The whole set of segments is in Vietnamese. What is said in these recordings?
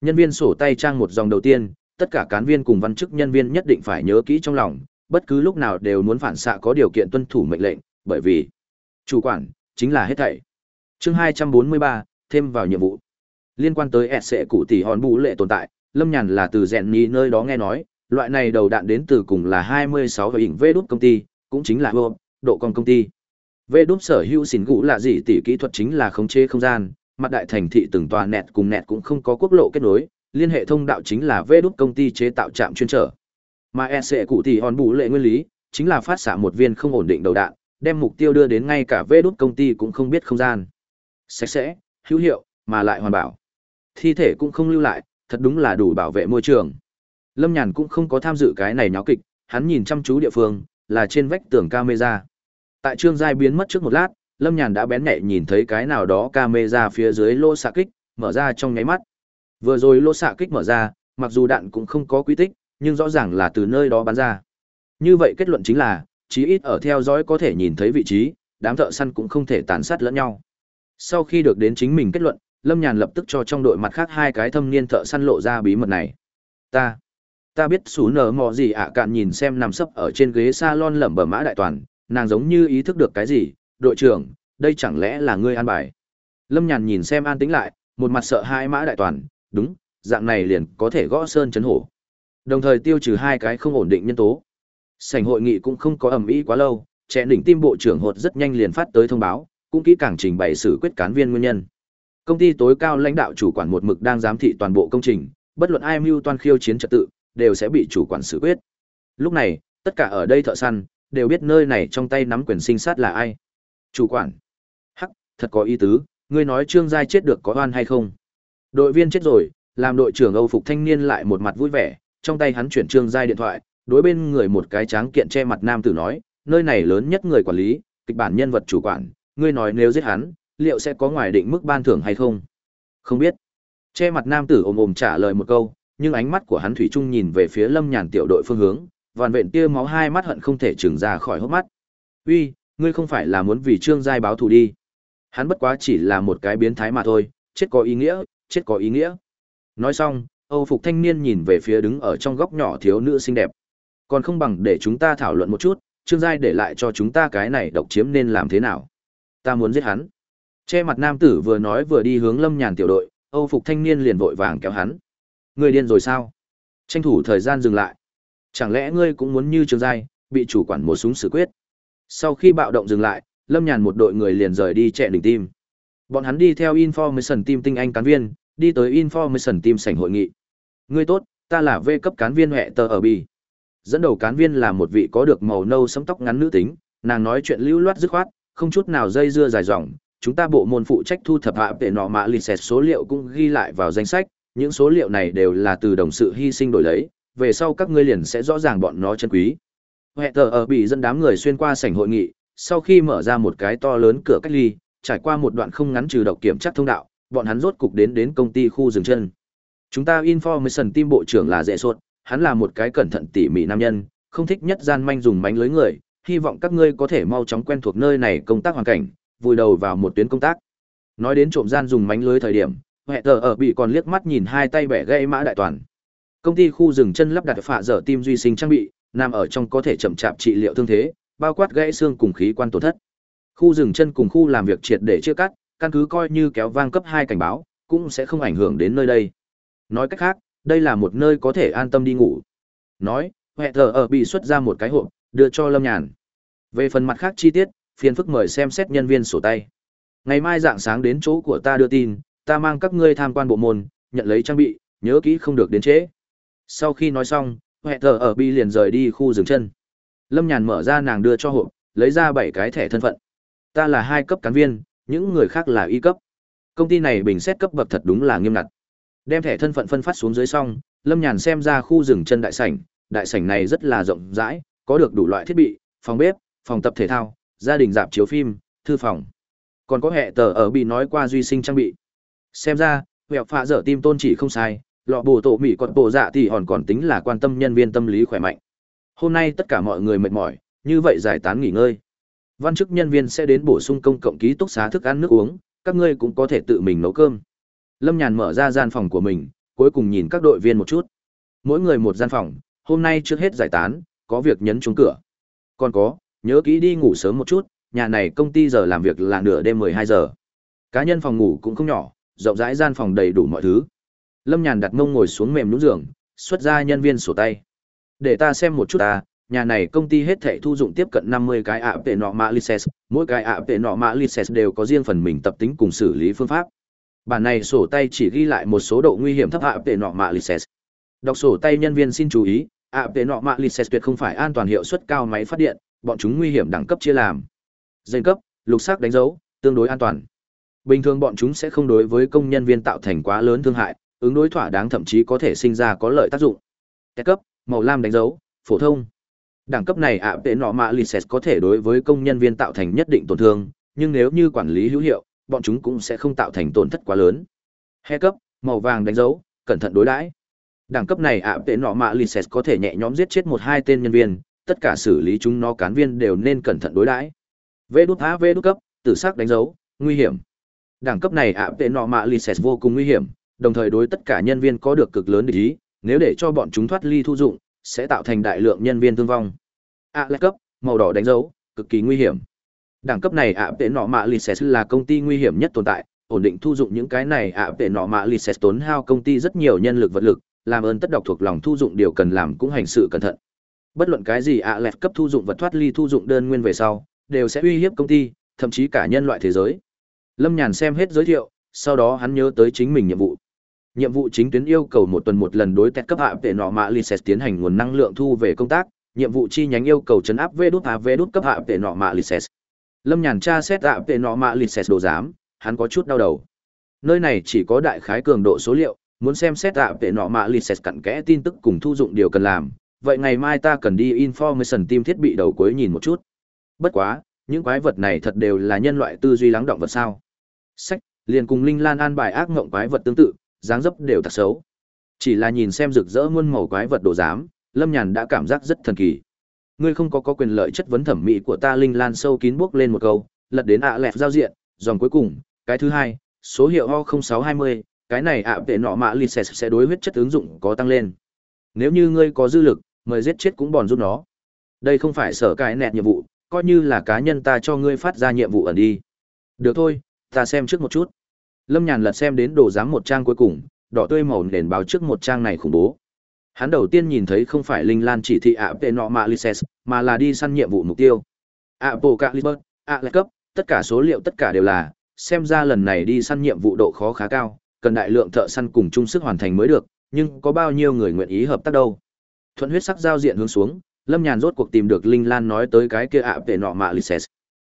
Nhân viên sổ tay trang một dòng đầu tiên, tất cả cán viên cùng văn chức nhân viên nhất định phải nhớ kỹ trong lòng, bất cứ lúc nào đều muốn phản xạ có điều kiện tuân thủ mệnh lệnh, bởi vì chủ quản chính là hết thảy. Chương 243, thêm vào nhiệm vụ. Liên quan tới SC cụ tỷ hòn bù lệ tồn tại, Lâm Nhàn là từ rèn nhì nơi đó nghe nói, loại này đầu đạn đến từ cùng là 26 và ỉnh vê đút công ty, cũng chính là vô, độ con công ty. Vê đút sở hữu xỉn gũ là gì tỷ kỹ thuật chính là khống chế không gian, mặt đại thành thị từng tòa nẹt cùng nẹt cũng không có quốc lộ kết nối, liên hệ thông đạo chính là vê đút công ty chế tạo trạm chuyên trở. Mà e SC cụ thì hòn bù lệ nguyên lý, chính là phát xạ một viên không ổn định đầu đạn, đem mục tiêu đưa đến ngay cả vê đút công ty cũng không biết không gian. Sạch sẽ, hữu hiệu, mà lại hoàn bảo. Thi thể cũng không lưu lại, thật đúng là đủ bảo vệ môi trường. Lâm Nhàn cũng không có tham dự cái này nháo kịch, hắn nhìn chăm chú địa phương, là trên vách tường camera. Tại Trương Giai biến mất trước một lát, Lâm Nhàn đã bén nhạy nhìn thấy cái nào đó camera phía dưới lô xạ kích, mở ra trong nháy mắt. Vừa rồi lô xạ kích mở ra, mặc dù đạn cũng không có quy tích, nhưng rõ ràng là từ nơi đó bắn ra. Như vậy kết luận chính là, chí ít ở theo dõi có thể nhìn thấy vị trí, đám thợ săn cũng không thể tàn sát lẫn nhau. Sau khi được đến chính mình kết luận, Lâm Nhàn lập tức cho trong đội mặt khác hai cái thâm niên thợ săn lộ ra bí mật này. Ta, ta biết xú nở mò gì ạ cạn nhìn xem nằm sấp ở trên ghế salon lẩm bẩm mã đại toàn, nàng giống như ý thức được cái gì, đội trưởng, đây chẳng lẽ là ngươi an bài. Lâm Nhàn nhìn xem an tĩnh lại, một mặt sợ hai mã đại toàn, đúng, dạng này liền có thể gõ sơn chấn hổ. Đồng thời tiêu trừ hai cái không ổn định nhân tố. Sảnh hội nghị cũng không có ầm ĩ quá lâu, trẻ đỉnh tim bộ trưởng hột rất nhanh liền phát tới thông báo, cũng kỹ càng trình bày xử quyết cán viên nguyên nhân. Công ty tối cao lãnh đạo chủ quản một mực đang giám thị toàn bộ công trình, bất luận ai mưu toan khiêu chiến trật tự, đều sẽ bị chủ quản xử quyết. Lúc này, tất cả ở đây thợ săn đều biết nơi này trong tay nắm quyền sinh sát là ai. Chủ quản. Hắc, thật có ý tứ, ngươi nói Trương Giai chết được có oan hay không? Đội viên chết rồi, làm đội trưởng Âu Phục thanh niên lại một mặt vui vẻ, trong tay hắn chuyển Trương Giai điện thoại, đối bên người một cái tráng kiện che mặt nam tử nói, nơi này lớn nhất người quản lý, kịch bản nhân vật chủ quản, ngươi nói nếu giết hắn, liệu sẽ có ngoài định mức ban thưởng hay không? Không biết. Che mặt nam tử ồm ồm trả lời một câu, nhưng ánh mắt của hắn thủy chung nhìn về phía Lâm Nhàn tiểu đội phương hướng, vằn vện tia máu hai mắt hận không thể trừng ra khỏi hốc mắt. "Uy, ngươi không phải là muốn vì Trương giai báo thù đi? Hắn bất quá chỉ là một cái biến thái mà thôi, chết có ý nghĩa, chết có ý nghĩa." Nói xong, Âu phục thanh niên nhìn về phía đứng ở trong góc nhỏ thiếu nữ xinh đẹp. "Còn không bằng để chúng ta thảo luận một chút, Trương giai để lại cho chúng ta cái này độc chiếm nên làm thế nào? Ta muốn giết hắn." Che mặt nam tử vừa nói vừa đi hướng Lâm Nhàn tiểu đội, Âu phục thanh niên liền vội vàng kéo hắn. Ngươi điên rồi sao? Tranh thủ thời gian dừng lại. Chẳng lẽ ngươi cũng muốn như trương Giai, bị chủ quản một súng xử quyết? Sau khi bạo động dừng lại, Lâm Nhàn một đội người liền rời đi chạy đỉnh tim. Bọn hắn đi theo Information Team tinh anh cán viên, đi tới Information Team sảnh hội nghị. Ngươi tốt, ta là V cấp cán viên hệ tờ ở bì. Dẫn đầu cán viên là một vị có được màu nâu sẫm tóc ngắn nữ tính, nàng nói chuyện lưu loát dứt khoát, không chút nào dây dưa dài dòng, chúng ta bộ môn phụ trách thu thập hạ về nọ mã lịch xẹt số liệu cũng ghi lại vào danh sách, những số liệu này đều là từ đồng sự hy sinh đổi lấy, về sau các ngươi liền sẽ rõ ràng bọn nó chân quý. Hệ tờ ở bị dẫn đám người xuyên qua sảnh hội nghị, sau khi mở ra một cái to lớn cửa cách ly, trải qua một đoạn không ngắn trừ độc kiểm tra thông đạo, bọn hắn rốt cục đến đến công ty khu dừng chân. Chúng ta information team bộ trưởng là dễ sốt hắn là một cái cẩn thận tỉ mỉ nam nhân, không thích nhất gian manh dùng mánh lưới người, hy vọng các ngươi có thể mau chóng quen thuộc nơi này công tác hoàn cảnh, vùi đầu vào một tuyến công tác. Nói đến trộm gian dùng mánh lưới thời điểm, Hệ tờ ở bị còn liếc mắt nhìn hai tay bẻ gây mã đại toàn. Công ty khu rừng chân lắp đặt phạ dở tim duy sinh trang bị, nằm ở trong có thể chậm chạp trị liệu thương thế, bao quát gãy xương cùng khí quan tổn thất. Khu rừng chân cùng khu làm việc triệt để chia cắt, căn cứ coi như kéo vang cấp hai cảnh báo, cũng sẽ không ảnh hưởng đến nơi đây. Nói cách khác, đây là một nơi có thể an tâm đi ngủ. Nói, Hệ thờ ở bị xuất ra một cái hộp, đưa cho Lâm Nhàn. Về phần mặt khác chi tiết, phiền phức mời xem xét nhân viên sổ tay. Ngày mai dạng sáng đến chỗ của ta đưa tin, ta mang các ngươi tham quan bộ môn, nhận lấy trang bị, nhớ kỹ không được đến trễ. Sau khi nói xong, hệ thờ ở bi liền rời đi khu rừng chân. Lâm Nhàn mở ra nàng đưa cho hộp, lấy ra bảy cái thẻ thân phận. Ta là hai cấp cán viên, những người khác là y cấp. Công ty này bình xét cấp bậc thật đúng là nghiêm ngặt. Đem thẻ thân phận phân phát xuống dưới xong, Lâm Nhàn xem ra khu rừng chân đại sảnh, đại sảnh này rất là rộng rãi, có được đủ loại thiết bị, phòng bếp, phòng tập thể thao, gia đình dạp chiếu phim, thư phòng. Còn có hệ tờ ở bị nói qua duy sinh trang bị. Xem ra, huệ phạ dở tim tôn chỉ không sai, lọ bồ tổ mỹ còn bộ dạ thì hòn còn tính là quan tâm nhân viên tâm lý khỏe mạnh. Hôm nay tất cả mọi người mệt mỏi, như vậy giải tán nghỉ ngơi. Văn chức nhân viên sẽ đến bổ sung công cộng ký túc xá thức ăn nước uống, các ngươi cũng có thể tự mình nấu cơm. Lâm Nhàn mở ra gian phòng của mình, cuối cùng nhìn các đội viên một chút. Mỗi người một gian phòng, hôm nay trước hết giải tán, có việc nhấn chuông cửa. Còn có, nhớ kỹ đi ngủ sớm một chút, nhà này công ty giờ làm việc là nửa đêm 12 giờ. Cá nhân phòng ngủ cũng không nhỏ, rộng rãi gian phòng đầy đủ mọi thứ. Lâm Nhàn đặt mông ngồi xuống mềm nhũn giường, xuất ra nhân viên sổ tay. Để ta xem một chút ta, nhà này công ty hết thảy thu dụng tiếp cận 50 cái ạ vệ nọ mã license, mỗi cái ạ vệ nọ mã license đều có riêng phần mình tập tính cùng xử lý phương pháp. Bản này sổ tay chỉ ghi lại một số độ nguy hiểm thấp ạ vệ nọ mã license. Đọc sổ tay nhân viên xin chú ý, ạ vệ nọ mã license tuyệt không phải an toàn hiệu suất cao máy phát điện, bọn chúng nguy hiểm đẳng cấp chia làm. Danh cấp, lục sắc đánh dấu, tương đối an toàn. Bình thường bọn chúng sẽ không đối với công nhân viên tạo thành quá lớn thương hại, ứng đối thỏa đáng thậm chí có thể sinh ra có lợi tác dụng. Tét cấp, màu lam đánh dấu, phổ thông. Đẳng cấp này ạ tệ nọ mạ license có thể đối với công nhân viên tạo thành nhất định tổn thương, nhưng nếu như quản lý hữu hiệu, bọn chúng cũng sẽ không tạo thành tổn thất quá lớn. He cấp, màu vàng đánh dấu, cẩn thận đối đãi. Đẳng cấp này ạ tệ nọ mạ license có thể nhẹ nhõm giết chết một hai tên nhân viên, tất cả xử lý chúng nó cán viên đều nên cẩn thận đối đãi. Vê đút á vê đút cấp, tử sắc đánh dấu, nguy hiểm. Đẳng cấp này ạ tệ nọ mạ license vô cùng nguy hiểm, đồng thời đối tất cả nhân viên có được cực lớn để ý, nếu để cho bọn chúng thoát ly thu dụng, sẽ tạo thành đại lượng nhân viên thương vong. A à, cấp, màu đỏ đánh dấu, cực kỳ nguy hiểm. Đẳng cấp này ạ tệ nọ mạ license là công ty nguy hiểm nhất tồn tại, ổn định thu dụng những cái này ạ tệ nọ mạ license tốn hao công ty rất nhiều nhân lực vật lực, làm ơn tất độc thuộc lòng thu dụng điều cần làm cũng hành sự cẩn thận. Bất luận cái gì ạ lẹt cấp thu dụng vật thoát ly thu dụng đơn nguyên về sau, đều sẽ uy hiếp công ty, thậm chí cả nhân loại thế giới. Lâm Nhàn xem hết giới thiệu, sau đó hắn nhớ tới chính mình nhiệm vụ. Nhiệm vụ chính tuyến yêu cầu một tuần một lần đối tẹt cấp hạ tệ nọ mạ lì xét tiến hành nguồn năng lượng thu về công tác, nhiệm vụ chi nhánh yêu cầu chấn áp vê đút à, vê đút cấp hạ tệ nọ mạ lì xét Lâm Nhàn tra xét hạ tệ nọ mạ lì xét đồ giám, hắn có chút đau đầu. Nơi này chỉ có đại khái cường độ số liệu, muốn xem xét hạ tệ nọ mạ lì xét cặn kẽ tin tức cùng thu dụng điều cần làm, vậy ngày mai ta cần đi information team thiết bị đầu cuối nhìn một chút. Bất quá, những quái vật này thật đều là nhân loại tư duy lắng động vật sao? Sách, liền cùng Linh Lan an bài ác ngộng quái vật tương tự, dáng dấp đều thật xấu. Chỉ là nhìn xem rực rỡ muôn màu quái vật đồ giám, Lâm Nhàn đã cảm giác rất thần kỳ. Ngươi không có có quyền lợi chất vấn thẩm mỹ của ta Linh Lan sâu kín bước lên một câu, lật đến ạ à lẹt giao diện, dòng cuối cùng, cái thứ hai, số hiệu O0620, cái này ạ vệ nọ mạ liệt sẽ đối huyết chất ứng dụng có tăng lên. Nếu như ngươi có dư lực, mời giết chết cũng bòn giúp nó. Đây không phải sở cái nẹt nhiệm vụ, coi như là cá nhân ta cho ngươi phát ra nhiệm vụ ẩn đi. Được thôi, ta xem trước một chút. Lâm Nhàn lật xem đến đồ giám một trang cuối cùng, đỏ tươi màu nền báo trước một trang này khủng bố. Hắn đầu tiên nhìn thấy không phải Linh Lan chỉ thị ạ vệ nọ mạ mà là đi săn nhiệm vụ mục tiêu. Apocalypse, ạ cấp, tất cả số liệu tất cả đều là, xem ra lần này đi săn nhiệm vụ độ khó khá cao, cần đại lượng thợ săn cùng chung sức hoàn thành mới được, nhưng có bao nhiêu người nguyện ý hợp tác đâu. Thuận huyết sắc giao diện hướng xuống, Lâm Nhàn rốt cuộc tìm được Linh Lan nói tới cái kia ạ vệ nọ mạ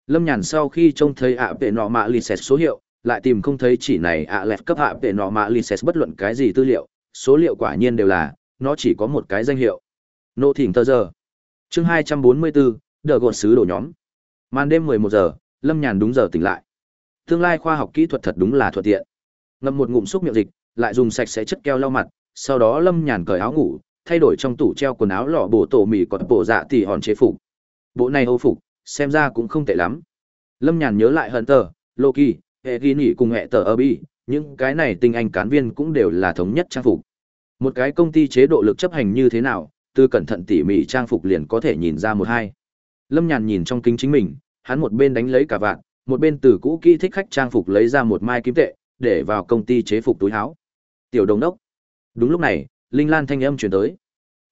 Lâm Nhàn sau khi trông thấy ạ vệ nọ mạ số hiệu, lại tìm không thấy chỉ này ạ lẹt cấp hạ tệ nọ mạ lises bất luận cái gì tư liệu, số liệu quả nhiên đều là, nó chỉ có một cái danh hiệu. Nô thỉnh tờ giờ chương hai trăm bốn mươi bốn đờ gột xứ đổ nhóm. Màn đêm mười một giờ, lâm nhàn đúng giờ tỉnh lại. Tương lai khoa học kỹ thuật thật đúng là thuận tiện. Ngậm một ngụm xúc miệng dịch, lại dùng sạch sẽ chất keo lau mặt, sau đó lâm nhàn cởi áo ngủ, thay đổi trong tủ treo quần áo lọ bổ tổ mì còn bộ dạ tỉ hòn chế phục. Bộ này âu phục, xem ra cũng không tệ lắm. Lâm nhàn nhớ lại hận tờ loki hệ ghi nỉ cùng hệ tờ ơ bi, những cái này tinh anh cán viên cũng đều là thống nhất trang phục. Một cái công ty chế độ lực chấp hành như thế nào, từ cẩn thận tỉ mỉ trang phục liền có thể nhìn ra một hai. Lâm nhàn nhìn trong kính chính mình, hắn một bên đánh lấy cả vạn một bên từ cũ kỹ thích khách trang phục lấy ra một mai kim tệ, để vào công ty chế phục túi háo tiểu đồng đốc. Đúng lúc này, linh lan thanh âm chuyển tới.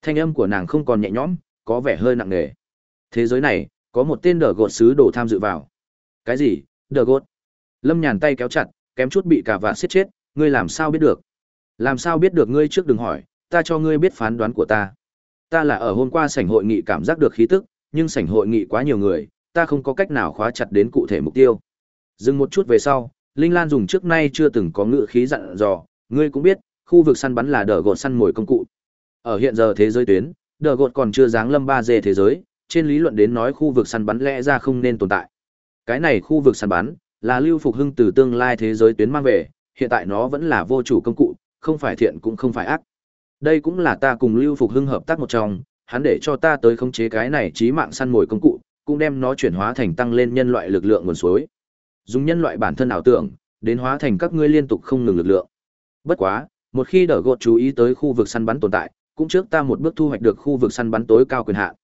Thanh âm của nàng không còn nhẹ nhõm, có vẻ hơi nặng nề. Thế giới này, có một tên đờ gột sứ đồ tham dự vào. Cái gì? Đờ gột? Lâm Nhàn tay kéo chặt, kém chút bị cả vạn siết chết, ngươi làm sao biết được? Làm sao biết được ngươi trước đừng hỏi, ta cho ngươi biết phán đoán của ta. Ta là ở hôm qua sảnh hội nghị cảm giác được khí tức, nhưng sảnh hội nghị quá nhiều người, ta không có cách nào khóa chặt đến cụ thể mục tiêu. Dừng một chút về sau, Linh Lan dùng trước nay chưa từng có ngữ khí dặn dò, ngươi cũng biết, khu vực săn bắn là đờ gột săn mồi công cụ. Ở hiện giờ thế giới tuyến, đờ gột còn chưa dáng lâm ba dê thế giới, trên lý luận đến nói khu vực săn bắn lẽ ra không nên tồn tại. Cái này khu vực săn bắn, là lưu phục hưng từ tương lai thế giới tuyến mang về, hiện tại nó vẫn là vô chủ công cụ, không phải thiện cũng không phải ác. Đây cũng là ta cùng lưu phục hưng hợp tác một trong, hắn để cho ta tới khống chế cái này trí mạng săn mồi công cụ, cũng đem nó chuyển hóa thành tăng lên nhân loại lực lượng nguồn suối. Dùng nhân loại bản thân ảo tưởng, đến hóa thành các ngươi liên tục không ngừng lực lượng. Bất quá, Một khi đỡ gột chú ý tới khu vực săn bắn tồn tại, cũng trước ta một bước thu hoạch được khu vực săn bắn tối cao quyền hạn.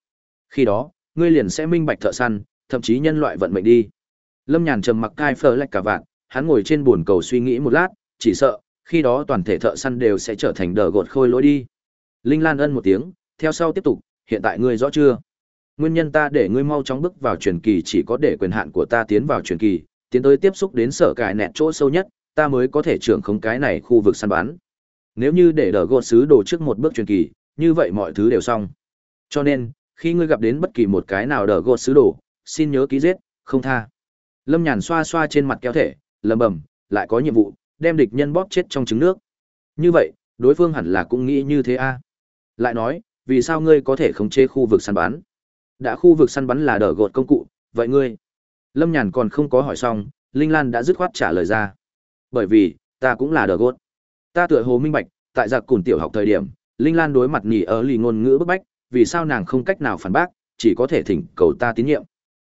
Khi đó, ngươi liền sẽ minh bạch thợ săn, thậm chí nhân loại vận mệnh đi. Lâm Nhàn trầm mặc cai phở lạch cả vạn, hắn ngồi trên buồn cầu suy nghĩ một lát, chỉ sợ khi đó toàn thể thợ săn đều sẽ trở thành đờ gột khôi lỗi đi. Linh Lan ân một tiếng, theo sau tiếp tục, hiện tại ngươi rõ chưa? Nguyên nhân ta để ngươi mau chóng bước vào truyền kỳ chỉ có để quyền hạn của ta tiến vào truyền kỳ, tiến tới tiếp xúc đến sở cải nẹt chỗ sâu nhất, ta mới có thể trưởng không cái này khu vực săn bắn. Nếu như để đỡ gột sứ đồ trước một bước truyền kỳ, như vậy mọi thứ đều xong. Cho nên, khi ngươi gặp đến bất kỳ một cái nào đỡ gột sứ đồ, xin nhớ ký giết, không tha. Lâm Nhàn xoa xoa trên mặt kéo thể, lầm bầm, lại có nhiệm vụ, đem địch nhân bóp chết trong trứng nước. Như vậy, đối phương hẳn là cũng nghĩ như thế a. Lại nói, vì sao ngươi có thể khống chế khu vực săn bắn? Đã khu vực săn bắn là đỡ gột công cụ, vậy ngươi? Lâm Nhàn còn không có hỏi xong, Linh Lan đã dứt khoát trả lời ra. Bởi vì, ta cũng là đỡ gột. Ta tựa hồ minh bạch, tại giặc cùn tiểu học thời điểm, Linh Lan đối mặt nhỉ ở lì ngôn ngữ bức bách, vì sao nàng không cách nào phản bác, chỉ có thể thỉnh cầu ta tín nhiệm.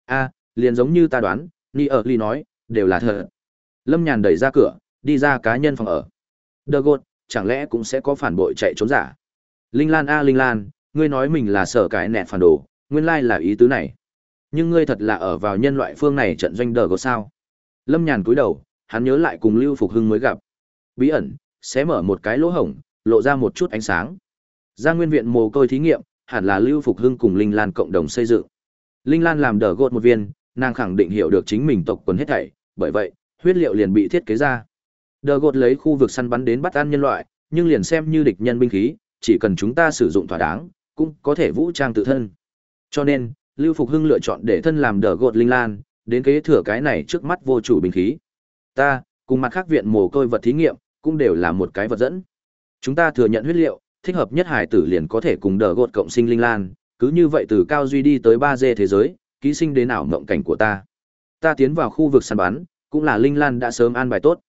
A, liền giống như ta đoán, ni ở ly nói, đều là thật. Lâm Nhàn đẩy ra cửa, đi ra cá nhân phòng ở. Đờ gột, chẳng lẽ cũng sẽ có phản bội chạy trốn giả? Linh Lan a Linh Lan, ngươi nói mình là sở cái nẹt phản đồ, nguyên lai là ý tứ này. Nhưng ngươi thật là ở vào nhân loại phương này trận doanh đờ gột sao? Lâm Nhàn cúi đầu, hắn nhớ lại cùng Lưu Phục Hưng mới gặp. Bí ẩn, sẽ mở một cái lỗ hổng, lộ ra một chút ánh sáng. Ra nguyên viện mồ côi thí nghiệm, hẳn là Lưu Phục Hưng cùng Linh Lan cộng đồng xây dựng. Linh Lan làm đờ gột một viên, nàng khẳng định hiểu được chính mình tộc quần hết thảy, bởi vậy, huyết liệu liền bị thiết kế ra. Đờ gột lấy khu vực săn bắn đến bắt ăn nhân loại, nhưng liền xem như địch nhân binh khí, chỉ cần chúng ta sử dụng thỏa đáng, cũng có thể vũ trang tự thân. Cho nên, Lưu Phục Hưng lựa chọn để thân làm đờ gột linh lan, đến kế thừa cái này trước mắt vô chủ binh khí. Ta, cùng mặt khác viện mồ côi vật thí nghiệm, cũng đều là một cái vật dẫn. Chúng ta thừa nhận huyết liệu, thích hợp nhất hải tử liền có thể cùng đờ gột cộng sinh linh lan, cứ như vậy từ cao duy đi tới ba d thế giới, ký sinh đến ảo mộng cảnh của ta. Ta tiến vào khu vực săn bắn, cũng là linh lan đã sớm an bài tốt.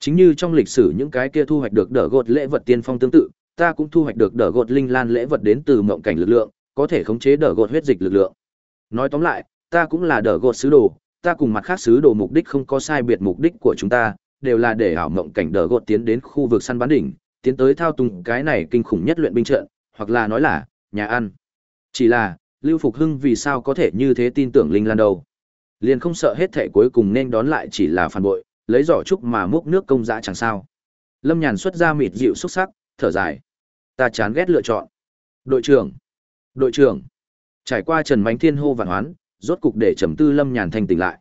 Chính như trong lịch sử những cái kia thu hoạch được đỡ gột lễ vật tiên phong tương tự, ta cũng thu hoạch được đỡ gột linh lan lễ vật đến từ mộng cảnh lực lượng, có thể khống chế đỡ gột huyết dịch lực lượng. Nói tóm lại, ta cũng là đỡ gột sứ đồ, ta cùng mặt khác sứ đồ mục đích không có sai biệt mục đích của chúng ta, đều là để ảo mộng cảnh đỡ gột tiến đến khu vực săn bắn đỉnh, tiến tới thao túng cái này kinh khủng nhất luyện binh trận, hoặc là nói là nhà ăn. Chỉ là, Lưu Phục Hưng vì sao có thể như thế tin tưởng Linh Lan đâu? Liền không sợ hết thể cuối cùng nên đón lại chỉ là phản bội, lấy giỏ trúc mà múc nước công dã chẳng sao. Lâm Nhàn xuất ra mịt dịu xúc sắc, thở dài. Ta chán ghét lựa chọn. Đội trưởng. Đội trưởng. Trải qua Trần Mánh Thiên hô vạn hoán, rốt cục để trầm tư Lâm Nhàn thanh tỉnh lại.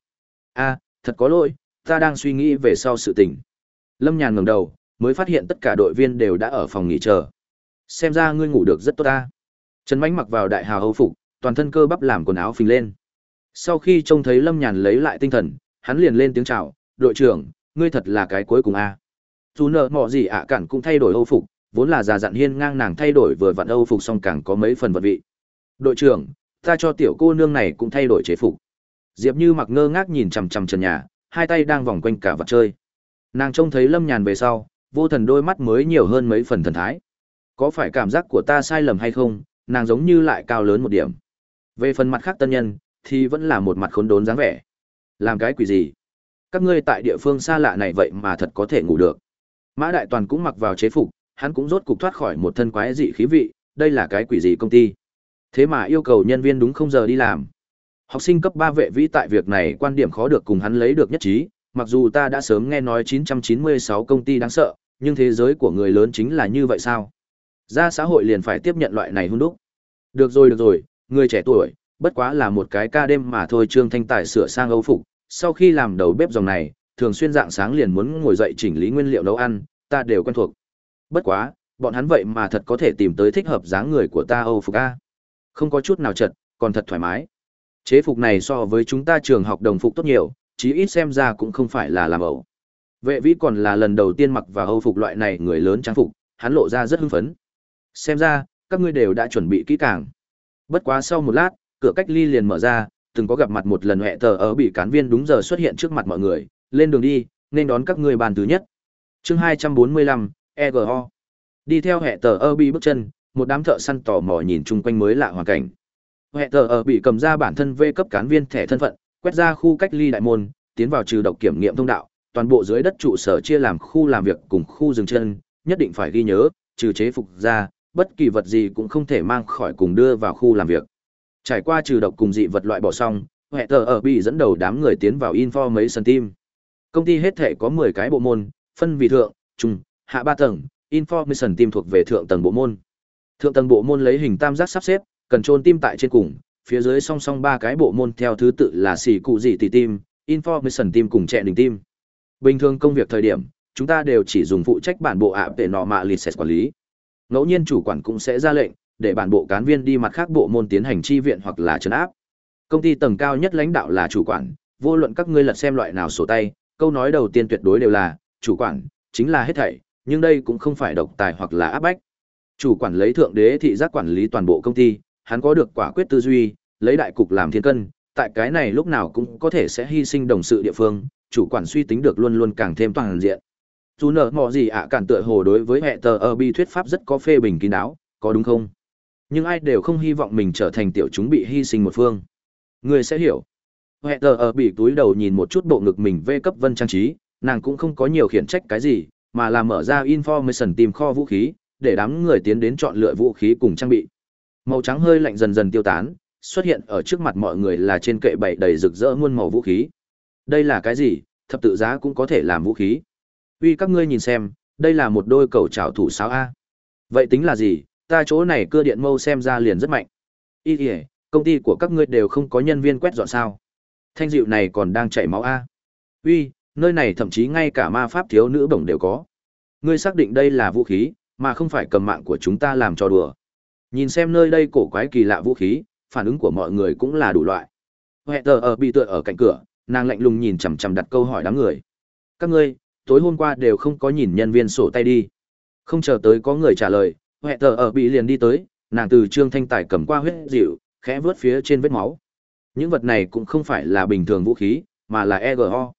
A, thật có lỗi, ta đang suy nghĩ về sau sự tình. Lâm Nhàn ngẩng đầu, mới phát hiện tất cả đội viên đều đã ở phòng nghỉ chờ. Xem ra ngươi ngủ được rất tốt ta. Trần Mánh mặc vào đại hào hầu phục, toàn thân cơ bắp làm quần áo phình lên. Sau khi trông thấy Lâm Nhàn lấy lại tinh thần, hắn liền lên tiếng chào, đội trưởng, ngươi thật là cái cuối cùng a. Dù nợ mọ gì ạ cản cũng thay đổi âu phục, vốn là già dặn hiên ngang nàng thay đổi vừa vặn âu phục xong càng có mấy phần vật vị. Đội trưởng, ta cho tiểu cô nương này cũng thay đổi chế phục. Diệp Như mặc ngơ ngác nhìn chằm chằm trần nhà, hai tay đang vòng quanh cả vật chơi. Nàng trông thấy Lâm Nhàn về sau, vô thần đôi mắt mới nhiều hơn mấy phần thần thái. Có phải cảm giác của ta sai lầm hay không, nàng giống như lại cao lớn một điểm. Về phần mặt khác tân nhân, thì vẫn là một mặt khốn đốn dáng vẻ. Làm cái quỷ gì? Các ngươi tại địa phương xa lạ này vậy mà thật có thể ngủ được. Mã Đại Toàn cũng mặc vào chế phục, hắn cũng rốt cục thoát khỏi một thân quái dị khí vị, đây là cái quỷ gì công ty. Thế mà yêu cầu nhân viên đúng không giờ đi làm. Học sinh cấp 3 vệ vĩ tại việc này quan điểm khó được cùng hắn lấy được nhất trí, mặc dù ta đã sớm nghe nói 996 công ty đáng sợ, nhưng thế giới của người lớn chính là như vậy sao? Ra xã hội liền phải tiếp nhận loại này hung đúc. Được rồi được rồi, người trẻ tuổi, bất quá là một cái ca đêm mà thôi Trương Thanh Tài sửa sang âu phục, sau khi làm đầu bếp dòng này, thường xuyên dạng sáng liền muốn ngồi dậy chỉnh lý nguyên liệu nấu ăn, ta đều quen thuộc. Bất quá, bọn hắn vậy mà thật có thể tìm tới thích hợp dáng người của ta Âu phục a. Không có chút nào chật, còn thật thoải mái. Chế phục này so với chúng ta trường học đồng phục tốt nhiều, chí ít xem ra cũng không phải là làm ẩu. Vệ vĩ còn là lần đầu tiên mặc vào Âu phục loại này người lớn trang phục, hắn lộ ra rất hưng phấn. Xem ra, các ngươi đều đã chuẩn bị kỹ càng. Bất quá sau một lát, cửa cách ly liền mở ra, từng có gặp mặt một lần hệ tờ ở bị cán viên đúng giờ xuất hiện trước mặt mọi người, lên đường đi, nên đón các người bàn thứ nhất. chương 245, EGO. Đi theo hệ tờ ở bị bước chân, một đám thợ săn tò mò nhìn chung quanh mới lạ hoàn cảnh. Hệ tờ ở bị cầm ra bản thân V cấp cán viên thẻ thân phận, quét ra khu cách ly đại môn, tiến vào trừ độc kiểm nghiệm thông đạo, toàn bộ dưới đất trụ sở chia làm khu làm việc cùng khu dừng chân, nhất định phải ghi nhớ, trừ chế phục ra, bất kỳ vật gì cũng không thể mang khỏi cùng đưa vào khu làm việc. Trải qua trừ độc cùng dị vật loại bỏ xong, hệ tờ ở bị dẫn đầu đám người tiến vào Information Team. Công ty hết thể có 10 cái bộ môn, phân vì thượng, trung, hạ ba tầng, Information Team thuộc về thượng tầng bộ môn. Thượng tầng bộ môn lấy hình tam giác sắp xếp, cần trôn tim tại trên cùng, phía dưới song song ba cái bộ môn theo thứ tự là xỉ cụ dị tỷ tim, Information Team cùng trẻ đình tim. Bình thường công việc thời điểm, chúng ta đều chỉ dùng phụ trách bản bộ ạ để nọ mạ lịch quản lý. Ngẫu nhiên chủ quản cũng sẽ ra lệnh, để bản bộ cán viên đi mặt khác bộ môn tiến hành chi viện hoặc là trấn áp. Công ty tầng cao nhất lãnh đạo là chủ quản, vô luận các ngươi lật xem loại nào sổ tay, câu nói đầu tiên tuyệt đối đều là, chủ quản, chính là hết thảy, nhưng đây cũng không phải độc tài hoặc là áp bách. Chủ quản lấy thượng đế thị giác quản lý toàn bộ công ty, hắn có được quả quyết tư duy, lấy đại cục làm thiên cân, tại cái này lúc nào cũng có thể sẽ hy sinh đồng sự địa phương, chủ quản suy tính được luôn luôn càng thêm toàn diện. Dù nợ mò gì ạ cản tựa hồ đối với hệ tờ ở bi thuyết pháp rất có phê bình kín đáo, có đúng không? Nhưng ai đều không hy vọng mình trở thành tiểu chúng bị hy sinh một phương. Người sẽ hiểu. Hệ tờ ở bị túi đầu nhìn một chút bộ ngực mình vê cấp vân trang trí, nàng cũng không có nhiều khiển trách cái gì, mà là mở ra information tìm kho vũ khí, để đám người tiến đến chọn lựa vũ khí cùng trang bị. Màu trắng hơi lạnh dần dần tiêu tán, xuất hiện ở trước mặt mọi người là trên kệ bậy đầy rực rỡ muôn màu vũ khí. Đây là cái gì? Thập tự giá cũng có thể làm vũ khí. Uy các ngươi nhìn xem, đây là một đôi cầu trảo thủ sáo a. Vậy tính là gì? Ta chỗ này cưa điện mâu xem ra liền rất mạnh. Y kìa, công ty của các ngươi đều không có nhân viên quét dọn sao? Thanh dịu này còn đang chảy máu a. Uy, nơi này thậm chí ngay cả ma pháp thiếu nữ bổng đều có. Ngươi xác định đây là vũ khí, mà không phải cầm mạng của chúng ta làm trò đùa. Nhìn xem nơi đây cổ quái kỳ lạ vũ khí, phản ứng của mọi người cũng là đủ loại. Hệ tờ ở bị tựa ở cạnh cửa, nàng lạnh lùng nhìn chằm chằm đặt câu hỏi đám người. Các ngươi, tối hôm qua đều không có nhìn nhân viên sổ tay đi. Không chờ tới có người trả lời, hệ tờ ở bị liền đi tới, nàng từ trương thanh tài cầm qua huyết dịu, khẽ vớt phía trên vết máu. Những vật này cũng không phải là bình thường vũ khí, mà là EGO.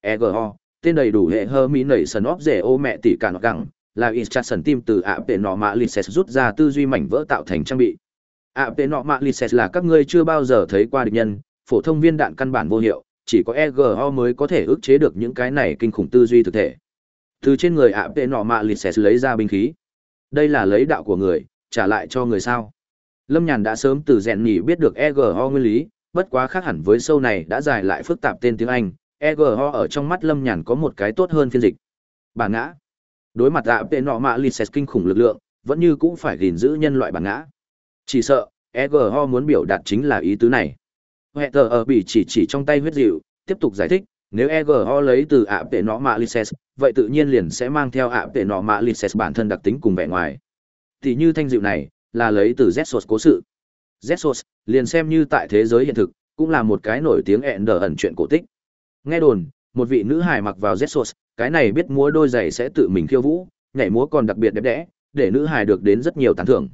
EGO, tên đầy đủ hệ hơ mỹ nảy sần óp rể ô mẹ tỷ cả nọ gặng, là Instruction Team từ ạ vệ nọ mạ Lises rút ra tư duy mảnh vỡ tạo thành trang bị. ạ vệ nọ mạ Lises là các ngươi chưa bao giờ thấy qua địch nhân, phổ thông viên đạn căn bản vô hiệu, chỉ có EGO mới có thể ức chế được những cái này kinh khủng tư duy thực thể. Từ trên người ạ vệ nọ mạ lịt sẽ lấy ra binh khí. Đây là lấy đạo của người, trả lại cho người sao. Lâm Nhàn đã sớm từ rèn nhỉ biết được EGO nguyên lý, bất quá khác hẳn với sâu này đã dài lại phức tạp tên tiếng Anh, EGO ở trong mắt Lâm Nhàn có một cái tốt hơn phiên dịch. Bản ngã. Đối mặt ạ vệ nọ mạ lịt sẽ kinh khủng lực lượng, vẫn như cũng phải gìn giữ nhân loại bản ngã. Chỉ sợ, EGO muốn biểu đạt chính là ý tứ này. Hệ tờ ở bị chỉ chỉ trong tay huyết dịu, tiếp tục giải thích, nếu EGO lấy từ ạ vệ nọ mạ Lises, vậy tự nhiên liền sẽ mang theo ạ vệ nọ mạ Lises bản thân đặc tính cùng vẻ ngoài. Thì như thanh dịu này, là lấy từ Zetsos cố sự. Zetsos, liền xem như tại thế giới hiện thực, cũng là một cái nổi tiếng ẹn đờ ẩn chuyện cổ tích. Nghe đồn, một vị nữ hài mặc vào Zetsos, cái này biết múa đôi giày sẽ tự mình khiêu vũ, nhảy múa còn đặc biệt đẹp đẽ, để nữ hài được đến rất nhiều tán thưởng.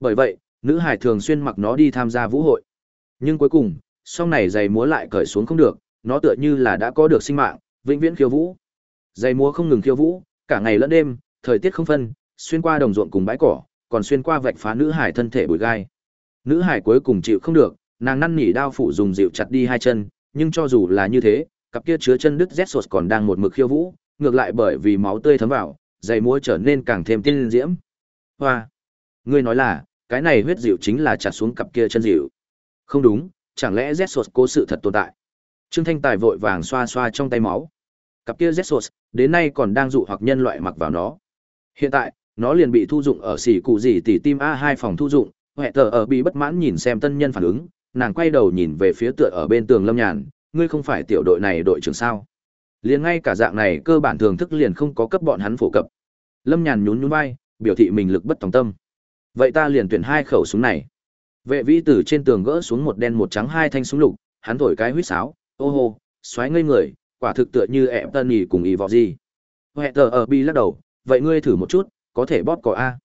Bởi vậy, nữ hài thường xuyên mặc nó đi tham gia vũ hội. Nhưng cuối cùng, song này giày múa lại cởi xuống không được, nó tựa như là đã có được sinh mạng, vĩnh viễn khiêu vũ. Giày múa không ngừng khiêu vũ, cả ngày lẫn đêm, thời tiết không phân, xuyên qua đồng ruộng cùng bãi cỏ, còn xuyên qua vạch phá nữ hải thân thể bụi gai. Nữ hải cuối cùng chịu không được, nàng năn nỉ đao phủ dùng dịu chặt đi hai chân, nhưng cho dù là như thế, cặp kia chứa chân đứt rét sột còn đang một mực khiêu vũ, ngược lại bởi vì máu tươi thấm vào, giày múa trở nên càng thêm tiên diễm. Hoa, ngươi nói là, cái này huyết dịu chính là chặt xuống cặp kia chân dịu. Không đúng, chẳng lẽ rét cố sự thật tồn tại? Trương Thanh Tài vội vàng xoa xoa trong tay máu. Cặp kia rét đến nay còn đang dụ hoặc nhân loại mặc vào nó. Hiện tại, nó liền bị thu dụng ở xỉ cụ gì tỉ tim a hai phòng thu dụng huệ tờ ở bị bất mãn nhìn xem tân nhân phản ứng nàng quay đầu nhìn về phía tựa ở bên tường lâm nhàn ngươi không phải tiểu đội này đội trưởng sao liền ngay cả dạng này cơ bản thường thức liền không có cấp bọn hắn phổ cập lâm nhàn nhún nhún vai biểu thị mình lực bất tòng tâm vậy ta liền tuyển hai khẩu súng này vệ vĩ từ trên tường gỡ xuống một đen một trắng hai thanh súng lục, hắn thổi cái huýt sáo, ô hô, xoáy ngây người, quả thực tựa như ẹp tân nhì cùng y vọ gì. Huệ tờ ở bi lắc đầu, vậy ngươi thử một chút, có thể bóp cò a.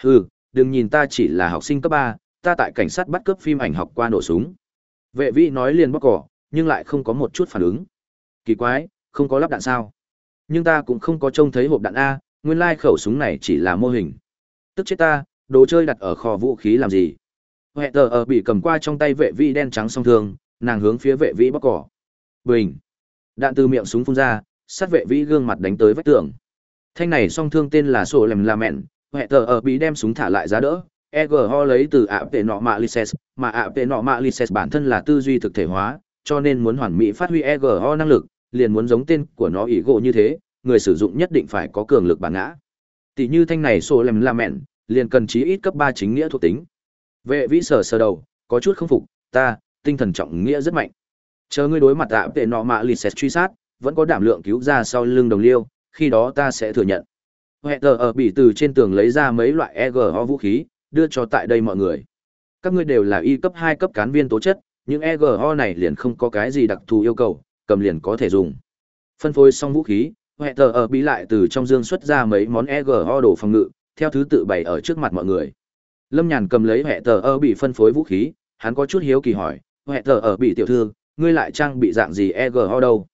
Hừ, đừng nhìn ta chỉ là học sinh cấp ba, ta tại cảnh sát bắt cướp phim ảnh học qua nổ súng. Vệ vĩ nói liền bóp cò nhưng lại không có một chút phản ứng. Kỳ quái, không có lắp đạn sao? Nhưng ta cũng không có trông thấy hộp đạn a, nguyên lai khẩu súng này chỉ là mô hình. Tức chết ta, đồ chơi đặt ở kho vũ khí làm gì? Huệ tờ ở bị cầm qua trong tay vệ vĩ đen trắng song thương nàng hướng phía vệ vĩ bóc cỏ. Bình. Đạn từ miệng súng phun ra sát vệ vĩ gương mặt đánh tới vách tường. Thanh này song thương tên là sổ lèm la mẹn, hệ tờ ở bị đem súng thả lại giá đỡ, EGO lấy từ ạ tệ nọ mạ lices mà ạ tệ nọ mạ lices bản thân là tư duy thực thể hóa, cho nên muốn hoàn mỹ phát huy EGO năng lực, liền muốn giống tên của nó ỷ gỗ như thế, người sử dụng nhất định phải có cường lực bản ngã. Tỷ như thanh này sổ lèm la mẹn, liền cần chí ít cấp ba chính nghĩa thuộc tính. Vệ vĩ sở sơ đầu, có chút không phục, ta, tinh thần trọng nghĩa rất mạnh. Chờ ngươi đối mặt tạ tệ nọ mạ Lyses truy sát, vẫn có đảm lượng cứu ra sau lưng đồng liêu, khi đó ta sẽ thừa nhận. Hệ tờ ở bỉ từ trên tường lấy ra mấy loại EGO vũ khí, đưa cho tại đây mọi người. Các ngươi đều là y cấp hai cấp cán viên tố chất, những EGO này liền không có cái gì đặc thù yêu cầu, cầm liền có thể dùng. Phân phối xong vũ khí, hệ tờ ở bỉ lại từ trong dương xuất ra mấy món EGO đồ phòng ngự, theo thứ tự bày ở trước mặt mọi người. Lâm Nhàn cầm lấy hệ tờ ở bị phân phối vũ khí, hắn có chút hiếu kỳ hỏi, hệ tờ ở bị tiểu thư, ngươi lại trang bị dạng gì EGO đâu?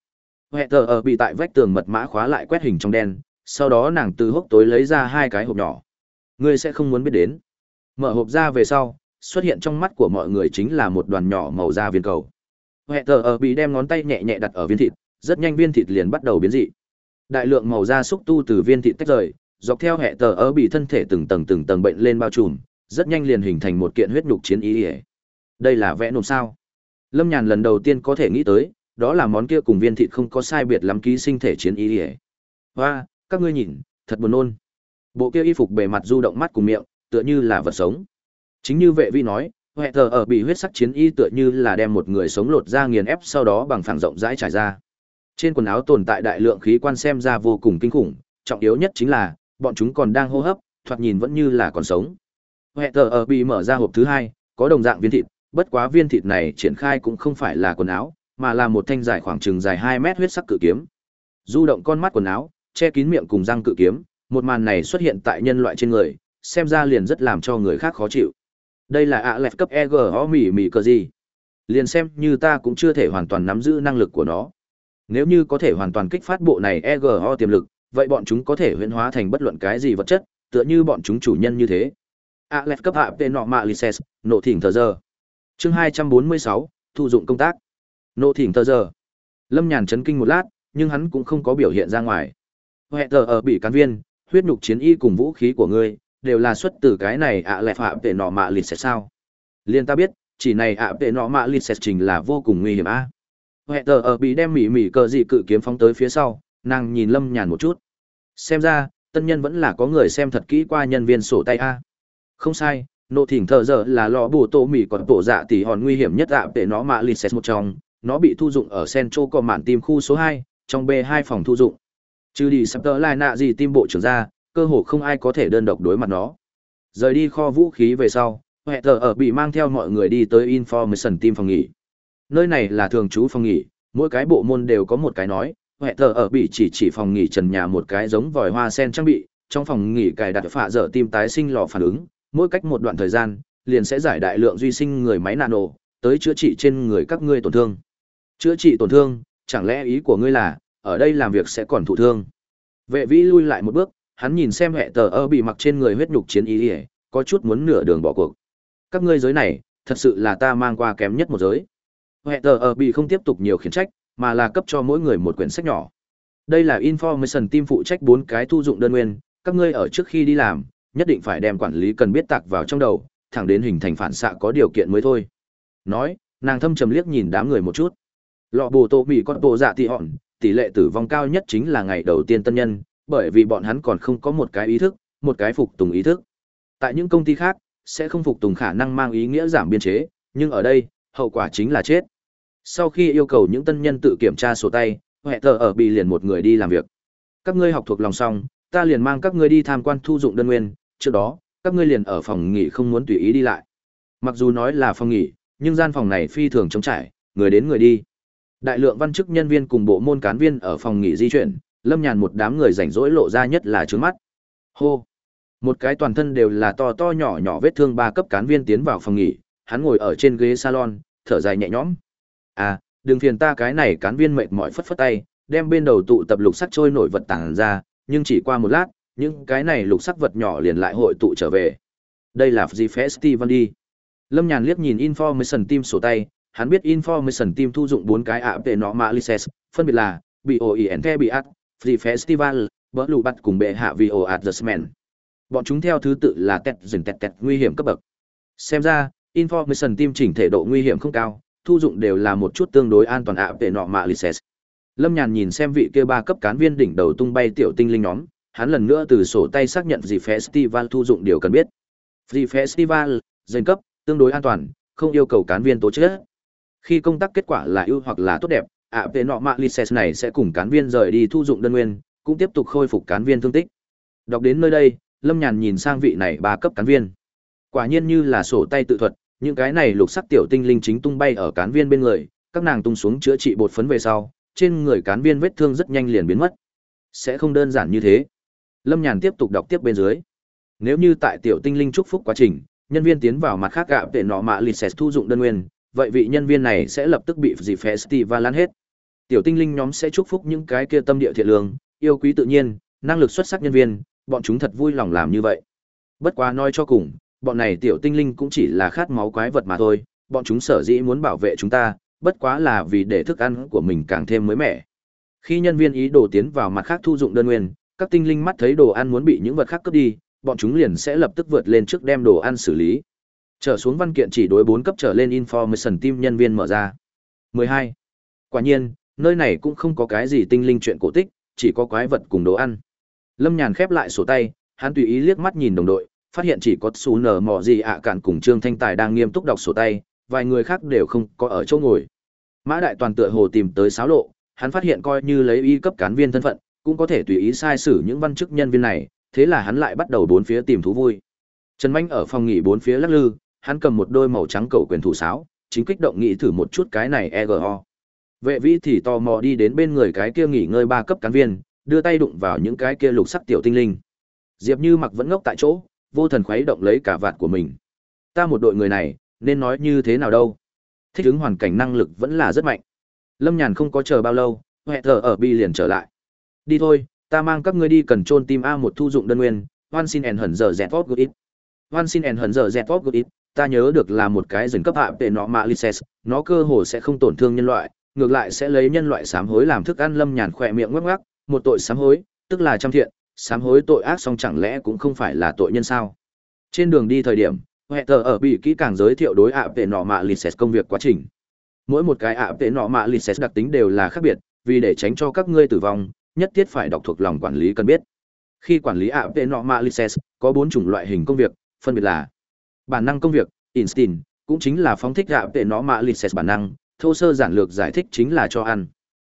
Hệ tờ ở bị tại vách tường mật mã khóa lại quét hình trong đen, sau đó nàng từ hốc tối lấy ra hai cái hộp nhỏ. Ngươi sẽ không muốn biết đến. Mở hộp ra về sau, xuất hiện trong mắt của mọi người chính là một đoàn nhỏ màu da viên cầu. Hệ tờ ở bị đem ngón tay nhẹ nhẹ đặt ở viên thịt, rất nhanh viên thịt liền bắt đầu biến dị. Đại lượng màu da xúc tu từ viên thịt tách rời, dọc theo hệ tờ ở bị thân thể từng tầng từng tầng bệnh lên bao trùm, rất nhanh liền hình thành một kiện huyết nhục chiến ý. Đây là vẽ nộm sao? Lâm Nhàn lần đầu tiên có thể nghĩ tới, đó là món kia cùng viên thịt không có sai biệt lắm ký sinh thể chiến ý ỉa. Hoa các ngươi nhìn thật buồn nôn. Bộ kia y phục bề mặt du động mắt cùng miệng tựa như là vật sống. Chính như vệ vi nói huệ thờ ở bị huyết sắc chiến y tựa như là đem một người sống lột ra nghiền ép sau đó bằng phẳng rộng rãi trải ra. Trên quần áo tồn tại đại lượng khí quan xem ra vô cùng kinh khủng trọng yếu nhất chính là bọn chúng còn đang hô hấp thoạt nhìn vẫn như là còn sống huệ thờ ở bị mở ra hộp thứ hai có đồng dạng viên thịt bất quá viên thịt này triển khai cũng không phải là quần áo mà là một thanh dài khoảng chừng dài hai mét huyết sắc cự kiếm. Du động con mắt quần áo, che kín miệng cùng răng cự kiếm, một màn này xuất hiện tại nhân loại trên người, xem ra liền rất làm cho người khác khó chịu. Đây là ạ lẹt cấp EGO mỉ mỉ cờ gì? Liền xem như ta cũng chưa thể hoàn toàn nắm giữ năng lực của nó. Nếu như có thể hoàn toàn kích phát bộ này EGO tiềm lực, vậy bọn chúng có thể huyễn hóa thành bất luận cái gì vật chất, tựa như bọn chúng chủ nhân như thế. Aleph cấp hạ về nọ mạ license, nộ thỉnh thờ giờ. Chương 246, thu dụng công tác. Nộ thỉnh thờ giờ. Lâm Nhàn chấn kinh một lát, nhưng hắn cũng không có biểu hiện ra ngoài. Hệ tờ ở bị cán viên, huyết nhục chiến y cùng vũ khí của ngươi, đều là xuất từ cái này ạ à lẹ phạm tệ nọ mạ lịt sao. Liên ta biết, chỉ này ạ tệ nọ mạ lịt trình là vô cùng nguy hiểm a. Hệ tờ ở bị đem mỉ mỉ cờ dị cự kiếm phóng tới phía sau, nàng nhìn Lâm Nhàn một chút. Xem ra, tân nhân vẫn là có người xem thật kỹ qua nhân viên sổ tay a. Không sai, nộ thỉnh thờ giờ là lò bồ tô mỉ còn tổ dạ tỷ hòn nguy hiểm nhất ạ để nó mạ lịt sẽ một trong, nó bị thu dụng ở centro có mạn tim khu số 2, trong B2 phòng thu dụng. Trừ đi sắp tớ lại nạ gì tim bộ trưởng ra, cơ hồ không ai có thể đơn độc đối mặt nó. Rời đi kho vũ khí về sau, hệ thờ ở bị mang theo mọi người đi tới Information Team phòng nghỉ. Nơi này là thường trú phòng nghỉ, mỗi cái bộ môn đều có một cái nói, hệ thờ ở bị chỉ chỉ phòng nghỉ trần nhà một cái giống vòi hoa sen trang bị, trong phòng nghỉ cài đặt phạ dở tim tái sinh lò phản ứng, mỗi cách một đoạn thời gian, liền sẽ giải đại lượng duy sinh người máy nano, tới chữa trị trên người các ngươi tổn thương. Chữa trị tổn thương, chẳng lẽ ý của ngươi là, ở đây làm việc sẽ còn thụ thương. Vệ vĩ lui lại một bước, hắn nhìn xem hệ tờ ơ bị mặc trên người huyết nhục chiến ý ỉa có chút muốn nửa đường bỏ cuộc các ngươi giới này thật sự là ta mang qua kém nhất một giới hệ tờ ơ bị không tiếp tục nhiều khiển trách mà là cấp cho mỗi người một quyển sách nhỏ đây là information team phụ trách bốn cái thu dụng đơn nguyên các ngươi ở trước khi đi làm nhất định phải đem quản lý cần biết tạc vào trong đầu, thẳng đến hình thành phản xạ có điều kiện mới thôi. Nói, nàng thâm trầm liếc nhìn đám người một chút. Lọ bồ tô bị con bộ dạ tị hòn tỷ lệ tử vong cao nhất chính là ngày đầu tiên tân nhân, bởi vì bọn hắn còn không có một cái ý thức, một cái phục tùng ý thức. Tại những công ty khác, sẽ không phục tùng khả năng mang ý nghĩa giảm biên chế, nhưng ở đây, hậu quả chính là chết. Sau khi yêu cầu những tân nhân tự kiểm tra sổ tay hệ thờ ở bị liền một người đi làm việc. Các ngươi học thuộc lòng xong, ta liền mang các ngươi đi tham quan thu dụng đơn nguyên trước đó các ngươi liền ở phòng nghỉ không muốn tùy ý đi lại mặc dù nói là phòng nghỉ nhưng gian phòng này phi thường trống trải người đến người đi Đại lượng văn chức nhân viên cùng bộ môn cán viên ở phòng nghỉ di chuyển, Lâm Nhàn một đám người rảnh rỗi lộ ra nhất là trướng mắt. Hô! Một cái toàn thân đều là to to nhỏ nhỏ vết thương ba cấp cán viên tiến vào phòng nghỉ, hắn ngồi ở trên ghế salon, thở dài nhẹ nhõm. À, đừng phiền ta cái này cán viên mệt mỏi phất phất tay, đem bên đầu tụ tập lục sắc trôi nổi vật tàng ra, nhưng chỉ qua một lát, những cái này lục sắc vật nhỏ liền lại hội tụ trở về. Đây là gì festival đi. Lâm Nhàn liếc nhìn information team sổ tay, hắn biết information team thu dụng bốn cái ạ về nọ mà license, phân biệt là BOENT Biat, Free Festival, bỡ lù bắt cùng bệ hạ VO adjustment bọn chúng theo thứ tự là tẹt dừng tẹt tẹt nguy hiểm cấp bậc xem ra information team chỉnh thể độ nguy hiểm không cao thu dụng đều là một chút tương đối an toàn ạ về nọ mạ lices lâm nhàn nhìn xem vị kia ba cấp cán viên đỉnh đầu tung bay tiểu tinh linh nhóm hắn lần nữa từ sổ tay xác nhận gì festival thu dụng điều cần biết. Gì festival dành cấp, tương đối an toàn, không yêu cầu cán viên tố chức khi công tác kết quả là ưu hoặc là tốt đẹp, ạ, về nọ mạng lices này sẽ cùng cán viên rời đi thu dụng đơn nguyên, cũng tiếp tục khôi phục cán viên thương tích. Đọc đến nơi đây, lâm nhàn nhìn sang vị này ba cấp cán viên. Quả nhiên như là sổ tay tự thuật, những cái này lục sắc tiểu tinh linh chính tung bay ở cán viên bên người, các nàng tung xuống chữa trị bột phấn về sau, trên người cán viên vết thương rất nhanh liền biến mất. Sẽ không đơn giản như thế lâm nhàn tiếp tục đọc tiếp bên dưới. Nếu như tại tiểu tinh linh chúc phúc quá trình nhân viên tiến vào mặt khác gạo để nọ mạ lịt xẹt thu dụng đơn nguyên vậy vị nhân viên này sẽ lập tức bị dịp festival lan hết. Tiểu tinh linh nhóm sẽ chúc phúc những cái kia tâm địa thiện lương yêu quý tự nhiên năng lực xuất sắc nhân viên bọn chúng thật vui lòng làm như vậy. Bất quá nói cho cùng bọn này tiểu tinh linh cũng chỉ là khát máu quái vật mà thôi, bọn chúng sở dĩ muốn bảo vệ chúng ta, bất quá là vì để thức ăn của mình càng thêm mới mẻ. Khi nhân viên ý đồ tiến vào mặt khác thu dụng đơn nguyên, các tinh linh mắt thấy đồ ăn muốn bị những vật khác cướp đi, bọn chúng liền sẽ lập tức vượt lên trước đem đồ ăn xử lý. Trở xuống văn kiện chỉ đối 4 cấp trở lên information team nhân viên mở ra. 12. Quả nhiên, nơi này cũng không có cái gì tinh linh chuyện cổ tích, chỉ có quái vật cùng đồ ăn. Lâm Nhàn khép lại sổ tay, hắn tùy ý liếc mắt nhìn đồng đội, phát hiện chỉ có Su nở Mọ gì ạ cản cùng trương thanh tài đang nghiêm túc đọc sổ tay vài người khác đều không có ở chỗ ngồi mã đại toàn tựa hồ tìm tới xáo lộ hắn phát hiện coi như lấy y cấp cán viên thân phận cũng có thể tùy ý sai sử những văn chức nhân viên này thế là hắn lại bắt đầu bốn phía tìm thú vui trần Mạnh ở phòng nghỉ bốn phía lắc lư hắn cầm một đôi màu trắng cầu quyền thủ sáo chính kích động nghĩ thử một chút cái này ego vệ vĩ thì tò mò đi đến bên người cái kia nghỉ ngơi ba cấp cán viên đưa tay đụng vào những cái kia lục sắc tiểu tinh linh diệp như mặc vẫn ngốc tại chỗ vô thần khuấy động lấy cả vạt của mình. Ta một đội người này, nên nói như thế nào đâu? Thích ứng hoàn cảnh năng lực vẫn là rất mạnh. Lâm Nhàn không có chờ bao lâu, hệ thờ ở bi liền trở lại. Đi thôi, ta mang các ngươi đi cần trôn tim A một thu dụng đơn nguyên, hoan xin and Hẩn giờ Zet Tốt Good ít. One Xin and Hẩn giờ Zet Tốt Good ít. ta nhớ được là một cái dần cấp hạ về nọ mạ Lyses, nó cơ hồ sẽ không tổn thương nhân loại, ngược lại sẽ lấy nhân loại sám hối làm thức ăn Lâm Nhàn khỏe miệng ngoắc ngoắc, một tội sám hối, tức là trăm thiện, sám hối tội ác xong chẳng lẽ cũng không phải là tội nhân sao trên đường đi thời điểm huệ tờ ở bị kỹ càng giới thiệu đối ạ về nọ mạ lịch công việc quá trình mỗi một cái ạ về nọ mạ lịch đặc tính đều là khác biệt vì để tránh cho các ngươi tử vong nhất thiết phải đọc thuộc lòng quản lý cần biết khi quản lý ạ vệ nọ mạ lịch có bốn chủng loại hình công việc phân biệt là bản năng công việc instinct cũng chính là phóng thích ạ vệ nọ mạ lịch bản năng thô sơ giản lược giải thích chính là cho ăn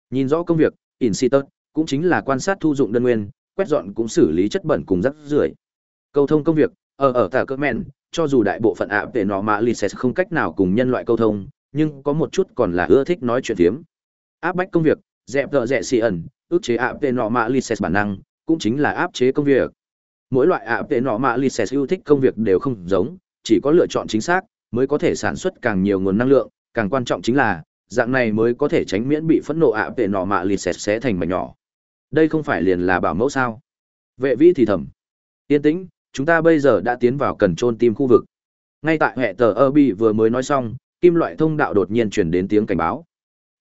nhìn rõ công việc instinct cũng chính là quan sát thu dụng đơn nguyên quét dọn cũng xử lý chất bẩn cùng rác rưởi. Câu thông công việc, ở ở tả cơ men, cho dù đại bộ phận ạ về nó mà không cách nào cùng nhân loại câu thông, nhưng có một chút còn là ưa thích nói chuyện thiếm. Áp bách công việc, dẹp tợ dẹ xì ẩn, ức chế áp tệ nọ mạ mà bản năng, cũng chính là áp chế công việc. Mỗi loại áp tệ nọ mạ mà yêu thích công việc đều không giống, chỉ có lựa chọn chính xác mới có thể sản xuất càng nhiều nguồn năng lượng, càng quan trọng chính là dạng này mới có thể tránh miễn bị phẫn nộ áp tệ nọ mạ lì sẽ thành mảnh nhỏ. Đây không phải liền là bảo mẫu sao? Vệ vĩ thì thầm. Yên tĩnh chúng ta bây giờ đã tiến vào cần trôn tim khu vực. Ngay tại hệ tờ ơ bi vừa mới nói xong kim loại thông đạo đột nhiên chuyển đến tiếng cảnh báo.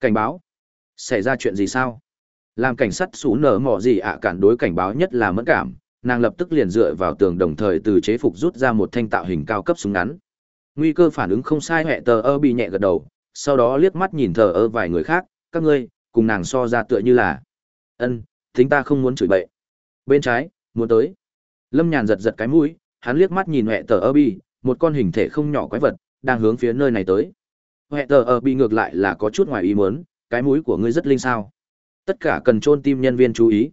Cảnh báo? Xảy ra chuyện gì sao? Làm cảnh sát xú nở mỏ gì ạ cản đối cảnh báo nhất là mẫn cảm nàng lập tức liền dựa vào tường đồng thời từ chế phục rút ra một thanh tạo hình cao cấp súng ngắn nguy cơ phản ứng không sai hệ tờ ơ bị nhẹ gật đầu sau đó liếc mắt nhìn thờ ơ vài người khác các ngươi cùng nàng so ra tựa như là ân thính ta không muốn chửi bậy. Bên trái, muốn tới. Lâm Nhàn giật giật cái mũi, hắn liếc mắt nhìn hệ tờ Ơ bị, một con hình thể không nhỏ quái vật, đang hướng phía nơi này tới. hệ tờ Ơ bị ngược lại là có chút ngoài ý muốn, cái mũi của ngươi rất linh sao. Tất cả cần trôn tim nhân viên chú ý.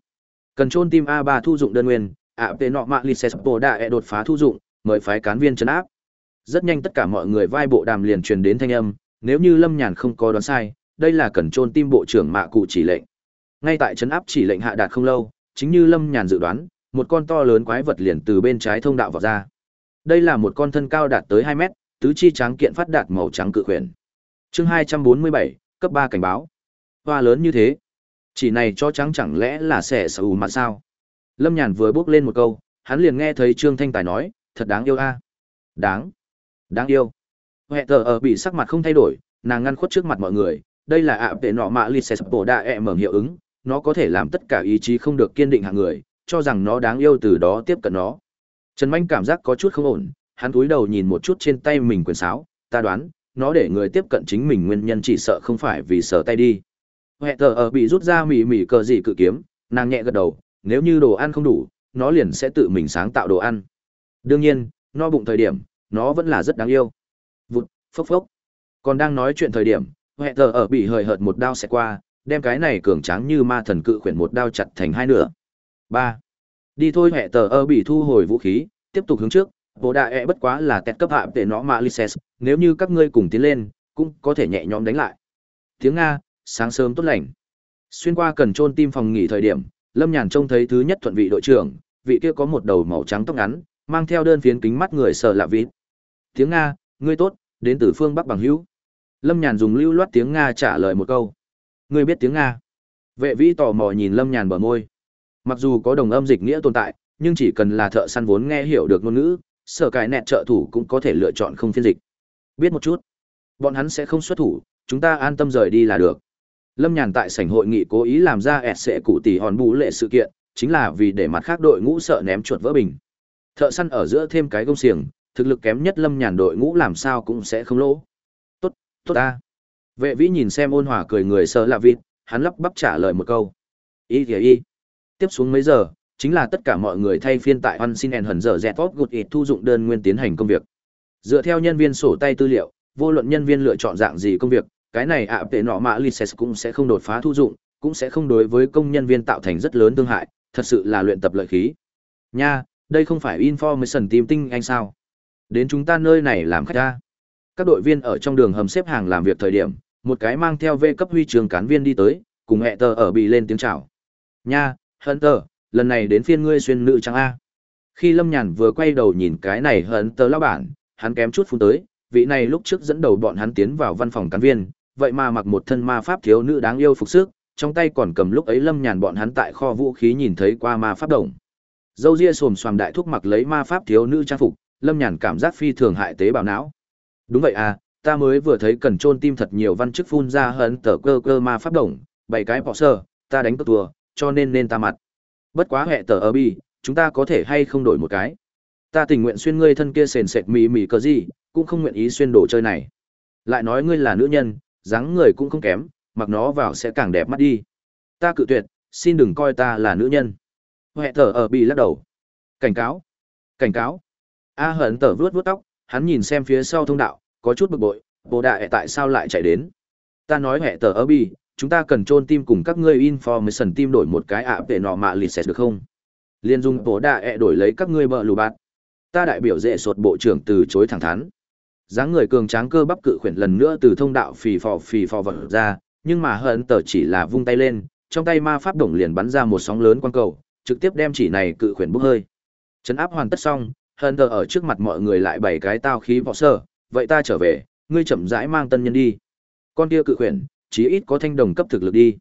Cần trôn tim A3 thu dụng đơn nguyên, ạ p nọ mạ Lisepo đã e đột phá thu dụng, mời phái cán viên chấn áp. Rất nhanh tất cả mọi người vai bộ đàm liền truyền đến thanh âm, nếu như Lâm Nhàn không có đoán sai, đây là cần trôn tim bộ trưởng mạ cụ chỉ lệnh. Ngay tại chấn áp chỉ lệnh hạ đạt không lâu chính như lâm nhàn dự đoán một con to lớn quái vật liền từ bên trái thông đạo vào ra. Đây là một con thân cao đạt tới hai mét tứ chi tráng kiện phát đạt màu trắng cự khuyển. Chương hai trăm bốn mươi bảy cấp ba cảnh báo. Hoa lớn như thế chỉ này cho trắng chẳng lẽ là xẻ xù mặt sao lâm nhàn vừa bước lên một câu hắn liền nghe thấy trương thanh tài nói thật đáng yêu a đáng đáng yêu huệ tờ ở bị sắc mặt không thay đổi nàng ngăn khuất trước mặt mọi người đây là ạ vệ nọ mạ lì xẻ bổ đa ẹ mở hiệu ứng nó có thể làm tất cả ý chí không được kiên định hạng người, cho rằng nó đáng yêu từ đó tiếp cận nó. Trần Manh cảm giác có chút không ổn, hắn cúi đầu nhìn một chút trên tay mình quyền sáo, ta đoán, nó để người tiếp cận chính mình nguyên nhân chỉ sợ không phải vì sợ tay đi. Hệ tờ ở bị rút ra mỉ mỉ cờ gì cự kiếm, nàng nhẹ gật đầu, nếu như đồ ăn không đủ, nó liền sẽ tự mình sáng tạo đồ ăn. Đương nhiên, no bụng thời điểm, nó vẫn là rất đáng yêu. Vụt, phốc phốc. Còn đang nói chuyện thời điểm, hệ tờ ở bị hời hợt một đao xẹt qua, đem cái này cường tráng như ma thần cự khuyển một đao chặt thành hai nửa. Ba. Đi thôi hệ tờ ở bị thu hồi vũ khí, tiếp tục hướng trước, bộ đại ẹ bất quá là tẹt cấp hạ để nó mà license, nếu như các ngươi cùng tiến lên, cũng có thể nhẹ nhõm đánh lại. Tiếng Nga, sáng sớm tốt lành. Xuyên qua cần trôn tim phòng nghỉ thời điểm, Lâm Nhàn trông thấy thứ nhất thuận vị đội trưởng, vị kia có một đầu màu trắng tóc ngắn, mang theo đơn phiến kính mắt người sở lạ vịt. Tiếng Nga, ngươi tốt, đến từ phương Bắc bằng hữu. Lâm Nhàn dùng lưu loát tiếng Nga trả lời một câu. Ngươi biết tiếng Nga. Vệ vĩ tò mò nhìn Lâm Nhàn bờ môi. Mặc dù có đồng âm dịch nghĩa tồn tại, nhưng chỉ cần là thợ săn vốn nghe hiểu được ngôn ngữ, sở cải nẹt trợ thủ cũng có thể lựa chọn không phiên dịch. Biết một chút. Bọn hắn sẽ không xuất thủ, chúng ta an tâm rời đi là được. Lâm Nhàn tại sảnh hội nghị cố ý làm ra ẹt sệ cụ tỷ hòn bù lệ sự kiện, chính là vì để mặt khác đội ngũ sợ ném chuột vỡ bình. Thợ săn ở giữa thêm cái công xiềng, thực lực kém nhất Lâm Nhàn đội ngũ làm sao cũng sẽ không lỗ. Tốt, tốt ta. Vệ vĩ nhìn xem ôn hòa cười người sợ lạ vịt, hắn lắp bắp trả lời một câu. Y kìa y. Tiếp xuống mấy giờ, chính là tất cả mọi người thay phiên tại Hoan Xin hần giờ dẹt tốt gột ít thu dụng đơn nguyên tiến hành công việc. Dựa theo nhân viên sổ tay tư liệu, vô luận nhân viên lựa chọn dạng gì công việc, cái này ạ tệ nọ mã license cũng sẽ không đột phá thu dụng, cũng sẽ không đối với công nhân viên tạo thành rất lớn thương hại, thật sự là luyện tập lợi khí. Nha, đây không phải information team tinh anh sao? Đến chúng ta nơi này làm khách ra. Các đội viên ở trong đường hầm xếp hàng làm việc thời điểm, một cái mang theo V cấp huy trường cán viên đi tới, cùng hẹ tờ ở bị lên tiếng chào. Nha, Hunter, lần này đến phiên ngươi xuyên nữ trang A. Khi Lâm Nhàn vừa quay đầu nhìn cái này Hunter lao bản, hắn kém chút phút tới, vị này lúc trước dẫn đầu bọn hắn tiến vào văn phòng cán viên, vậy mà mặc một thân ma pháp thiếu nữ đáng yêu phục sức, trong tay còn cầm lúc ấy Lâm Nhàn bọn hắn tại kho vũ khí nhìn thấy qua ma pháp đồng. Dâu ria sồm xoàm đại thúc mặc lấy ma pháp thiếu nữ trang phục, Lâm Nhàn cảm giác phi thường hại tế bào não. Đúng vậy à, ta mới vừa thấy cần trôn tim thật nhiều văn chức phun ra hận tờ cơ cơ ma pháp đồng, bảy cái bỏ sơ, ta đánh cơ tùa, cho nên nên ta mặt. Bất quá hệ tờ ở bi, chúng ta có thể hay không đổi một cái. Ta tình nguyện xuyên ngươi thân kia sền sệt mì mì cờ gì, cũng không nguyện ý xuyên đồ chơi này. Lại nói ngươi là nữ nhân, dáng người cũng không kém, mặc nó vào sẽ càng đẹp mắt đi. Ta cự tuyệt, xin đừng coi ta là nữ nhân. Hệ thở ở bị lắc đầu. Cảnh cáo. Cảnh cáo. A hận tở vuốt vuốt tóc, hắn nhìn xem phía sau thông đạo, có chút bực bội, bồ đại tại sao lại chạy đến. Ta nói hệ tở ở bị, chúng ta cần trôn tim cùng các ngươi information tim đổi một cái ạ về nọ mạ lịt được không? Liên dung bồ đại đổi lấy các ngươi bợ lù bạt. Ta đại biểu dễ sột bộ trưởng từ chối thẳng thắn dáng người cường tráng cơ bắp cự khuyển lần nữa từ thông đạo phì phò phì phò vật ra, nhưng mà hận tờ chỉ là vung tay lên, trong tay ma pháp đồng liền bắn ra một sóng lớn quang cầu, trực tiếp đem chỉ này cự khuyển bốc hơi. Chấn áp hoàn tất xong hận tờ ở trước mặt mọi người lại bảy cái tao khí võ sơ, vậy ta trở về, ngươi chậm rãi mang tân nhân đi. Con kia cự khuyển, chí ít có thanh đồng cấp thực lực đi.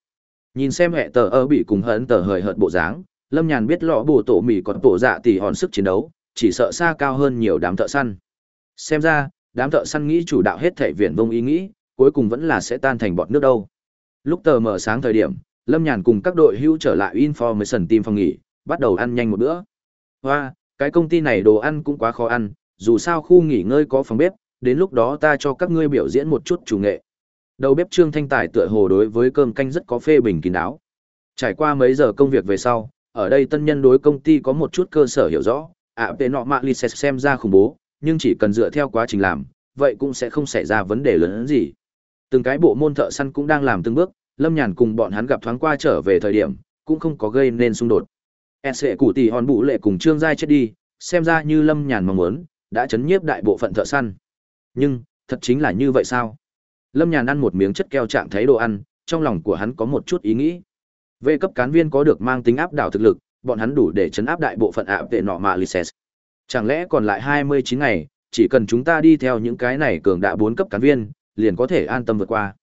Nhìn xem hệ tờ ơ bị cùng hận tờ hời hợt bộ dáng, lâm nhàn biết lọ bồ tổ mỹ còn tổ dạ tỉ hòn sức chiến đấu, chỉ sợ xa cao hơn nhiều đám thợ săn. Xem ra đám thợ săn nghĩ chủ đạo hết thể viển vông ý nghĩ, cuối cùng vẫn là sẽ tan thành bọt nước đâu. Lúc tờ mở sáng thời điểm, Lâm Nhàn cùng các đội hưu trở lại Information Team phòng nghỉ, bắt đầu ăn nhanh một bữa. Hoa, cái công ty này đồ ăn cũng quá khó ăn, dù sao khu nghỉ ngơi có phòng bếp, đến lúc đó ta cho các ngươi biểu diễn một chút chủ nghệ. Đầu bếp Trương Thanh Tài tựa hồ đối với cơm canh rất có phê bình kín đáo. Trải qua mấy giờ công việc về sau, ở đây tân nhân đối công ty có một chút cơ sở hiểu rõ, ạ à, nọ mạ lì xem ra khủng bố, nhưng chỉ cần dựa theo quá trình làm, vậy cũng sẽ không xảy ra vấn đề lớn hơn gì. Từng cái bộ môn thợ săn cũng đang làm từng bước, Lâm Nhàn cùng bọn hắn gặp thoáng qua trở về thời điểm, cũng không có gây nên xung đột. E sẽ cụ tỷ hòn bụ lệ cùng Trương Giai chết đi, xem ra như Lâm Nhàn mong muốn, đã chấn nhiếp đại bộ phận thợ săn. Nhưng, thật chính là như vậy sao? Lâm Nhàn ăn một miếng chất keo trạng thấy đồ ăn, trong lòng của hắn có một chút ý nghĩ. Về cấp cán viên có được mang tính áp đảo thực lực, bọn hắn đủ để chấn áp đại bộ phận ạ vệ nọ mà Lyses. Chẳng lẽ còn lại 29 ngày, chỉ cần chúng ta đi theo những cái này cường đại bốn cấp cán viên, liền có thể an tâm vượt qua.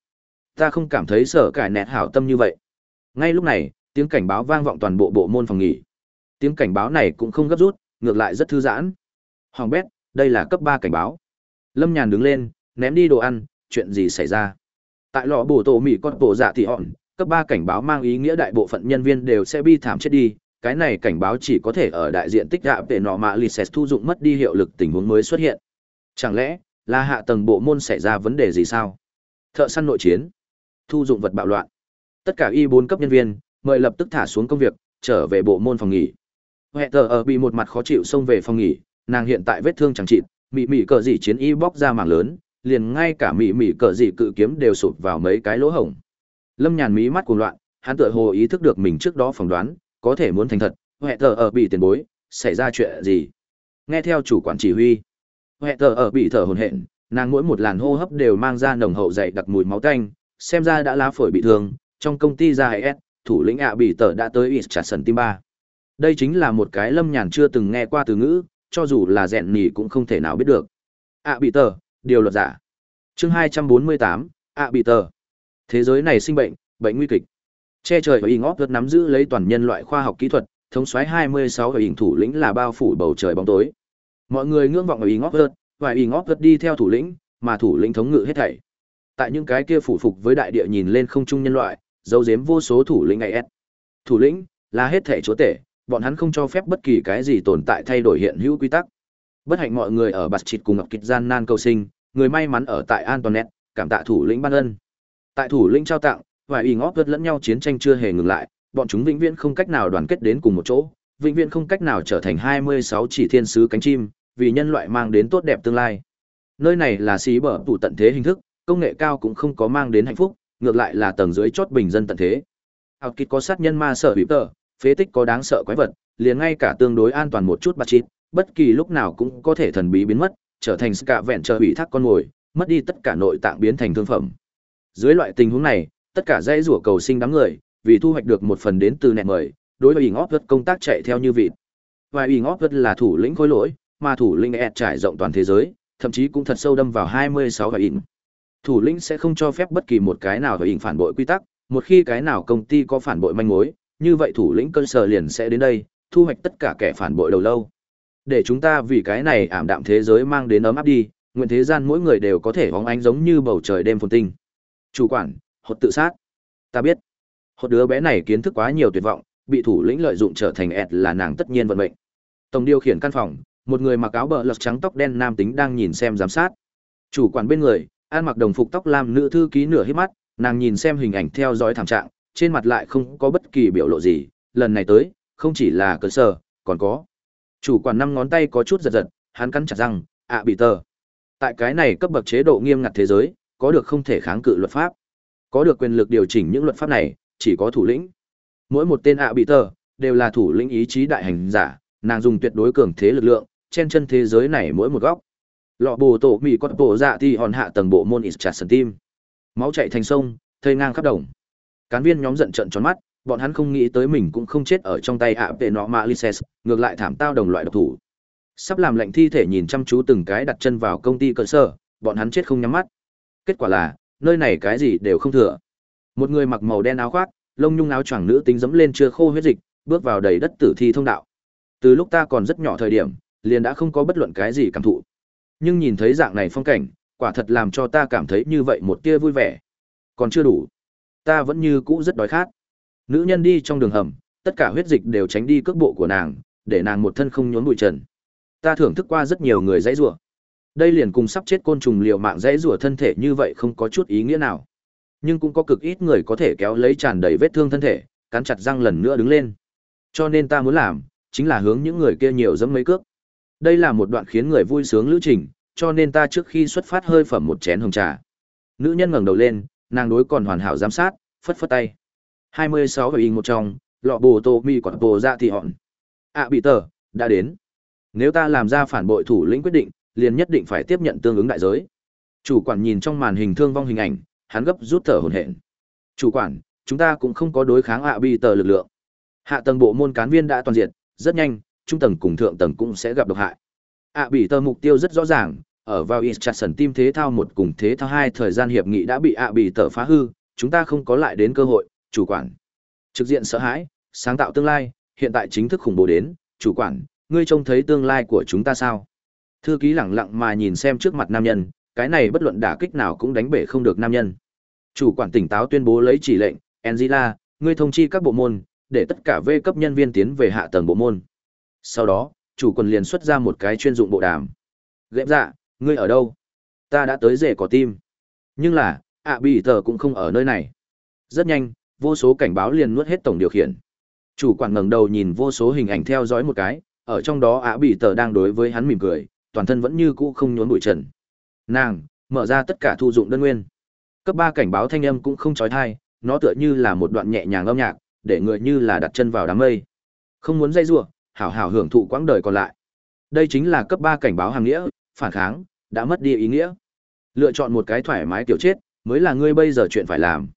Ta không cảm thấy sở cải nẹt hảo tâm như vậy. Ngay lúc này, tiếng cảnh báo vang vọng toàn bộ bộ môn phòng nghỉ. Tiếng cảnh báo này cũng không gấp rút, ngược lại rất thư giãn. Hoàng bét, đây là cấp 3 cảnh báo. Lâm Nhàn đứng lên, ném đi đồ ăn, chuyện gì xảy ra? Tại lò bổ tổ mỉ con tổ dạ thì hòn, cấp 3 cảnh báo mang ý nghĩa đại bộ phận nhân viên đều sẽ bi thảm chết đi, cái này cảnh báo chỉ có thể ở đại diện tích gạ về nọ mạ Lises thu dụng mất đi hiệu lực tình huống mới xuất hiện. Chẳng lẽ là hạ tầng bộ môn xảy ra vấn đề gì sao? Thợ săn nội chiến, thu dụng vật bạo loạn. Tất cả y bốn cấp nhân viên, mời lập tức thả xuống công việc, trở về bộ môn phòng nghỉ. Hệ tờ ở bị một mặt khó chịu xông về phòng nghỉ, nàng hiện tại vết thương chẳng trị, mị mị cờ dị chiến y bóc ra mảng lớn, liền ngay cả mị mị cờ dị cự kiếm đều sụp vào mấy cái lỗ hổng. Lâm Nhàn mí mắt cuồng loạn, hắn tựa hồ ý thức được mình trước đó phỏng đoán, có thể muốn thành thật, hệ tờ ở bị tiền bối, xảy ra chuyện gì? Nghe theo chủ quản chỉ huy, hệ tờ ở bị thở hổn hển, nàng mỗi một làn hô hấp đều mang ra nồng hậu dày đặc mùi máu tanh, xem ra đã lá phổi bị thương, trong công ty ra S, thủ lĩnh ạ bị tờ đã tới ít trả sần tim ba. Đây chính là một cái lâm nhàn chưa từng nghe qua từ ngữ, cho dù là dẹn nhỉ cũng không thể nào biết được. ạ bị tờ, điều luật giả. Chương hai trăm bốn mươi tám, ạ bị tờ. Thế giới này sinh bệnh, bệnh nguy kịch. Che trời và y ngóp rất nắm giữ lấy toàn nhân loại khoa học kỹ thuật, thống soái 26 và hình thủ lĩnh là bao phủ bầu trời bóng tối. Mọi người ngưỡng vọng ở y ngóp rất, và y ngóp vượt đi theo thủ lĩnh, mà thủ lĩnh thống ngự hết thảy. Tại những cái kia phủ phục với đại địa nhìn lên không trung nhân loại, dấu giếm vô số thủ lĩnh ngày Thủ lĩnh là hết thảy chúa tể, bọn hắn không cho phép bất kỳ cái gì tồn tại thay đổi hiện hữu quy tắc. Bất hạnh mọi người ở bạt chịt cùng ngọc kịch gian nan cầu sinh, người may mắn ở tại an toàn cảm tạ thủ lĩnh ban ân. Tại thủ lĩnh trao tặng, và y ngóp lẫn nhau chiến tranh chưa hề ngừng lại, bọn chúng vĩnh viễn không cách nào đoàn kết đến cùng một chỗ, vĩnh viễn không cách nào trở thành 26 chỉ thiên sứ cánh chim, vì nhân loại mang đến tốt đẹp tương lai. Nơi này là xí bở tụ tận thế hình thức, công nghệ cao cũng không có mang đến hạnh phúc, ngược lại là tầng dưới chót bình dân tận thế. Học kịch có sát nhân ma sợ bị tờ, phế tích có đáng sợ quái vật, liền ngay cả tương đối an toàn một chút bạc chít, bất kỳ lúc nào cũng có thể thần bí biến mất, trở thành cả vẹn chờ bị thác con ngồi, mất đi tất cả nội tạng biến thành thương phẩm. Dưới loại tình huống này, tất cả dây rủa cầu sinh đám người, vì thu hoạch được một phần đến từ nẹt mời, đối với Ngóp Vất công tác chạy theo như vịt. Và Ngóp Vất là thủ lĩnh khối lỗi, mà thủ lĩnh ẹt trải rộng toàn thế giới, thậm chí cũng thật sâu đâm vào 26 và in. Thủ lĩnh sẽ không cho phép bất kỳ một cái nào và in phản bội quy tắc, một khi cái nào công ty có phản bội manh mối, như vậy thủ lĩnh cơ sở liền sẽ đến đây, thu hoạch tất cả kẻ phản bội đầu lâu. Để chúng ta vì cái này ảm đạm thế giới mang đến ấm áp đi, nguyện thế gian mỗi người đều có thể bóng ánh giống như bầu trời đêm phồn tinh. Chủ quản, hột tự sát. Ta biết. Hột đứa bé này kiến thức quá nhiều tuyệt vọng, bị thủ lĩnh lợi dụng trở thành ẹt là nàng tất nhiên vận mệnh. Tổng điều khiển căn phòng, một người mặc áo bờ lật trắng tóc đen nam tính đang nhìn xem giám sát. Chủ quản bên người, ăn mặc đồng phục tóc lam nữ thư ký nửa hít mắt, nàng nhìn xem hình ảnh theo dõi thảm trạng, trên mặt lại không có bất kỳ biểu lộ gì, lần này tới, không chỉ là cơ sở, còn có. Chủ quản năm ngón tay có chút giật giật, hắn cắn chặt răng, ạ bị tờ. Tại cái này cấp bậc chế độ nghiêm ngặt thế giới, có được không thể kháng cự luật pháp. Có được quyền lực điều chỉnh những luật pháp này, chỉ có thủ lĩnh. Mỗi một tên ạ bị tờ, đều là thủ lĩnh ý chí đại hành giả, nàng dùng tuyệt đối cường thế lực lượng, trên chân thế giới này mỗi một góc. Lọ bồ tổ mì con bộ dạ thì hòn hạ tầng bộ môn chặt Ischasson tim Máu chạy thành sông, thây ngang khắp đồng. Cán viên nhóm giận trận tròn mắt, bọn hắn không nghĩ tới mình cũng không chết ở trong tay ạ vệ nọ mà Lises, ngược lại thảm tao đồng loại độc thủ. Sắp làm lệnh thi thể nhìn chăm chú từng cái đặt chân vào công ty cơ sở, bọn hắn chết không nhắm mắt. Kết quả là, nơi này cái gì đều không thừa. Một người mặc màu đen áo khoác, lông nhung áo choàng nữ tính dẫm lên chưa khô huyết dịch, bước vào đầy đất tử thi thông đạo. Từ lúc ta còn rất nhỏ thời điểm, liền đã không có bất luận cái gì cảm thụ. Nhưng nhìn thấy dạng này phong cảnh, quả thật làm cho ta cảm thấy như vậy một tia vui vẻ. Còn chưa đủ. Ta vẫn như cũ rất đói khát. Nữ nhân đi trong đường hầm, tất cả huyết dịch đều tránh đi cước bộ của nàng, để nàng một thân không nhốn bụi trần. Ta thưởng thức qua rất nhiều người dãy rủa. Đây liền cùng sắp chết côn trùng liều mạng dễ rủa thân thể như vậy không có chút ý nghĩa nào. Nhưng cũng có cực ít người có thể kéo lấy tràn đầy vết thương thân thể, cắn chặt răng lần nữa đứng lên. Cho nên ta muốn làm, chính là hướng những người kia nhiều dẫm mấy cước. Đây là một đoạn khiến người vui sướng lữ trình, cho nên ta trước khi xuất phát hơi phẩm một chén hồng trà. Nữ nhân ngẩng đầu lên, nàng đối còn hoàn hảo giám sát, phất phất tay. 26 và in một trong, lọ bồ tô mi còn bồ ra thì hòn. À bị tờ, đã đến. Nếu ta làm ra phản bội thủ lĩnh quyết định, liền nhất định phải tiếp nhận tương ứng đại giới. Chủ quản nhìn trong màn hình thương vong hình ảnh, hắn gấp rút thở hổn hển. Chủ quản, chúng ta cũng không có đối kháng ạ bi tờ lực lượng. Hạ tầng bộ môn cán viên đã toàn diện, rất nhanh, trung tầng cùng thượng tầng cũng sẽ gặp độc hại. ạ bị tờ mục tiêu rất rõ ràng, ở vào instruction team thế thao một cùng thế thao hai thời gian hiệp nghị đã bị ạ bị tờ phá hư, chúng ta không có lại đến cơ hội, chủ quản. Trực diện sợ hãi, sáng tạo tương lai, hiện tại chính thức khủng bố đến, chủ quản, ngươi trông thấy tương lai của chúng ta sao? Thư ký lẳng lặng mà nhìn xem trước mặt nam nhân, cái này bất luận đả kích nào cũng đánh bể không được nam nhân. Chủ quản tỉnh táo tuyên bố lấy chỉ lệnh, Angela, ngươi thông chi các bộ môn, để tất cả V cấp nhân viên tiến về hạ tầng bộ môn. Sau đó, chủ quần liền xuất ra một cái chuyên dụng bộ đàm. Gệm dạ, ngươi ở đâu? Ta đã tới rể có tim. Nhưng là, ạ bị tờ cũng không ở nơi này. Rất nhanh, vô số cảnh báo liền nuốt hết tổng điều khiển. Chủ quản ngẩng đầu nhìn vô số hình ảnh theo dõi một cái, ở trong đó ạ bị tờ đang đối với hắn mỉm cười, toàn thân vẫn như cũ không nhốn bụi trần. Nàng, mở ra tất cả thu dụng đơn nguyên. Cấp ba cảnh báo thanh âm cũng không trói thai, nó tựa như là một đoạn nhẹ nhàng âm nhạc, để người như là đặt chân vào đám mây. Không muốn dây giụa hảo hảo hưởng thụ quãng đời còn lại. Đây chính là cấp ba cảnh báo hàng nghĩa, phản kháng, đã mất đi ý nghĩa. Lựa chọn một cái thoải mái tiểu chết, mới là ngươi bây giờ chuyện phải làm.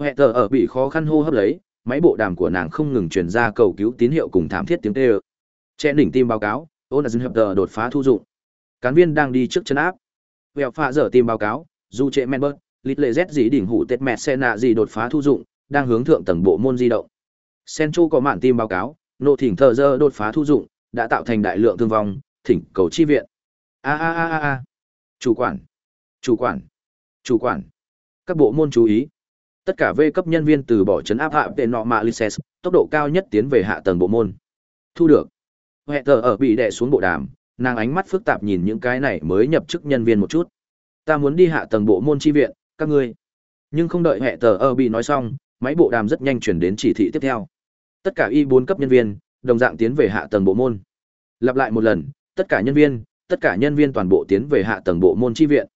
Hệ tờ ở bị khó khăn hô hấp lấy, máy bộ đàm của nàng không ngừng truyền ra cầu cứu tín hiệu cùng thảm thiết tiếng kêu. che đỉnh tim báo cáo, ôn là dân hợp tờ đột phá thu dụng. Cán viên đang đi trước chân áp. Vẹo phạ dở tim báo cáo, dù trệ men bớt, lít lệ z gì đỉnh hủ tết mẹ xe nạ gì đột phá thu dụng, đang hướng thượng tầng bộ môn di động. Senchu có mạn tim báo cáo, nộ thỉnh thờ dơ đột phá thu dụng, đã tạo thành đại lượng thương vong, thỉnh cầu chi viện. A a a a a. Chủ quản, chủ quản, chủ quản. Các bộ môn chú ý. Tất cả V cấp nhân viên từ bỏ chấn áp hạ tệ nọ mạ license, tốc độ cao nhất tiến về hạ tầng bộ môn. Thu được. Hệ tờ ở bị đè xuống bộ đàm, nàng ánh mắt phức tạp nhìn những cái này mới nhập chức nhân viên một chút. Ta muốn đi hạ tầng bộ môn tri viện, các ngươi. Nhưng không đợi hệ tờ ở bị nói xong, máy bộ đàm rất nhanh chuyển đến chỉ thị tiếp theo. Tất cả y bốn cấp nhân viên, đồng dạng tiến về hạ tầng bộ môn. Lặp lại một lần, tất cả nhân viên, tất cả nhân viên toàn bộ tiến về hạ tầng bộ môn tri viện.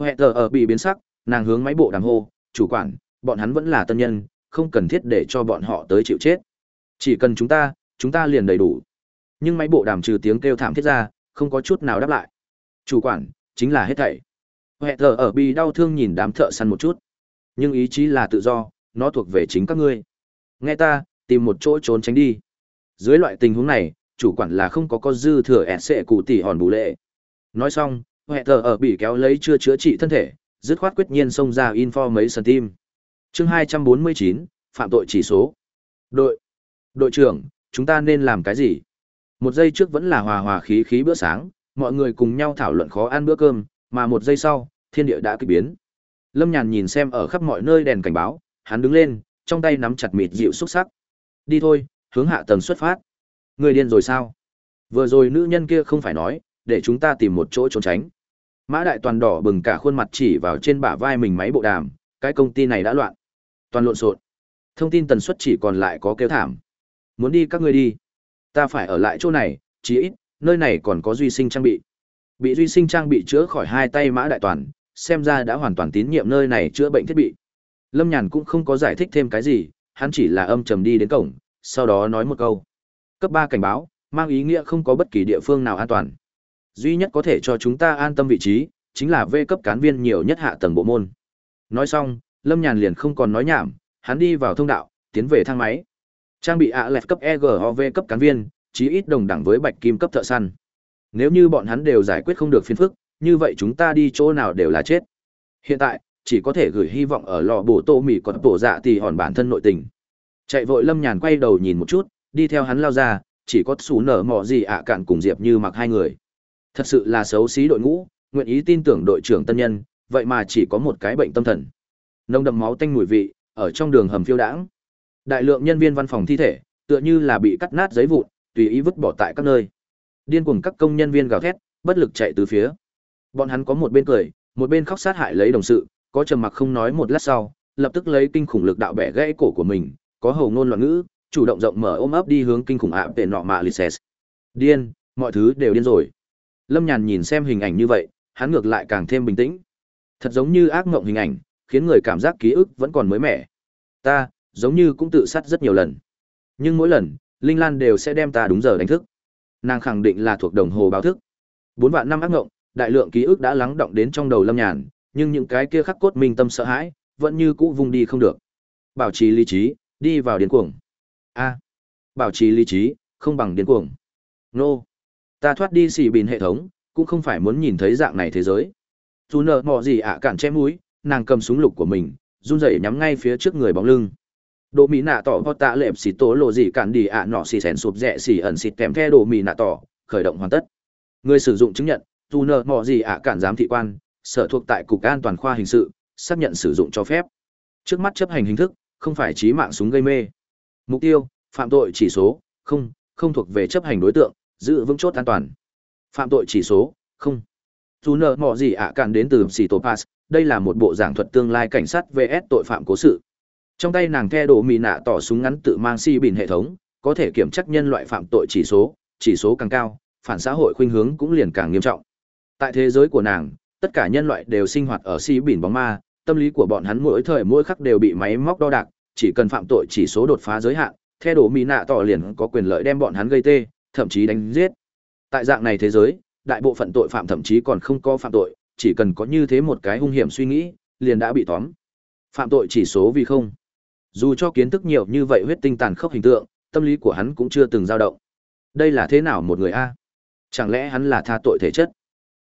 Hệ tờ ở bị biến sắc, nàng hướng máy bộ đàm hô, chủ quản, bọn hắn vẫn là tân nhân, không cần thiết để cho bọn họ tới chịu chết. Chỉ cần chúng ta, chúng ta liền đầy đủ. Nhưng máy bộ đàm trừ tiếng kêu thảm thiết ra, không có chút nào đáp lại. Chủ quản, chính là hết thảy. huệ thờ ở bi đau thương nhìn đám thợ săn một chút. Nhưng ý chí là tự do, nó thuộc về chính các ngươi. Nghe ta, tìm một chỗ trốn tránh đi. Dưới loại tình huống này, chủ quản là không có có dư thừa ẹt sệ cụ tỷ hòn bù lệ. Nói xong, huệ thờ ở bị kéo lấy chưa chữa trị thân thể, dứt khoát quyết nhiên xông ra info mấy sân tim. Chương 249, phạm tội chỉ số. Đội, đội trưởng, chúng ta nên làm cái gì? Một giây trước vẫn là hòa hòa khí khí bữa sáng, mọi người cùng nhau thảo luận khó ăn bữa cơm, mà một giây sau, thiên địa đã kịch biến. Lâm Nhàn nhìn xem ở khắp mọi nơi đèn cảnh báo, hắn đứng lên, trong tay nắm chặt mịt dịu xúc sắc. Đi thôi, hướng hạ tầng xuất phát. Người điên rồi sao? Vừa rồi nữ nhân kia không phải nói, để chúng ta tìm một chỗ trốn tránh. Mã đại toàn đỏ bừng cả khuôn mặt chỉ vào trên bả vai mình máy bộ đàm, cái công ty này đã loạn. Toàn lộn xộn. Thông tin tần suất chỉ còn lại có kêu thảm. Muốn đi các ngươi đi. Ta phải ở lại chỗ này, chí ít, nơi này còn có duy sinh trang bị. Bị duy sinh trang bị chữa khỏi hai tay mã đại toàn, xem ra đã hoàn toàn tín nhiệm nơi này chữa bệnh thiết bị. Lâm Nhàn cũng không có giải thích thêm cái gì, hắn chỉ là âm trầm đi đến cổng, sau đó nói một câu. Cấp ba cảnh báo, mang ý nghĩa không có bất kỳ địa phương nào an toàn. Duy nhất có thể cho chúng ta an tâm vị trí, chính là vê cấp cán viên nhiều nhất hạ tầng bộ môn. Nói xong, Lâm Nhàn liền không còn nói nhảm, hắn đi vào thông đạo, tiến về thang máy. Trang bị ạ lẹt cấp EGOV cấp cán viên, chí ít đồng đẳng với bạch kim cấp thợ săn. Nếu như bọn hắn đều giải quyết không được phiền phức, như vậy chúng ta đi chỗ nào đều là chết. Hiện tại, chỉ có thể gửi hy vọng ở lò bổ tô mì còn bổ dạ thì hòn bản thân nội tình. Chạy vội Lâm Nhàn quay đầu nhìn một chút, đi theo hắn lao ra, chỉ có xù nở mò gì ạ cạn cùng Diệp Như mặc hai người. Thật sự là xấu xí đội ngũ, nguyện ý tin tưởng đội trưởng tân nhân, vậy mà chỉ có một cái bệnh tâm thần. Nông đậm máu tanh mùi vị, ở trong đường hầm phiêu đãng. Đại lượng nhân viên văn phòng thi thể, tựa như là bị cắt nát giấy vụn, tùy ý vứt bỏ tại các nơi. Điên cuồng các công nhân viên gào thét, bất lực chạy từ phía. Bọn hắn có một bên cười, một bên khóc sát hại lấy đồng sự, có trầm mặc không nói một lát sau, lập tức lấy kinh khủng lực đạo bẻ gãy cổ của mình, có hầu ngôn loạn ngữ, chủ động rộng mở ôm ấp đi hướng kinh khủng ạ về nọ mạ Lyses. Điên, mọi thứ đều điên rồi. Lâm Nhàn nhìn xem hình ảnh như vậy, hắn ngược lại càng thêm bình tĩnh. Thật giống như ác mộng hình ảnh, khiến người cảm giác ký ức vẫn còn mới mẻ. Ta, giống như cũng tự sát rất nhiều lần. Nhưng mỗi lần, Linh Lan đều sẽ đem ta đúng giờ đánh thức. Nàng khẳng định là thuộc đồng hồ báo thức. Bốn vạn năm ác ngộng, đại lượng ký ức đã lắng động đến trong đầu Lâm Nhàn, nhưng những cái kia khắc cốt minh tâm sợ hãi, vẫn như cũ vùng đi không được. Bảo trì lý trí, đi vào điên cuồng. A. bảo trì lý trí, không bằng điên cuồng. Nô. Ta thoát đi xì bìn hệ thống, cũng không phải muốn nhìn thấy dạng này thế giới. Dù nợ mò gì ạ cản che mũi, nàng cầm súng lục của mình, run rẩy nhắm ngay phía trước người bóng lưng. Đồ mỹ nạ tỏ hoặc tạ lệm xì tố lộ gì cản đi ạ nọ xì sèn sụp rẻ xì ẩn xịt kèm theo đồ mỹ nạ tỏ, khởi động hoàn tất. Người sử dụng chứng nhận, dù nợ mò gì ạ cản giám thị quan, sở thuộc tại cục an toàn khoa hình sự, xác nhận sử dụng cho phép. Trước mắt chấp hành hình thức, không phải trí mạng súng gây mê. Mục tiêu, phạm tội chỉ số không không thuộc về chấp hành đối tượng giữ vững chốt an toàn phạm tội chỉ số không dù nợ mọ gì ạ cản đến từ xì tổ pass đây là một bộ giảng thuật tương lai cảnh sát vs tội phạm cố sự trong tay nàng the đồ mì nạ tỏ súng ngắn tự mang si bìn hệ thống, có thể kiểm chắc nhân loại phạm tội chỉ số chỉ số càng cao, phản xã hội khuynh hướng cũng liền càng nghiêm trọng. Tại thế giới của nàng, tất cả nhân loại đều sinh hoạt ở si bìn bóng ma, tâm lý của bọn hắn mỗi thời mỗi khắc đều bị máy móc đo đạc, chỉ cần phạm tội chỉ số đột phá giới hạn, the đồ mì nạ tỏ liền có quyền lợi đem bọn hắn gây tê, thậm chí đánh giết. Tại dạng này thế giới, đại bộ phận tội phạm thậm chí còn không có phạm tội, chỉ cần có như thế một cái hung hiểm suy nghĩ, liền đã bị tóm. Phạm tội chỉ số vì không dù cho kiến thức nhiều như vậy huyết tinh tàn khốc hình tượng, tâm lý của hắn cũng chưa từng dao động. Đây là thế nào một người a? Chẳng lẽ hắn là tha tội thể chất?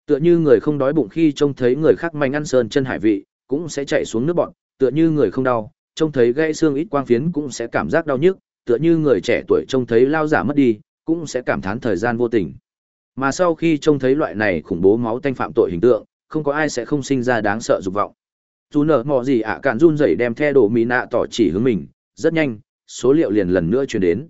Tựa như người không đói bụng khi trông thấy người khác manh ăn sơn chân hải vị, cũng sẽ chạy xuống nước bọn. Tựa như người không đau, trông thấy gãy xương ít quang phiến cũng sẽ cảm giác đau nhức. Tựa như người trẻ tuổi trông thấy lao giả mất đi, cũng sẽ cảm thán thời gian vô tình. Mà sau khi trông thấy loại này khủng bố máu tanh phạm tội hình tượng, không có ai sẽ không sinh ra đáng sợ dục vọng dù nở mò gì ạ cạn run rẩy đem theo đồ mỹ nạ tỏ chỉ hướng mình. Rất nhanh số liệu liền lần nữa chuyển đến.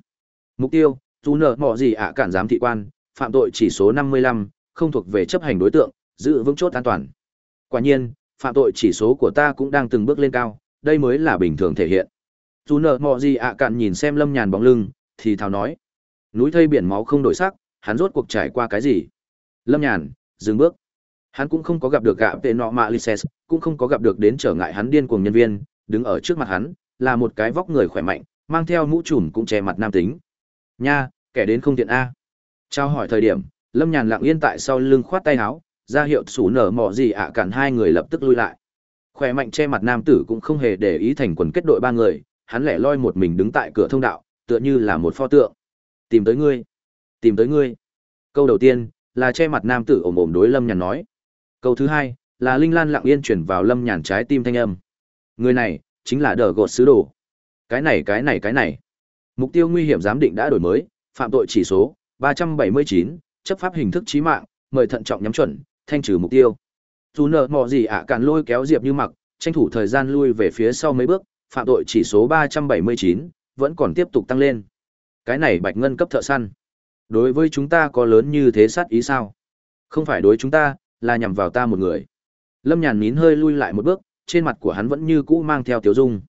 Mục tiêu dù nở mò gì ạ cạn giám thị quan phạm tội chỉ số 55, không thuộc về chấp hành đối tượng giữ vững chốt an toàn. Quả nhiên phạm tội chỉ số của ta cũng đang từng bước lên cao đây mới là bình thường thể hiện. Dù nợ mò gì ạ cạn nhìn xem lâm nhàn bóng lưng thì thào nói. Núi thây biển máu không đổi sắc hắn rốt cuộc trải qua cái gì? Lâm nhàn dừng bước hắn cũng không có gặp được gạ tệ nọ mạ lices cũng không có gặp được đến trở ngại hắn điên cuồng nhân viên, đứng ở trước mặt hắn, là một cái vóc người khỏe mạnh, mang theo mũ trùm cũng che mặt nam tính. Nha, kẻ đến không tiện a. Trao hỏi thời điểm, lâm nhàn lặng yên tại sau lưng khoát tay áo, ra hiệu sủ nở mọ gì ạ cản hai người lập tức lui lại. Khỏe mạnh che mặt nam tử cũng không hề để ý thành quần kết đội ba người, hắn lẻ loi một mình đứng tại cửa thông đạo, tựa như là một pho tượng. Tìm tới ngươi, tìm tới ngươi. Câu đầu tiên là che mặt nam tử ồm ồm đối lâm nhàn nói câu thứ hai, là linh lan lặng yên chuyển vào lâm nhàn trái tim thanh âm. Người này, chính là đờ gột sứ đồ. Cái này cái này cái này. Mục tiêu nguy hiểm giám định đã đổi mới, phạm tội chỉ số, ba trăm bảy mươi chín, chấp pháp hình thức trí mạng, mời thận trọng nhắm chuẩn, thanh trừ mục tiêu. Dù nợ mò gì ạ, càn lôi kéo diệp như mặc, tranh thủ thời gian lui về phía sau mấy bước, phạm tội chỉ số ba trăm bảy mươi chín, vẫn còn tiếp tục tăng lên. Cái này bạch ngân cấp thợ săn. Đối với chúng ta có lớn như thế sát ý sao? Không phải đối chúng ta là nhằm vào ta một người. Lâm nhàn nín hơi lui lại một bước, trên mặt của hắn vẫn như cũ mang theo tiểu dung.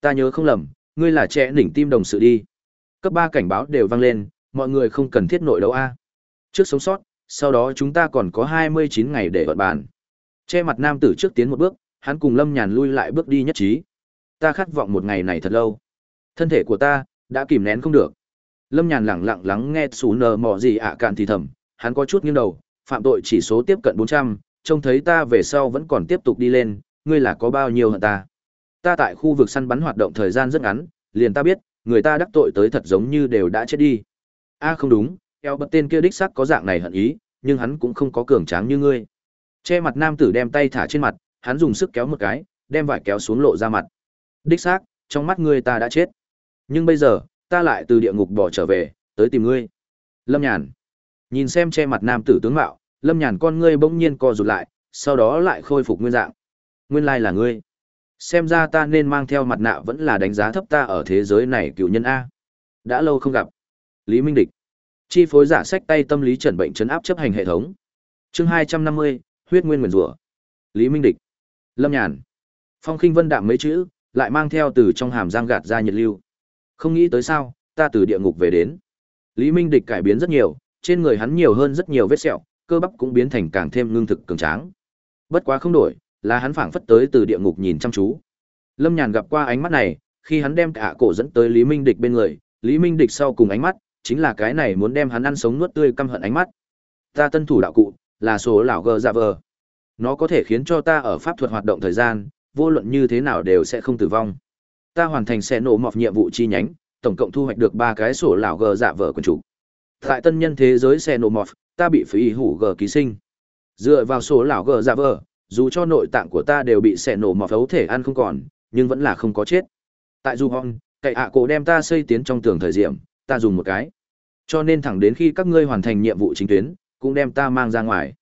Ta nhớ không lầm, ngươi là trẻ đỉnh tim đồng sự đi. Cấp ba cảnh báo đều vang lên, mọi người không cần thiết nội đấu a. Trước sống sót, sau đó chúng ta còn có hai mươi chín ngày để vận bàn. Che mặt nam tử trước tiến một bước, hắn cùng lâm nhàn lui lại bước đi nhất trí. Ta khát vọng một ngày này thật lâu. Thân thể của ta đã kìm nén không được. Lâm nhàn lẳng lặng lắng nghe xù nờ mò gì ạ cạn thì thầm, hắn có chút nghiêng đầu phạm tội chỉ số tiếp cận bốn trăm, trông thấy ta về sau vẫn còn tiếp tục đi lên, ngươi là có bao nhiêu hận ta? Ta tại khu vực săn bắn hoạt động thời gian rất ngắn, liền ta biết, người ta đắc tội tới thật giống như đều đã chết đi. A, không đúng eo bật tên kia đích xác có dạng này hận ý, nhưng hắn cũng không có cường tráng như ngươi. Che mặt nam tử đem tay thả trên mặt, hắn dùng sức kéo một cái, đem vải kéo xuống lộ ra mặt. Đích xác, trong mắt ngươi ta đã chết. Nhưng bây giờ, ta lại từ địa ngục bỏ trở về, tới tìm ngươi. Lâm nhàn nhìn xem che mặt nam tử tướng mạo, lâm nhàn con ngươi bỗng nhiên co rụt lại, sau đó lại khôi phục nguyên dạng. Nguyên lai là ngươi. Xem ra ta nên mang theo mặt nạ vẫn là đánh giá thấp ta ở thế giới này cựu nhân a. Đã lâu không gặp. Lý minh địch. Chi phối giả sách tay tâm lý trần bệnh chấn áp chấp hành hệ thống. Chương hai trăm năm mươi, huyết nguyên nguyền rủa. Lý minh địch. Lâm nhàn. Phong khinh vân đạm mấy chữ, lại mang theo từ trong hàm giang gạt ra nhiệt lưu. Không nghĩ tới sao, ta từ địa ngục về đến. Lý minh địch cải biến rất nhiều trên người hắn nhiều hơn rất nhiều vết sẹo, cơ bắp cũng biến thành càng thêm ngưng thực cường tráng. Bất quá không đổi, là hắn phảng phất tới từ địa ngục nhìn chăm chú. Lâm nhàn gặp qua ánh mắt này, khi hắn đem cả cổ dẫn tới lý minh địch bên người, lý minh địch sau cùng ánh mắt, chính là cái này muốn đem hắn ăn sống nuốt tươi căm hận ánh mắt. Ta tân thủ đạo cụ, là số lão gờ dạ vờ. Nó có thể khiến cho ta ở pháp thuật hoạt động thời gian, vô luận như thế nào đều sẽ không tử vong. Ta hoàn thành sẽ nổ mọt nhiệm vụ chi nhánh, tổng cộng thu hoạch được ba cái sổ lão gờ dạ vờ quần chủ tại tân nhân thế giới xenomorph nổ ta bị phí hủ gờ ký sinh. Dựa vào số lão gờ giả vờ, dù cho nội tạng của ta đều bị xẻ nổ mọt ấu thể ăn không còn, nhưng vẫn là không có chết. Tại du hon cậy ạ cổ đem ta xây tiến trong tường thời diệm ta dùng một cái. Cho nên thẳng đến khi các ngươi hoàn thành nhiệm vụ chính tuyến, cũng đem ta mang ra ngoài.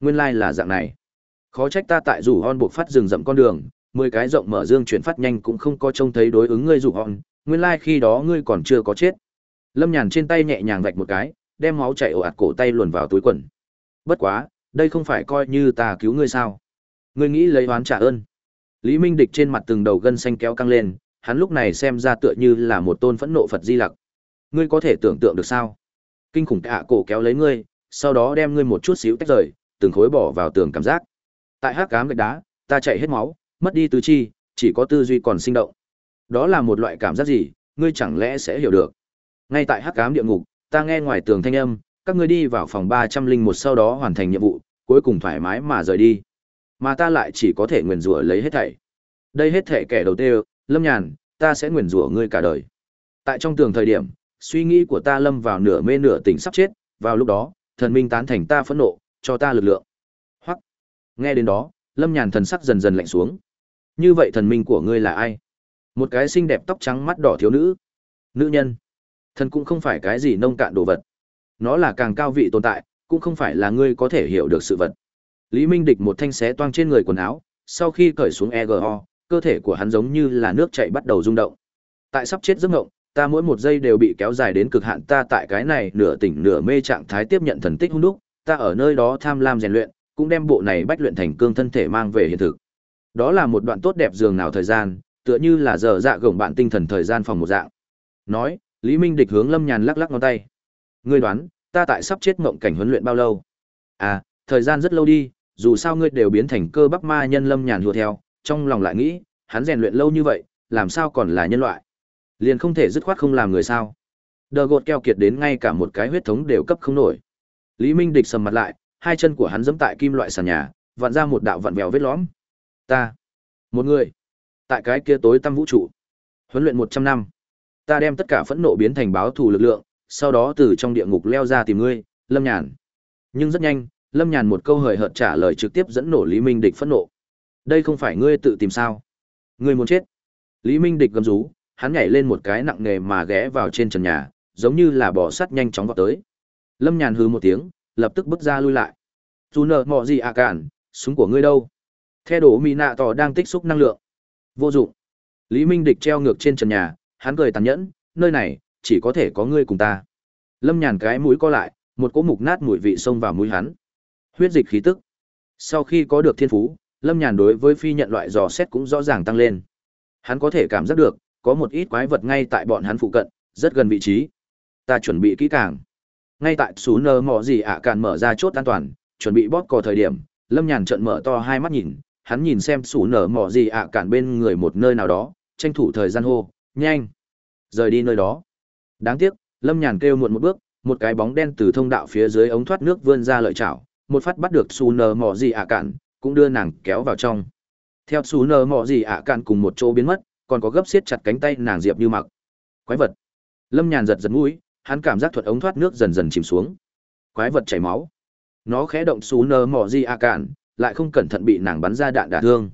Nguyên lai là dạng này. Khó trách ta tại rủ hon buộc phát rừng rậm con đường, mười cái rộng mở dương chuyển phát nhanh cũng không có trông thấy đối ứng ngươi rủ hon nguyên lai khi đó ngươi còn chưa có chết. Lâm Nhàn trên tay nhẹ nhàng vạch một cái, đem máu chảy ồ ạt cổ tay luồn vào túi quần. Bất quá, đây không phải coi như ta cứu ngươi sao? Ngươi nghĩ lấy oán trả ơn? Lý Minh Địch trên mặt từng đầu gân xanh kéo căng lên, hắn lúc này xem ra tựa như là một tôn phẫn nộ Phật Di Lặc. Ngươi có thể tưởng tượng được sao? Kinh khủng tạ cổ kéo lấy ngươi, sau đó đem ngươi một chút xíu tách rời, từng khối bỏ vào tường cảm giác. Tại hắc ám gạch đá, ta chạy hết máu, mất đi tứ chi, chỉ có tư duy còn sinh động. Đó là một loại cảm giác gì, ngươi chẳng lẽ sẽ hiểu được? Ngay tại hắc ám địa ngục, ta nghe ngoài tường thanh âm, các ngươi đi vào phòng ba trăm linh một sau đó hoàn thành nhiệm vụ, cuối cùng thoải mái mà rời đi. Mà ta lại chỉ có thể nguyền rủa lấy hết thảy. Đây hết thảy kẻ đầu tiên, Lâm Nhàn, ta sẽ nguyền rủa ngươi cả đời. Tại trong tường thời điểm, suy nghĩ của ta lâm vào nửa mê nửa tỉnh sắp chết, vào lúc đó, thần minh tán thành ta phẫn nộ, cho ta lực lượng. Hoặc, nghe đến đó, Lâm Nhàn thần sắc dần dần lạnh xuống. Như vậy thần minh của ngươi là ai? Một cái xinh đẹp tóc trắng mắt đỏ thiếu nữ. Nữ nhân. Thần cũng không phải cái gì nông cạn đồ vật. Nó là càng cao vị tồn tại, cũng không phải là ngươi có thể hiểu được sự vật. Lý Minh Địch một thanh xé toang trên người quần áo, sau khi cởi xuống EGO, cơ thể của hắn giống như là nước chảy bắt đầu rung động. Tại sắp chết giấc ngộng, ta mỗi một giây đều bị kéo dài đến cực hạn ta tại cái này nửa tỉnh nửa mê trạng thái tiếp nhận thần tích hung đúc, ta ở nơi đó tham lam rèn luyện, cũng đem bộ này bách luyện thành cương thân thể mang về hiện thực. Đó là một đoạn tốt đẹp dường nào thời gian, tựa như là giờ dạ gồng bạn tinh thần thời gian phòng một dạng. Nói, Lý Minh địch hướng Lâm Nhàn lắc lắc ngón tay. Ngươi đoán, ta tại sắp chết ngộng cảnh huấn luyện bao lâu? À, thời gian rất lâu đi, dù sao ngươi đều biến thành cơ bắp ma nhân Lâm Nhàn hùa theo, trong lòng lại nghĩ, hắn rèn luyện lâu như vậy, làm sao còn là nhân loại? Liền không thể dứt khoát không làm người sao? Đờ gột keo kiệt đến ngay cả một cái huyết thống đều cấp không nổi. Lý Minh địch sầm mặt lại, hai chân của hắn giẫm tại kim loại sàn nhà, vặn ra một đạo vặn vẹo vết lõm. Ta, một người, tại cái kia tối tăm vũ trụ, huấn luyện một trăm năm ta đem tất cả phẫn nộ biến thành báo thù lực lượng, sau đó từ trong địa ngục leo ra tìm ngươi, Lâm Nhàn. Nhưng rất nhanh, Lâm Nhàn một câu hời hợt trả lời trực tiếp dẫn nổ Lý Minh Địch phẫn nộ. Đây không phải ngươi tự tìm sao? Ngươi muốn chết? Lý Minh Địch gầm rú, hắn nhảy lên một cái nặng nề mà ghé vào trên trần nhà, giống như là bỏ sắt nhanh chóng vọt tới. Lâm Nhàn hừ một tiếng, lập tức bước ra lui lại. Dù nợ mọ gì à cản, súng của ngươi đâu? Theo đổ mỹ nạ tỏ đang tích xúc năng lượng. Vô dụng. Lý Minh Địch treo ngược trên trần nhà, hắn cười tàn nhẫn, nơi này, chỉ có thể có ngươi cùng ta. Lâm nhàn cái mũi co lại, một cỗ mục nát mùi vị xông vào mũi hắn. Huyết dịch khí tức. Sau khi có được thiên phú, Lâm nhàn đối với phi nhận loại dò xét cũng rõ ràng tăng lên. Hắn có thể cảm giác được, có một ít quái vật ngay tại bọn hắn phụ cận, rất gần vị trí. Ta chuẩn bị kỹ càng. Ngay tại sú nơ mò gì ạ càn mở ra chốt an toàn, chuẩn bị bóp cò thời điểm, Lâm nhàn trợn mở to hai mắt nhìn, hắn nhìn xem sú nở mò gì ạ càn bên người một nơi nào đó, tranh thủ thời gian hô, nhanh. Rời đi nơi đó. Đáng tiếc, lâm nhàn kêu muộn một bước, một cái bóng đen từ thông đạo phía dưới ống thoát nước vươn ra lợi chảo, một phát bắt được xù nờ mò gì ạ cạn, cũng đưa nàng kéo vào trong. Theo xù nờ mò gì ạ cạn cùng một chỗ biến mất, còn có gấp xiết chặt cánh tay nàng diệp như mặc. Quái vật. Lâm nhàn giật giật mũi, hắn cảm giác thuật ống thoát nước dần dần chìm xuống. Quái vật chảy máu. Nó khẽ động xù nờ mò gì ạ cạn, lại không cẩn thận bị nàng bắn ra đạn đả thương.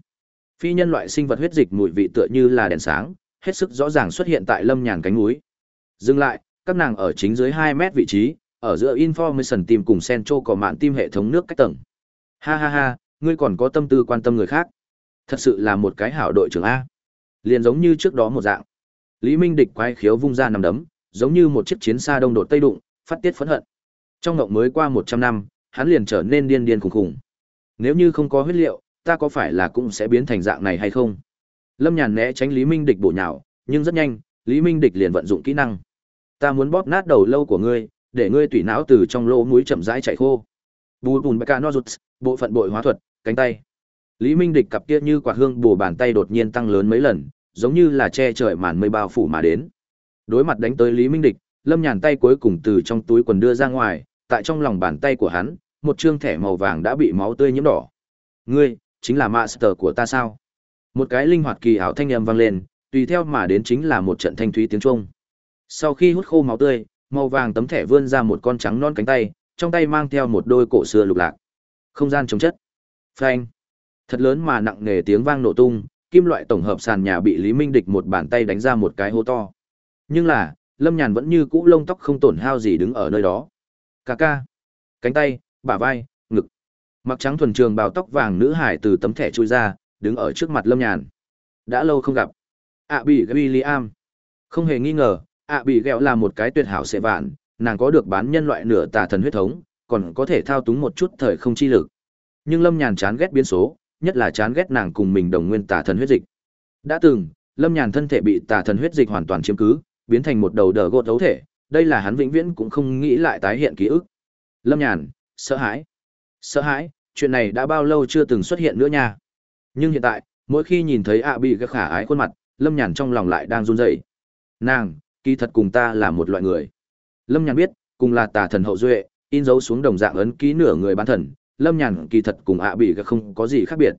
Phi nhân loại sinh vật huyết dịch mùi vị tựa như là đèn sáng hết sức rõ ràng xuất hiện tại lâm nhàn cánh núi. Dừng lại, các nàng ở chính dưới hai mét vị trí, ở giữa information team cùng sencho có mạng tim hệ thống nước cách tầng. Ha ha ha, ngươi còn có tâm tư quan tâm người khác. Thật sự là một cái hảo đội trưởng A. Liền giống như trước đó một dạng. Lý Minh địch quay khiếu vung ra nằm đấm, giống như một chiếc chiến xa đông đột tây đụng, phát tiết phẫn hận. Trong ngộng mới qua một trăm năm, hắn liền trở nên điên điên khủng khủng. Nếu như không có huyết liệu, ta có phải là cũng sẽ biến thành dạng này hay không? Lâm Nhàn né tránh Lý Minh Địch bổ nhào, nhưng rất nhanh, Lý Minh Địch liền vận dụng kỹ năng. Ta muốn bóp nát đầu lâu của ngươi, để ngươi tủy não từ trong lỗ mũi chậm rãi chảy khô. Bù bùn bạc no rụt, bộ phận bội hóa thuật, cánh tay. Lý Minh Địch cặp kia như quạt hương bổ bàn tay đột nhiên tăng lớn mấy lần, giống như là che trời màn mây bao phủ mà đến. Đối mặt đánh tới Lý Minh Địch, Lâm Nhàn tay cuối cùng từ trong túi quần đưa ra ngoài, tại trong lòng bàn tay của hắn, một trương thẻ màu vàng đã bị máu tươi nhiễm đỏ. Ngươi, chính là master của ta sao? Một cái linh hoạt kỳ ảo thanh âm vang lên, tùy theo mà đến chính là một trận thanh thúy tiếng trung. Sau khi hút khô máu tươi, màu vàng tấm thẻ vươn ra một con trắng non cánh tay, trong tay mang theo một đôi cổ xưa lục lạc. Không gian chống chất. Phanh. Thật lớn mà nặng nề tiếng vang nổ tung, kim loại tổng hợp sàn nhà bị Lý Minh Địch một bàn tay đánh ra một cái hố to. Nhưng là, Lâm Nhàn vẫn như cũ lông tóc không tổn hao gì đứng ở nơi đó. Cà ca. Cánh tay, bả vai, ngực. Mặc trắng thuần trường bào tóc vàng nữ hải từ tấm thẻ chui ra, đứng ở trước mặt lâm nhàn. Đã lâu không gặp. Ạ bị william không hề nghi ngờ, ạ bị ghẹo là một cái tuyệt hảo sẽ vạn, nàng có được bán nhân loại nửa tà thần huyết thống, còn có thể thao túng một chút thời không chi lực. Nhưng lâm nhàn chán ghét biến số, nhất là chán ghét nàng cùng mình đồng nguyên tà thần huyết dịch. Đã từng, lâm nhàn thân thể bị tà thần huyết dịch hoàn toàn chiếm cứ, biến thành một đầu đờ gột đấu thể, đây là hắn vĩnh viễn cũng không nghĩ lại tái hiện ký ức. Lâm nhàn, sợ hãi. Sợ hãi, chuyện này đã bao lâu chưa từng xuất hiện nữa nha nhưng hiện tại, mỗi khi nhìn thấy ạ bị cái khả ái khuôn mặt, lâm nhàn trong lòng lại đang run rẩy. Nàng, kỳ thật cùng ta là một loại người. Lâm nhàn biết, cùng là tà thần hậu duệ, in dấu xuống đồng dạng ấn ký nửa người bán thần, lâm nhàn kỳ thật cùng ạ bị cái không có gì khác biệt.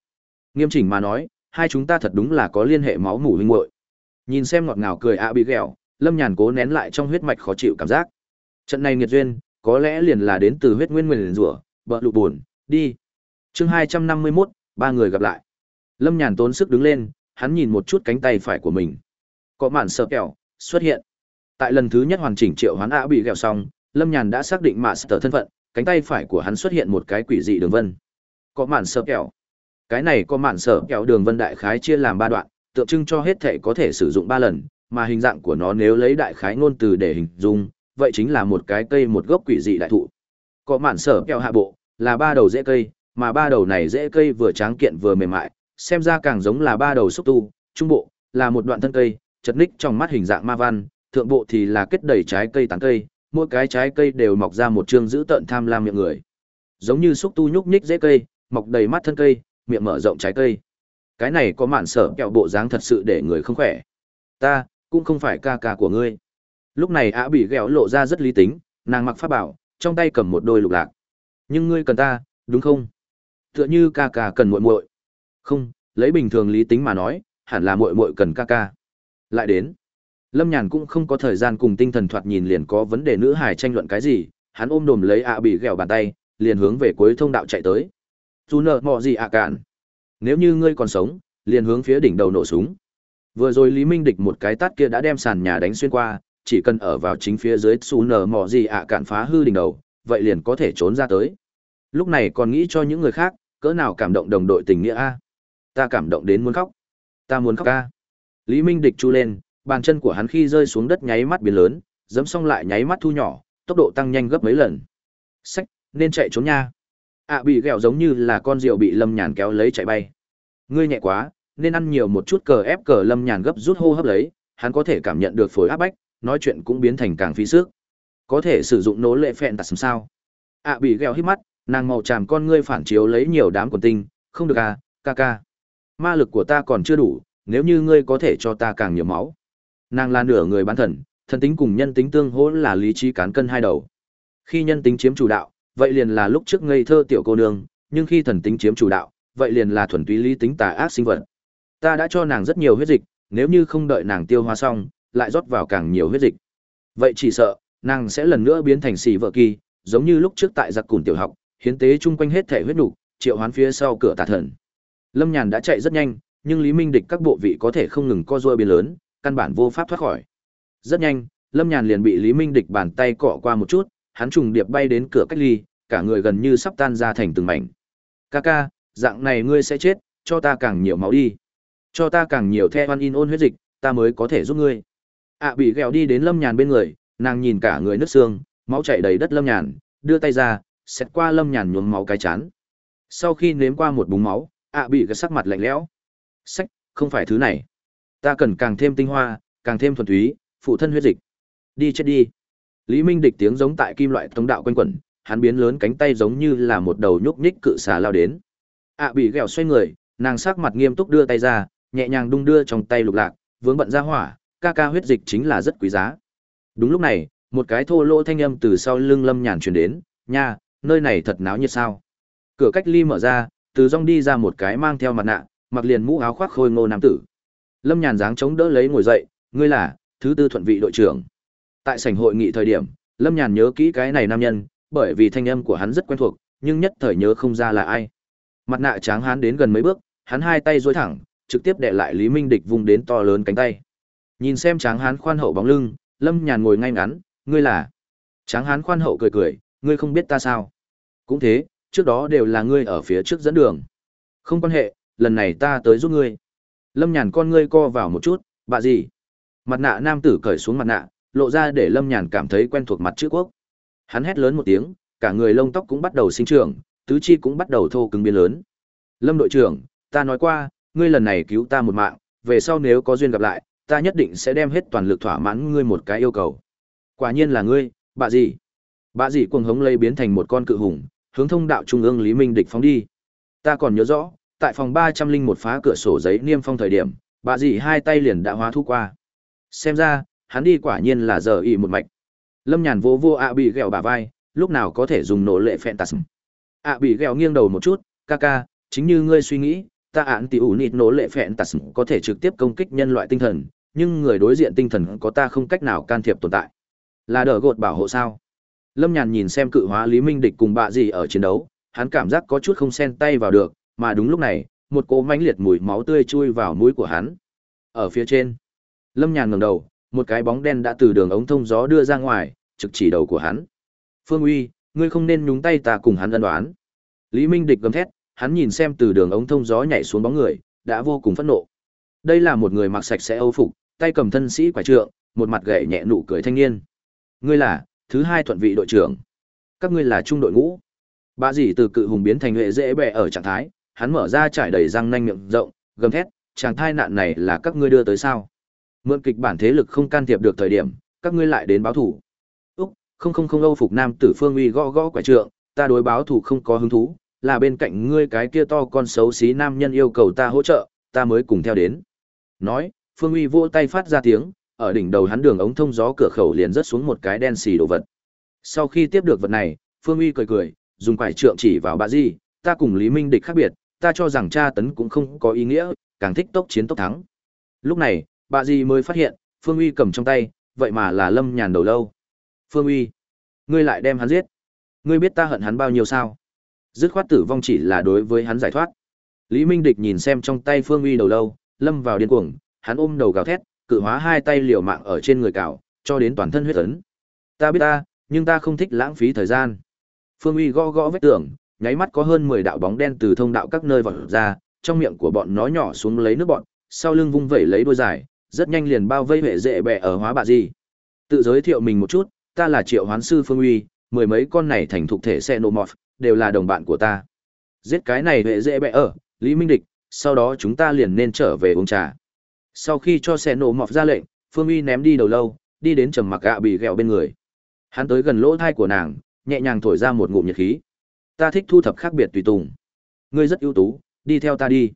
Nghiêm chỉnh mà nói, hai chúng ta thật đúng là có liên hệ máu mủ huynh muội. Nhìn xem ngọt ngào cười ạ bị ghẹo, lâm nhàn cố nén lại trong huyết mạch khó chịu cảm giác. Trận này nghiệt duyên, có lẽ liền là đến từ huyết nguyên nguyền rủa, bợ lụ buồn, đi. Chương hai trăm năm mươi mốt, ba người gặp lại lâm nhàn tốn sức đứng lên, hắn nhìn một chút cánh tay phải của mình. Có màn sợ kẹo xuất hiện. Tại lần thứ nhất hoàn chỉnh triệu hoán ạ bị ghẹo xong, lâm nhàn đã xác định mạ sở thân phận, cánh tay phải của hắn xuất hiện một cái quỷ dị đường vân. Có màn sợ kẹo. Cái này có màn sở kẹo đường vân đại khái chia làm ba đoạn, tượng trưng cho hết thể có thể sử dụng ba lần, mà hình dạng của nó nếu lấy đại khái ngôn từ để hình dung, vậy chính là một cái cây một gốc quỷ dị đại thụ. Có màn sở kẹo hạ bộ, là ba đầu rễ cây, mà ba đầu này rễ cây vừa tráng kiện vừa mềm mại xem ra càng giống là ba đầu xúc tu, trung bộ, là một đoạn thân cây, chật ních trong mắt hình dạng ma văn, thượng bộ thì là kết đầy trái cây tán cây, mỗi cái trái cây đều mọc ra một chương giữ tợn tham lam miệng người. Giống như xúc tu nhúc nhích dễ cây, mọc đầy mắt thân cây, miệng mở rộng trái cây. Cái này có mạn sở kẹo bộ dáng thật sự để người không khỏe. Ta, cũng không phải ca ca của ngươi. Lúc này ạ bị ghẹo lộ ra rất lý tính, nàng mặc pháp bảo, trong tay cầm một đôi lục lạc. Nhưng ngươi cần ta, đúng không? Tựa như ca ca cần muội muội không, lấy bình thường lý tính mà nói, hẳn là muội muội cần ca ca. Lại đến, lâm nhàn cũng không có thời gian cùng tinh thần thoạt nhìn liền có vấn đề nữ hài tranh luận cái gì, hắn ôm đồm lấy ạ bị ghẹo bàn tay, liền hướng về cuối thông đạo chạy tới. Dù nợ mọ gì ạ cạn. Nếu như ngươi còn sống, liền hướng phía đỉnh đầu nổ súng. Vừa rồi lý minh địch một cái tát kia đã đem sàn nhà đánh xuyên qua, chỉ cần ở vào chính phía dưới xù nở mỏ gì ạ cạn phá hư đỉnh đầu, vậy liền có thể trốn ra tới. Lúc này còn nghĩ cho những người khác, cỡ nào cảm động đồng đội tình nghĩa a? Ta cảm động đến muốn khóc. Ta muốn khóc ca. Lý minh địch chu lên, bàn chân của hắn khi rơi xuống đất nháy mắt biến lớn dẫm xong lại nháy mắt thu nhỏ, tốc độ tăng nhanh gấp mấy lần. Sách nên chạy trốn nha. Ạ bị ghẹo giống như là con rượu bị lâm nhàn kéo lấy chạy bay. Ngươi nhẹ quá, nên ăn nhiều một chút cờ ép cờ lâm nhàn gấp rút hô hấp lấy, hắn có thể cảm nhận được phối áp bách, nói chuyện cũng biến thành càng phí sức. Có thể sử dụng nỗ lệ phẹn tạt sao? Ạ bị ghẹo hít mắt, nàng màu tràm con ngươi phản chiếu lấy nhiều đám quần tinh, không được à ca ca ma lực của ta còn chưa đủ nếu như ngươi có thể cho ta càng nhiều máu. Nàng là nửa người bán thần thần tính cùng nhân tính tương hỗ là lý trí cán cân hai đầu. Khi nhân tính chiếm chủ đạo vậy liền là lúc trước ngây thơ tiểu cô nương nhưng khi thần tính chiếm chủ đạo vậy liền là thuần túy lý tính tà ác sinh vật. Ta đã cho nàng rất nhiều huyết dịch nếu như không đợi nàng tiêu hóa xong lại rót vào càng nhiều huyết dịch. Vậy chỉ sợ nàng sẽ lần nữa biến thành xì vợ kỳ giống như lúc trước tại giặc cùn tiểu học hiến tế chung quanh hết thể huyết đủ, triệu hoán phía sau cửa tà thần lâm nhàn đã chạy rất nhanh, nhưng lý minh địch các bộ vị có thể không ngừng co duỗi biến lớn, căn bản vô pháp thoát khỏi. Rất nhanh, lâm nhàn liền bị lý minh địch bàn tay cọ qua một chút, hắn trùng điệp bay đến cửa cách ly, cả người gần như sắp tan ra thành từng mảnh. Ca ca, dạng này ngươi sẽ chết, cho ta càng nhiều máu đi. Cho ta càng nhiều the oan in ôn huyết dịch, ta mới có thể giúp ngươi. Ạ bị ghẹo đi đến lâm nhàn bên người, nàng nhìn cả người nứt xương, máu chảy đầy đất lâm nhàn, đưa tay ra xét qua lâm nhàn nhuốm máu cái chán. Sau khi nếm qua một búng máu ạ bị cái sắc mặt lạnh lẽo. Sách, không phải thứ này. Ta cần càng thêm tinh hoa, càng thêm thuần túy, phụ thân huyết dịch. Đi chết đi. Lý minh địch tiếng giống tại kim loại tống đạo quanh quẩn, hắn biến lớn cánh tay giống như là một đầu nhúc nhích cự xà lao đến. Ạ bị ghẹo xoay người, nàng sắc mặt nghiêm túc đưa tay ra, nhẹ nhàng đung đưa trong tay lục lạc, vướng bận ra hỏa, ca ca huyết dịch chính là rất quý giá. Đúng lúc này, một cái thô lỗ thanh âm từ sau lưng lâm nhàn truyền đến, nha, nơi này thật náo nhiệt sao? Cửa cách ly mở ra từ rong đi ra một cái mang theo mặt nạ, mặc liền mũ áo khoác khôi ngô nam tử. Lâm nhàn dáng chống đỡ lấy ngồi dậy, ngươi là thứ tư thuận vị đội trưởng. Tại sảnh hội nghị thời điểm, lâm nhàn nhớ kỹ cái này nam nhân, bởi vì thanh âm của hắn rất quen thuộc, nhưng nhất thời nhớ không ra là ai. Mặt nạ tráng hán đến gần mấy bước, hắn hai tay dối thẳng, trực tiếp đệ lại lý minh địch vung đến to lớn cánh tay. Nhìn xem tráng hán khoan hậu bóng lưng, lâm nhàn ngồi ngay ngắn, ngươi là? Tráng hán khoan hậu cười cười, ngươi không biết ta sao? Cũng thế trước đó đều là ngươi ở phía trước dẫn đường không quan hệ lần này ta tới giúp ngươi lâm nhàn con ngươi co vào một chút bà gì mặt nạ nam tử cởi xuống mặt nạ lộ ra để Lâm Nhàn cảm thấy quen thuộc mặt chữ quốc. Hắn hét lớn một tiếng, cả người lông tóc cũng bắt đầu sinh trưởng, tứ chi cũng bắt đầu thô cứng biến lớn. Lâm đội trưởng, ta nói qua, ngươi lần này cứu ta một mạng, về sau nếu có duyên gặp lại, ta nhất định sẽ đem hết toàn lực thỏa mãn ngươi một cái yêu cầu. Quả nhiên là ngươi, bà gì? Bà gì cuồng hống lây biến thành một con cự hùng, hướng thông đạo trung ương Lý Minh địch phóng đi. Ta còn nhớ rõ, tại phòng ba trăm linh một phá cửa sổ giấy niêm phong thời điểm, bà dì hai tay liền đã hóa thu qua. Xem ra, hắn đi quả nhiên là giờ y một mạch. Lâm Nhàn vô vô ạ bị gẹo bà vai, lúc nào có thể dùng nổ lệ phẹn tạt ạ bị gẹo nghiêng đầu một chút, ca ca, chính như ngươi suy nghĩ, ta án tỷ ủ nịt nổ lệ phẹn tạt có thể trực tiếp công kích nhân loại tinh thần, nhưng người đối diện tinh thần có ta không cách nào can thiệp tồn tại. Là đỡ gột bảo hộ sao? Lâm Nhàn nhìn xem cự hóa Lý Minh Địch cùng bạ gì ở chiến đấu, hắn cảm giác có chút không xen tay vào được, mà đúng lúc này, một cỗ mãnh liệt mùi máu tươi chui vào mũi của hắn. Ở phía trên, Lâm Nhàn ngẩng đầu, một cái bóng đen đã từ đường ống thông gió đưa ra ngoài, trực chỉ đầu của hắn. Phương Uy, ngươi không nên nhúng tay ta cùng hắn ân đoán. Lý Minh Địch gầm thét, hắn nhìn xem từ đường ống thông gió nhảy xuống bóng người, đã vô cùng phẫn nộ. Đây là một người mặc sạch sẽ âu phục, tay cầm thân sĩ quả trượng, một mặt gậy nhẹ nụ cười thanh niên. Ngươi là thứ hai thuận vị đội trưởng. Các ngươi là trung đội ngũ. Bà dì từ cự hùng biến thành hệ dễ bẹ ở trạng thái, hắn mở ra trải đầy răng nanh miệng rộng, gầm thét, chàng thai nạn này là các ngươi đưa tới sao? Mượn kịch bản thế lực không can thiệp được thời điểm, các ngươi lại đến báo thủ. Úc, không không không âu phục nam tử phương uy gõ gõ quẻ trượng, ta đối báo thủ không có hứng thú, là bên cạnh ngươi cái kia to con xấu xí nam nhân yêu cầu ta hỗ trợ, ta mới cùng theo đến. Nói, phương uy vỗ tay phát ra tiếng, ở đỉnh đầu hắn đường ống thông gió cửa khẩu liền rớt xuống một cái đen xì đồ vật. Sau khi tiếp được vật này, Phương Uy cười cười, dùng quải trượng chỉ vào bà Di, ta cùng Lý Minh địch khác biệt, ta cho rằng tra tấn cũng không có ý nghĩa, càng thích tốc chiến tốc thắng. Lúc này, bà Di mới phát hiện, Phương Uy cầm trong tay, vậy mà là Lâm Nhàn đầu lâu. Phương Uy, ngươi lại đem hắn giết. Ngươi biết ta hận hắn bao nhiêu sao? Dứt khoát tử vong chỉ là đối với hắn giải thoát. Lý Minh Địch nhìn xem trong tay Phương Uy đầu lâu, lâm vào điên cuồng, hắn ôm đầu gào thét, cự hóa hai tay liều mạng ở trên người cào, cho đến toàn thân huyết ấn. Ta biết ta, nhưng ta không thích lãng phí thời gian. Phương Uy gõ gõ vết tường, nháy mắt có hơn 10 đạo bóng đen từ thông đạo các nơi vọt ra, trong miệng của bọn nó nhỏ xuống lấy nước bọn, sau lưng vung vẩy lấy đuôi dài, rất nhanh liền bao vây hệ dễ bẹ ở hóa bạ gì. Tự giới thiệu mình một chút, ta là Triệu Hoán sư Phương Uy, mười mấy con này thành thuộc thể xenomorph, đều là đồng bạn của ta. Giết cái này hệ dễ bẹ ở, Lý Minh Địch, sau đó chúng ta liền nên trở về uống trà. Sau khi cho xe nổ mọc ra lệnh, Phương Uy ném đi đầu lâu, đi đến trầm mặc gạ bị ghẹo bên người. Hắn tới gần lỗ thai của nàng, nhẹ nhàng thổi ra một ngụm nhiệt khí. Ta thích thu thập khác biệt tùy tùng. Ngươi rất ưu tú, đi theo ta đi.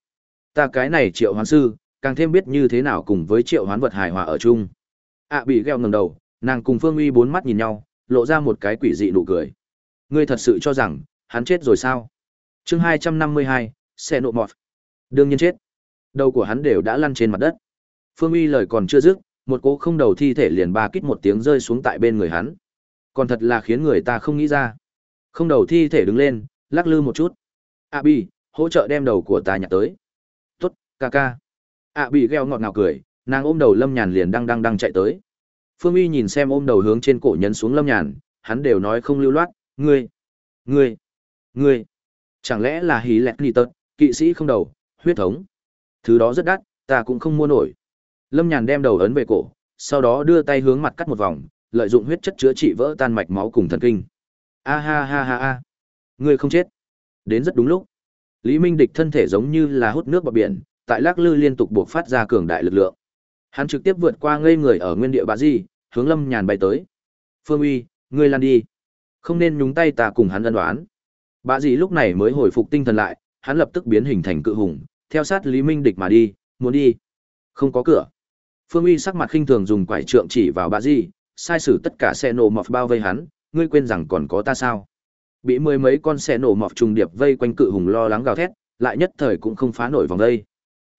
Ta cái này triệu hoán sư, càng thêm biết như thế nào cùng với triệu hoán vật hài hòa ở chung. ạ bị ghẹo ngầm đầu, nàng cùng Phương Uy bốn mắt nhìn nhau, lộ ra một cái quỷ dị nụ cười. Ngươi thật sự cho rằng, hắn chết rồi sao? chương hai trăm năm mươi hai, xe nộ mọt. Đương nhiên chết. Đầu của hắn đều đã lăn trên mặt đất. Phương Uy lời còn chưa dứt, một cỗ không đầu thi thể liền ba kít một tiếng rơi xuống tại bên người hắn. Còn thật là khiến người ta không nghĩ ra. Không đầu thi thể đứng lên, lắc lư một chút. A Bi, hỗ trợ đem đầu của ta nhặt tới. Tốt, ca ca. A Bi gheo ngọt ngào cười, nàng ôm đầu Lâm Nhàn liền đang đang đang chạy tới. Phương Uy nhìn xem ôm đầu hướng trên cổ nhấn xuống Lâm Nhàn, hắn đều nói không lưu loát, ngươi, ngươi, ngươi. Chẳng lẽ là hí lẹt lì tật, kỵ sĩ không đầu, huyết thống. Thứ đó rất đắt, ta cũng không mua nổi. Lâm Nhàn đem đầu ấn về cổ, sau đó đưa tay hướng mặt cắt một vòng, lợi dụng huyết chất chữa trị vỡ tan mạch máu cùng thần kinh. A ha ha ha ha. Ngươi không chết. Đến rất đúng lúc. Lý Minh Địch thân thể giống như là hút nước bọt biển, tại lắc lư liên tục buộc phát ra cường đại lực lượng. Hắn trực tiếp vượt qua ngây người ở nguyên địa bà di, hướng Lâm Nhàn bay tới. Phương Uy, ngươi lan đi. Không nên nhúng tay ta cùng hắn ân đoán. Bà di lúc này mới hồi phục tinh thần lại, hắn lập tức biến hình thành cự hùng, theo sát Lý Minh Địch mà đi, muốn đi. Không có cửa. Phương Uy sắc mặt khinh thường dùng quải trượng chỉ vào bà Di, sai sử tất cả xe nổ mọt bao vây hắn, ngươi quên rằng còn có ta sao? Bị mười mấy con xe nổ mọt trùng điệp vây quanh cự hùng lo lắng gào thét, lại nhất thời cũng không phá nổi vòng đây.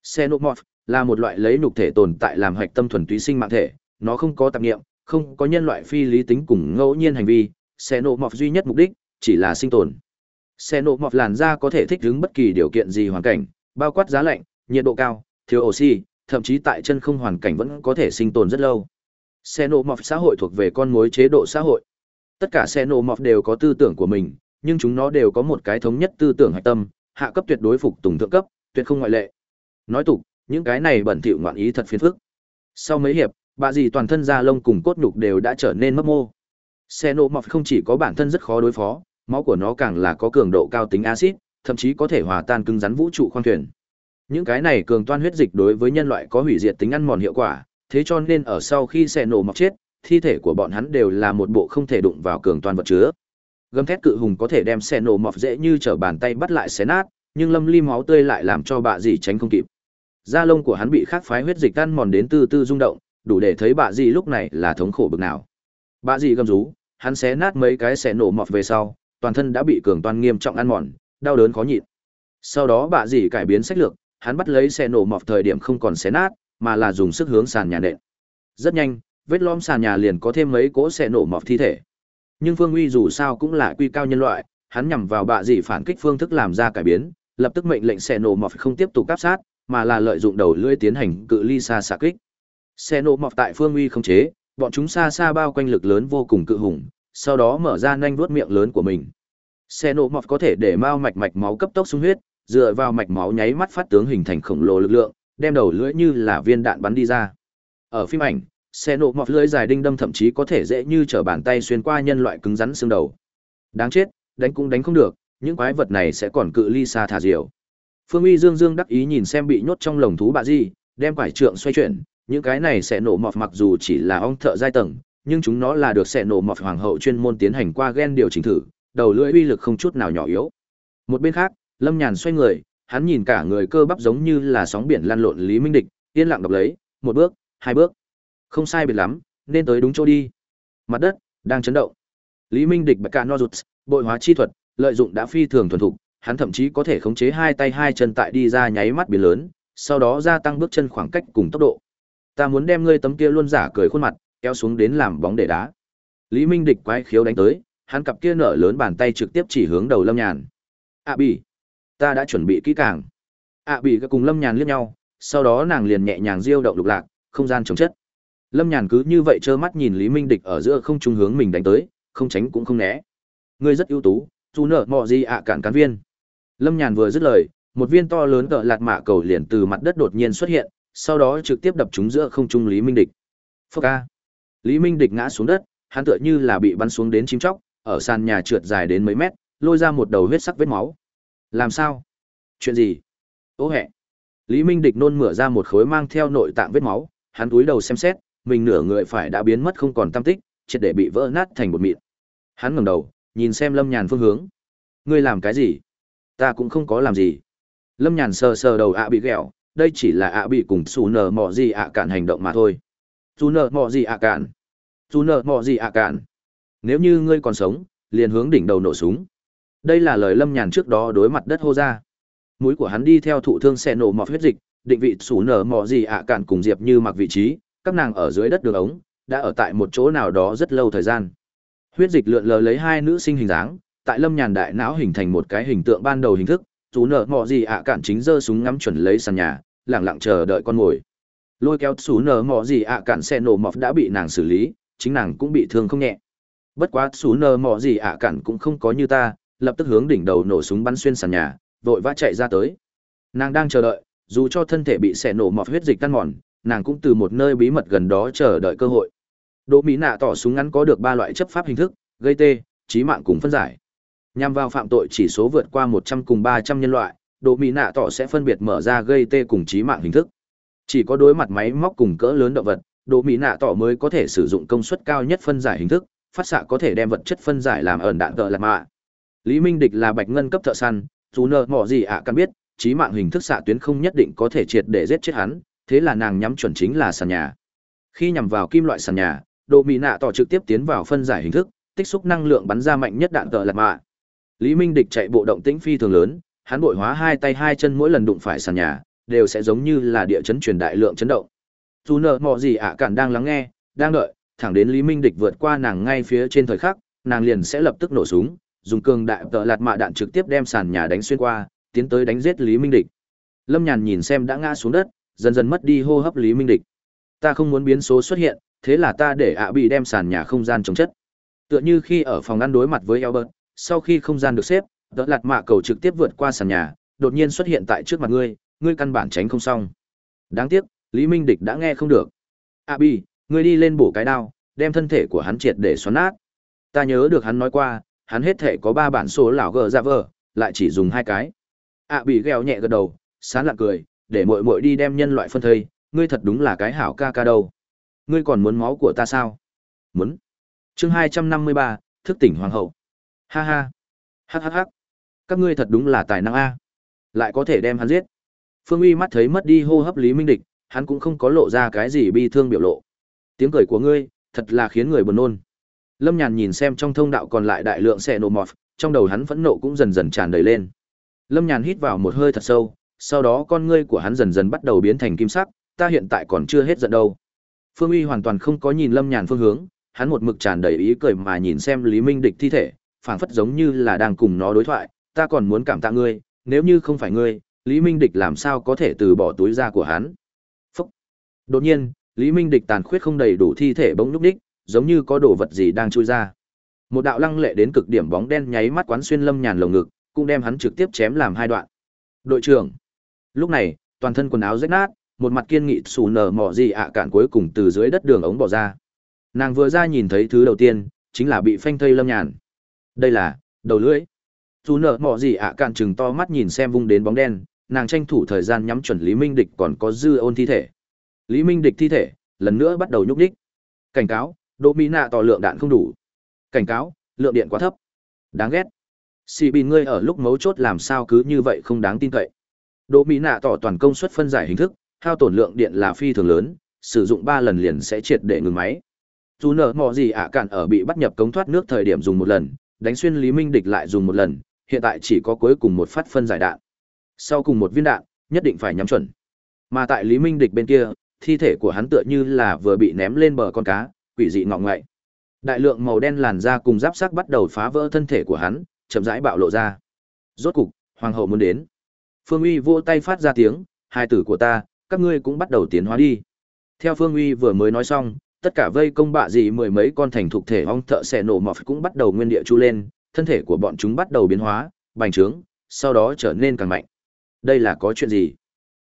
Xe nổ mọt là một loại lấy nhục thể tồn tại làm hạch tâm thuần túy sinh mạng thể, nó không có tạp niệm, không có nhân loại phi lý tính cùng ngẫu nhiên hành vi, xe nổ mọt duy nhất mục đích chỉ là sinh tồn. Xe nổ mọt làn da có thể thích ứng bất kỳ điều kiện gì hoàn cảnh, bao quát giá lạnh, nhiệt độ cao, thiếu oxy, thậm chí tại chân không hoàn cảnh vẫn có thể sinh tồn rất lâu. Xenomorph mọt xã hội thuộc về con mối chế độ xã hội. Tất cả Xenomorph mọt đều có tư tưởng của mình, nhưng chúng nó đều có một cái thống nhất tư tưởng hạch tâm, hạ cấp tuyệt đối phục tùng thượng cấp, tuyệt không ngoại lệ. Nói tục, những cái này bẩn thỉu ngoạn ý thật phiền phức. Sau mấy hiệp, Bà dì toàn thân da lông cùng cốt nhục đều đã trở nên mấp mô. Xenomorph không chỉ có bản thân rất khó đối phó, máu của nó càng là có cường độ cao tính axit, thậm chí có thể hòa tan cứng rắn vũ trụ khoang thuyền. Những cái này cường toan huyết dịch đối với nhân loại có hủy diệt tính ăn mòn hiệu quả, thế cho nên ở sau khi xe nổ mọc chết, thi thể của bọn hắn đều là một bộ không thể đụng vào cường toan vật chứa. Gầm thét cự hùng có thể đem xe nổ mọc dễ như trở bàn tay bắt lại xé nát, nhưng lâm ly máu tươi lại làm cho bạ dì tránh không kịp. Da lông của hắn bị khắc phái huyết dịch ăn mòn đến từ từ rung động, đủ để thấy bạ dì lúc này là thống khổ bực nào. Bạ dì gầm rú, hắn xé nát mấy cái xe nổ mọt về sau, toàn thân đã bị cường toan nghiêm trọng ăn mòn, đau đớn khó nhịn. Sau đó bạ dì cải biến sách lược, hắn bắt lấy xe nổ mọt thời điểm không còn xé nát, mà là dùng sức hướng sàn nhà nện. Rất nhanh, vết lõm sàn nhà liền có thêm mấy cỗ xe nổ mọt thi thể. Nhưng Phương Uy dù sao cũng là quy cao nhân loại, hắn nhằm vào bạ dị phản kích phương thức làm ra cải biến, lập tức mệnh lệnh xe nổ mọt không tiếp tục áp sát, mà là lợi dụng đầu lưỡi tiến hành cự ly xa xạ kích. Xe nổ mọt tại Phương Uy không chế, bọn chúng xa xa bao quanh lực lớn vô cùng cự hùng, sau đó mở ra nhanh vuốt miệng lớn của mình. Xe nổ mọt có thể để mao mạch mạch máu cấp tốc sung huyết, dựa vào mạch máu nháy mắt phát tướng hình thành khổng lồ lực lượng, đem đầu lưỡi như là viên đạn bắn đi ra. Ở phim ảnh, xe nổ mọt lưỡi dài đinh đâm thậm chí có thể dễ như trở bàn tay xuyên qua nhân loại cứng rắn xương đầu. Đáng chết, đánh cũng đánh không được, những quái vật này sẽ còn cự ly xa thả diều. Phương Uy Dương Dương đắc ý nhìn xem bị nhốt trong lồng thú bà gì, đem quải trượng xoay chuyển, những cái này sẽ nổ mọt mặc dù chỉ là ong thợ giai tầng, nhưng chúng nó là được sẽ nổ mọt hoàng hậu chuyên môn tiến hành qua gen điều chỉnh thử, đầu lưỡi uy lực không chút nào nhỏ yếu. Một bên khác, Lâm Nhàn xoay người, hắn nhìn cả người cơ bắp giống như là sóng biển lăn lộn Lý Minh Địch, yên lặng đọc lấy, một bước, hai bước. Không sai biệt lắm, nên tới đúng chỗ đi. Mặt đất đang chấn động. Lý Minh Địch bạch cả no rụt, bội hóa chi thuật, lợi dụng đã phi thường thuần thục, hắn thậm chí có thể khống chế hai tay hai chân tại đi ra nháy mắt biến lớn, sau đó gia tăng bước chân khoảng cách cùng tốc độ. Ta muốn đem ngươi tấm kia luôn giả cười khuôn mặt, kéo xuống đến làm bóng để đá. Lý Minh Địch quái khiếu đánh tới, hắn cặp kia nở lớn bàn tay trực tiếp chỉ hướng đầu Lâm Nhàn. "A à Bỉ, ta đã chuẩn bị kỹ càng." ạ bị các cùng Lâm Nhàn liếc nhau, sau đó nàng liền nhẹ nhàng diêu động lục lạc, không gian chống chất. Lâm Nhàn cứ như vậy trơ mắt nhìn Lý Minh Địch ở giữa không trung hướng mình đánh tới, không tránh cũng không né. Ngươi rất ưu tú, dù nợ mọ gì ạ cản cán viên. Lâm Nhàn vừa dứt lời, một viên to lớn cỡ lạt mạ cầu liền từ mặt đất đột nhiên xuất hiện, sau đó trực tiếp đập trúng giữa không trung Lý Minh Địch. phơ ca Lý Minh Địch ngã xuống đất, hắn tựa như là bị bắn xuống đến chim chóc, ở sàn nhà trượt dài đến mấy mét, lôi ra một đầu huyết sắc vết máu. Làm sao? Chuyện gì? Ô hẹ. Lý Minh Địch nôn mửa ra một khối mang theo nội tạng vết máu, hắn cúi đầu xem xét, mình nửa người phải đã biến mất không còn tâm tích, triệt để bị vỡ nát thành một mịn. Hắn ngẩng đầu, nhìn xem Lâm Nhàn phương hướng. Ngươi làm cái gì? Ta cũng không có làm gì. Lâm Nhàn sờ sờ đầu ạ bị ghẹo, đây chỉ là ạ bị cùng xù nở mò gì ạ cạn hành động mà thôi. Xù nở mò gì ạ cạn? Xù nở mò gì ạ cạn? Nếu như ngươi còn sống, liền hướng đỉnh đầu nổ súng. Đây là lời Lâm Nhàn trước đó đối mặt đất hô ra. Mũi của hắn đi theo thụ thương xe nổ mọt huyết dịch, định vị xù nở mọ gì ạ cạn cùng Diệp Như mặc vị trí, các nàng ở dưới đất đường ống, đã ở tại một chỗ nào đó rất lâu thời gian. Huyết dịch lượn lờ lấy hai nữ sinh hình dáng, tại Lâm Nhàn đại não hình thành một cái hình tượng ban đầu hình thức, sủ nở mọ gì ạ cạn chính giơ súng ngắm chuẩn lấy sàn nhà, lặng lặng chờ đợi con mồi. Lôi kéo sủ nở mọ gì ạ cạn xe nổ mọt đã bị nàng xử lý, chính nàng cũng bị thương không nhẹ. Bất quá sủ nở mọ gì ạ cạn cũng không có như ta, lập tức hướng đỉnh đầu nổ súng bắn xuyên sàn nhà, vội vã chạy ra tới. Nàng đang chờ đợi, dù cho thân thể bị xẻ nổ mọt huyết dịch tan mòn, nàng cũng từ một nơi bí mật gần đó chờ đợi cơ hội. Đỗ Mỹ Nạ tỏ súng ngắn có được ba loại chấp pháp hình thức, gây tê, chí mạng cùng phân giải. Nhằm vào phạm tội chỉ số vượt qua 100 cùng 300 nhân loại, Đỗ Mỹ Nạ tỏ sẽ phân biệt mở ra gây tê cùng chí mạng hình thức. Chỉ có đối mặt máy móc cùng cỡ lớn động vật, Đỗ Mỹ Nạ tỏ mới có thể sử dụng công suất cao nhất phân giải hình thức, phát xạ có thể đem vật chất phân giải làm ẩn đạn tợ lạc mạ. Lý Minh Địch là bạch ngân cấp thợ săn, dù nợ mỏ gì ạ à căn biết, chí mạng hình thức xạ tuyến không nhất định có thể triệt để giết chết hắn, thế là nàng nhắm chuẩn chính là sàn nhà. Khi nhằm vào kim loại sàn nhà, Đồ Mị Nạ tỏ trực tiếp tiến vào phân giải hình thức, tích xúc năng lượng bắn ra mạnh nhất đạn tợ lật mạ. Lý Minh Địch chạy bộ động tĩnh phi thường lớn, hắn bội hóa hai tay hai chân mỗi lần đụng phải sàn nhà, đều sẽ giống như là địa chấn truyền đại lượng chấn động. Dù nợ mọ gì ạ cản đang lắng nghe, đang đợi, thẳng đến Lý Minh Địch vượt qua nàng ngay phía trên thời khắc, nàng liền sẽ lập tức nổ súng, dùng cường đại tợ lạt mạ đạn trực tiếp đem sàn nhà đánh xuyên qua, tiến tới đánh giết Lý Minh Địch. Lâm Nhàn nhìn xem đã ngã xuống đất, dần dần mất đi hô hấp Lý Minh Địch. Ta không muốn biến số xuất hiện, thế là ta để ạ bị đem sàn nhà không gian chống chất. Tựa như khi ở phòng ăn đối mặt với Albert, sau khi không gian được xếp, tợ lạt mạ cầu trực tiếp vượt qua sàn nhà, đột nhiên xuất hiện tại trước mặt ngươi, ngươi căn bản tránh không xong. Đáng tiếc, Lý Minh Địch đã nghe không được. A Bi, ngươi đi lên bổ cái đao, đem thân thể của hắn triệt để xoắn nát. Ta nhớ được hắn nói qua, hắn hết thể có ba bản số lão gờ ra vờ, lại chỉ dùng hai cái. ạ bị gheo nhẹ gật đầu, sán lạng cười, để muội muội đi đem nhân loại phân thây, ngươi thật đúng là cái hảo ca ca đâu. Ngươi còn muốn máu của ta sao? Muốn. Chương hai trăm năm mươi ba, thức tỉnh hoàng hậu. Ha ha. Hắc h hắc. Các ngươi thật đúng là tài năng a. Lại có thể đem hắn giết. Phương Uy mắt thấy mất đi hô hấp Lý Minh Địch, hắn cũng không có lộ ra cái gì bi thương biểu lộ. Tiếng cười của ngươi, thật là khiến người buồn nôn. Lâm Nhàn nhìn xem trong thông đạo còn lại đại lượng xe nổ mọt, trong đầu hắn phẫn nộ cũng dần dần tràn đầy lên. Lâm Nhàn hít vào một hơi thật sâu, sau đó con ngươi của hắn dần dần bắt đầu biến thành kim sắc, ta hiện tại còn chưa hết giận đâu. Phương Uy hoàn toàn không có nhìn Lâm Nhàn phương hướng, hắn một mực tràn đầy ý cười mà nhìn xem Lý Minh Địch thi thể, phảng phất giống như là đang cùng nó đối thoại, ta còn muốn cảm tạ ngươi, nếu như không phải ngươi, Lý Minh Địch làm sao có thể từ bỏ túi da của hắn. Phúc. Đột nhiên, Lý Minh Địch tàn khuyết không đầy đủ thi thể bỗng lúc đích, giống như có đồ vật gì đang chui ra. Một đạo lăng lệ đến cực điểm bóng đen nháy mắt quán xuyên Lâm Nhàn lồng ngực, cũng đem hắn trực tiếp chém làm hai đoạn. Đội trưởng. Lúc này, toàn thân quần áo rách nát, một mặt kiên nghị sù nở mọ gì ạ cạn cuối cùng từ dưới đất đường ống bỏ ra. Nàng vừa ra nhìn thấy thứ đầu tiên, chính là bị phanh thây Lâm Nhàn. Đây là đầu lưỡi. sù nở mọ gì ạ cạn chừng to mắt nhìn xem vung đến bóng đen, nàng tranh thủ thời gian nhắm chuẩn Lý Minh Địch còn có dư ôn thi thể. Lý Minh Địch thi thể, lần nữa bắt đầu nhúc nhích. Cảnh cáo, Đỗ Mỹ Nạ tỏ lượng đạn không đủ. Cảnh cáo, lượng điện quá thấp. Đáng ghét. Xì bị ngươi ở lúc mấu chốt làm sao cứ như vậy không đáng tin cậy. Đỗ Mỹ Nạ tỏ toàn công suất phân giải hình thức, hao tổn lượng điện là phi thường lớn, sử dụng 3 lần liền sẽ triệt để ngừng máy. Dù nở mò gì ạ cạn ở bị bắt nhập cống thoát nước thời điểm dùng một lần, đánh xuyên Lý Minh Địch lại dùng một lần, hiện tại chỉ có cuối cùng một phát phân giải đạn. Sau cùng một viên đạn, nhất định phải nhắm chuẩn. Mà tại Lý Minh Địch bên kia, thi thể của hắn tựa như là vừa bị ném lên bờ con cá, quỷ dị ngọng ngậy. Đại lượng màu đen làn da cùng giáp sắc bắt đầu phá vỡ thân thể của hắn, chậm rãi bạo lộ ra. Rốt cục, hoàng hậu muốn đến. Phương Uy vỗ tay phát ra tiếng, hai tử của ta, các ngươi cũng bắt đầu tiến hóa đi. Theo Phương Uy vừa mới nói xong, tất cả vây công bạ gì mười mấy con thành thuộc thể ong thợ xẻ nổ mọt cũng bắt đầu nguyên địa chu lên, thân thể của bọn chúng bắt đầu biến hóa, bành trướng, sau đó trở nên càng mạnh. Đây là có chuyện gì?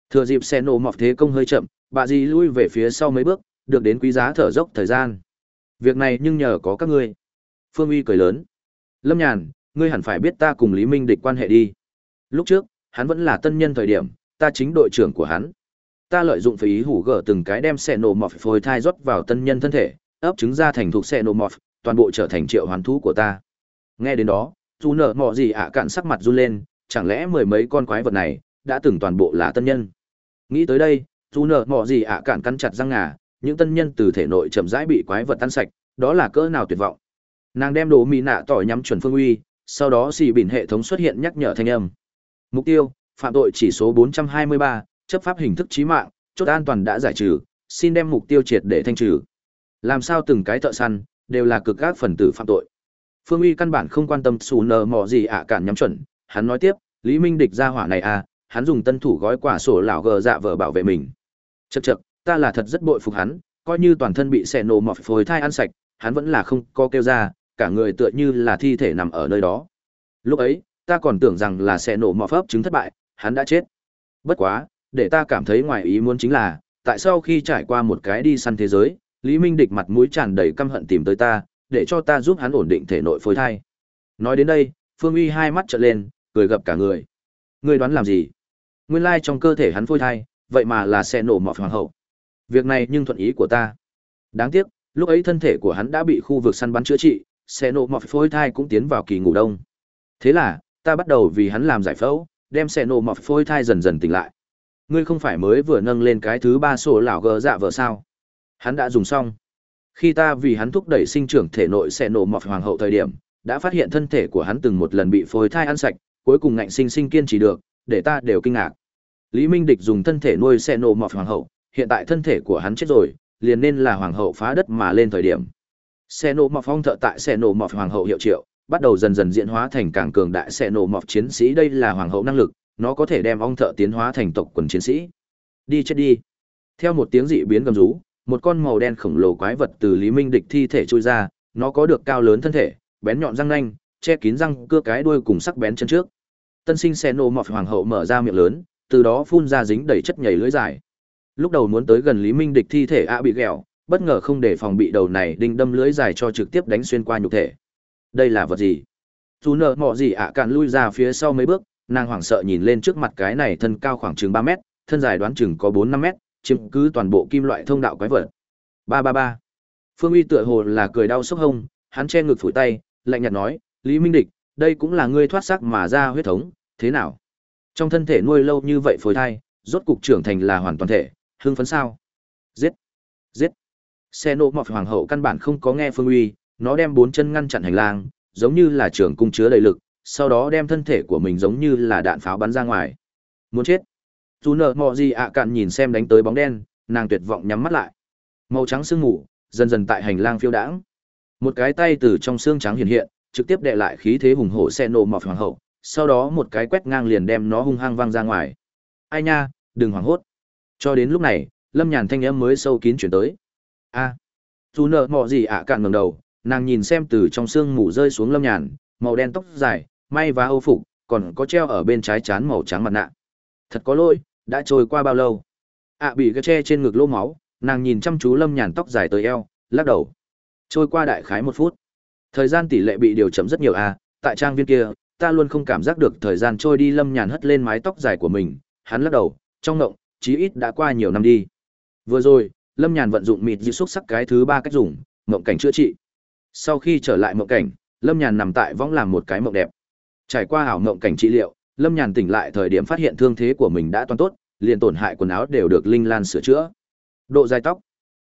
Thừa dịp xe nổ mọt thế công hơi chậm, bạ gì lui về phía sau mấy bước, được đến quý giá thở dốc thời gian. Việc này nhưng nhờ có các ngươi. Phương Uy cười lớn. Lâm Nhàn, ngươi hẳn phải biết ta cùng Lý Minh địch quan hệ đi. Lúc trước, hắn vẫn là tân nhân thời điểm, ta chính đội trưởng của hắn. Ta lợi dụng phí hủ gở từng cái đem xe nổ mọt phôi thai rót vào tân nhân thân thể, ấp trứng ra thành thuộc xe nổ mọt, toàn bộ trở thành triệu hoàn thú của ta. Nghe đến đó, dù nở mọ gì ạ cạn sắc mặt run lên, chẳng lẽ mười mấy con quái vật này đã từng toàn bộ là tân nhân. Nghĩ tới đây, dù nở mọ gì ạ cạn cắn chặt răng ngà, những tân nhân từ thể nội chậm rãi bị quái vật tan sạch, đó là cỡ nào tuyệt vọng. Nàng đem đồ mì nạ tỏi nhắm chuẩn phương uy, sau đó xì bỉn hệ thống xuất hiện nhắc nhở thanh âm. Mục tiêu, phạm tội chỉ số 423, chấp pháp hình thức chí mạng, chốt an toàn đã giải trừ, xin đem mục tiêu triệt để thanh trừ. Làm sao từng cái thợ săn đều là cực các phần tử phạm tội. Phương Uy căn bản không quan tâm xù nờ mò gì ạ cản nhắm chuẩn, hắn nói tiếp, Lý Minh địch ra hỏa này à, hắn dùng tân thủ gói quả sổ lão gờ dạ vờ bảo vệ mình. Chậc chậc, ta là thật rất bội phục hắn, coi như toàn thân bị xẻ nổ mọt phôi thai ăn sạch, hắn vẫn là không có kêu ra, cả người tựa như là thi thể nằm ở nơi đó. Lúc ấy, ta còn tưởng rằng là xẻ nổ mọt pháp chứng thất bại, hắn đã chết. Bất quá, để ta cảm thấy ngoài ý muốn chính là, tại sao khi trải qua một cái đi săn thế giới, Lý Minh Địch mặt mũi tràn đầy căm hận tìm tới ta, để cho ta giúp hắn ổn định thể nội phôi thai. Nói đến đây, Phương Uy hai mắt trợn lên, cười gập cả người. Ngươi đoán làm gì? Nguyên lai trong cơ thể hắn phôi thai, vậy mà là xe nổ mọt hoàng hậu. Việc này nhưng thuận ý của ta. Đáng tiếc, lúc ấy thân thể của hắn đã bị khu vực săn bắn chữa trị, xe nổ mọt phôi thai cũng tiến vào kỳ ngủ đông. Thế là, ta bắt đầu vì hắn làm giải phẫu, đem xe nổ mọt phôi thai dần dần tỉnh lại. Ngươi không phải mới vừa nâng lên cái thứ ba sổ lão gờ dạ vợ sao? Hắn đã dùng xong. Khi ta vì hắn thúc đẩy sinh trưởng thể nội xe nổ mọt hoàng hậu thời điểm, đã phát hiện thân thể của hắn từng một lần bị phôi thai ăn sạch, cuối cùng ngạnh sinh sinh kiên trì được, để ta đều kinh ngạc. Lý Minh Địch dùng thân thể nuôi xe nổ mọt hoàng hậu, hiện tại thân thể của hắn chết rồi, liền nên là hoàng hậu phá đất mà lên thời điểm. Xe nổ mọt phong thợ tại xe nổ mọt hoàng hậu hiệu triệu, bắt đầu dần dần diễn hóa thành càng cường đại xe nổ mọt chiến sĩ đây là hoàng hậu năng lực, nó có thể đem ong thợ tiến hóa thành tộc quần chiến sĩ. Đi chết đi. Theo một tiếng dị biến gầm rú, một con màu đen khổng lồ quái vật từ Lý Minh địch thi thể trôi ra, nó có được cao lớn thân thể, bén nhọn răng nanh, che kín răng cưa cái đuôi cùng sắc bén chân trước. Tân sinh xe nổ mọt hoàng hậu mở ra miệng lớn, từ đó phun ra dính đầy chất nhầy lưỡi dài. Lúc đầu muốn tới gần Lý Minh địch thi thể a bị ghẹo, bất ngờ không để phòng bị đầu này đinh đâm lưới dài cho trực tiếp đánh xuyên qua nhục thể. Đây là vật gì? Dù nợ mọ gì ạ cạn lui ra phía sau mấy bước, nàng hoảng sợ nhìn lên trước mặt cái này thân cao khoảng chừng ba mét, thân dài đoán chừng có 4-5 mét, chiếm cứ toàn bộ kim loại thông đạo quái vật. 333. Phương Uy tựa hồ là cười đau sốc hông, hắn che ngực phủi tay, lạnh nhạt nói, Lý Minh Địch, đây cũng là ngươi thoát xác mà ra huyết thống, thế nào? Trong thân thể nuôi lâu như vậy phối thai, rốt cục trưởng thành là hoàn toàn thể, hưng phấn sao? Giết! Giết! Xe nộ mọc hoàng hậu căn bản không có nghe Phương Uy, nó đem bốn chân ngăn chặn hành lang, giống như là trường cung chứa đầy lực, sau đó đem thân thể của mình giống như là đạn pháo bắn ra ngoài. Muốn chết! Dù nợ mọ gì ạ cạn nhìn xem đánh tới bóng đen, nàng tuyệt vọng nhắm mắt lại. Màu trắng sương mù, dần dần tại hành lang phiêu đãng. Một cái tay từ trong xương trắng hiện hiện, trực tiếp đệ lại khí thế hùng hổ xe nộ mọc hoàng hậu, sau đó một cái quét ngang liền đem nó hung hăng văng ra ngoài. Ai nha, đừng hoảng hốt. Cho đến lúc này, Lâm Nhàn thanh âm mới sâu kín chuyển tới. A, dù nợ mọ gì ạ cạn ngẩng đầu, nàng nhìn xem từ trong xương mù rơi xuống Lâm Nhàn, màu đen tóc dài, may và âu phục, còn có treo ở bên trái chán màu trắng mặt nạ. Thật có lỗi, đã trôi qua bao lâu? ạ bị cái che trên ngực lô máu, nàng nhìn chăm chú Lâm Nhàn tóc dài tới eo, lắc đầu. Trôi qua đại khái một phút. Thời gian tỷ lệ bị điều chậm rất nhiều à, tại trang viên kia, ta luôn không cảm giác được thời gian trôi đi Lâm Nhàn hất lên mái tóc dài của mình, hắn lắc đầu, trong ngộng, chí ít đã qua nhiều năm đi. Vừa rồi, Lâm Nhàn vận dụng mịt dị xúc sắc cái thứ ba cách dùng, mộng cảnh chữa trị. Sau khi trở lại mộng cảnh, Lâm Nhàn nằm tại võng làm một cái mộng đẹp. Trải qua ảo mộng cảnh trị liệu, Lâm Nhàn tỉnh lại thời điểm phát hiện thương thế của mình đã toàn tốt, liền tổn hại quần áo đều được Linh Lan sửa chữa. Độ dài tóc.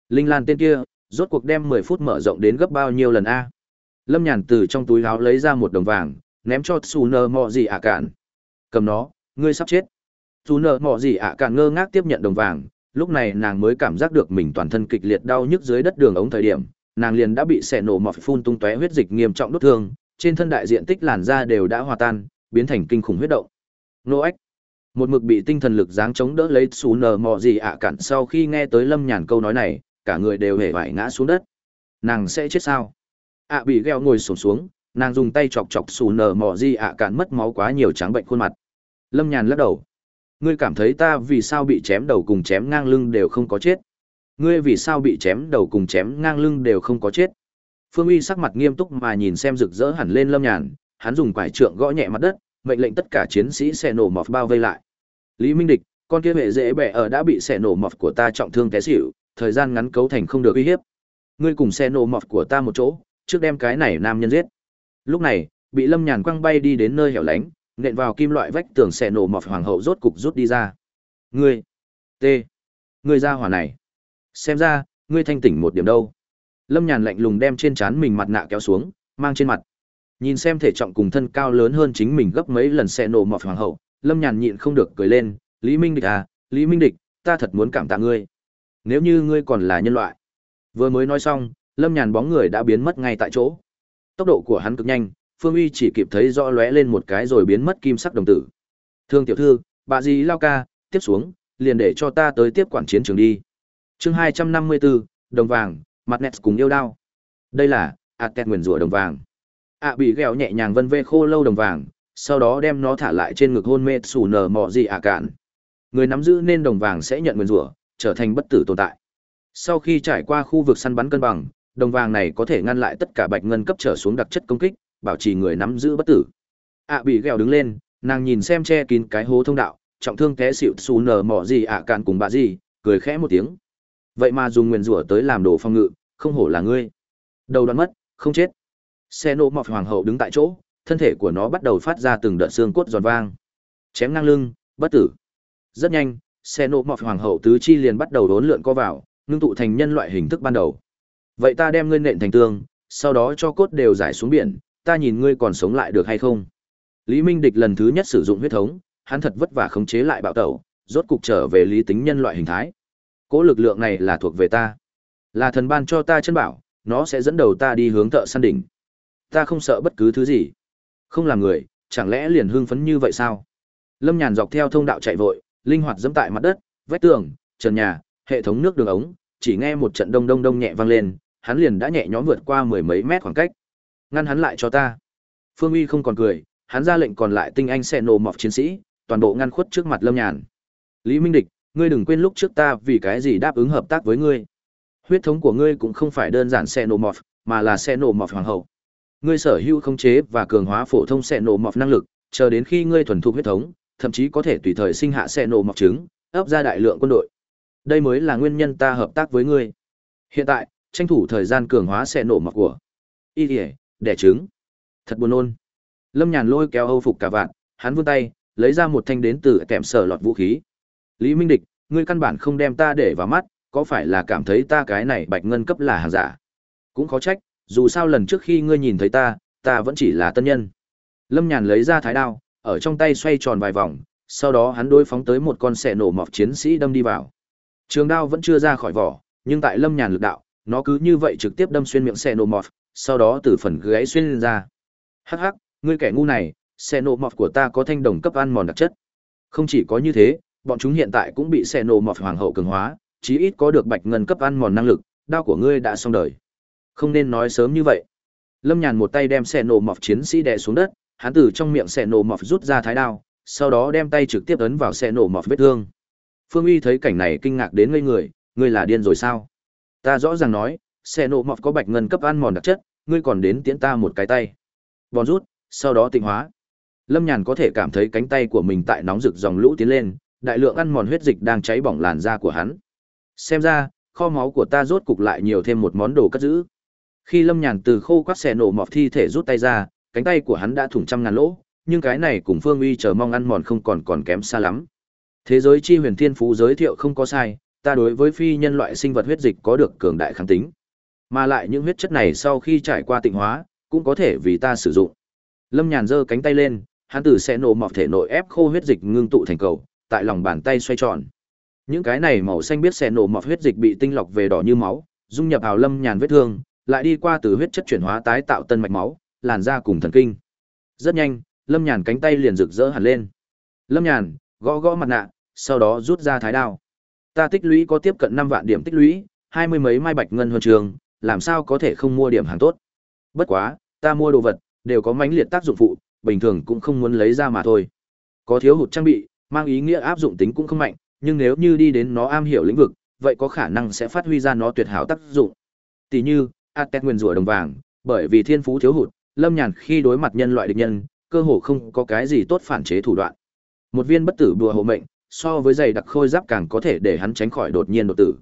Linh Lan tên kia, rốt cuộc đem 10 phút mở rộng đến gấp bao nhiêu lần a? Lâm Nhàn từ trong túi áo lấy ra một đồng vàng, ném cho Tsuner Mọ gì ạ cản. Cầm nó, ngươi sắp chết. Tsuner Mọ gì ạ cạn ngơ ngác tiếp nhận đồng vàng, lúc này nàng mới cảm giác được mình toàn thân kịch liệt đau nhức dưới đất đường ống thời điểm, nàng liền đã bị xẻ nổ mọt phun tung tóe huyết dịch nghiêm trọng đốt thương, trên thân đại diện tích làn da đều đã hòa tan, biến thành kinh khủng huyết động. Nô ếch. Một mực bị tinh thần lực giáng chống đỡ lấy Tsuner Mọ gì ạ cản sau khi nghe tới Lâm Nhàn câu nói này, cả người đều hề vải ngã xuống đất. Nàng sẽ chết sao? ạ bị gheo ngồi sổm xuống, xuống nàng dùng tay chọc chọc xù nờ mò gì ạ cản mất máu quá nhiều trắng bệnh khuôn mặt lâm nhàn lắc đầu ngươi cảm thấy ta vì sao bị chém đầu cùng chém ngang lưng đều không có chết? Ngươi vì sao bị chém đầu cùng chém ngang lưng đều không có chết? Phương uy sắc mặt nghiêm túc mà nhìn xem rực rỡ hẳn lên lâm nhàn hắn dùng quải trượng gõ nhẹ mặt đất mệnh lệnh tất cả chiến sĩ xe nổ mọt bao vây lại. Lý minh địch con kia hệ dễ bẻ ở đã bị xe nổ mọt của ta trọng thương té xỉu thời gian ngắn cấu thành không được uy hiếp. Ngươi cùng xe nổ mọt của ta một chỗ trước đem cái này nam nhân giết. Lúc này, bị Lâm Nhàn quăng bay đi đến nơi hẻo lánh, nện vào kim loại vách tường xẻ nổ mọt hoàng hậu rốt cục rút đi ra. Ngươi, T, ngươi ra hỏa này. Xem ra, ngươi thanh tỉnh một điểm đâu. Lâm Nhàn lạnh lùng đem trên trán mình mặt nạ kéo xuống, mang trên mặt. Nhìn xem thể trọng cùng thân cao lớn hơn chính mình gấp mấy lần xẻ nổ mọt hoàng hậu, Lâm Nhàn nhịn không được cười lên, Lý Minh Địch à, Lý Minh Địch, ta thật muốn cảm tạ ngươi. Nếu như ngươi còn là nhân loại. Vừa mới nói xong, lâm nhàn bóng người đã biến mất ngay tại chỗ tốc độ của hắn cực nhanh phương uy chỉ kịp thấy rõ lóe lên một cái rồi biến mất kim sắc đồng tử. Thương tiểu thư, bà dì lao ca, tiếp xuống, liền để cho ta tới tiếp quản chiến trường đi. Chương hai trăm năm mươi bốn đồng vàng, mặt nẹt cùng yêu đao. Đây là, ạt tẹt nguyền rủa đồng vàng. Ạ bị ghẹo nhẹ nhàng vân vê khô lâu đồng vàng, sau đó đem nó thả lại trên ngực hôn mê xù nở mọ gì ạ cạn. Người nắm giữ nên đồng vàng sẽ nhận nguyền rủa, trở thành bất tử tồn tại. Sau khi trải qua khu vực săn bắn cân bằng, đồng vàng này có thể ngăn lại tất cả bạch ngân cấp trở xuống đặc chất công kích bảo trì người nắm giữ bất tử. Ạ bị ghẹo đứng lên, nàng nhìn xem che kín cái hố thông đạo, trọng thương té xịu xù nở mỏ gì ạ cạn cùng bà gì, cười khẽ một tiếng. Vậy mà dùng nguyền rủa tới làm đồ phòng ngự, không hổ là ngươi. Đầu đoán mất, không chết. Xe nổ mọc hoàng hậu đứng tại chỗ, thân thể của nó bắt đầu phát ra từng đợt xương cốt giòn vang. Chém ngang lưng, bất tử. Rất nhanh, xe nổ mọc hoàng hậu tứ chi liền bắt đầu đốn lượn co vào, ngưng tụ thành nhân loại hình thức ban đầu. Vậy ta đem ngươi nện thành tương sau đó cho cốt đều giải xuống biển ta nhìn ngươi còn sống lại được hay không? Lý minh địch lần thứ nhất sử dụng huyết thống, hắn thật vất vả khống chế lại bạo tẩu, rốt cục trở về lý tính nhân loại hình thái. Cỗ lực lượng này là thuộc về ta. Là thần ban cho ta chân bảo, nó sẽ dẫn đầu ta đi hướng thợ săn đỉnh. Ta không sợ bất cứ thứ gì. Không làm người, chẳng lẽ liền hưng phấn như vậy sao? Lâm nhàn dọc theo thông đạo chạy vội, linh hoạt dẫm tại mặt đất, vách tường, trần nhà, hệ thống nước đường ống, chỉ nghe một trận đông đông đông nhẹ vang lên, hắn liền đã nhẹ nhõm vượt qua mười mấy mét khoảng cách. Ngăn hắn lại cho ta. Phương Uy không còn cười, hắn ra lệnh còn lại tinh anh sẽ nổ mọc chiến sĩ, toàn bộ ngăn khuất trước mặt Lâm Nhàn. Lý Minh Địch, ngươi đừng quên lúc trước ta vì cái gì đáp ứng hợp tác với ngươi. Huyết thống của ngươi cũng không phải đơn giản xẻn nổ mọt, mà là xẻn nổ mọt hoàng hậu. Ngươi sở hữu khống chế và cường hóa phổ thông xẻn nổ mọt năng lực, chờ đến khi ngươi thuần thục huyết thống, thậm chí có thể tùy thời sinh hạ xẻn nổ mọt trứng, ấp ra đại lượng quân đội. Đây mới là nguyên nhân ta hợp tác với ngươi. Hiện tại, tranh thủ thời gian cường hóa xẻn nổ mọt của. Y Liễu, đẻ trứng. Thật buồn nôn. Lâm Nhàn lôi kéo Âu phục cả vạn, hắn vươn tay, lấy ra một thanh đến từ kèm sở lọt vũ khí. Lý Minh Địch, ngươi căn bản không đem ta để vào mắt, có phải là cảm thấy ta cái này bạch ngân cấp là hàng giả? Cũng khó trách, dù sao lần trước khi ngươi nhìn thấy ta, ta vẫn chỉ là tân nhân. Lâm Nhàn lấy ra thái đao, ở trong tay xoay tròn vài vòng, sau đó hắn đối phóng tới một con xẻ nổ mọc chiến sĩ đâm đi vào. Trường đao vẫn chưa ra khỏi vỏ, nhưng tại Lâm Nhàn lực đạo, nó cứ như vậy trực tiếp đâm xuyên miệng xẻ nổ mọc, sau đó từ phần gáy xuyên lên ra. Hắc hắc, ngươi kẻ ngu này, xe nổ mọt của ta có thanh đồng cấp ăn mòn đặc chất. Không chỉ có như thế, bọn chúng hiện tại cũng bị xe nổ mọt hoàng hậu cường hóa, chí ít có được bạch ngân cấp ăn mòn năng lực, đao của ngươi đã xong đời. Không nên nói sớm như vậy. Lâm Nhàn một tay đem xe nổ mọt chiến sĩ đè xuống đất, hắn từ trong miệng xe nổ mọt rút ra thái đao, sau đó đem tay trực tiếp ấn vào xe nổ mọt vết thương. Phương Uy thấy cảnh này kinh ngạc đến ngây người, ngươi là điên rồi sao? Ta rõ ràng nói, Xe nổ mọc có bạch ngân cấp ăn mòn đặc chất, ngươi còn đến tiễn ta một cái tay. Bòn rút, sau đó tịnh hóa. Lâm Nhàn có thể cảm thấy cánh tay của mình tại nóng rực dòng lũ tiến lên, đại lượng ăn mòn huyết dịch đang cháy bỏng làn da của hắn. Xem ra, kho máu của ta rốt cục lại nhiều thêm một món đồ cất giữ. Khi Lâm Nhàn từ khô quát xe nổ mọt thi thể rút tay ra, cánh tay của hắn đã thủng trăm ngàn lỗ, nhưng cái này cùng Phương Uy chờ mong ăn mòn không còn còn kém xa lắm. Thế giới chi huyền thiên phú giới thiệu không có sai, ta đối với phi nhân loại sinh vật huyết dịch có được cường đại kháng tính. Mà lại những huyết chất này sau khi trải qua tịnh hóa, cũng có thể vì ta sử dụng. Lâm Nhàn giơ cánh tay lên, hắn từ sẽ nổ mọt thể nội ép khô huyết dịch ngưng tụ thành cầu, tại lòng bàn tay xoay tròn. Những cái này màu xanh biết sẽ nổ mọt huyết dịch bị tinh lọc về đỏ như máu, dung nhập vào Lâm Nhàn vết thương, lại đi qua từ huyết chất chuyển hóa tái tạo tân mạch máu, làn da cùng thần kinh. Rất nhanh, Lâm Nhàn cánh tay liền rực rỡ hẳn lên. Lâm Nhàn gõ gõ mặt nạ, sau đó rút ra thái đao. Ta tích lũy có tiếp cận năm vạn điểm tích lũy, hai mươi mấy mai bạch ngân huân trường, làm sao có thể không mua điểm hàng tốt. Bất quá, ta mua đồ vật đều có mãnh liệt tác dụng phụ, bình thường cũng không muốn lấy ra mà thôi. Có thiếu hụt trang bị, mang ý nghĩa áp dụng tính cũng không mạnh, nhưng nếu như đi đến nó am hiểu lĩnh vực, vậy có khả năng sẽ phát huy ra nó tuyệt hảo tác dụng. Tỷ như, Atet nguyên rủa đồng vàng, bởi vì thiên phú thiếu hụt, Lâm Nhàn khi đối mặt nhân loại địch nhân, cơ hồ không có cái gì tốt phản chế thủ đoạn. Một viên bất tử bùa hộ mệnh, so với giày đặc khôi giáp càng có thể để hắn tránh khỏi đột nhiên đột tử.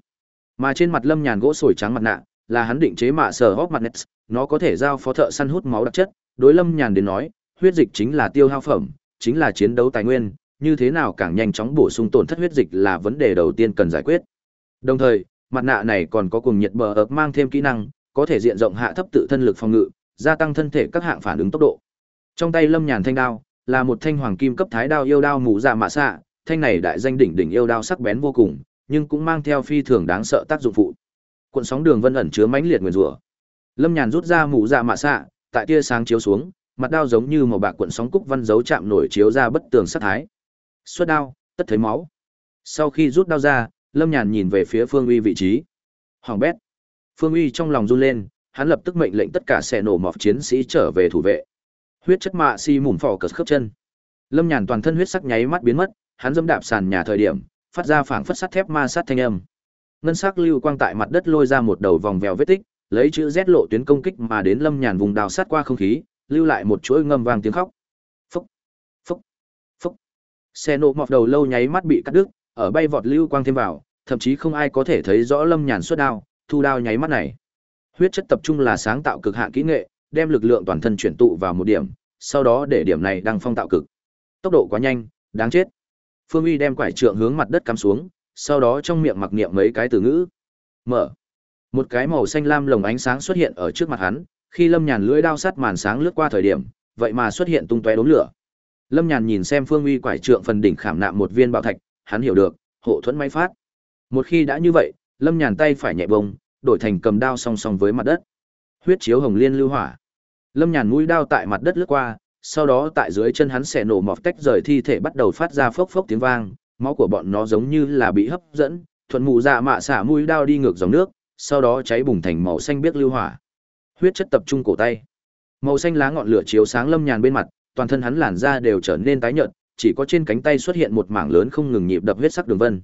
Mà trên mặt Lâm Nhàn gỗ sồi trắng mặt nạ, là hắn định chế mạ sở hóc mặt nets, nó có thể giao phó thợ săn hút máu đặc chất, đối Lâm Nhàn đến nói, huyết dịch chính là tiêu hao phẩm, chính là chiến đấu tài nguyên, như thế nào càng nhanh chóng bổ sung tổn thất huyết dịch là vấn đề đầu tiên cần giải quyết. Đồng thời, mặt nạ này còn có cùng nhiệt bờ ập mang thêm kỹ năng, có thể diện rộng hạ thấp tự thân lực phòng ngự, gia tăng thân thể các hạng phản ứng tốc độ. Trong tay Lâm Nhàn thanh đao, là một thanh hoàng kim cấp thái đao yêu đao mũ dạ mạ xạ, thanh này đại danh đỉnh đỉnh yêu đao sắc bén vô cùng, nhưng cũng mang theo phi thường đáng sợ tác dụng phụ. Cuộn sóng đường vân ẩn chứa mãnh liệt nguyên rủa. Lâm Nhàn rút ra mũ dạ mạ xạ, tại tia sáng chiếu xuống, mặt đao giống như màu bạc cuộn sóng cúc văn dấu chạm nổi chiếu ra bất tường sát thái. Xuất đao, tất thấy máu. Sau khi rút đao ra, Lâm Nhàn nhìn về phía Phương Uy vị trí. Hoàng bét. Phương Uy trong lòng run lên, hắn lập tức mệnh lệnh tất cả xe nổ mọt chiến sĩ trở về thủ vệ. Huyết chất mạ si mùm phò cật khớp chân. Lâm Nhàn toàn thân huyết sắc nháy mắt biến mất, hắn dẫm đạp sàn nhà thời điểm, phát ra phảng phất sắt thép ma sát thanh âm. Ngân sắc lưu quang tại mặt đất lôi ra một đầu vòng vèo vết tích, lấy chữ Z lộ tuyến công kích mà đến Lâm Nhàn vùng đào sát qua không khí, lưu lại một chuỗi ngâm vang tiếng khóc. Phúc, phúc, phúc. Xe nổ mọt đầu lâu nháy mắt bị cắt đứt, ở bay vọt lưu quang thêm vào, thậm chí không ai có thể thấy rõ Lâm Nhàn xuất đao, thu đao nháy mắt này. Huyết chất tập trung là sáng tạo cực hạn kỹ nghệ, đem lực lượng toàn thân chuyển tụ vào một điểm, sau đó để điểm này đang phong tạo cực. Tốc độ quá nhanh, đáng chết. Phương Uy đem quải trượng hướng mặt đất cắm xuống, sau đó trong miệng mặc niệm mấy cái từ ngữ. Mở. Một cái màu xanh lam lồng ánh sáng xuất hiện ở trước mặt hắn, khi Lâm Nhàn lưỡi đao sắt màn sáng lướt qua thời điểm, vậy mà xuất hiện tung tóe đốm lửa. Lâm Nhàn nhìn xem Phương Uy quải trượng phần đỉnh khảm nạm một viên bảo thạch, hắn hiểu được, hộ thuẫn máy phát. Một khi đã như vậy, Lâm Nhàn tay phải nhẹ bông, đổi thành cầm đao song song với mặt đất. Huyết chiếu hồng liên lưu hỏa. Lâm Nhàn mũi đao tại mặt đất lướt qua, sau đó tại dưới chân hắn sẽ nổ mọt tách rời thi thể bắt đầu phát ra phốc phốc tiếng vang, máu của bọn nó giống như là bị hấp dẫn, thuận mù dạ mạ xả mũi đao đi ngược dòng nước, sau đó cháy bùng thành màu xanh biếc lưu hỏa. Huyết chất tập trung cổ tay. Màu xanh lá ngọn lửa chiếu sáng Lâm Nhàn bên mặt, toàn thân hắn làn da đều trở nên tái nhợt, chỉ có trên cánh tay xuất hiện một mảng lớn không ngừng nhịp đập huyết sắc đường vân.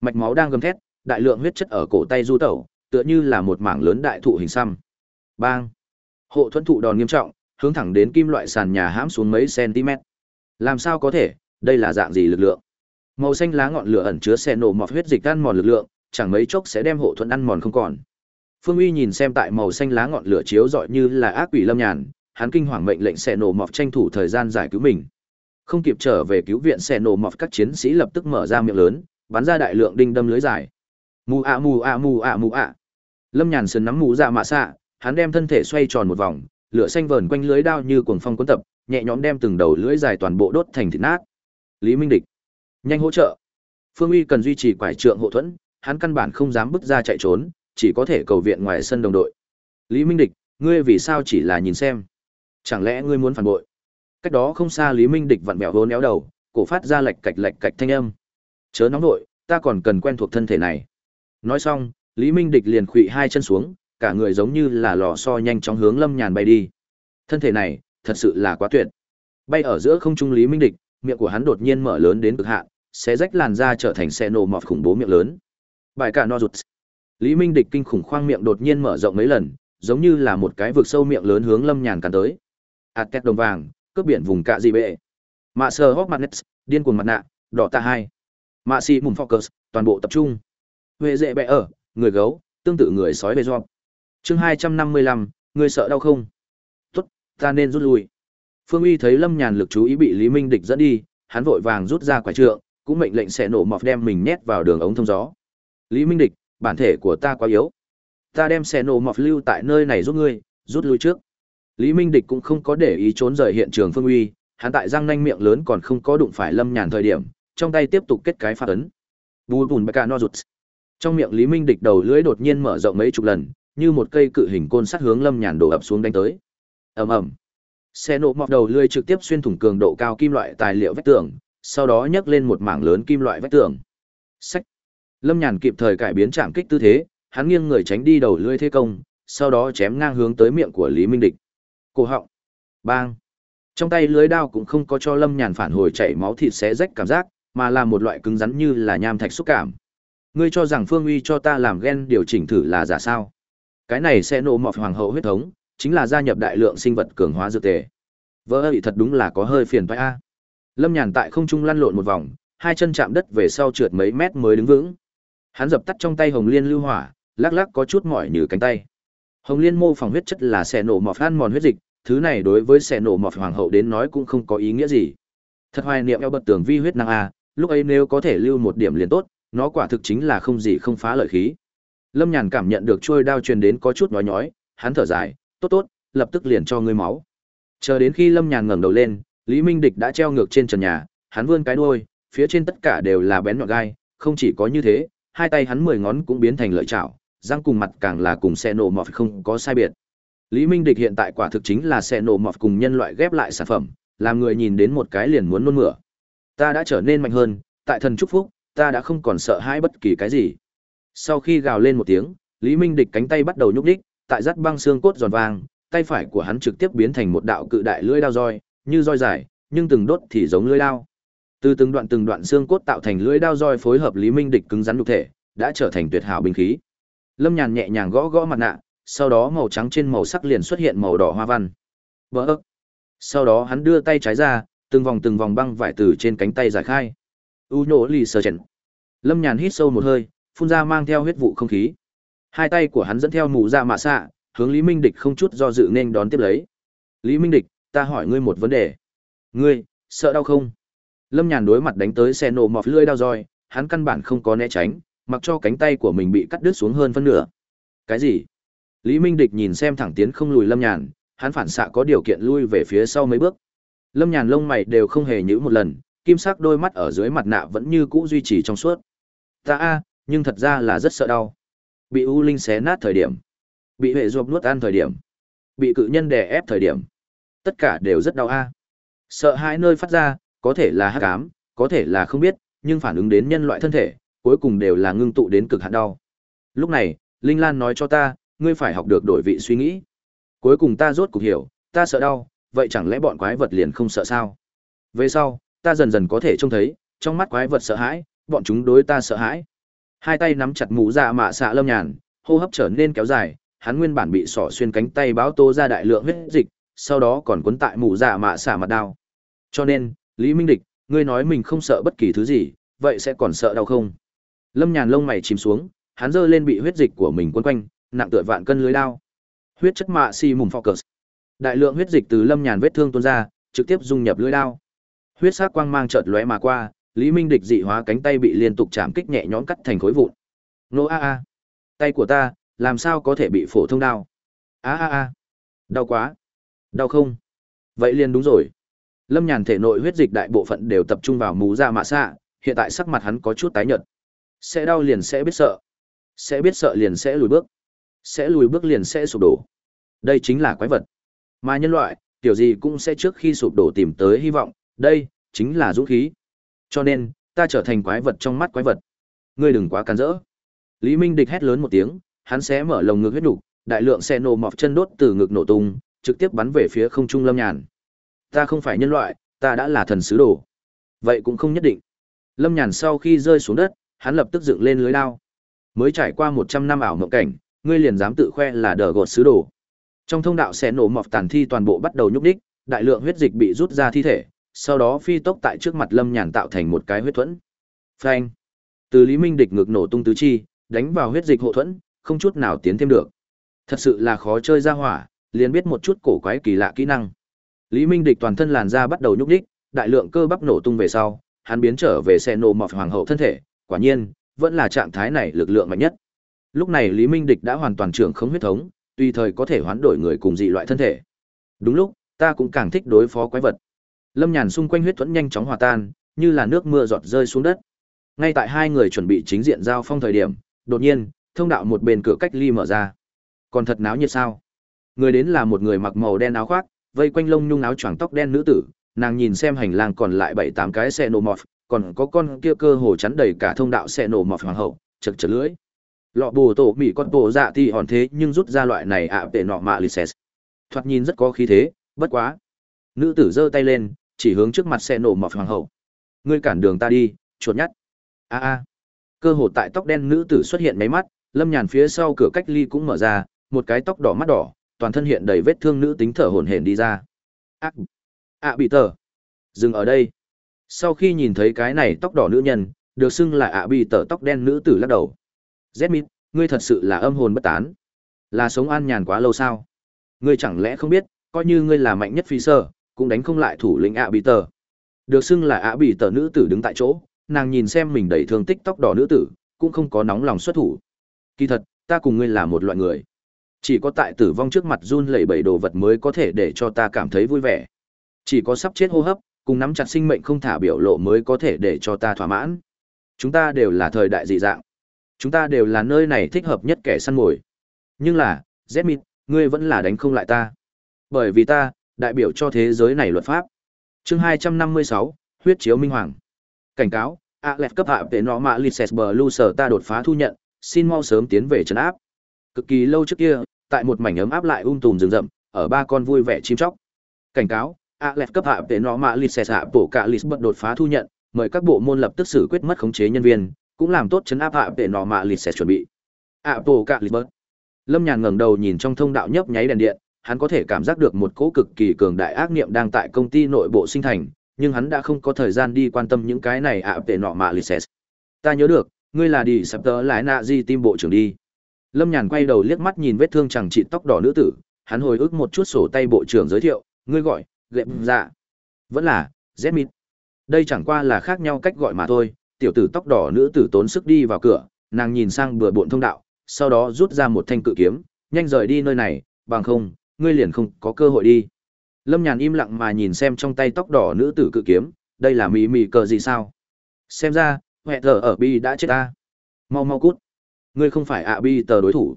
Mạch máu đang gầm thét, đại lượng huyết chất ở cổ tay du tẩu, tựa như là một mảng lớn đại thụ hình xăm. Bang! Hộ thuẫn thụ đòn nghiêm trọng, hướng thẳng đến kim loại sàn nhà hãm xuống mấy cm. Làm sao có thể, đây là dạng gì lực lượng? Màu xanh lá ngọn lửa ẩn chứa xe nổ mọt huyết dịch ăn mòn lực lượng, chẳng mấy chốc sẽ đem hộ thuẫn ăn mòn không còn. Phương Uy nhìn xem tại màu xanh lá ngọn lửa chiếu rọi như là ác quỷ lâm nhàn, hắn kinh hoàng mệnh lệnh xe nổ mọt tranh thủ thời gian giải cứu mình. Không kịp trở về cứu viện xe nổ mọt các chiến sĩ lập tức mở ra miệng lớn, bắn ra đại lượng đinh đâm lưới dài. Mù ạ mù ạ mù ạ mù ạ. Lâm Nhàn sườn nắm mù dạ mạ xạ, hắn đem thân thể xoay tròn một vòng, lửa xanh vờn quanh lưới đao như cuồng phong cuốn tập, nhẹ nhõm đem từng đầu lưỡi dài toàn bộ đốt thành thịt nát. Lý Minh Địch, nhanh hỗ trợ. Phương Uy cần duy trì quải trượng hậu thuẫn, hắn căn bản không dám bước ra chạy trốn, chỉ có thể cầu viện ngoài sân đồng đội. Lý Minh Địch, ngươi vì sao chỉ là nhìn xem? Chẳng lẽ ngươi muốn phản bội? Cách đó không xa Lý Minh Địch vặn vẹo hôn éo đầu, cổ phát ra lệch cạch lệch cạch thanh âm. Chớ nóng nội, ta còn cần quen thuộc thân thể này. Nói xong, Lý Minh Địch liền khuỵu hai chân xuống, cả người giống như là lò so nhanh chóng hướng Lâm Nhàn bay đi. Thân thể này, thật sự là quá tuyệt. Bay ở giữa không trung Lý Minh Địch, miệng của hắn đột nhiên mở lớn đến cực hạn, sẽ rách làn da trở thành xe nổ mọt khủng bố miệng lớn. Bài cả no rụt. Lý Minh Địch kinh khủng khoang miệng đột nhiên mở rộng mấy lần, giống như là một cái vực sâu miệng lớn hướng Lâm Nhàn cắn tới. Ạt tét đồng vàng, cướp biển vùng cạ dị bệ. Mạ sờ hóc mặt nets, điên cuồng mặt nạ, đỏ ta hai. Mạ xì mùng focus, toàn bộ tập trung. Huệ dễ bệ ở, người gấu, tương tự người sói về do. Chương hai trăm năm mươi lăm, người sợ đau không? Tốt, ta nên rút lui. Phương Uy thấy Lâm Nhàn lực chú ý bị Lý Minh Địch dẫn đi, hắn vội vàng rút ra quả trượng, cũng mệnh lệnh sẽ nổ mọt đem mình nhét vào đường ống thông gió. Lý Minh Địch, bản thể của ta quá yếu. Ta đem xe nổ mọt lưu tại nơi này giúp ngươi, rút lui trước. Lý Minh Địch cũng không có để ý trốn rời hiện trường Phương Uy, hắn tại răng nanh miệng lớn còn không có đụng phải Lâm Nhàn thời điểm, trong tay tiếp tục kết cái phát ấn. Bùn bùn bạc no rụt. Trong miệng Lý Minh Địch đầu lưỡi đột nhiên mở rộng mấy chục lần, như một cây cự hình côn sắt hướng Lâm Nhàn đổ ập xuống đánh tới. Ầm ầm. Xe nổ mọc đầu lưỡi trực tiếp xuyên thủng cường độ cao kim loại tài liệu vách tường, sau đó nhấc lên một mảng lớn kim loại vách tường. Sách. Lâm Nhàn kịp thời cải biến trạng kích tư thế, hắn nghiêng người tránh đi đầu lưỡi thế công, sau đó chém ngang hướng tới miệng của Lý Minh Địch. Cổ họng. Bang. Trong tay lưới đao cũng không có cho Lâm Nhàn phản hồi chảy máu thịt xé rách cảm giác, mà là một loại cứng rắn như là nham thạch xúc cảm. Ngươi cho rằng Phương Uy cho ta làm gen điều chỉnh thử là giả sao? Cái này sẽ nổ mọt hoàng hậu huyết thống, chính là gia nhập đại lượng sinh vật cường hóa dược tề. Vỡ ơi thật đúng là có hơi phiền phải a. Lâm Nhàn tại không trung lăn lộn một vòng, hai chân chạm đất về sau trượt mấy mét mới đứng vững. Hắn dập tắt trong tay Hồng Liên lưu hỏa, lắc lắc có chút mỏi như cánh tay. Hồng Liên mô phỏng huyết chất là xẻ nổ mọt ăn mòn huyết dịch, thứ này đối với xẻ nổ mọt hoàng hậu đến nói cũng không có ý nghĩa gì. Thật hoài niệm eo bật tường vi huyết năng a, lúc ấy nếu có thể lưu một điểm liền tốt, nó quả thực chính là không gì không phá lợi khí. Lâm Nhàn cảm nhận được trôi đao truyền đến có chút nhói nhói, hắn thở dài, tốt tốt, lập tức liền cho ngươi máu. Chờ đến khi Lâm Nhàn ngẩng đầu lên, Lý Minh Địch đã treo ngược trên trần nhà, hắn vươn cái đuôi, phía trên tất cả đều là bén nhọn gai, không chỉ có như thế, hai tay hắn mười ngón cũng biến thành lợi chảo, răng cùng mặt càng là cùng xe nổ mọt không có sai biệt. Lý Minh Địch hiện tại quả thực chính là xe nổ mọt cùng nhân loại ghép lại sản phẩm, làm người nhìn đến một cái liền muốn nôn mửa. Ta đã trở nên mạnh hơn, tại thần chúc phúc, ta đã không còn sợ hãi bất kỳ cái gì. Sau khi gào lên một tiếng, Lý Minh Địch cánh tay bắt đầu nhúc nhích, tại rắt băng xương cốt giòn vàng, tay phải của hắn trực tiếp biến thành một đạo cự đại lưỡi dao roi, như roi dài, nhưng từng đốt thì giống lưỡi dao. Từ từng đoạn từng đoạn xương cốt tạo thành lưỡi dao roi phối hợp Lý Minh Địch cứng rắn đục thể, đã trở thành tuyệt hảo binh khí. Lâm Nhàn nhẹ nhàng gõ gõ mặt nạ, sau đó màu trắng trên màu sắc liền xuất hiện màu đỏ hoa văn. Bỡ ức. Sau đó hắn đưa tay trái ra, từng vòng từng vòng băng vải từ trên cánh tay giải khai. U nhổ lì sờ chẩn. Lâm Nhàn hít sâu một hơi, phun ra mang theo huyết vụ không khí. Hai tay của hắn dẫn theo mũ ra dạ mạ xạ, hướng Lý Minh Địch không chút do dự nên đón tiếp lấy. Lý Minh Địch, ta hỏi ngươi một vấn đề. Ngươi, sợ đau không? Lâm Nhàn đối mặt đánh tới xe nổ mọt lưỡi đau roi, hắn căn bản không có né tránh, mặc cho cánh tay của mình bị cắt đứt xuống hơn phân nửa. Cái gì? Lý Minh Địch nhìn xem thẳng tiến không lùi Lâm Nhàn, hắn phản xạ có điều kiện lui về phía sau mấy bước. Lâm Nhàn lông mày đều không hề nhíu một lần, kim sắc đôi mắt ở dưới mặt nạ vẫn như cũ duy trì trong suốt. Ta a, nhưng thật ra là rất sợ đau. Bị U Linh xé nát thời điểm, bị hệ ruột nuốt ăn thời điểm, bị cự nhân đè ép thời điểm, tất cả đều rất đau a. Sợ hãi nơi phát ra, có thể là hắc ám, có thể là không biết, nhưng phản ứng đến nhân loại thân thể, cuối cùng đều là ngưng tụ đến cực hạn đau. Lúc này, Linh Lan nói cho ta, ngươi phải học được đổi vị suy nghĩ. Cuối cùng ta rốt cuộc hiểu, ta sợ đau, vậy chẳng lẽ bọn quái vật liền không sợ sao? Về sau, ta dần dần có thể trông thấy, trong mắt quái vật sợ hãi, bọn chúng đối ta sợ hãi. Hai tay nắm chặt mũ dạ mạ xạ lâm nhàn, hô hấp trở nên kéo dài, hắn nguyên bản bị sỏ xuyên cánh tay báo tố ra đại lượng huyết dịch, sau đó còn cuốn tại mụ dạ mạ xả mặt đao, Cho nên, Lý Minh Địch, ngươi nói mình không sợ bất kỳ thứ gì, vậy sẽ còn sợ đau không? Lâm Nhàn lông mày chìm xuống, hắn giơ lên bị huyết dịch của mình quấn quanh, nặng tựa vạn cân lưới đao. Huyết chất mạ si mùng focus. Đại lượng huyết dịch từ Lâm Nhàn vết thương tuôn ra, trực tiếp dung nhập lưới đao. Huyết sắc quang mang chợt lóe mà qua, Lý Minh Địch dị hóa cánh tay bị liên tục chạm kích nhẹ nhõm cắt thành khối vụn. Nô a a, tay của ta, làm sao có thể bị phổ thông đao? A a a, đau quá. Đau không? Vậy liền đúng rồi. Lâm Nhàn thể nội huyết dịch đại bộ phận đều tập trung vào mũ ra dạ mạ xạ, hiện tại sắc mặt hắn có chút tái nhợt. Sẽ đau liền sẽ biết sợ. Sẽ biết sợ liền sẽ lùi bước. Sẽ lùi bước liền sẽ sụp đổ. Đây chính là quái vật. Mà nhân loại, tiểu gì cũng sẽ trước khi sụp đổ tìm tới hy vọng, đây chính là dũng khí. Cho nên, ta trở thành quái vật trong mắt quái vật. Ngươi đừng quá cắn rỡ. Lý Minh Địch hét lớn một tiếng, hắn sẽ mở lồng ngực huyết đủ, đại lượng xe nổ mọc chân đốt từ ngực nổ tung, trực tiếp bắn về phía không trung Lâm Nhàn. Ta không phải nhân loại, ta đã là thần sứ đồ. Vậy cũng không nhất định. Lâm Nhàn sau khi rơi xuống đất, hắn lập tức dựng lên lưới đao. Mới trải qua một trăm năm ảo mộng cảnh, ngươi liền dám tự khoe là đờ gột sứ đồ. Trong thông đạo xe nổ mọc tàn thi toàn bộ bắt đầu nhúc đích, đại lượng huyết dịch bị rút ra thi thể, sau đó phi tốc tại trước mặt Lâm Nhàn tạo thành một cái huyết thuẫn. Phanh. Từ Lý Minh địch ngược nổ tung tứ chi, đánh vào huyết dịch hộ thuẫn, không chút nào tiến thêm được. Thật sự là khó chơi ra hỏa, liền biết một chút cổ quái kỳ lạ kỹ năng. Lý Minh địch toàn thân làn da bắt đầu nhúc nhích, đại lượng cơ bắp nổ tung về sau, hắn biến trở về xe nổ mọt hoàng hậu thân thể, quả nhiên, vẫn là trạng thái này lực lượng mạnh nhất. Lúc này Lý Minh địch đã hoàn toàn trưởng không huyết thống, tùy thời có thể hoán đổi người cùng dị loại thân thể. Đúng lúc, ta cũng càng thích đối phó quái vật. Lâm Nhàn xung quanh huyết thuẫn nhanh chóng hòa tan, như là nước mưa giọt rơi xuống đất. Ngay tại hai người chuẩn bị chính diện giao phong thời điểm, đột nhiên, thông đạo một bên cửa cách ly mở ra. Còn thật náo nhiệt sao? Người đến là một người mặc màu đen áo khoác, vây quanh lông nhung áo choàng tóc đen nữ tử, nàng nhìn xem hành lang còn lại bảy tám cái xe nổ mọt, còn có con kia cơ hồ chắn đầy cả thông đạo xe nổ mọt hoàng hậu, chật chật lưỡi. Lọ bồ tổ mỉ con tổ dạ thì hòn thế nhưng rút ra loại này ạ à tệ nọ mạ lises. Thoạt nhìn rất có khí thế, bất quá. Nữ tử giơ tay lên, chỉ hướng trước mặt xe nổ mọt hoàng hậu. Ngươi cản đường ta đi, chuột nhắt. A a. Cơ hồ tại tóc đen nữ tử xuất hiện mấy mắt, Lâm Nhàn phía sau cửa cách ly cũng mở ra, một cái tóc đỏ mắt đỏ, toàn thân hiện đầy vết thương nữ tính thở hổn hển đi ra. Ác, ạ bị tờ, dừng ở đây. Sau khi nhìn thấy cái này tóc đỏ nữ nhân, được xưng là ạ bị tờ tóc đen nữ tử lắc đầu. Zmit, ngươi thật sự là âm hồn bất tán. Là sống an nhàn quá lâu sao? Ngươi chẳng lẽ không biết, coi như ngươi là mạnh nhất phi sơ, cũng đánh không lại thủ lĩnh ạ bị tờ. Được xưng là ạ bị tờ nữ tử đứng tại chỗ, nàng nhìn xem mình đầy thương tích tóc đỏ nữ tử, cũng không có nóng lòng xuất thủ. Kỳ thật, ta cùng ngươi là một loại người. Chỉ có tại tử vong trước mặt run lẩy bẩy đồ vật mới có thể để cho ta cảm thấy vui vẻ. Chỉ có sắp chết hô hấp, cùng nắm chặt sinh mệnh không thả biểu lộ mới có thể để cho ta thỏa mãn. Chúng ta đều là thời đại dị dạng. Chúng ta đều là nơi này thích hợp nhất kẻ săn mồi. Nhưng là, Zmit, ngươi vẫn là đánh không lại ta. Bởi vì ta, đại biểu cho thế giới này luật pháp. Chương 256, huyết chiếu minh hoàng. Cảnh cáo, Aleph cấp hạ về nó mạ Lises Blue sở ta đột phá thu nhận, xin mau sớm tiến về trấn áp. Cực kỳ lâu trước kia, tại một mảnh ấm áp lại um tùm rừng rậm, ở ba con vui vẻ chim chóc. Cảnh cáo, Aleph cấp hạ về nó mạ lịt xẻ xạ bổ cả bật đột phá thu nhận, mời các bộ môn lập tức xử quyết mất khống chế nhân viên, cũng làm tốt chấn áp hạ về nó mạ Lises chuẩn bị. a bổ cả bật Lâm Nhàn ngẩng đầu nhìn trong thông đạo nhấp nháy đèn điện, hắn có thể cảm giác được một cỗ cực kỳ cường đại ác niệm đang tại công ty nội bộ sinh thành, nhưng hắn đã không có thời gian đi quan tâm những cái này ạ về nọ mạ Lises. Ta nhớ được, ngươi là đi sắp tớ lái nạ di tim bộ trưởng đi. Lâm Nhàn quay đầu liếc mắt nhìn vết thương chẳng trị tóc đỏ nữ tử, hắn hồi ức một chút sổ tay bộ trưởng giới thiệu, ngươi gọi, lệm dạ. Vẫn là, Zemit. Đây chẳng qua là khác nhau cách gọi mà thôi, tiểu tử tóc đỏ nữ tử tốn sức đi vào cửa, nàng nhìn sang bừa bộn thông đạo, sau đó rút ra một thanh cự kiếm, nhanh rời đi nơi này, bằng không, ngươi liền không có cơ hội đi. Lâm Nhàn im lặng mà nhìn xem trong tay tóc đỏ nữ tử cự kiếm, đây là mì mì cờ gì sao? Xem ra, hệ thở ở bi đã chết ta. Mau mau cút. Ngươi không phải ạ bi tờ đối thủ.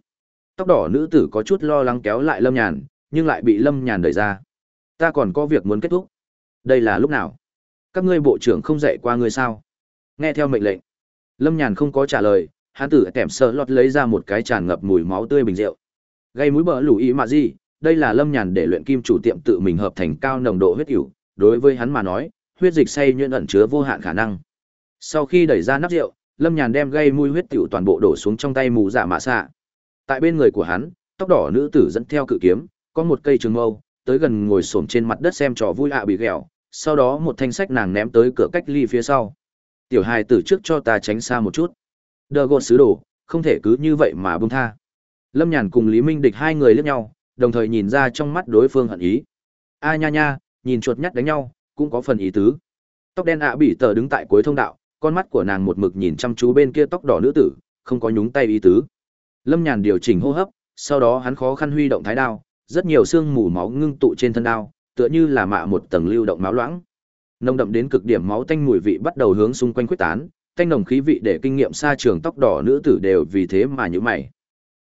Tóc đỏ nữ tử có chút lo lắng kéo lại Lâm Nhàn, nhưng lại bị Lâm Nhàn đẩy ra. Ta còn có việc muốn kết thúc. Đây là lúc nào? Các ngươi bộ trưởng không dạy qua ngươi sao? Nghe theo mệnh lệnh. Lâm Nhàn không có trả lời, hắn tử tẻm sợ lọt lấy ra một cái tràn ngập mùi máu tươi bình rượu. Gây mũi bờ lù ý mà gì, đây là Lâm Nhàn để luyện kim chủ tiệm tự mình hợp thành cao nồng độ huyết ỉu, đối với hắn mà nói, huyết dịch say nhuyễn ẩn chứa vô hạn khả năng. Sau khi đẩy ra nắp rượu, Lâm Nhàn đem gây mùi huyết tiểu toàn bộ đổ xuống trong tay mù dạ mạ xạ. Tại bên người của hắn, tóc đỏ nữ tử dẫn theo cự kiếm, có một cây trường mâu, tới gần ngồi xổm trên mặt đất xem trò vui ạ bị ghẹo, sau đó một thanh sách nàng ném tới cửa cách ly phía sau. Tiểu hài tử trước cho ta tránh xa một chút. Đờ gột sứ đồ, không thể cứ như vậy mà buông tha. Lâm Nhàn cùng Lý Minh Địch hai người liếc nhau, đồng thời nhìn ra trong mắt đối phương hận ý. A nha nha, nhìn chuột nhắt đánh nhau, cũng có phần ý tứ. Tóc đen ạ bị tờ đứng tại cuối thông đạo, con mắt của nàng một mực nhìn chăm chú bên kia tóc đỏ nữ tử, không có nhúng tay ý tứ. Lâm Nhàn điều chỉnh hô hấp, sau đó hắn khó khăn huy động thái đao, rất nhiều xương mù máu ngưng tụ trên thân đao, tựa như là mạ một tầng lưu động máu loãng. Nồng đậm đến cực điểm máu tanh mùi vị bắt đầu hướng xung quanh quét tán, tanh nồng khí vị để kinh nghiệm xa trường tóc đỏ nữ tử đều vì thế mà nhíu mày.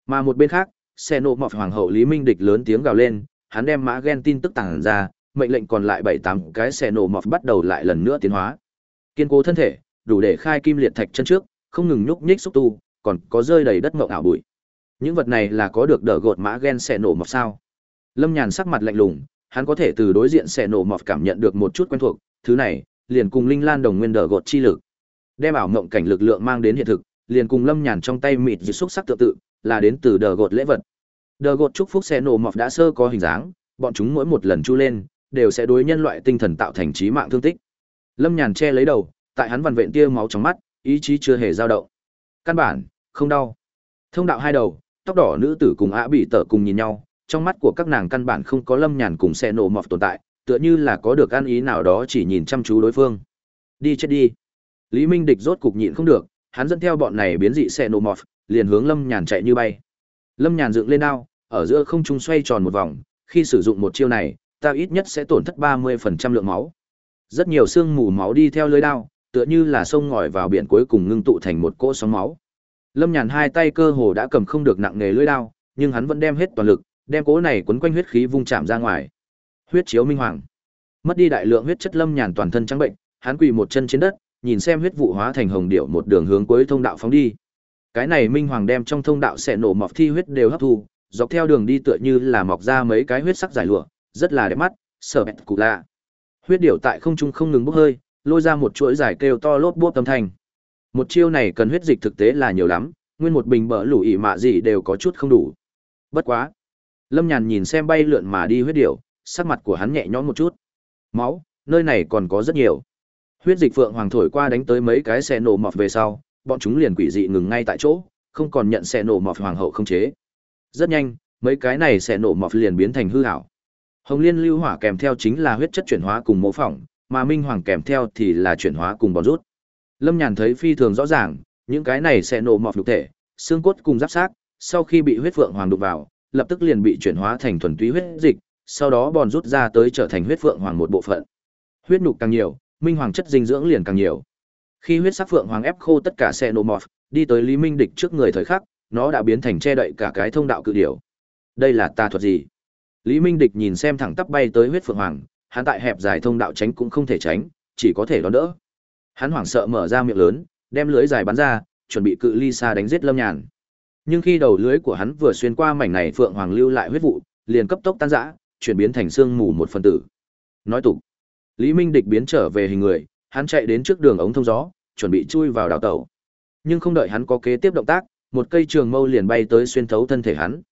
Mà một bên khác, xe nộ mọt hoàng hậu Lý Minh Địch lớn tiếng gào lên, hắn đem mã gen tin tức tàng ra, mệnh lệnh còn lại bảy tám cái xe nổ mọt bắt đầu lại lần nữa tiến hóa. Kiên cố thân thể, đủ để khai kim liệt thạch chân trước, không ngừng nhúc nhích xúc tu, còn có rơi đầy đất mộng ảo bụi. Những vật này là có được đỡ gột mã gen xe nổ mọc sao? Lâm Nhàn sắc mặt lạnh lùng, hắn có thể từ đối diện xe nổ mọc cảm nhận được một chút quen thuộc, thứ này, liền cùng linh lan đồng nguyên đỡ gột chi lực. Đem ảo mộng cảnh lực lượng mang đến hiện thực, liền cùng Lâm Nhàn trong tay mịt dị xúc sắc tự tự, là đến từ đờ gột lễ vật. Đờ gột chúc phúc xe nổ mọc đã sơ có hình dáng, bọn chúng mỗi một lần chu lên, đều sẽ đối nhân loại tinh thần tạo thành trí mạng thương tích. Lâm Nhàn che lấy đầu, tại hắn vằn vện tia máu trong mắt, ý chí chưa hề dao động. Căn bản, không đau. Thông đạo hai đầu, tóc đỏ nữ tử cùng ạ bị tở cùng nhìn nhau, trong mắt của các nàng căn bản không có Lâm Nhàn cùng xe nổ mọc tồn tại, tựa như là có được ăn ý nào đó chỉ nhìn chăm chú đối phương. Đi chết đi. Lý Minh Địch rốt cục nhịn không được, hắn dẫn theo bọn này biến dị xe nổ mọc, liền hướng Lâm Nhàn chạy như bay. Lâm Nhàn dựng lên đao, ở giữa không trung xoay tròn một vòng, khi sử dụng một chiêu này, ta ít nhất sẽ tổn thất 30% lượng máu. Rất nhiều xương mù máu đi theo lưới đao, tựa như là sông ngòi vào biển cuối cùng ngưng tụ thành một cỗ sóng máu. Lâm Nhàn hai tay cơ hồ đã cầm không được nặng nghề lưỡi đao, nhưng hắn vẫn đem hết toàn lực, đem cỗ này quấn quanh huyết khí vung chạm ra ngoài. Huyết chiếu minh hoàng. Mất đi đại lượng huyết chất Lâm Nhàn toàn thân trắng bệnh, hắn quỳ một chân trên đất, nhìn xem huyết vụ hóa thành hồng điệu một đường hướng cuối thông đạo phóng đi. Cái này minh hoàng đem trong thông đạo sẽ nổ mọc thi huyết đều hấp thu, dọc theo đường đi tựa như là mọc ra mấy cái huyết sắc giải lụa, rất là đẹp mắt, sở bẹt cụ lạ. Huyết điểu tại không trung không ngừng bốc hơi, lôi ra một chuỗi giải kêu to lốp bốp âm thanh. Một chiêu này cần huyết dịch thực tế là nhiều lắm, nguyên một bình bỡ lũ ỉ mạ gì đều có chút không đủ. Bất quá. Lâm Nhàn nhìn xem bay lượn mà đi huyết điểu, sắc mặt của hắn nhẹ nhõm một chút. Máu, nơi này còn có rất nhiều. Huyết dịch phượng hoàng thổi qua đánh tới mấy cái xe nổ mọt về sau, bọn chúng liền quỷ dị ngừng ngay tại chỗ, không còn nhận xe nổ mọt hoàng hậu không chế. Rất nhanh, mấy cái này sẽ nổ mọt liền biến thành hư ảo. Hồng Liên lưu hỏa kèm theo chính là huyết chất chuyển hóa cùng mô phỏng, mà Minh Hoàng kèm theo thì là chuyển hóa cùng bòn rút. Lâm Nhàn thấy phi thường rõ ràng, những cái này sẽ nổ mọt nhục thể, xương cốt cùng giáp xác, sau khi bị huyết phượng hoàng đục vào, lập tức liền bị chuyển hóa thành thuần túy huyết dịch, sau đó bòn rút ra tới trở thành huyết phượng hoàng một bộ phận. Huyết nhục càng nhiều, minh hoàng chất dinh dưỡng liền càng nhiều. Khi huyết sắc phượng hoàng ép khô tất cả xe nổ mọt, đi tới Lý Minh địch trước người thời khắc, nó đã biến thành che đậy cả cái thông đạo cự điều Đây là tà thuật gì? Lý Minh Địch nhìn xem thẳng tắp bay tới huyết phượng hoàng, hắn tại hẹp dài thông đạo tránh cũng không thể tránh, chỉ có thể đón đỡ. Hắn hoảng sợ mở ra miệng lớn, đem lưới dài bắn ra, chuẩn bị cự ly xa đánh giết Lâm Nhàn. Nhưng khi đầu lưới của hắn vừa xuyên qua mảnh này phượng hoàng lưu lại huyết vụ, liền cấp tốc tan rã, chuyển biến thành xương mù một phần tử. Nói tục, Lý Minh Địch biến trở về hình người, hắn chạy đến trước đường ống thông gió, chuẩn bị chui vào đảo tàu. Nhưng không đợi hắn có kế tiếp động tác, một cây trường mâu liền bay tới xuyên thấu thân thể hắn.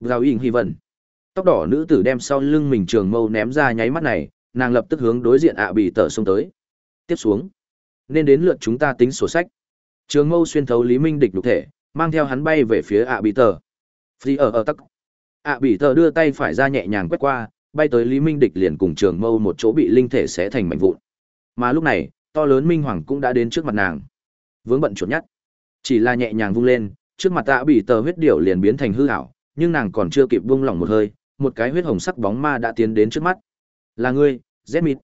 Giao Ing Hy Vân. Tóc đỏ nữ tử đem sau lưng mình trường mâu ném ra nháy mắt này, nàng lập tức hướng đối diện ạ bị tở xông tới. Tiếp xuống, nên đến lượt chúng ta tính sổ sách. Trường mâu xuyên thấu Lý Minh địch lục thể, mang theo hắn bay về phía ạ bị tở. Phi ở ở tắc. ạ bị tở đưa tay phải ra nhẹ nhàng quét qua, bay tới Lý Minh địch liền cùng trường mâu một chỗ bị linh thể xé thành mảnh vụn. Mà lúc này, to lớn minh hoàng cũng đã đến trước mặt nàng. Vướng bận chuột nhắt. Chỉ là nhẹ nhàng vung lên, trước mặt tạ bị tờ huyết điểu liền biến thành hư ảo, nhưng nàng còn chưa kịp buông lỏng một hơi, một cái huyết hồng sắc bóng ma đã tiến đến trước mắt. Là ngươi, Zemit.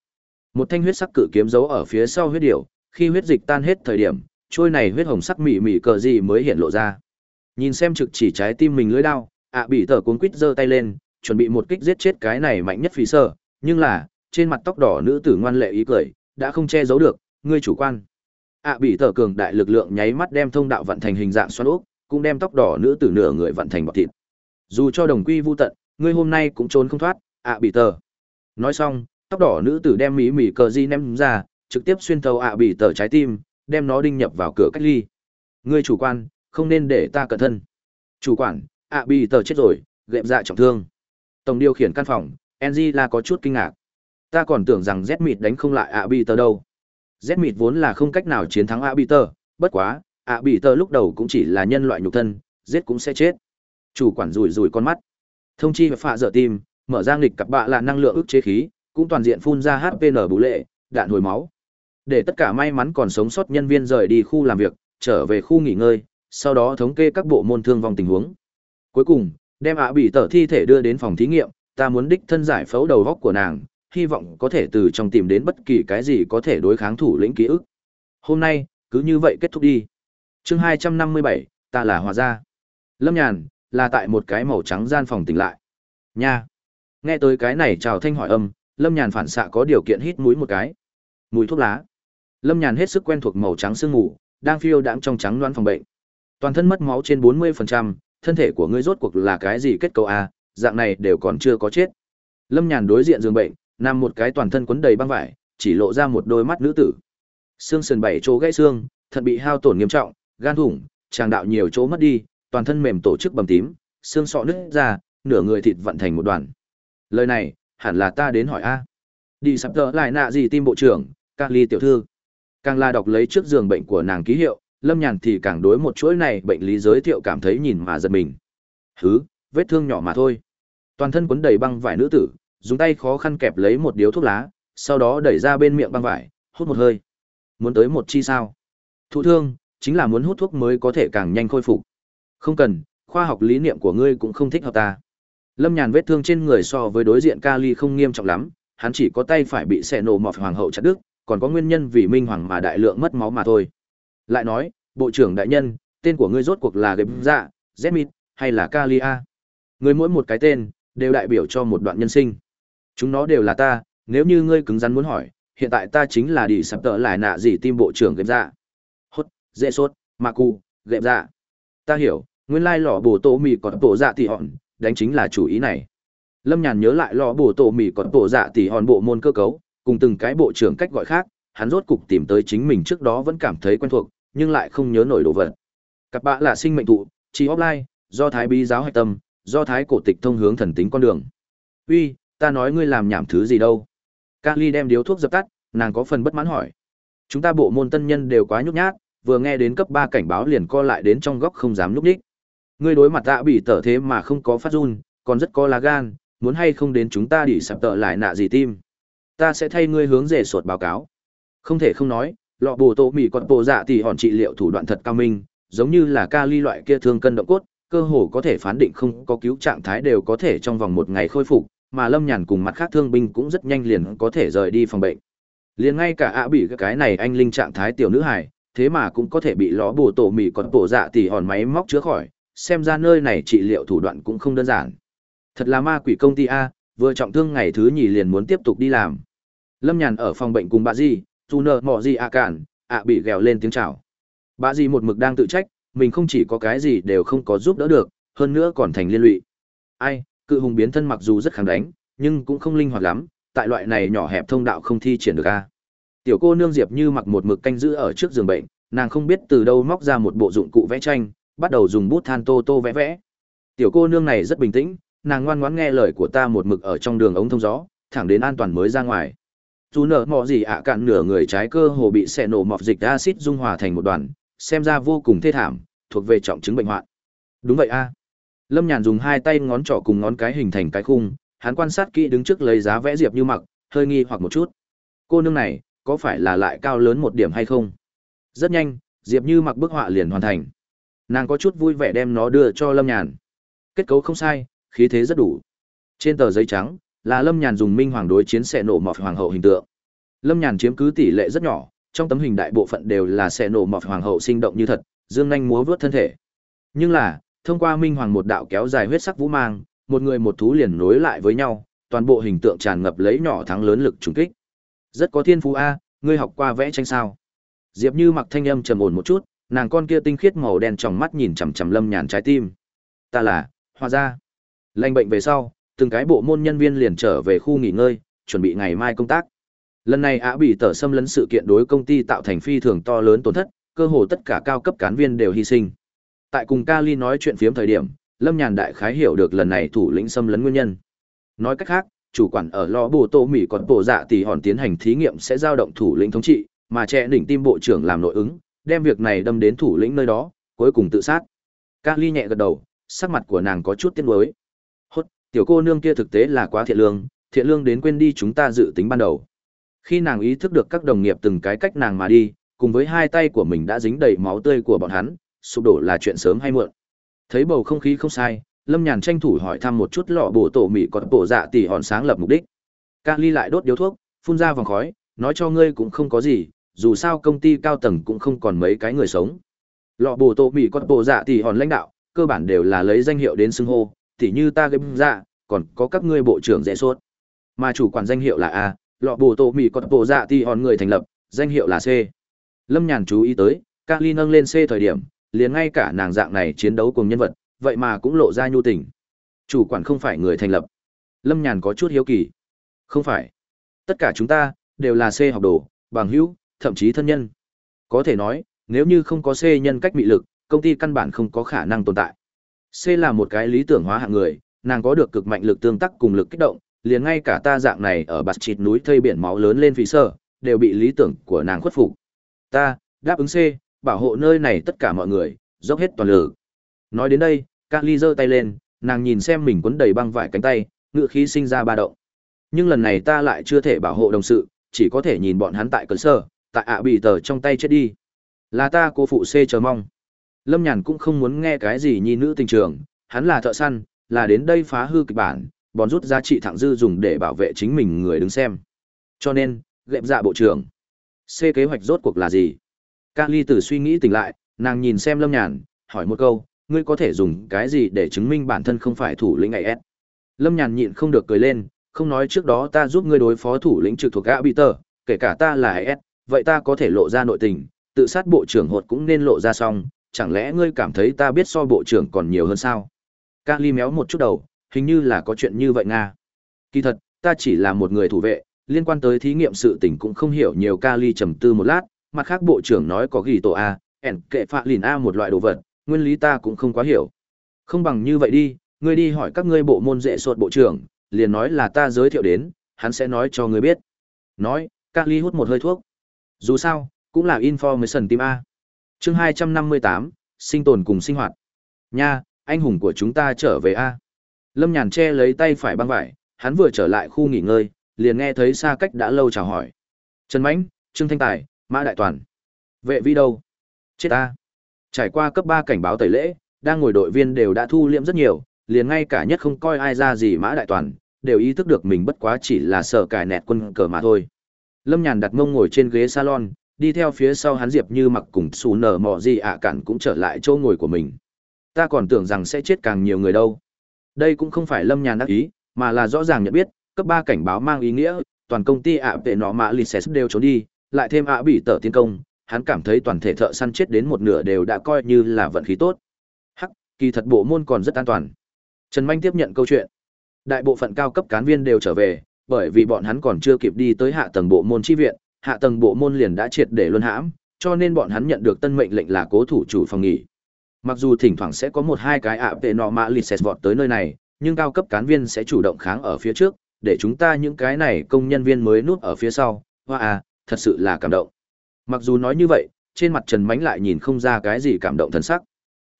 Một thanh huyết sắc cự kiếm giấu ở phía sau huyết điểu, khi huyết dịch tan hết thời điểm, trôi này huyết hồng sắc mị mị cờ gì mới hiện lộ ra. Nhìn xem trực chỉ trái tim mình lưỡi đao, ạ bị tở cuốn quít giơ tay lên, chuẩn bị một kích giết chết cái này mạnh nhất phí sơ, nhưng là, trên mặt tóc đỏ nữ tử ngoan lệ ý cười, đã không che giấu được, ngươi chủ quan. ạ bị tở cường đại lực lượng nháy mắt đem thông đạo vận thành hình dạng xoắn ốc, cũng đem tóc đỏ nữ tử nửa người vận thành bọt thịt. Dù cho đồng quy vu tận, ngươi hôm nay cũng trốn không thoát, ạ bị tờ. Nói xong, tóc đỏ nữ tử đem mỹ mỉ cờ di ném ra, trực tiếp xuyên thấu ạ bị tờ trái tim, đem nó đinh nhập vào cửa cách ly. Ngươi chủ quan, không nên để ta cẩn thân. Chủ quản, ạ bị tờ chết rồi gệm dạ trọng thương tổng điều khiển căn phòng angela có chút kinh ngạc ta còn tưởng rằng z mịt đánh không lại ạ bị tờ đâu z mịt vốn là không cách nào chiến thắng ạ bị tờ bất quá ạ bị tờ lúc đầu cũng chỉ là nhân loại nhục thân giết cũng sẽ chết chủ quản rủi rủi con mắt thông chi và phạ dở tim, mở ra nghịch cặp bạ là năng lượng ức chế khí, cũng toàn diện phun ra hpn bú lệ, đạn hồi máu. Để tất cả may mắn còn sống sót nhân viên rời đi khu làm việc, trở về khu nghỉ ngơi, sau đó thống kê các bộ môn thương vong tình huống. Cuối cùng, đem ạ bị tở thi thể đưa đến phòng thí nghiệm, ta muốn đích thân giải phẫu đầu góc của nàng, hy vọng có thể từ trong tìm đến bất kỳ cái gì có thể đối kháng thủ lĩnh ký ức. Hôm nay, cứ như vậy kết thúc đi. Chương hai trăm năm mươi bảy, ta là hòa gia. Lâm nhàn là tại một cái màu trắng gian phòng tỉnh lại. Nha. Nghe tới cái này chào thanh hỏi âm lâm nhàn phản xạ có điều kiện hít mũi một cái. Mùi thuốc lá. Lâm nhàn hết sức quen thuộc màu trắng sương mù đang phiêu đãng trong trắng loãng phòng bệnh. Toàn thân mất máu trên bốn mươi phần trăm, thân thể của ngươi rốt cuộc là cái gì kết cấu a? Dạng này đều còn chưa có chết. Lâm nhàn đối diện giường bệnh nằm một cái toàn thân quấn đầy băng vải chỉ lộ ra một đôi mắt nữ tử. Xương sườn bảy chỗ gãy xương thận bị hao tổn nghiêm trọng gan thủng tràng đạo nhiều chỗ mất đi toàn thân mềm tổ chức bầm tím, xương sọ nứt ra, nửa người thịt vận thành một đoàn. Lời này, hẳn là ta đến hỏi a. Đi sắp tợ lại nạ gì tim bộ trưởng, các ly tiểu thư. Càng la đọc lấy trước giường bệnh của nàng ký hiệu, lâm nhàn thì càng đối một chuỗi này bệnh lý giới thiệu cảm thấy nhìn mà giật mình. Hứ, vết thương nhỏ mà thôi. Toàn thân quấn đầy băng vải nữ tử, dùng tay khó khăn kẹp lấy một điếu thuốc lá, sau đó đẩy ra bên miệng băng vải, hút một hơi. Muốn tới một chi sao? Thụ thương, chính là muốn hút thuốc mới có thể càng nhanh khôi phục không cần, khoa học lý niệm của ngươi cũng không thích hợp ta. Lâm nhàn vết thương trên người so với đối diện kali không nghiêm trọng lắm, hắn chỉ có tay phải bị xẻ nổ mọt hoàng hậu chặt đứt, còn có nguyên nhân vì minh hoàng mà đại lượng mất máu mà thôi. Lại nói, bộ trưởng đại nhân, tên của ngươi rốt cuộc là gệp dạ zmit hay là kalia người mỗi một cái tên, đều đại biểu cho một đoạn nhân sinh. Chúng nó đều là ta, nếu như ngươi cứng rắn muốn hỏi, hiện tại ta chính là đi sắp tợ lại nạ gì tim bộ trưởng gệp dạ. Hốt, dễ sốt mà cụ gệp dạ. Ta hiểu nguyên lai lò bổ tổ mì còn tổ dạ thì hòn, đánh chính là chủ ý này. Lâm nhàn nhớ lại lò bổ tổ mì còn tổ dạ thì hòn bộ môn cơ cấu, cùng từng cái bộ trưởng cách gọi khác, hắn rốt cục tìm tới chính mình trước đó vẫn cảm thấy quen thuộc, nhưng lại không nhớ nổi đồ vật. Cặp bạ là sinh mệnh thụ chi offline, do thái bí giáo hạch tâm, do thái cổ tịch thông hướng thần tính con đường. Uy, ta nói ngươi làm nhảm thứ gì đâu? Kali đem điếu thuốc dập tắt, nàng có phần bất mãn hỏi. Chúng ta bộ môn tân nhân đều quá nhút nhát, vừa nghe đến cấp ba cảnh báo liền co lại đến trong góc không dám núp đích ngươi đối mặt tạ bị tở thế mà không có phát run, còn rất có lá gan, muốn hay không đến chúng ta đi sập tợ lại nạ gì tim. Ta sẽ thay ngươi hướng rể sột báo cáo. Không thể không nói, lọ bồ tô mỹ còn bộ dạ thì hòn trị liệu thủ đoạn thật cao minh, giống như là ca ly loại kia thương cân động cốt, cơ hồ có thể phán định không có cứu trạng thái đều có thể trong vòng một ngày khôi phục, mà lâm nhàn cùng mặt khác thương binh cũng rất nhanh liền có thể rời đi phòng bệnh. Liền ngay cả ạ bị cái này anh linh trạng thái tiểu nữ hải thế mà cũng có thể bị ló bồ tổ mỹ còn bộ dạ thì hòn máy móc chữa khỏi xem ra nơi này trị liệu thủ đoạn cũng không đơn giản. Thật là ma quỷ công ty a, vừa trọng thương ngày thứ nhì liền muốn tiếp tục đi làm. Lâm nhàn ở phòng bệnh cùng bà di dù nợ, mọ gì à cản, ạ bị gèo lên tiếng chào. Bà di một mực đang tự trách, mình không chỉ có cái gì đều không có giúp đỡ được, hơn nữa còn thành liên lụy. Ai, cự hùng biến thân mặc dù rất kháng đánh, nhưng cũng không linh hoạt lắm, tại loại này nhỏ hẹp thông đạo không thi triển được a. Tiểu cô nương diệp như mặc một mực canh giữ ở trước giường bệnh, nàng không biết từ đâu móc ra một bộ dụng cụ vẽ tranh bắt đầu dùng bút than tô tô vẽ vẽ. Tiểu cô nương này rất bình tĩnh, nàng ngoan ngoãn nghe lời của ta một mực ở trong đường ống thông gió, thẳng đến an toàn mới ra ngoài. Dù nở mọ gì ạ, cạn nửa người trái cơ hồ bị xẻ nổ mọt dịch axit dung hòa thành một đoàn, xem ra vô cùng thê thảm, thuộc về trọng chứng bệnh hoạn. Đúng vậy a. Lâm nhàn dùng hai tay ngón trỏ cùng ngón cái hình thành cái khung, hắn quan sát kỹ đứng trước lấy giá vẽ diệp như mặc, hơi nghi hoặc một chút. Cô nương này, có phải là lại cao lớn một điểm hay không? Rất nhanh, diệp như mặc bức họa liền hoàn thành nàng có chút vui vẻ đem nó đưa cho lâm nhàn. Kết cấu không sai, khí thế rất đủ. Trên tờ giấy trắng, là lâm nhàn dùng minh hoàng đối chiến xe nổ mọt hoàng hậu hình tượng. Lâm nhàn chiếm cứ tỷ lệ rất nhỏ, trong tấm hình đại bộ phận đều là xe nổ mọt hoàng hậu sinh động như thật, dương nhanh múa vớt thân thể. Nhưng là, thông qua minh hoàng một đạo kéo dài huyết sắc vũ mang, một người một thú liền nối lại với nhau, toàn bộ hình tượng tràn ngập lấy nhỏ thắng lớn lực trùng kích. Rất có thiên phú a, ngươi học qua vẽ tranh sao? Diệp như mặc thanh âm trầm ổn một chút nàng con kia tinh khiết màu đen trong mắt nhìn chằm chằm lâm nhàn trái tim. Ta là hoa gia. Lành bệnh về sau từng cái bộ môn nhân viên liền trở về khu nghỉ ngơi chuẩn bị ngày mai công tác. Lần này ạ bị tở xâm lấn sự kiện đối công ty tạo thành phi thường to lớn tổn thất cơ hồ tất cả cao cấp cán viên đều hy sinh. Tại cùng kali nói chuyện phiếm thời điểm Lâm Nhàn đại khái hiểu được lần này thủ lĩnh xâm lấn nguyên nhân. Nói cách khác, chủ quản ở lò bồ tô mỹ còn bộ dạ tỷ hòn tiến hành thí nghiệm sẽ giao động thủ lĩnh thống trị, mà trẻ đỉnh tim bộ trưởng làm nội ứng, đem việc này đâm đến thủ lĩnh nơi đó, cuối cùng tự sát. Các ly nhẹ gật đầu, sắc mặt của nàng có chút tiếc nuối. Hốt, tiểu cô nương kia thực tế là quá thiện lương, thiện lương đến quên đi chúng ta dự tính ban đầu. Khi nàng ý thức được các đồng nghiệp từng cái cách nàng mà đi, cùng với hai tay của mình đã dính đầy máu tươi của bọn hắn, sụp đổ là chuyện sớm hay muộn. Thấy bầu không khí không sai, Lâm Nhàn tranh thủ hỏi thăm một chút lọ bổ tổ mị còn bổ dạ tỷ hòn sáng lập mục đích. Các ly lại đốt điếu thuốc, phun ra vòng khói, nói cho ngươi cũng không có gì, dù sao công ty cao tầng cũng không còn mấy cái người sống. Lọ bồ tổ mị con bộ dạ thì hòn lãnh đạo, cơ bản đều là lấy danh hiệu đến xưng hô, tỉ như ta gây dạ, còn có các ngươi bộ trưởng dễ suốt. Mà chủ quản danh hiệu là A, lọ bồ tổ mị con bộ dạ thì hòn người thành lập, danh hiệu là C. Lâm Nhàn chú ý tới, các ly nâng lên C thời điểm, liền ngay cả nàng dạng này chiến đấu cùng nhân vật, vậy mà cũng lộ ra nhu tình. Chủ quản không phải người thành lập. Lâm Nhàn có chút hiếu kỳ. Không phải. Tất cả chúng ta, đều là C học đồ, bằng hữu, thậm chí thân nhân. Có thể nói, nếu như không có C nhân cách mị lực, công ty căn bản không có khả năng tồn tại. C là một cái lý tưởng hóa hạng người, nàng có được cực mạnh lực tương tác cùng lực kích động, liền ngay cả ta dạng này ở bạt chịt núi thây biển máu lớn lên phí sở, đều bị lý tưởng của nàng khuất phục. Ta, đáp ứng C, bảo hộ nơi này tất cả mọi người, dốc hết toàn lực. Nói đến đây, Các Ly giơ tay lên, nàng nhìn xem mình quấn đầy băng vải cánh tay, ngựa khí sinh ra ba động. Nhưng lần này ta lại chưa thể bảo hộ đồng sự, chỉ có thể nhìn bọn hắn tại cơn sơ, tại ạ bị tờ trong tay chết đi. Là ta cô phụ C chờ mong. Lâm Nhàn cũng không muốn nghe cái gì nhi nữ tình trường, hắn là thợ săn, là đến đây phá hư kịch bản, bòn rút giá trị thẳng dư dùng để bảo vệ chính mình người đứng xem. Cho nên, gệm dạ bộ trưởng. C kế hoạch rốt cuộc là gì? ca ly từ suy nghĩ tỉnh lại, nàng nhìn xem Lâm Nhàn, hỏi một câu, ngươi có thể dùng cái gì để chứng minh bản thân không phải thủ lĩnh AS? Lâm Nhàn nhịn không được cười lên, không nói trước đó ta giúp ngươi đối phó thủ lĩnh trực thuộc gã bị tờ, kể cả ta là AS, vậy ta có thể lộ ra nội tình, tự sát bộ trưởng hột cũng nên lộ ra xong, chẳng lẽ ngươi cảm thấy ta biết so bộ trưởng còn nhiều hơn sao? Kali méo một chút đầu, hình như là có chuyện như vậy nga. Kỳ thật, ta chỉ là một người thủ vệ, liên quan tới thí nghiệm sự tình cũng không hiểu nhiều Kali trầm tư một lát, mặt khác bộ trưởng nói có ghi tổ A, ẻn kệ phạ lìn A một loại đồ vật, nguyên lý ta cũng không quá hiểu. Không bằng như vậy đi, ngươi đi hỏi các ngươi bộ môn dễ sột bộ trưởng, liền nói là ta giới thiệu đến, hắn sẽ nói cho ngươi biết. Nói, Kali hút một hơi thuốc. Dù sao, cũng là information team A. chương 258, sinh tồn cùng sinh hoạt. Nha, anh hùng của chúng ta trở về A. Lâm Nhàn che lấy tay phải băng vải, hắn vừa trở lại khu nghỉ ngơi, liền nghe thấy xa cách đã lâu chào hỏi. Trần Mãnh, Trương Thanh Tài, Mã Đại Toàn. Vệ vi đâu? Chết ta. Trải qua cấp ba cảnh báo tẩy lễ, đang ngồi đội viên đều đã thu liệm rất nhiều, liền ngay cả nhất không coi ai ra gì Mã Đại Toàn, đều ý thức được mình bất quá chỉ là sợ cải nẹt quân cờ mà thôi. Lâm Nhàn đặt mông ngồi trên ghế salon, đi theo phía sau hắn Diệp Như mặc cùng Sú nở mọ gì ạ cản cũng trở lại chỗ ngồi của mình. Ta còn tưởng rằng sẽ chết càng nhiều người đâu. Đây cũng không phải Lâm Nhàn đắc ý, mà là rõ ràng nhận biết, cấp ba cảnh báo mang ý nghĩa, toàn công ty ạ vệ nọ mã Lises đều trốn đi, lại thêm ạ bị tở tiến công, hắn cảm thấy toàn thể thợ săn chết đến một nửa đều đã coi như là vận khí tốt. Hắc, kỳ thật bộ môn còn rất an toàn. Trần Minh tiếp nhận câu chuyện. Đại bộ phận cao cấp cán viên đều trở về, bởi vì bọn hắn còn chưa kịp đi tới hạ tầng bộ môn chi viện, hạ tầng bộ môn liền đã triệt để luân hãm, cho nên bọn hắn nhận được tân mệnh lệnh là cố thủ chủ phòng nghỉ. Mặc dù thỉnh thoảng sẽ có một hai cái ạ vệ nọ mã Lises vọt tới nơi này, nhưng cao cấp cán viên sẽ chủ động kháng ở phía trước, để chúng ta những cái này công nhân viên mới núp ở phía sau, hoa à, thật sự là cảm động. Mặc dù nói như vậy, trên mặt Trần Mánh lại nhìn không ra cái gì cảm động thần sắc.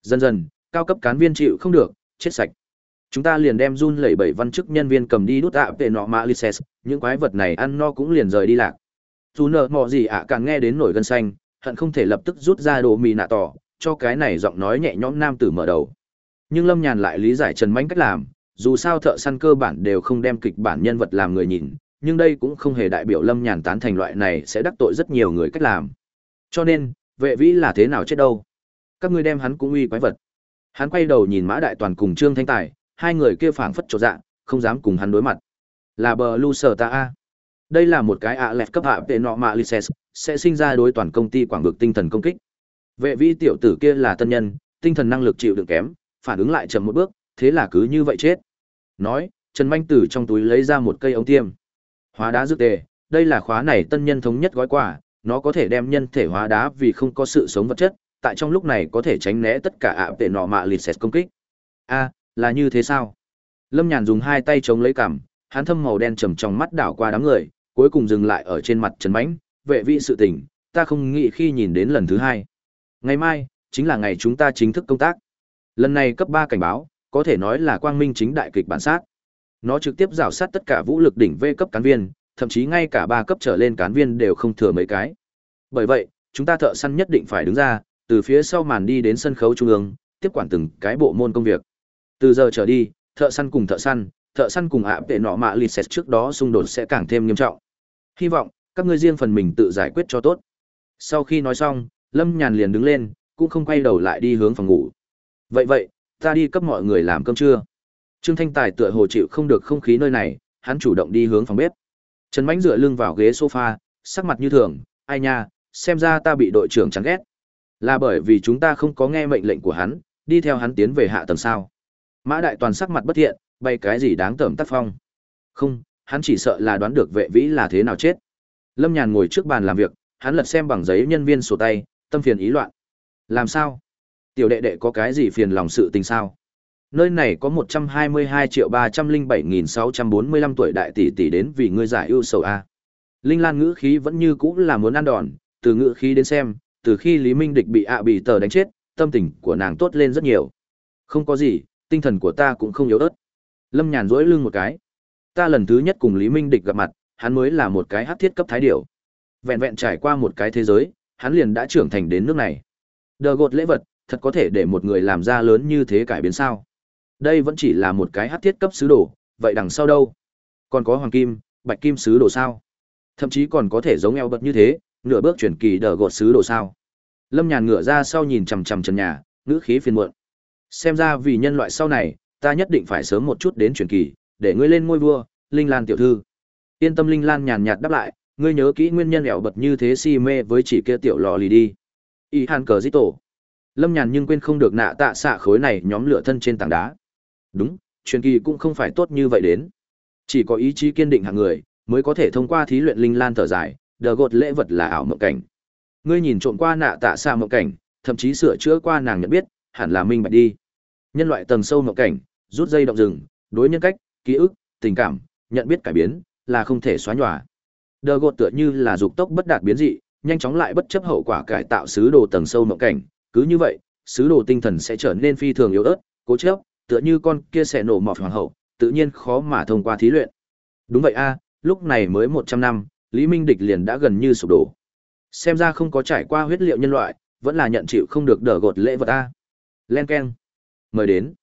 Dần dần, cao cấp cán viên chịu không được, chết sạch. Chúng ta liền đem run lẩy bẩy văn chức nhân viên cầm đi đút ạ về nọ mã Lises, những quái vật này ăn no cũng liền rời đi lạc. Dù nợ mọ gì ạ càng nghe đến nổi gân xanh, hận không thể lập tức rút ra đồ mì nạ tỏ, cho cái này giọng nói nhẹ nhõm nam tử mở đầu. Nhưng Lâm Nhàn lại lý giải Trần Mánh cách làm, dù sao thợ săn cơ bản đều không đem kịch bản nhân vật làm người nhìn, nhưng đây cũng không hề đại biểu Lâm Nhàn tán thành loại này sẽ đắc tội rất nhiều người cách làm. Cho nên, vệ vĩ là thế nào chết đâu? Các ngươi đem hắn cũng uy quái vật. Hắn quay đầu nhìn Mã Đại Toàn cùng Trương Thanh Tài, hai người kia phảng phất trột dạ, không dám cùng hắn đối mặt. Là bờ lu sở ta a. Đây là một cái ạ lẹt cấp hạ tệ nọ mạ license, sẽ sinh ra đối toàn công ty quảng vực tinh thần công kích. Vệ vi tiểu tử kia là tân nhân, tinh thần năng lực chịu đựng kém, phản ứng lại chậm một bước, thế là cứ như vậy chết. Nói, Trần Manh Tử trong túi lấy ra một cây ống tiêm. Hóa đá dược tề, đây là khóa này tân nhân thống nhất gói quả, nó có thể đem nhân thể hóa đá vì không có sự sống vật chất, tại trong lúc này có thể tránh né tất cả ạ tệ nọ mạ lịt xẹt công kích. a là như thế sao? Lâm nhàn dùng hai tay chống lấy cằm, hắn thâm màu đen trầm trong mắt đảo qua đám người, cuối cùng dừng lại ở trên mặt trần mãnh, vệ vị sự tình, ta không nghĩ khi nhìn đến lần thứ hai. Ngày mai, chính là ngày chúng ta chính thức công tác. Lần này cấp ba cảnh báo, có thể nói là quang minh chính đại kịch bản sát. Nó trực tiếp rào sát tất cả vũ lực đỉnh v cấp cán viên, thậm chí ngay cả ba cấp trở lên cán viên đều không thừa mấy cái. Bởi vậy, chúng ta thợ săn nhất định phải đứng ra, từ phía sau màn đi đến sân khấu trung ương, tiếp quản từng cái bộ môn công việc từ giờ trở đi, thợ săn cùng thợ săn thợ săn cùng ạ tệ nọ mạ lì xẹt trước đó xung đột sẽ càng thêm nghiêm trọng. Hy vọng, các ngươi riêng phần mình tự giải quyết cho tốt. Sau khi nói xong, lâm nhàn liền đứng lên, cũng không quay đầu lại đi hướng phòng ngủ. Vậy vậy, ta đi cấp mọi người làm cơm trưa. Trương thanh tài tựa hồ chịu không được không khí nơi này, hắn chủ động đi hướng phòng bếp. Trần mãnh dựa lưng vào ghế sofa, sắc mặt như thường, ai nha, xem ra ta bị đội trưởng chán ghét. Là bởi vì chúng ta không có nghe mệnh lệnh của hắn, đi theo hắn tiến về hạ tầng sao? Mã đại toàn sắc mặt bất thiện bay cái gì đáng tởm tác phong? Không, hắn chỉ sợ là đoán được vệ vĩ là thế nào chết. Lâm nhàn ngồi trước bàn làm việc, hắn lật xem bằng giấy nhân viên sổ tay, tâm phiền ý loạn. Làm sao? Tiểu đệ đệ có cái gì phiền lòng sự tình sao? Nơi này có một trăm hai mươi hai triệu ba trăm linh bảy nghìn sáu trăm bốn mươi lăm tuổi đại tỷ tỷ đến vì ngươi giải ưu sầu a. Linh lan ngữ khí vẫn như cũ là muốn ăn đòn, từ ngữ khí đến xem, từ khi lý minh địch bị ạ à bị tờ đánh chết, tâm tình của nàng tốt lên rất nhiều. Không có gì tinh thần của ta cũng không yếu ớt. Lâm nhàn duỗi lưng một cái. Ta lần thứ nhất cùng lý minh địch gặp mặt, hắn mới là một cái hắc thiết cấp thái điểu. Vẹn vẹn trải qua một cái thế giới, hắn liền đã trưởng thành đến nước này. Đờ gột lễ vật, thật có thể để một người làm ra lớn như thế cải biến sao? Đây vẫn chỉ là một cái hắc thiết cấp sứ đồ, vậy đằng sau đâu? Còn có hoàng kim, bạch kim sứ đồ sao? Thậm chí còn có thể giống eo bật như thế, nửa bước chuyển kỳ đờ gột sứ đồ sao? Lâm nhàn ngửa ra sau nhìn chằm chằm trần nhà, ngữ khí phiền muộn xem ra vì nhân loại sau này, ta nhất định phải sớm một chút đến truyền kỳ, để ngươi lên ngôi vua, linh lan tiểu thư. Yên tâm linh lan nhàn nhạt đáp lại, ngươi nhớ kỹ nguyên nhân ẻo bật như thế si mê với chỉ kia tiểu lò lì đi. Y hàn cờ dít tổ. Lâm nhàn nhưng quên không được nạ tạ xạ khối này nhóm lửa thân trên tảng đá. Đúng, truyền kỳ cũng không phải tốt như vậy đến. Chỉ có ý chí kiên định hạng người mới có thể thông qua thí luyện linh lan thở dài, đờ gột lễ vật là ảo mộng cảnh. Ngươi nhìn trộm qua nạ tạ xạ mộng cảnh, thậm chí sửa chữa qua nàng nhận biết, hẳn là minh bạch đi nhân loại tầng sâu mộng cảnh, rút dây động rừng, đối nhân cách, ký ức, tình cảm, nhận biết cải biến, là không thể xóa nhòa. Đờ gột tựa như là dục tốc bất đạt biến dị, nhanh chóng lại bất chấp hậu quả cải tạo sứ đồ tầng sâu mộng cảnh. Cứ như vậy, sứ đồ tinh thần sẽ trở nên phi thường yếu ớt, cố chớp tựa như con kia sẽ nổ mọt hoàng hậu, tự nhiên khó mà thông qua thí luyện. Đúng vậy a, lúc này mới một trăm năm, lý minh địch liền đã gần như sụp đổ. Xem ra không có trải qua huyết liệu nhân loại, vẫn là nhận chịu không được đờ gột lễ vật a. Len keng mời đến.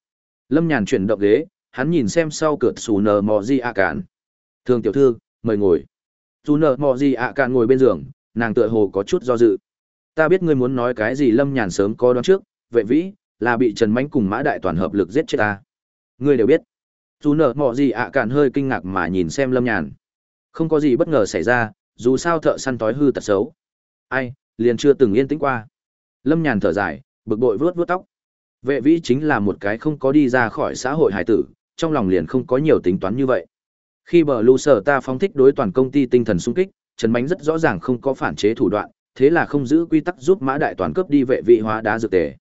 Lâm nhàn chuyển động ghế, hắn nhìn xem sau cửa xù nờ mò di ạ cạn thường tiểu thư, mời ngồi. Dù nờ mò di ạ cạn ngồi bên giường, nàng tựa hồ có chút do dự. Ta biết ngươi muốn nói cái gì lâm nhàn sớm có đoán trước vệ vĩ, là bị trần mánh cùng mã đại toàn hợp lực giết chết ta. Ngươi đều biết. Dù nợ mò gì ạ cạn hơi kinh ngạc mà nhìn xem lâm nhàn. Không có gì bất ngờ xảy ra, dù sao thợ săn tối hư tật xấu. Ai, liền chưa từng yên tĩnh qua. Lâm nhàn thở dài, bực bội vớt vớt tóc vệ vĩ chính là một cái không có đi ra khỏi xã hội hải tử, trong lòng liền không có nhiều tính toán như vậy. Khi bờ lưu sở ta phóng thích đối toàn công ty tinh thần sung kích, trần bánh rất rõ ràng không có phản chế thủ đoạn, thế là không giữ quy tắc giúp mã đại toàn cướp đi vệ vị hóa đá dược tề.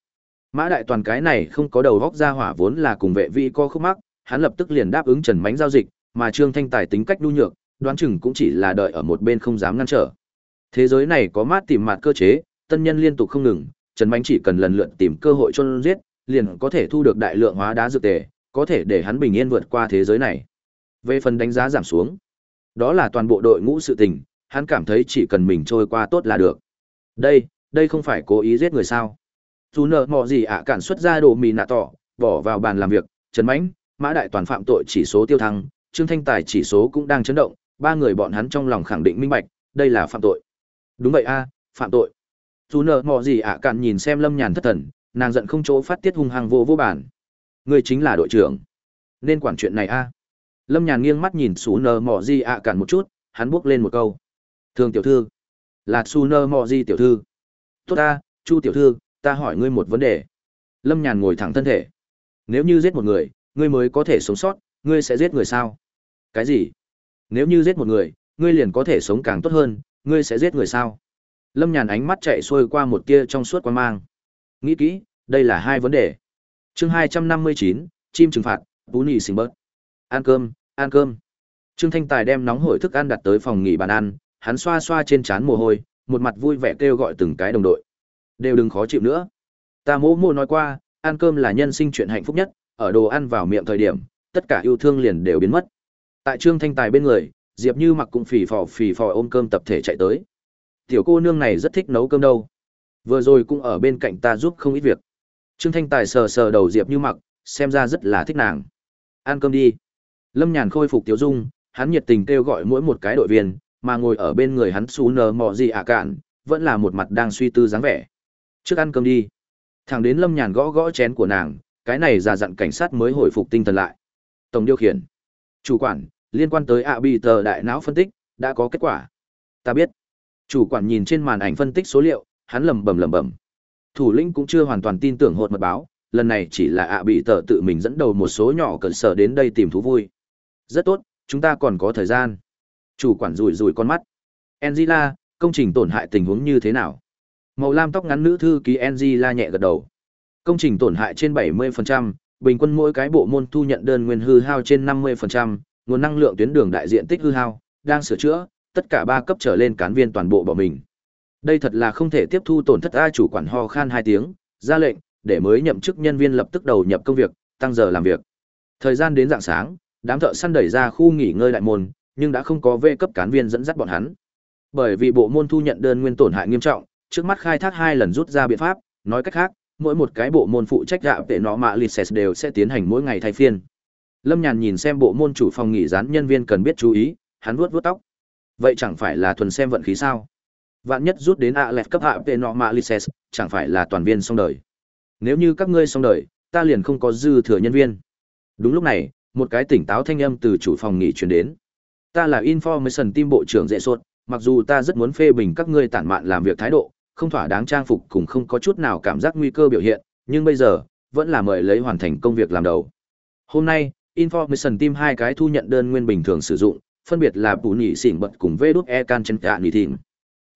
Mã đại toàn cái này không có đầu góc ra hỏa vốn là cùng vệ vị co khúc mắc, hắn lập tức liền đáp ứng trần bánh giao dịch, mà trương thanh tài tính cách nhu nhược, đoán chừng cũng chỉ là đợi ở một bên không dám ngăn trở. Thế giới này có mát tìm mặt cơ chế, tân nhân liên tục không ngừng, trần bánh chỉ cần lần lượt tìm cơ hội chôn giết liền có thể thu được đại lượng hóa đá dược tề có thể để hắn bình yên vượt qua thế giới này về phần đánh giá giảm xuống đó là toàn bộ đội ngũ sự tình hắn cảm thấy chỉ cần mình trôi qua tốt là được. Đây, đây không phải cố ý giết người sao. Dù nợ mọ gì ạ cản xuất ra đồ mì nạ tỏ, bỏ vào bàn làm việc, Trần Mãnh, Mã Đại toàn phạm tội chỉ số tiêu thăng, Trương Thanh Tài chỉ số cũng đang chấn động, ba người bọn hắn trong lòng khẳng định minh bạch, đây là phạm tội. Đúng vậy a, phạm tội. Dù nợ mọ gì ạ cản nhìn xem Lâm Nhàn thất thần, nàng giận không chỗ phát tiết hung hăng vô vô bản. Người chính là đội trưởng, nên quản chuyện này a. Lâm Nhàn nghiêng mắt nhìn Sú nợ mò di ạ cản một chút, hắn buốc lên một câu Thường tiểu thư. Là Su Nơ mò Di tiểu thư. Tốt ta, Chu tiểu thư, ta hỏi ngươi một vấn đề. Lâm Nhàn ngồi thẳng thân thể. Nếu như giết một người, ngươi mới có thể sống sót, ngươi sẽ giết người sao? Cái gì? Nếu như giết một người, ngươi liền có thể sống càng tốt hơn, ngươi sẽ giết người sao? Lâm Nhàn ánh mắt chạy xuôi qua một tia trong suốt quan mang. Nghĩ kỹ, đây là hai vấn đề. chương hai trăm năm mươi chín chim trừng phạt bú nhì xình bớt. Ăn cơm ăn cơm. Trương thanh tài đem nóng hổi thức ăn đặt tới phòng nghỉ bàn ăn hắn xoa xoa trên trán mồ hôi một mặt vui vẻ kêu gọi từng cái đồng đội. Đều đừng khó chịu nữa. Ta mỗ mỗ nói qua ăn cơm là nhân sinh chuyện hạnh phúc nhất ở đồ ăn vào miệng thời điểm tất cả yêu thương liền đều biến mất. Tại trương thanh tài bên người diệp như mặc cũng phì phò phì phò ôm cơm tập thể chạy tới. Tiểu cô nương này rất thích nấu cơm đâu vừa rồi cũng ở bên cạnh ta giúp không ít việc. Trương thanh tài sờ sờ đầu diệp như mặc, xem ra rất là thích nàng. Ăn cơm đi. Lâm nhàn khôi phục tiểu dung, hắn nhiệt tình kêu gọi mỗi một cái đội viên, mà ngồi ở bên người hắn xú nờ mò gì ạ cạn, vẫn là một mặt đang suy tư dáng vẻ. Trước ăn cơm đi. Thằng đến lâm nhàn gõ gõ chén của nàng, cái này già dặn cảnh sát mới hồi phục tinh thần lại. Tổng điều khiển. Chủ quản, liên quan tới ạ bị tờ đại não phân tích, đã có kết quả. Ta biết. Chủ quản nhìn trên màn ảnh phân tích số liệu hắn lầm bầm lầm bầm. thủ lĩnh cũng chưa hoàn toàn tin tưởng hột mật báo lần này chỉ là ạ bị tờ tự mình dẫn đầu một số nhỏ cận sở đến đây tìm thú vui. Rất tốt chúng ta còn có thời gian. Chủ quản rủi rủi con mắt. Angela công trình tổn hại tình huống như thế nào? Màu lam tóc ngắn nữ thư ký angela nhẹ gật đầu. Công trình tổn hại trên 70%, bình quân mỗi cái bộ môn thu nhận đơn nguyên hư hao trên 50%, nguồn năng lượng tuyến đường đại diện tích hư hao, đang sửa chữa, tất cả ba cấp trở lên cán viên toàn bộ bỏ mình. Đây thật là không thể tiếp thu tổn thất ai chủ quản ho khan hai tiếng, ra lệnh, để mới nhậm chức nhân viên lập tức đầu nhập công việc, tăng giờ làm việc. Thời gian đến dạng sáng, đám thợ săn đẩy ra khu nghỉ ngơi đại môn, nhưng đã không có vệ cấp cán viên dẫn dắt bọn hắn. Bởi vì bộ môn thu nhận đơn nguyên tổn hại nghiêm trọng, trước mắt khai thác hai lần rút ra biện pháp, nói cách khác, mỗi một cái bộ môn phụ trách gạo tệ nó mạ license đều sẽ tiến hành mỗi ngày thay phiên. Lâm Nhàn nhìn xem bộ môn chủ phòng nghỉ gián nhân viên cần biết chú ý, hắn vuốt vuốt tóc. Vậy chẳng phải là thuần xem vận khí sao? Vạn nhất rút đến ạ lẹt cấp hạ về nọ mạ license, chẳng phải là toàn viên xong đời. Nếu như các ngươi xong đời, ta liền không có dư thừa nhân viên. Đúng lúc này, một cái tỉnh táo thanh âm từ chủ phòng nghỉ truyền đến. Ta là Information Team bộ trưởng dễ sốt, mặc dù ta rất muốn phê bình các ngươi tản mạn làm việc thái độ, không thỏa đáng trang phục cùng không có chút nào cảm giác nguy cơ biểu hiện, nhưng bây giờ, vẫn là mời lấy hoàn thành công việc làm đầu. Hôm nay, Information Team hai cái thu nhận đơn nguyên bình thường sử dụng, phân biệt là Bù Nhị Xỉn Bật cùng Vê Đúc E Can Chân dạ Tạ Nhị Thịnh.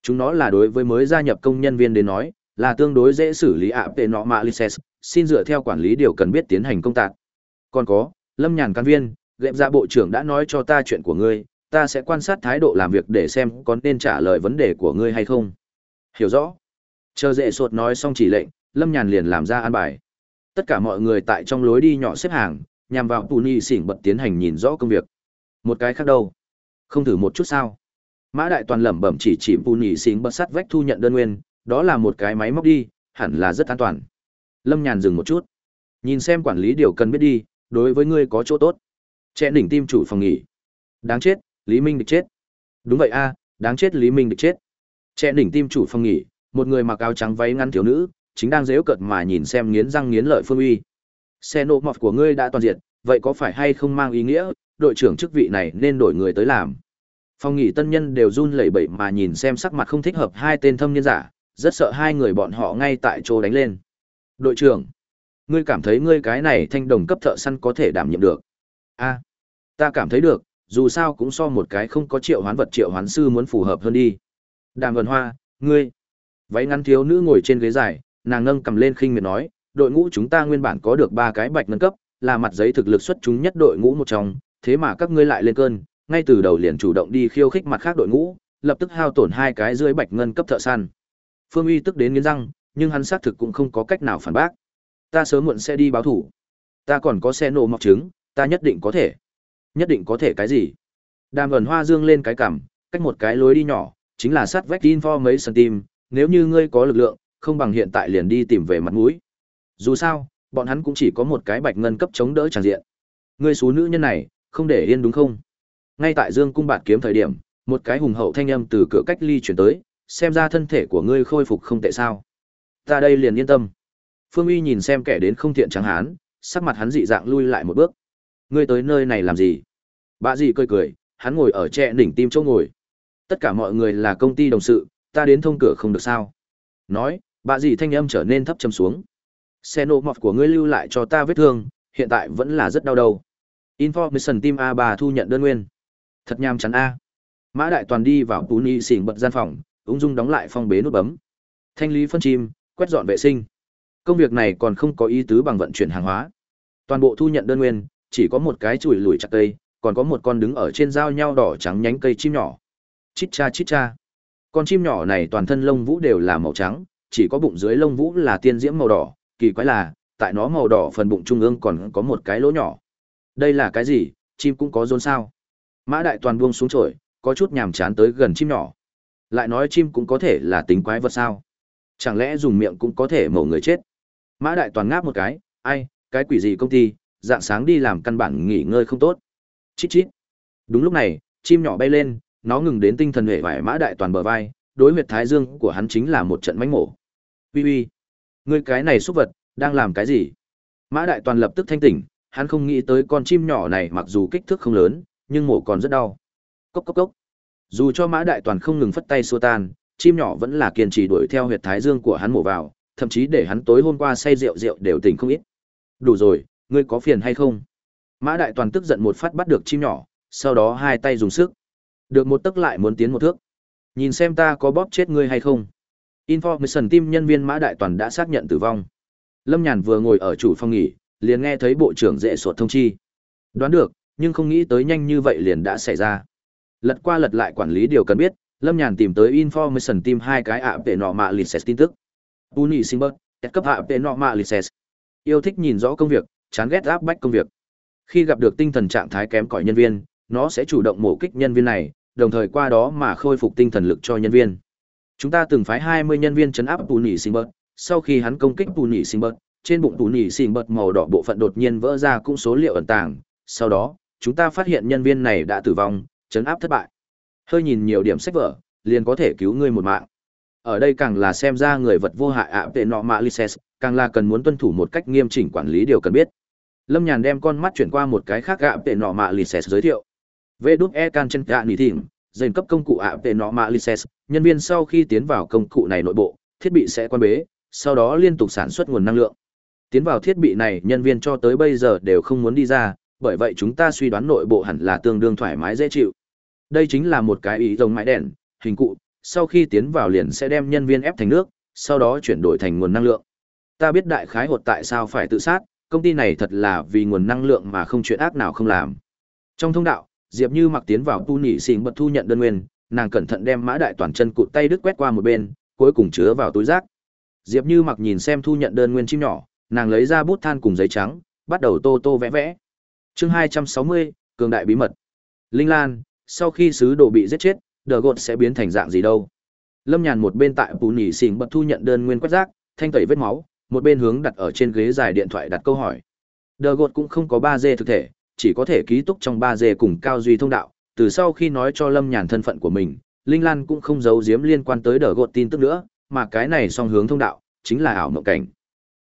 Chúng nó là đối với mới gia nhập công nhân viên đến nói, là tương đối dễ xử lý ạ tệ nọ mạ lices xin dựa theo quản lý điều cần biết tiến hành công tạc Còn có, Lâm Nhàn can viên, gệm ra bộ trưởng đã nói cho ta chuyện của ngươi, ta sẽ quan sát thái độ làm việc để xem có nên trả lời vấn đề của ngươi hay không. Hiểu rõ. Chờ dễ sột nói xong chỉ lệnh, Lâm Nhàn liền làm ra an bài. Tất cả mọi người tại trong lối đi nhỏ xếp hàng, nhằm vào tù ni xỉn bật tiến hành nhìn rõ công việc. Một cái khác đâu? Không thử một chút sao? Mã Đại Toàn lẩm bẩm chỉ chỉ tù ni Xính bật sắt vách thu nhận đơn nguyên, đó là một cái máy móc đi, hẳn là rất an toàn. Lâm Nhàn dừng một chút. Nhìn xem quản lý điều cần biết đi, đối với ngươi có chỗ tốt. Trẻ đỉnh tim chủ phòng nghỉ. Đáng chết, Lý Minh địch chết. Đúng vậy a, đáng chết Lý Minh địch chết. Trẻ đỉnh tim chủ phòng nghỉ, một người mặc áo trắng váy ngắn thiếu nữ, chính đang dễu cợt mà nhìn xem nghiến răng nghiến lợi Phương Uy. Xe nộ mọt của ngươi đã toàn diện, vậy có phải hay không mang ý nghĩa, đội trưởng chức vị này nên đổi người tới làm. Phòng nghỉ tân nhân đều run lẩy bẩy mà nhìn xem sắc mặt không thích hợp hai tên thâm niên giả, rất sợ hai người bọn họ ngay tại chỗ đánh lên. Đội trưởng, ngươi cảm thấy ngươi cái này thanh đồng cấp thợ săn có thể đảm nhiệm được. a ta cảm thấy được, dù sao cũng so một cái không có triệu hoán vật triệu hoán sư muốn phù hợp hơn đi. Đàm vần hoa, ngươi. Váy ngắn thiếu nữ ngồi trên ghế dài, nàng nâng cầm lên khinh miệt nói, đội ngũ chúng ta nguyên bản có được ba cái bạch nâng cấp, là mặt giấy thực lực xuất chúng nhất đội ngũ một trong, thế mà các ngươi lại lên cơn, ngay từ đầu liền chủ động đi khiêu khích mặt khác đội ngũ, lập tức hao tổn hai cái dưới bạch ngân cấp thợ săn. Phương Uy tức đến nghiến răng, nhưng hắn xác thực cũng không có cách nào phản bác. Ta sớm muộn sẽ đi báo thủ. Ta còn có xe nổ mọc trứng, ta nhất định có thể. Nhất định có thể cái gì? Đàm ẩn hoa dương lên cái cằm, cách một cái lối đi nhỏ, chính là sát vách info mấy sân tim, nếu như ngươi có lực lượng, không bằng hiện tại liền đi tìm về mặt mũi. Dù sao, bọn hắn cũng chỉ có một cái bạch ngân cấp chống đỡ tràn diện. Ngươi số nữ nhân này, không để yên đúng không? Ngay tại Dương cung bạt kiếm thời điểm, một cái hùng hậu thanh âm từ cửa cách ly chuyển tới, xem ra thân thể của ngươi khôi phục không tệ sao? Ta đây liền yên tâm. Phương Uy nhìn xem kẻ đến không thiện trắng hán, sắc mặt hắn dị dạng lui lại một bước. Ngươi tới nơi này làm gì? bà dì cười cười, hắn ngồi ở trẻ đỉnh tim chỗ ngồi. Tất cả mọi người là công ty đồng sự, ta đến thông cửa không được sao? Nói, bà dì thanh âm trở nên thấp trầm xuống. Xe nộ mọt của ngươi lưu lại cho ta vết thương, hiện tại vẫn là rất đau đầu. Information Team A3 thu nhận đơn nguyên. Thật nham chắn A. Mã Đại Toàn đi vào tú ni xỉn bật gian phòng, ung dung đóng lại phong bế nút bấm. Thanh lý phân chim, quét dọn vệ sinh. Công việc này còn không có ý tứ bằng vận chuyển hàng hóa. Toàn bộ thu nhận đơn nguyên, chỉ có một cái chùi lùi chặt cây, còn có một con đứng ở trên dao nhau đỏ trắng nhánh cây chim nhỏ. Chít cha chít cha. Con chim nhỏ này toàn thân lông vũ đều là màu trắng, chỉ có bụng dưới lông vũ là tiên diễm màu đỏ, kỳ quái là, tại nó màu đỏ phần bụng trung ương còn có một cái lỗ nhỏ. Đây là cái gì, chim cũng có rôn sao? Mã đại toàn buông xuống trội, có chút nhàm chán tới gần chim nhỏ. Lại nói chim cũng có thể là tính quái vật sao? Chẳng lẽ dùng miệng cũng có thể mổ người chết? Mã đại toàn ngáp một cái, ai, cái quỷ gì công ty, dạng sáng đi làm căn bản nghỉ ngơi không tốt. Chít chít. Đúng lúc này, chim nhỏ bay lên, nó ngừng đến tinh thần hệ vải mã đại toàn bờ vai, đối huyệt thái dương của hắn chính là một trận mánh mổ. Ui ui, ngươi cái này xúc vật, đang làm cái gì? Mã đại toàn lập tức thanh tỉnh, hắn không nghĩ tới con chim nhỏ này mặc dù kích thước không lớn, nhưng mổ còn rất đau. Cốc cốc cốc. Dù cho mã đại toàn không ngừng phất tay xua tan, chim nhỏ vẫn là kiên trì đuổi theo huyệt thái dương của hắn mổ vào, thậm chí để hắn tối hôm qua say rượu rượu đều tỉnh không ít. Đủ rồi, ngươi có phiền hay không? Mã Đại Toàn tức giận một phát bắt được chim nhỏ, sau đó hai tay dùng sức. Được một tức lại muốn tiến một thước. Nhìn xem ta có bóp chết ngươi hay không. Information team nhân viên Mã Đại Toàn đã xác nhận tử vong. Lâm Nhàn vừa ngồi ở chủ phòng nghỉ, liền nghe thấy bộ trưởng dễ sột thông chi. Đoán được, nhưng không nghĩ tới nhanh như vậy liền đã xảy ra. Lật qua lật lại quản lý điều cần biết, Lâm Nhàn tìm tới Information team hai cái ạ về nọ mạ lịch tin tức. Uni Singbert, cấp hạ về nọ mạ lịch Yêu thích nhìn rõ công việc, chán ghét áp bách công việc. Khi gặp được tinh thần trạng thái kém cỏi nhân viên, nó sẽ chủ động mổ kích nhân viên này, đồng thời qua đó mà khôi phục tinh thần lực cho nhân viên. Chúng ta từng phái 20 nhân viên chấn áp Tù Nhị Sinh sau khi hắn công kích Tù Nhị Sinh trên bụng Tù Nhị Sinh màu đỏ bộ phận đột nhiên vỡ ra cũng số liệu ẩn tàng, sau đó, chúng ta phát hiện nhân viên này đã tử vong, chấn áp thất bại. Hơi nhìn nhiều điểm sách vở, liền có thể cứu ngươi một mạng. Ở đây càng là xem ra người vật vô hại ạ tệ nọ mạ license, càng là cần muốn tuân thủ một cách nghiêm chỉnh quản lý điều cần biết. Lâm Nhàn đem con mắt chuyển qua một cái khác ạ tệ nọ mạ license giới thiệu. Vệ đúc e can chân gạ nỉ thỉm, dành cấp công cụ ạ tệ nọ mạ license, nhân viên sau khi tiến vào công cụ này nội bộ, thiết bị sẽ quan bế, sau đó liên tục sản xuất nguồn năng lượng. Tiến vào thiết bị này, nhân viên cho tới bây giờ đều không muốn đi ra, bởi vậy chúng ta suy đoán nội bộ hẳn là tương đương thoải mái dễ chịu. Đây chính là một cái ý rồng mãi đèn, hình cụ, sau khi tiến vào liền sẽ đem nhân viên ép thành nước, sau đó chuyển đổi thành nguồn năng lượng. Ta biết đại khái hột tại sao phải tự sát, công ty này thật là vì nguồn năng lượng mà không chuyện ác nào không làm. Trong thông đạo, Diệp Như mặc tiến vào tu nhị xỉn bật thu nhận đơn nguyên, nàng cẩn thận đem mã đại toàn chân cụt tay đứt quét qua một bên, cuối cùng chứa vào túi rác. Diệp Như mặc nhìn xem thu nhận đơn nguyên chim nhỏ, nàng lấy ra bút than cùng giấy trắng, bắt đầu tô tô vẽ vẽ. Chương 260, cường đại bí mật. Linh Lan, sau khi sứ đồ bị giết chết, đờ gột sẽ biến thành dạng gì đâu? Lâm nhàn một bên tại bù Nỉ xỉn bật thu nhận đơn nguyên quét rác thanh tẩy vết máu một bên hướng đặt ở trên ghế dài điện thoại đặt câu hỏi. Đờ gột cũng không có ba d thực thể chỉ có thể ký túc trong ba d cùng cao duy thông đạo. Từ sau khi nói cho lâm nhàn thân phận của mình linh lan cũng không giấu giếm liên quan tới đờ gột tin tức nữa mà cái này song hướng thông đạo chính là ảo mộng cảnh.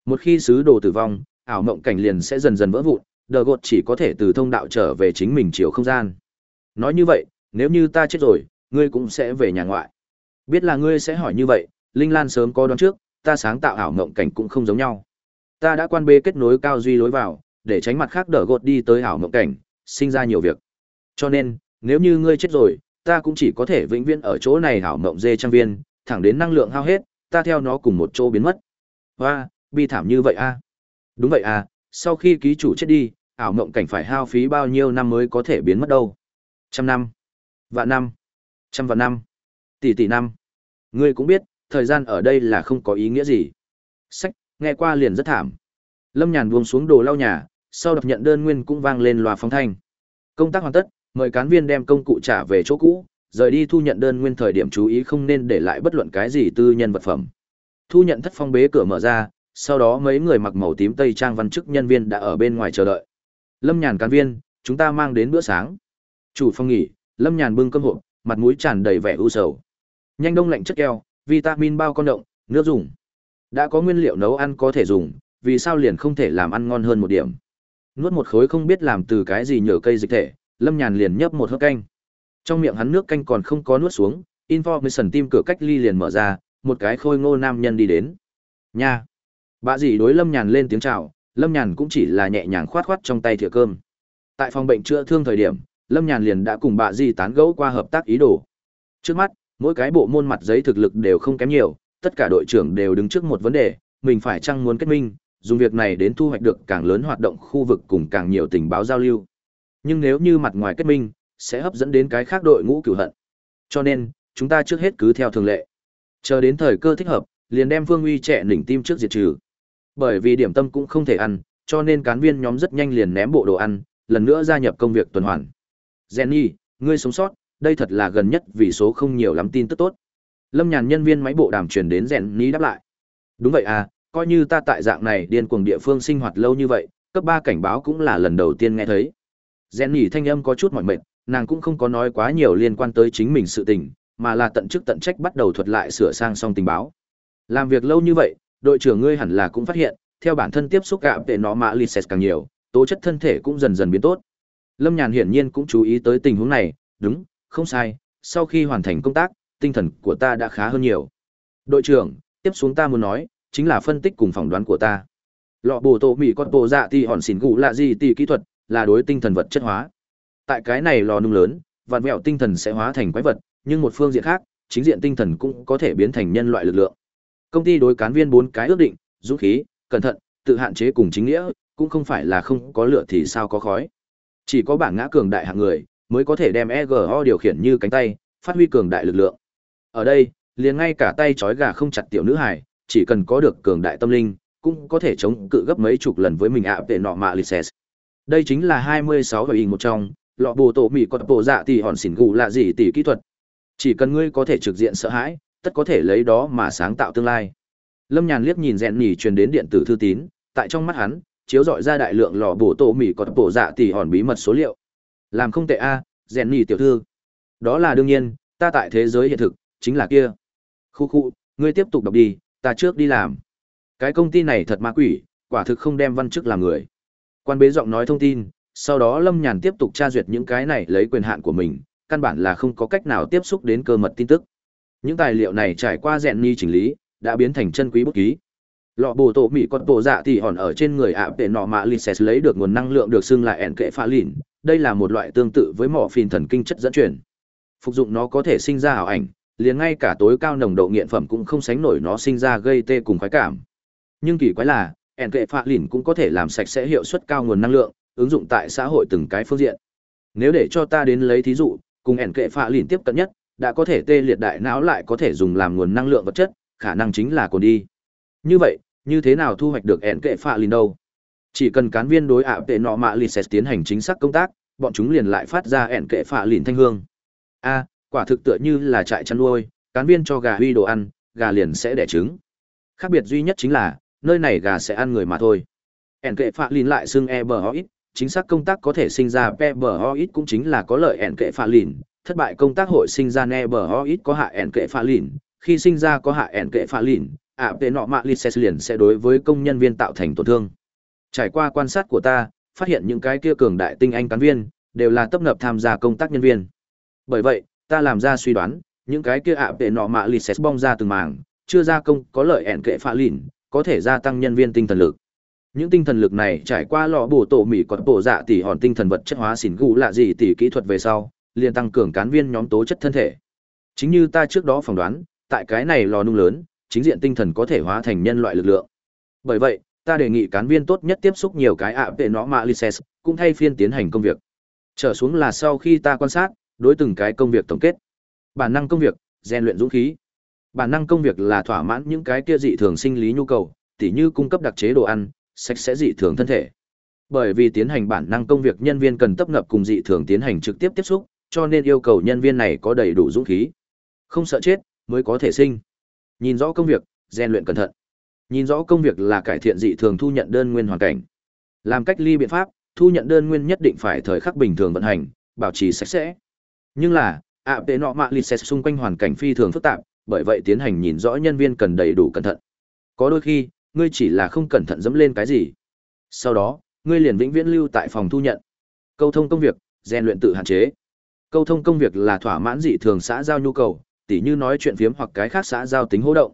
Một khi sứ đồ tử vong ảo mộng cảnh liền sẽ dần dần vỡ vụn đờ gột chỉ có thể từ thông đạo trở về chính mình chiều không gian nói như vậy nếu như ta chết rồi ngươi cũng sẽ về nhà ngoại. Biết là ngươi sẽ hỏi như vậy, Linh Lan sớm có đoán trước, ta sáng tạo ảo ngộng cảnh cũng không giống nhau. Ta đã quan bê kết nối cao duy lối vào, để tránh mặt khác đỡ gột đi tới ảo ngộng cảnh, sinh ra nhiều việc. Cho nên, nếu như ngươi chết rồi, ta cũng chỉ có thể vĩnh viễn ở chỗ này ảo ngộng dê trang viên, thẳng đến năng lượng hao hết, ta theo nó cùng một chỗ biến mất. Hoa, bi thảm như vậy a. À? Đúng vậy à, sau khi ký chủ chết đi, ảo mộng cảnh phải hao phí bao nhiêu năm mới có thể biến mất đâu? Trăm năm, vạn năm, trăm vạn năm tỷ tỷ năm. Ngươi cũng biết thời gian ở đây là không có ý nghĩa gì. Sách nghe qua liền rất thảm. Lâm nhàn buông xuống đồ lau nhà sau đập nhận đơn nguyên cũng vang lên loa phóng thanh. Công tác hoàn tất mời cán viên đem công cụ trả về chỗ cũ rời đi thu nhận đơn nguyên thời điểm chú ý không nên để lại bất luận cái gì tư nhân vật phẩm. Thu nhận thất phong bế cửa mở ra sau đó mấy người mặc màu tím tây trang văn chức nhân viên đã ở bên ngoài chờ đợi lâm nhàn cán viên chúng ta mang đến bữa sáng chủ phong nghỉ lâm nhàn bưng cơm hộp mặt mũi tràn đầy vẻ ưu sầu. Nhanh đông lạnh chất keo, vitamin bao con động, nước dùng. Đã có nguyên liệu nấu ăn có thể dùng, vì sao liền không thể làm ăn ngon hơn một điểm. Nuốt một khối không biết làm từ cái gì nhờ cây dịch thể, Lâm Nhàn liền nhấp một hớp canh. Trong miệng hắn nước canh còn không có nuốt xuống, information tim cửa cách ly liền mở ra, một cái khôi ngô nam nhân đi đến. Nha. Bà dì đối Lâm Nhàn lên tiếng chào, Lâm Nhàn cũng chỉ là nhẹ nhàng khoát khoát trong tay thìa cơm. Tại phòng bệnh chữa thương thời điểm, Lâm Nhàn liền đã cùng bà Di tán gẫu qua hợp tác ý đồ. Trước mắt, mỗi cái bộ môn mặt giấy thực lực đều không kém nhiều, tất cả đội trưởng đều đứng trước một vấn đề, mình phải chăng muốn kết minh, dùng việc này đến thu hoạch được càng lớn hoạt động khu vực cùng càng nhiều tình báo giao lưu. Nhưng nếu như mặt ngoài kết minh, sẽ hấp dẫn đến cái khác đội ngũ cửu hận. Cho nên, chúng ta trước hết cứ theo thường lệ. Chờ đến thời cơ thích hợp, liền đem vương Uy trẻ đỉnh tim trước diệt trừ. Bởi vì điểm tâm cũng không thể ăn, cho nên cán viên nhóm rất nhanh liền ném bộ đồ ăn, lần nữa gia nhập công việc tuần hoàn. Jenny, ngươi sống sót, đây thật là gần nhất vì số không nhiều lắm tin tức tốt. Lâm Nhàn nhân viên máy bộ đàm truyền đến Jenny đáp lại. Đúng vậy à, coi như ta tại dạng này điên cuồng địa phương sinh hoạt lâu như vậy, cấp ba cảnh báo cũng là lần đầu tiên nghe thấy. Jenny thanh âm có chút mỏi mệt, nàng cũng không có nói quá nhiều liên quan tới chính mình sự tình, mà là tận chức tận trách bắt đầu thuật lại sửa sang xong tình báo. Làm việc lâu như vậy, đội trưởng ngươi hẳn là cũng phát hiện, theo bản thân tiếp xúc gạm tệ nó mã Lyses càng nhiều, tố chất thân thể cũng dần dần biến tốt. Lâm Nhàn hiển nhiên cũng chú ý tới tình huống này, đúng, không sai, sau khi hoàn thành công tác, tinh thần của ta đã khá hơn nhiều. Đội trưởng, tiếp xuống ta muốn nói, chính là phân tích cùng phỏng đoán của ta. Lọ bổ tổ mì con bộ dạ thì hòn xỉn gụ là gì tỷ kỹ thuật, là đối tinh thần vật chất hóa. Tại cái này lò nung lớn, vạn mẹo tinh thần sẽ hóa thành quái vật, nhưng một phương diện khác, chính diện tinh thần cũng có thể biến thành nhân loại lực lượng. Công ty đối cán viên bốn cái ước định, dũng khí, cẩn thận, tự hạn chế cùng chính nghĩa, cũng không phải là không có lửa thì sao có khói. Chỉ có bảng ngã cường đại hạng người, mới có thể đem EGO điều khiển như cánh tay, phát huy cường đại lực lượng. Ở đây, liền ngay cả tay trói gà không chặt tiểu nữ hải, chỉ cần có được cường đại tâm linh, cũng có thể chống cự gấp mấy chục lần với mình ạ tệ nọ mạ Lyses. Đây chính là 26 và hình một trong, lọ bồ tổ mì có bộ dạ tỷ hòn xỉn gù là gì tỷ kỹ thuật. Chỉ cần ngươi có thể trực diện sợ hãi, tất có thể lấy đó mà sáng tạo tương lai. Lâm Nhàn liếc nhìn rèn nhỉ truyền đến điện tử thư tín, tại trong mắt hắn, chiếu dọi ra đại lượng lò bổ tổ mỉ có bộ dạ tỷ hòn bí mật số liệu. Làm không tệ a, rèn nhỉ tiểu thư. Đó là đương nhiên, ta tại thế giới hiện thực, chính là kia. Khu khu, ngươi tiếp tục đọc đi, ta trước đi làm. Cái công ty này thật ma quỷ, quả thực không đem văn chức làm người. Quan bế giọng nói thông tin, sau đó Lâm Nhàn tiếp tục tra duyệt những cái này lấy quyền hạn của mình, căn bản là không có cách nào tiếp xúc đến cơ mật tin tức. Những tài liệu này trải qua rèn ni chỉnh lý, đã biến thành chân quý bút ký. Lọ bồ tổ mỹ con bộ dạ thì hòn ở trên người ạ tệ nọ mạ Lyses lấy được nguồn năng lượng được xưng là ẻn kệ pha lìn. Đây là một loại tương tự với mỏ phìn thần kinh chất dẫn truyền. Phục dụng nó có thể sinh ra ảo ảnh, liền ngay cả tối cao nồng độ nghiện phẩm cũng không sánh nổi nó sinh ra gây tê cùng khoái cảm. Nhưng kỳ quái là, ẻn kệ pha lìn cũng có thể làm sạch sẽ hiệu suất cao nguồn năng lượng, ứng dụng tại xã hội từng cái phương diện. Nếu để cho ta đến lấy thí dụ, cùng ẻn kệ pha lìn tiếp cận nhất, đã có thể tê liệt đại não lại có thể dùng làm nguồn năng lượng vật chất, khả năng chính là cồn đi. Như vậy, như thế nào thu hoạch được ẻn kệ phạ lìn đâu? Chỉ cần cán viên đối ạ tệ nọ mạ lìn sẽ tiến hành chính xác công tác, bọn chúng liền lại phát ra ẻn kệ phạ lìn thanh hương. A, quả thực tựa như là trại chăn nuôi, cán viên cho gà huy đồ ăn, gà liền sẽ đẻ trứng. Khác biệt duy nhất chính là, nơi này gà sẽ ăn người mà thôi. ẻn kệ phạ lìn lại xưng e bờ ít, chính xác công tác có thể sinh ra pe bờ ít cũng chính là có lợi ẻn kệ phạ lìn, thất bại công tác hội sinh ra ne bờ ho ít có hạ ẻn kệ pha lìn, khi sinh ra có hạ ẻn kệ pha lìn, ạ tệ nọ mạ lít liền sẽ đối với công nhân viên tạo thành tổn thương. Trải qua quan sát của ta, phát hiện những cái kia cường đại tinh anh cán viên đều là tấp nập tham gia công tác nhân viên. Bởi vậy, ta làm ra suy đoán, những cái kia ạ tệ nọ mạ lít bong ra từng màng chưa ra công, có lợi ẻn kệ pha lìn, có thể gia tăng nhân viên tinh thần lực. Những tinh thần lực này trải qua lọ bổ tổ mỹ còn bổ dạ tỉ hòn tinh thần vật chất hóa xỉn gù lạ gì tỉ kỹ thuật về sau liền tăng cường cán viên nhóm tố chất thân thể. Chính như ta trước đó phỏng đoán, tại cái này lò nung lớn, chính diện tinh thần có thể hóa thành nhân loại lực lượng. Bởi vậy, ta đề nghị cán viên tốt nhất tiếp xúc nhiều cái ạ về nó mạ license, cũng thay phiên tiến hành công việc. Trở xuống là sau khi ta quan sát, đối từng cái công việc tổng kết. Bản năng công việc, rèn luyện dũng khí. Bản năng công việc là thỏa mãn những cái kia dị thường sinh lý nhu cầu, tỉ như cung cấp đặc chế đồ ăn, sạch sẽ dị thường thân thể. Bởi vì tiến hành bản năng công việc nhân viên cần tập ngập cùng dị thường tiến hành trực tiếp tiếp xúc, cho nên yêu cầu nhân viên này có đầy đủ dũng khí. Không sợ chết, mới có thể sinh. Nhìn rõ công việc, rèn luyện cẩn thận. Nhìn rõ công việc là cải thiện dị thường thu nhận đơn nguyên hoàn cảnh. Làm cách ly biện pháp, thu nhận đơn nguyên nhất định phải thời khắc bình thường vận hành, bảo trì sạch sẽ. Nhưng là, ạ tệ nọ mạ lịch sẽ xung quanh hoàn cảnh phi thường phức tạp, bởi vậy tiến hành nhìn rõ nhân viên cần đầy đủ cẩn thận. Có đôi khi, ngươi chỉ là không cẩn thận dẫm lên cái gì. Sau đó, ngươi liền vĩnh viễn lưu tại phòng thu nhận. Câu thông công việc, rèn luyện tự hạn chế. Câu thông công việc là thỏa mãn dị thường xã giao nhu cầu, tỉ như nói chuyện phiếm hoặc cái khác xã giao tính hô động.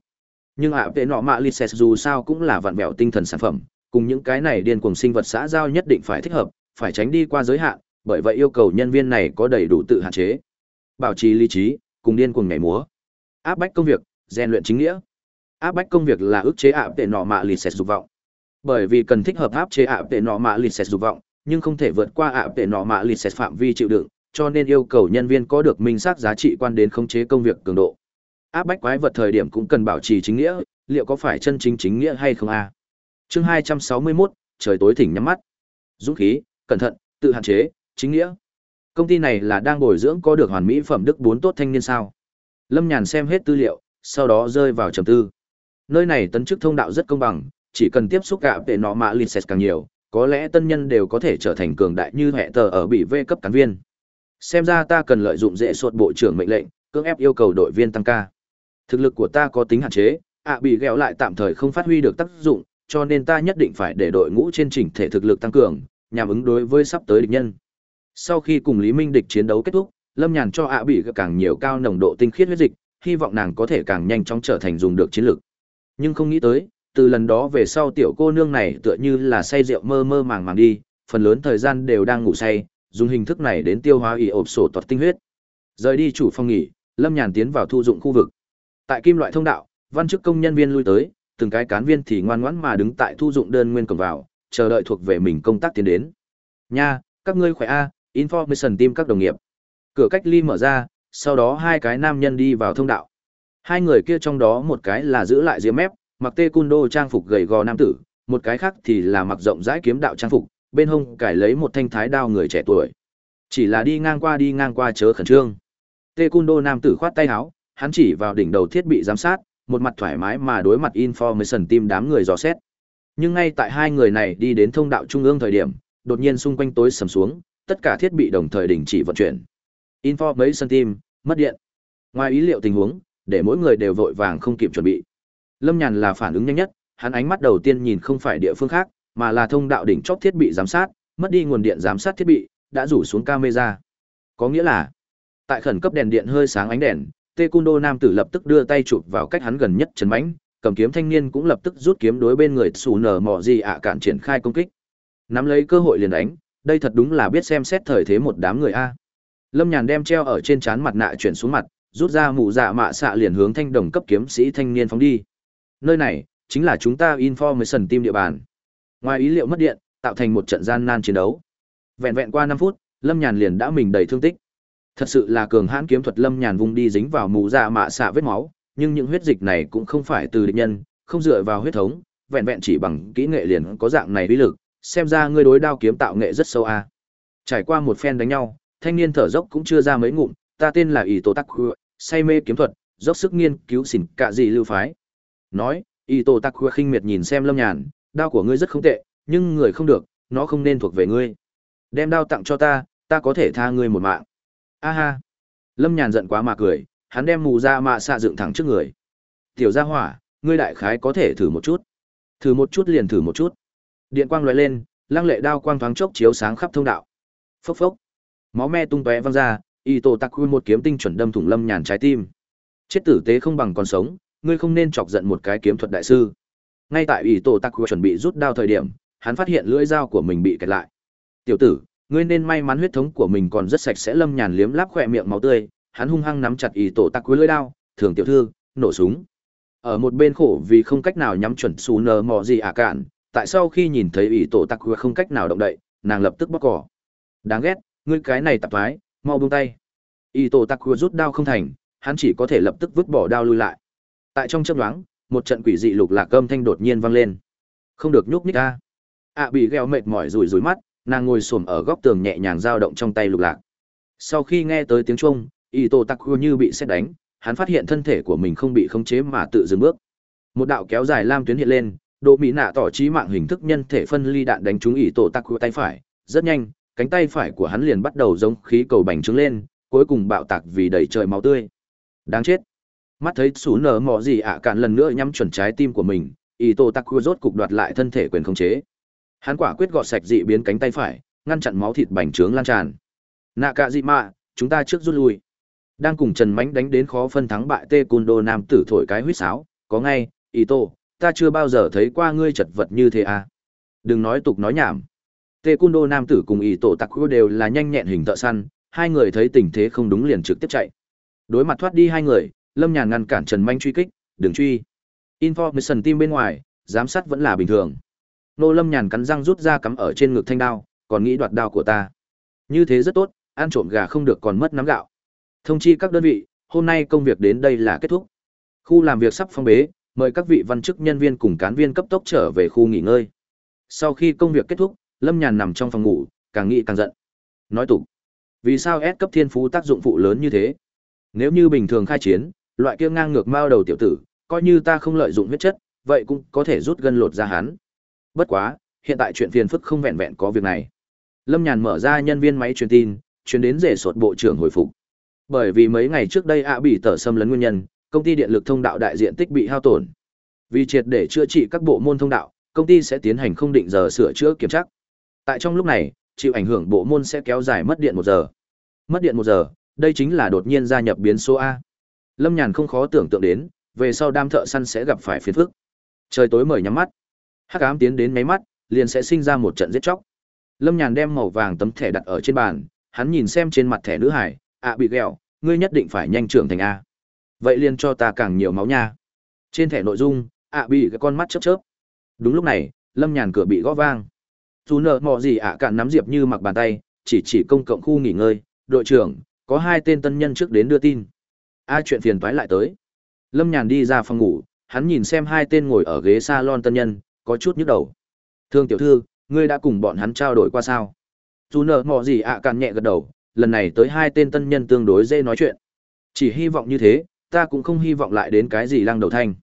Nhưng ạ vệ nọ mạ Lyset dù sao cũng là vạn vẹo tinh thần sản phẩm, cùng những cái này điên cuồng sinh vật xã giao nhất định phải thích hợp, phải tránh đi qua giới hạn, bởi vậy yêu cầu nhân viên này có đầy đủ tự hạn chế. Bảo trì lý trí, cùng điên cuồng nhảy múa. Áp bách công việc, rèn luyện chính nghĩa. áp bách công việc là ức chế ạ tệ nọ mạ lì xẹt dục vọng bởi vì cần thích hợp áp chế ạ tệ nọ mạ lì xẹt dục vọng nhưng không thể vượt qua ạ tệ nọ mạ lì xẹt phạm vi chịu đựng cho nên yêu cầu nhân viên có được minh xác giá trị quan đến khống chế công việc cường độ. Áp bách quái vật thời điểm cũng cần bảo trì chính nghĩa liệu có phải chân chính chính nghĩa hay không a? Chương hai trăm sáu mươi 261, trời tối thỉnh nhắm mắt. Dũng khí cẩn thận tự hạn chế chính nghĩa. Công ty này là đang bồi dưỡng có được hoàn mỹ phẩm đức bốn tốt thanh niên sao? Lâm nhàn xem hết tư liệu sau đó rơi vào trầm tư. Nơi này tấn chức thông đạo rất công bằng chỉ cần tiếp xúc gạo để nọ mạ lịch càng nhiều có lẽ tân nhân đều có thể trở thành cường đại như hệ tờ ở bị v cấp cán viên xem ra ta cần lợi dụng dễ sột bộ trưởng mệnh lệnh, cưỡng ép yêu cầu đội viên tăng ca. Thực lực của ta có tính hạn chế, ạ bị ghẹo lại tạm thời không phát huy được tác dụng, cho nên ta nhất định phải để đội ngũ trên chỉnh thể thực lực tăng cường, nhằm ứng đối với sắp tới địch nhân. Sau khi cùng lý minh địch chiến đấu kết thúc, lâm nhàn cho ạ bị càng nhiều cao nồng độ tinh khiết huyết dịch, hy vọng nàng có thể càng nhanh chóng trở thành dùng được chiến lược nhưng không nghĩ tới, từ lần đó về sau tiểu cô nương này tựa như là say rượu mơ mơ màng màng đi, phần lớn thời gian đều đang ngủ say dùng hình thức này đến tiêu hóa ỉ ộp sổ toạt tinh huyết. Rời đi chủ phòng nghỉ, lâm nhàn tiến vào thu dụng khu vực. Tại kim loại thông đạo, văn chức công nhân viên lui tới, từng cái cán viên thì ngoan ngoãn mà đứng tại thu dụng đơn nguyên cầm vào, chờ đợi thuộc về mình công tác tiến đến. Nha, các ngươi khỏe a? Information team các đồng nghiệp. Cửa cách ly mở ra, sau đó hai cái nam nhân đi vào thông đạo. Hai người kia trong đó một cái là giữ lại diễm mép, mặc tê cun đô trang phục gầy gò nam tử, một cái khác thì là mặc rộng rãi kiếm đạo trang phục bên hông cải lấy một thanh thái đao người trẻ tuổi. Chỉ là đi ngang qua đi ngang qua chớ khẩn trương. Tê cun đô nam tử khoát tay áo, hắn chỉ vào đỉnh đầu thiết bị giám sát, một mặt thoải mái mà đối mặt information team đám người dò xét. Nhưng ngay tại hai người này đi đến thông đạo trung ương thời điểm, đột nhiên xung quanh tối sầm xuống, tất cả thiết bị đồng thời đình chỉ vận chuyển. Information team, mất điện. Ngoài ý liệu tình huống, để mỗi người đều vội vàng không kịp chuẩn bị. Lâm nhàn là phản ứng nhanh nhất, hắn ánh mắt đầu tiên nhìn không phải địa phương khác mà là thông đạo đỉnh chóp thiết bị giám sát, mất đi nguồn điện giám sát thiết bị, đã rủ xuống camera. Có nghĩa là, tại khẩn cấp đèn điện hơi sáng ánh đèn, Taekwondo nam tử lập tức đưa tay chụp vào cách hắn gần nhất trần mãnh, cầm kiếm thanh niên cũng lập tức rút kiếm đối bên người Sủ nở mò gì ạ cản triển khai công kích. Nắm lấy cơ hội liền đánh, đây thật đúng là biết xem xét thời thế một đám người a. Lâm nhàn đem treo ở trên trán mặt nạ chuyển xuống mặt, rút ra mũ dạ mạ xạ liền hướng thanh đồng cấp kiếm sĩ thanh niên phóng đi. Nơi này chính là chúng ta information team địa bàn ngoài ý liệu mất điện, tạo thành một trận gian nan chiến đấu. Vẹn vẹn qua năm phút, lâm nhàn liền đã mình đầy thương tích. Thật sự là cường hãn kiếm thuật lâm nhàn vung đi dính vào mù dạ mạ xạ vết máu, nhưng những huyết dịch này cũng không phải từ địch nhân, không dựa vào huyết thống, vẹn vẹn chỉ bằng kỹ nghệ liền có dạng này uy lực, xem ra ngươi đối đao kiếm tạo nghệ rất sâu a. Trải qua một phen đánh nhau, thanh niên thở dốc cũng chưa ra mấy ngụm, ta tên là ỷ tổ tắc say mê kiếm thuật, dốc sức nghiên cứu xỉn cạ dị lưu phái. Nói, ỷ tổ tắc khinh miệt nhìn xem lâm nhàn đao của ngươi rất không tệ, nhưng người không được, nó không nên thuộc về ngươi. Đem đao tặng cho ta ta có thể tha ngươi một mạng. A ha. Lâm nhàn giận quá mà cười, hắn đem mù ra mạ xạ dựng thẳng trước người. Tiểu gia hỏa, ngươi đại khái có thể thử một chút. Thử một chút liền thử một chút. Điện quang lóe lên, lăng lệ đao quang thoáng chốc chiếu sáng khắp thông đạo. Phốc phốc. Máu me tung tóe văng ra y tổ một kiếm tinh chuẩn đâm thủng lâm nhàn trái tim. Chết tử tế không bằng còn sống, ngươi không nên chọc giận một cái kiếm thuật đại sư ngay tại y tổ tặc chuẩn bị rút đao thời điểm, hắn phát hiện lưỡi dao của mình bị kẹt lại. Tiểu tử, ngươi nên may mắn huyết thống của mình còn rất sạch sẽ lâm nhàn liếm láp khỏe miệng máu tươi. Hắn hung hăng nắm chặt y tổ tặc cuối lưỡi đao, thường tiểu thư, nổ súng. Ở một bên khổ vì không cách nào nhắm chuẩn xù nờ mò gì ả à cạn, tại sau khi nhìn thấy y tổ tặc cuối không cách nào động đậy, nàng lập tức bóc cỏ đáng ghét, ngươi cái này tạp thoái, mau buông tay. Y tổ tặc cuối rút đao không thành, hắn chỉ có thể lập tức vứt bỏ đao lui lại. Tại trong chấp đoán một trận quỷ dị lục lạc âm thanh đột nhiên vang lên không được nhúc nhích a ạ bị gheo mệt mỏi rủi rủi mắt nàng ngồi xổm ở góc tường nhẹ nhàng dao động trong tay lục lạc sau khi nghe tới tiếng chuông y tô tặc khu như bị xét đánh hắn phát hiện thân thể của mình không bị khống chế mà tự dừng bước một đạo kéo dài lam tuyến hiện lên độ mỹ nạ tỏ trí mạng hình thức nhân thể phân ly đạn đánh trúng ỷ tổ tặc khu tay phải rất nhanh cánh tay phải của hắn liền bắt đầu giống khí cầu bành trướng lên, cuối cùng bạo tạc vì đầy trời máu tươi. Đáng chết. Mắt thấy xú nở mọ gì ạ cạn lần nữa nhắm chuẩn trái tim của mình, Ito Taku rốt cục đoạt lại thân thể quyền khống chế. Hắn quả quyết gọt sạch dị biến cánh tay phải, ngăn chặn máu thịt bành trướng lan tràn. Nakajima, chúng ta trước rút lui. Đang cùng Trần Mánh đánh đến khó phân thắng bại Tê Kundo nam tử thổi cái huýt sáo, có ngay, Ito, ta chưa bao giờ thấy qua ngươi chật vật như thế à. Đừng nói tục nói nhảm. Tê Cun Đô nam tử cùng ý tổ tặc khu đều là nhanh nhẹn hình thợ săn, hai người thấy tình thế không đúng liền trực tiếp chạy. Đối mặt thoát đi hai người, Lâm Nhàn ngăn cản Trần Manh truy kích, "Đừng truy." Information team bên ngoài, giám sát vẫn là bình thường. Nô Lâm nhàn cắn răng rút ra cắm ở trên ngực thanh đao, còn nghĩ đoạt đao của ta. Như thế rất tốt, ăn trộm gà không được còn mất nắm gạo. Thông chi các đơn vị, hôm nay công việc đến đây là kết thúc. Khu làm việc sắp phong bế, mời các vị văn chức nhân viên cùng cán viên cấp tốc trở về khu nghỉ ngơi. Sau khi công việc kết thúc, Lâm Nhàn nằm trong phòng ngủ, càng nghĩ càng giận. Nói tục, vì sao S cấp thiên phú tác dụng phụ lớn như thế? Nếu như bình thường khai chiến, loại kia ngang ngược mao đầu tiểu tử, coi như ta không lợi dụng huyết chất, vậy cũng có thể rút gân lột ra hắn. Bất quá, hiện tại chuyện phiền phức không vẹn vẹn có việc này. Lâm Nhàn mở ra nhân viên máy truyền tin, truyền đến rể sột bộ trưởng hồi phục. Bởi vì mấy ngày trước đây ạ bị tở xâm lấn nguyên nhân, công ty điện lực thông đạo đại diện tích bị hao tổn. Vì triệt để chữa trị các bộ môn thông đạo, công ty sẽ tiến hành không định giờ sửa chữa kiểm tra. Tại trong lúc này, chịu ảnh hưởng bộ môn sẽ kéo dài mất điện một giờ. Mất điện một giờ, đây chính là đột nhiên gia nhập biến số A. Lâm Nhàn không khó tưởng tượng đến, về sau đam thợ săn sẽ gặp phải phiền phức. Trời tối mời nhắm mắt. Hắc ám tiến đến mấy mắt, liền sẽ sinh ra một trận giết chóc. Lâm Nhàn đem màu vàng tấm thẻ đặt ở trên bàn, hắn nhìn xem trên mặt thẻ nữ hải, ạ bị ghẹo, ngươi nhất định phải nhanh trưởng thành a. Vậy liền cho ta càng nhiều máu nha. Trên thẻ nội dung, ạ bị cái con mắt chớp chớp. Đúng lúc này, Lâm Nhàn cửa bị gõ vang. Dù nợ mọ gì ạ cạn nắm diệp như mặc bàn tay, chỉ chỉ công cộng khu nghỉ ngơi, đội trưởng, có hai tên tân nhân trước đến đưa tin. A chuyện phiền toái lại tới. Lâm Nhàn đi ra phòng ngủ, hắn nhìn xem hai tên ngồi ở ghế salon tân nhân, có chút nhức đầu. Thương tiểu thư, ngươi đã cùng bọn hắn trao đổi qua sao? Dù nợ mọ gì ạ cạn nhẹ gật đầu, lần này tới hai tên tân nhân tương đối dễ nói chuyện. Chỉ hy vọng như thế, ta cũng không hy vọng lại đến cái gì lăng đầu thanh.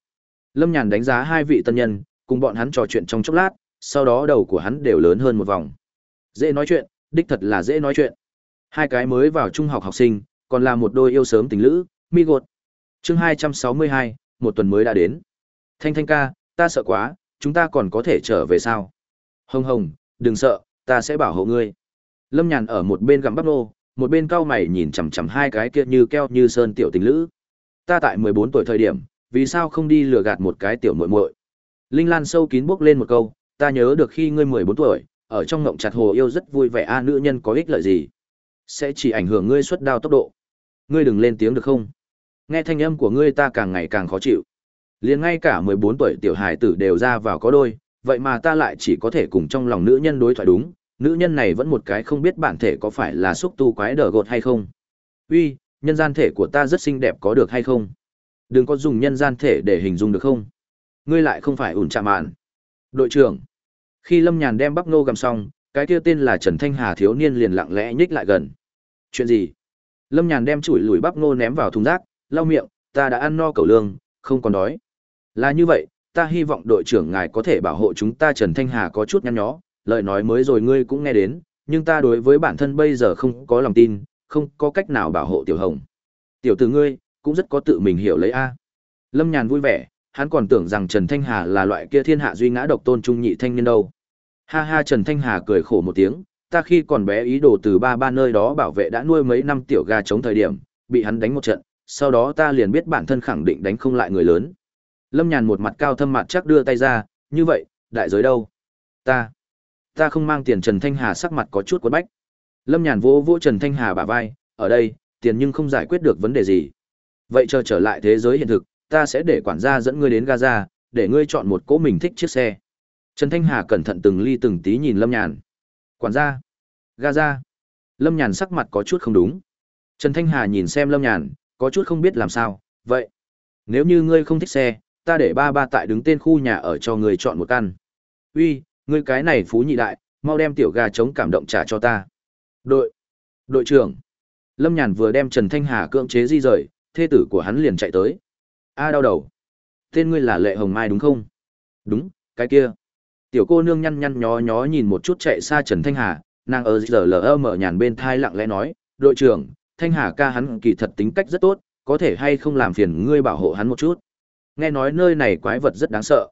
Lâm Nhàn đánh giá hai vị tân nhân, cùng bọn hắn trò chuyện trong chốc lát, sau đó đầu của hắn đều lớn hơn một vòng. Dễ nói chuyện, đích thật là dễ nói chuyện. Hai cái mới vào trung học học sinh, còn là một đôi yêu sớm tình lữ, mi gột. Chương hai trăm sáu mươi hai, một tuần mới đã đến. Thanh Thanh ca, ta sợ quá, chúng ta còn có thể trở về sao? Hồng Hồng, đừng sợ, ta sẽ bảo hộ ngươi. Lâm Nhàn ở một bên gặm bắp nô, một bên cau mày nhìn chằm chằm hai cái kia như keo như sơn tiểu tình lữ. Ta tại mười bốn tuổi thời điểm, vì sao không đi lừa gạt một cái tiểu muội muội? Linh Lan sâu kín bước lên một câu, ta nhớ được khi ngươi mười bốn tuổi, ở trong ngộng chặt hồ yêu rất vui vẻ a nữ nhân có ích lợi gì? Sẽ chỉ ảnh hưởng ngươi xuất đao tốc độ. Ngươi đừng lên tiếng được không? Nghe thanh âm của ngươi ta càng ngày càng khó chịu. Liền ngay cả mười bốn tuổi tiểu hài tử đều ra vào có đôi, vậy mà ta lại chỉ có thể cùng trong lòng nữ nhân đối thoại đúng, nữ nhân này vẫn một cái không biết bản thể có phải là xúc tu quái đờ gột hay không. Uy, nhân gian thể của ta rất xinh đẹp có được hay không? Đừng có dùng nhân gian thể để hình dung được không? Ngươi lại không phải ủn chạm mạn. Đội trưởng. Khi Lâm Nhàn đem bắp nô gầm xong, cái kia tên là Trần Thanh Hà thiếu niên liền lặng lẽ nhích lại gần. Chuyện gì? Lâm Nhàn đem chuỗi lùi bắp nô ném vào thùng rác, lau miệng, ta đã ăn no cầu lương, không còn đói. Là như vậy, ta hy vọng đội trưởng ngài có thể bảo hộ chúng ta Trần Thanh Hà có chút nhăn nhó, lời nói mới rồi ngươi cũng nghe đến, nhưng ta đối với bản thân bây giờ không có lòng tin, không có cách nào bảo hộ Tiểu Hồng. Tiểu tử ngươi, cũng rất có tự mình hiểu lấy a. Lâm Nhàn vui vẻ, hắn còn tưởng rằng Trần Thanh Hà là loại kia thiên hạ duy ngã độc tôn trung nhị thanh niên đâu. Ha ha Trần Thanh Hà cười khổ một tiếng, ta khi còn bé ý đồ từ ba ba nơi đó bảo vệ đã nuôi mấy năm tiểu gà chống thời điểm, bị hắn đánh một trận, sau đó ta liền biết bản thân khẳng định đánh không lại người lớn. Lâm Nhàn một mặt cao thâm mặt chắc đưa tay ra, như vậy, đại giới đâu? Ta, ta không mang tiền Trần Thanh Hà sắc mặt có chút quấn bách. Lâm Nhàn vỗ vỗ Trần Thanh Hà bả vai, ở đây, tiền nhưng không giải quyết được vấn đề gì. Vậy chờ trở lại thế giới hiện thực, ta sẽ để quản gia dẫn ngươi đến Gaza, để ngươi chọn một cỗ mình thích chiếc xe. Trần Thanh Hà cẩn thận từng ly từng tí nhìn Lâm Nhàn. Quản gia, Gaza. Lâm Nhàn sắc mặt có chút không đúng. Trần Thanh Hà nhìn xem Lâm Nhàn, có chút không biết làm sao, vậy. Nếu như ngươi không thích xe, ta để ba ba tại đứng tên khu nhà ở cho người chọn một căn. Uy, ngươi cái này phú nhị đại, mau đem tiểu gà chống cảm động trả cho ta. Đội, đội trưởng. Lâm Nhàn vừa đem Trần Thanh Hà cưỡng chế di rời, thê tử của hắn liền chạy tới. A đau đầu. Tên ngươi là Lệ Hồng Mai đúng không? Đúng, cái kia. Tiểu cô nương nhăn nhăn nhó nhó nhìn một chút chạy xa Trần Thanh Hà, nàng ở giờ lờ mở nhàn bên thai lặng lẽ nói, đội trưởng, Thanh Hà ca hắn kỳ thật tính cách rất tốt, có thể hay không làm phiền ngươi bảo hộ hắn một chút. Nghe nói nơi này quái vật rất đáng sợ.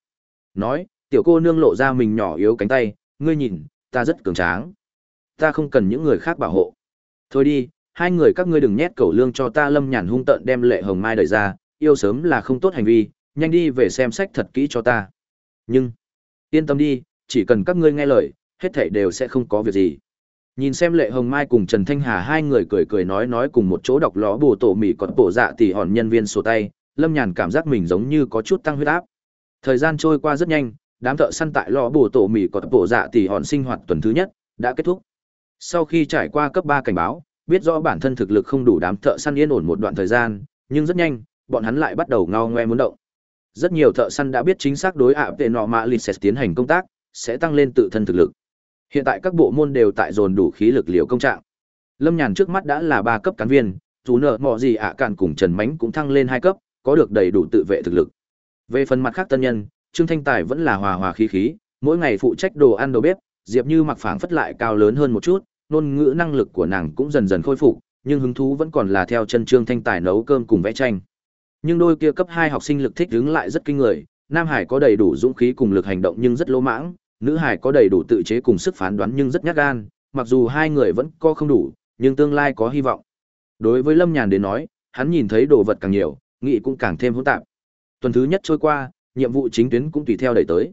Nói, tiểu cô nương lộ ra mình nhỏ yếu cánh tay, ngươi nhìn, ta rất cường tráng. Ta không cần những người khác bảo hộ. Thôi đi, hai người các ngươi đừng nhét cầu lương cho ta lâm nhàn hung tợn đem lệ hồng mai đợi ra, yêu sớm là không tốt hành vi, nhanh đi về xem sách thật kỹ cho ta. Nhưng, yên tâm đi, chỉ cần các ngươi nghe lời, hết thảy đều sẽ không có việc gì. Nhìn xem Lệ Hồng Mai cùng Trần Thanh Hà hai người cười cười nói nói cùng một chỗ đọc ló bồ tổ mỉ còn bổ dạ tỉ hòn nhân viên sổ tay, Lâm Nhàn cảm giác mình giống như có chút tăng huyết áp. Thời gian trôi qua rất nhanh, đám thợ săn tại lò bồ tổ mỹ còn bổ dạ tỉ hòn sinh hoạt tuần thứ nhất đã kết thúc. Sau khi trải qua cấp ba cảnh báo, biết rõ bản thân thực lực không đủ đám thợ săn yên ổn một đoạn thời gian, nhưng rất nhanh, bọn hắn lại bắt đầu ngao ngoe muốn động. Rất nhiều thợ săn đã biết chính xác đối ạ về nọ mạ lịch sẽ tiến hành công tác, sẽ tăng lên tự thân thực lực. Hiện tại các bộ môn đều tại dồn đủ khí lực liều công trạng. Lâm Nhàn trước mắt đã là ba cấp cán viên, dù nợ mọ gì ạ cạn cùng Trần Mánh cũng thăng lên hai cấp, có được đầy đủ tự vệ thực lực. Về phần mặt khác tân nhân, Trương Thanh Tài vẫn là hòa hòa khí khí, mỗi ngày phụ trách đồ ăn đồ bếp, Diệp Như mặc phảng phất lại cao lớn hơn một chút, ngôn ngữ năng lực của nàng cũng dần dần khôi phục, nhưng hứng thú vẫn còn là theo chân Trương Thanh Tài nấu cơm cùng vẽ tranh. Nhưng đôi kia cấp hai học sinh lực thích đứng lại rất kinh người, Nam Hải có đầy đủ dũng khí cùng lực hành động nhưng rất lỗ mãng, nữ Hải có đầy đủ tự chế cùng sức phán đoán nhưng rất nhát gan, mặc dù hai người vẫn có không đủ, nhưng tương lai có hy vọng. Đối với Lâm Nhàn đến nói, hắn nhìn thấy đồ vật càng nhiều, nghị cũng càng thêm hỗn tạp. Tuần thứ nhất trôi qua, nhiệm vụ chính tuyến cũng tùy theo đẩy tới.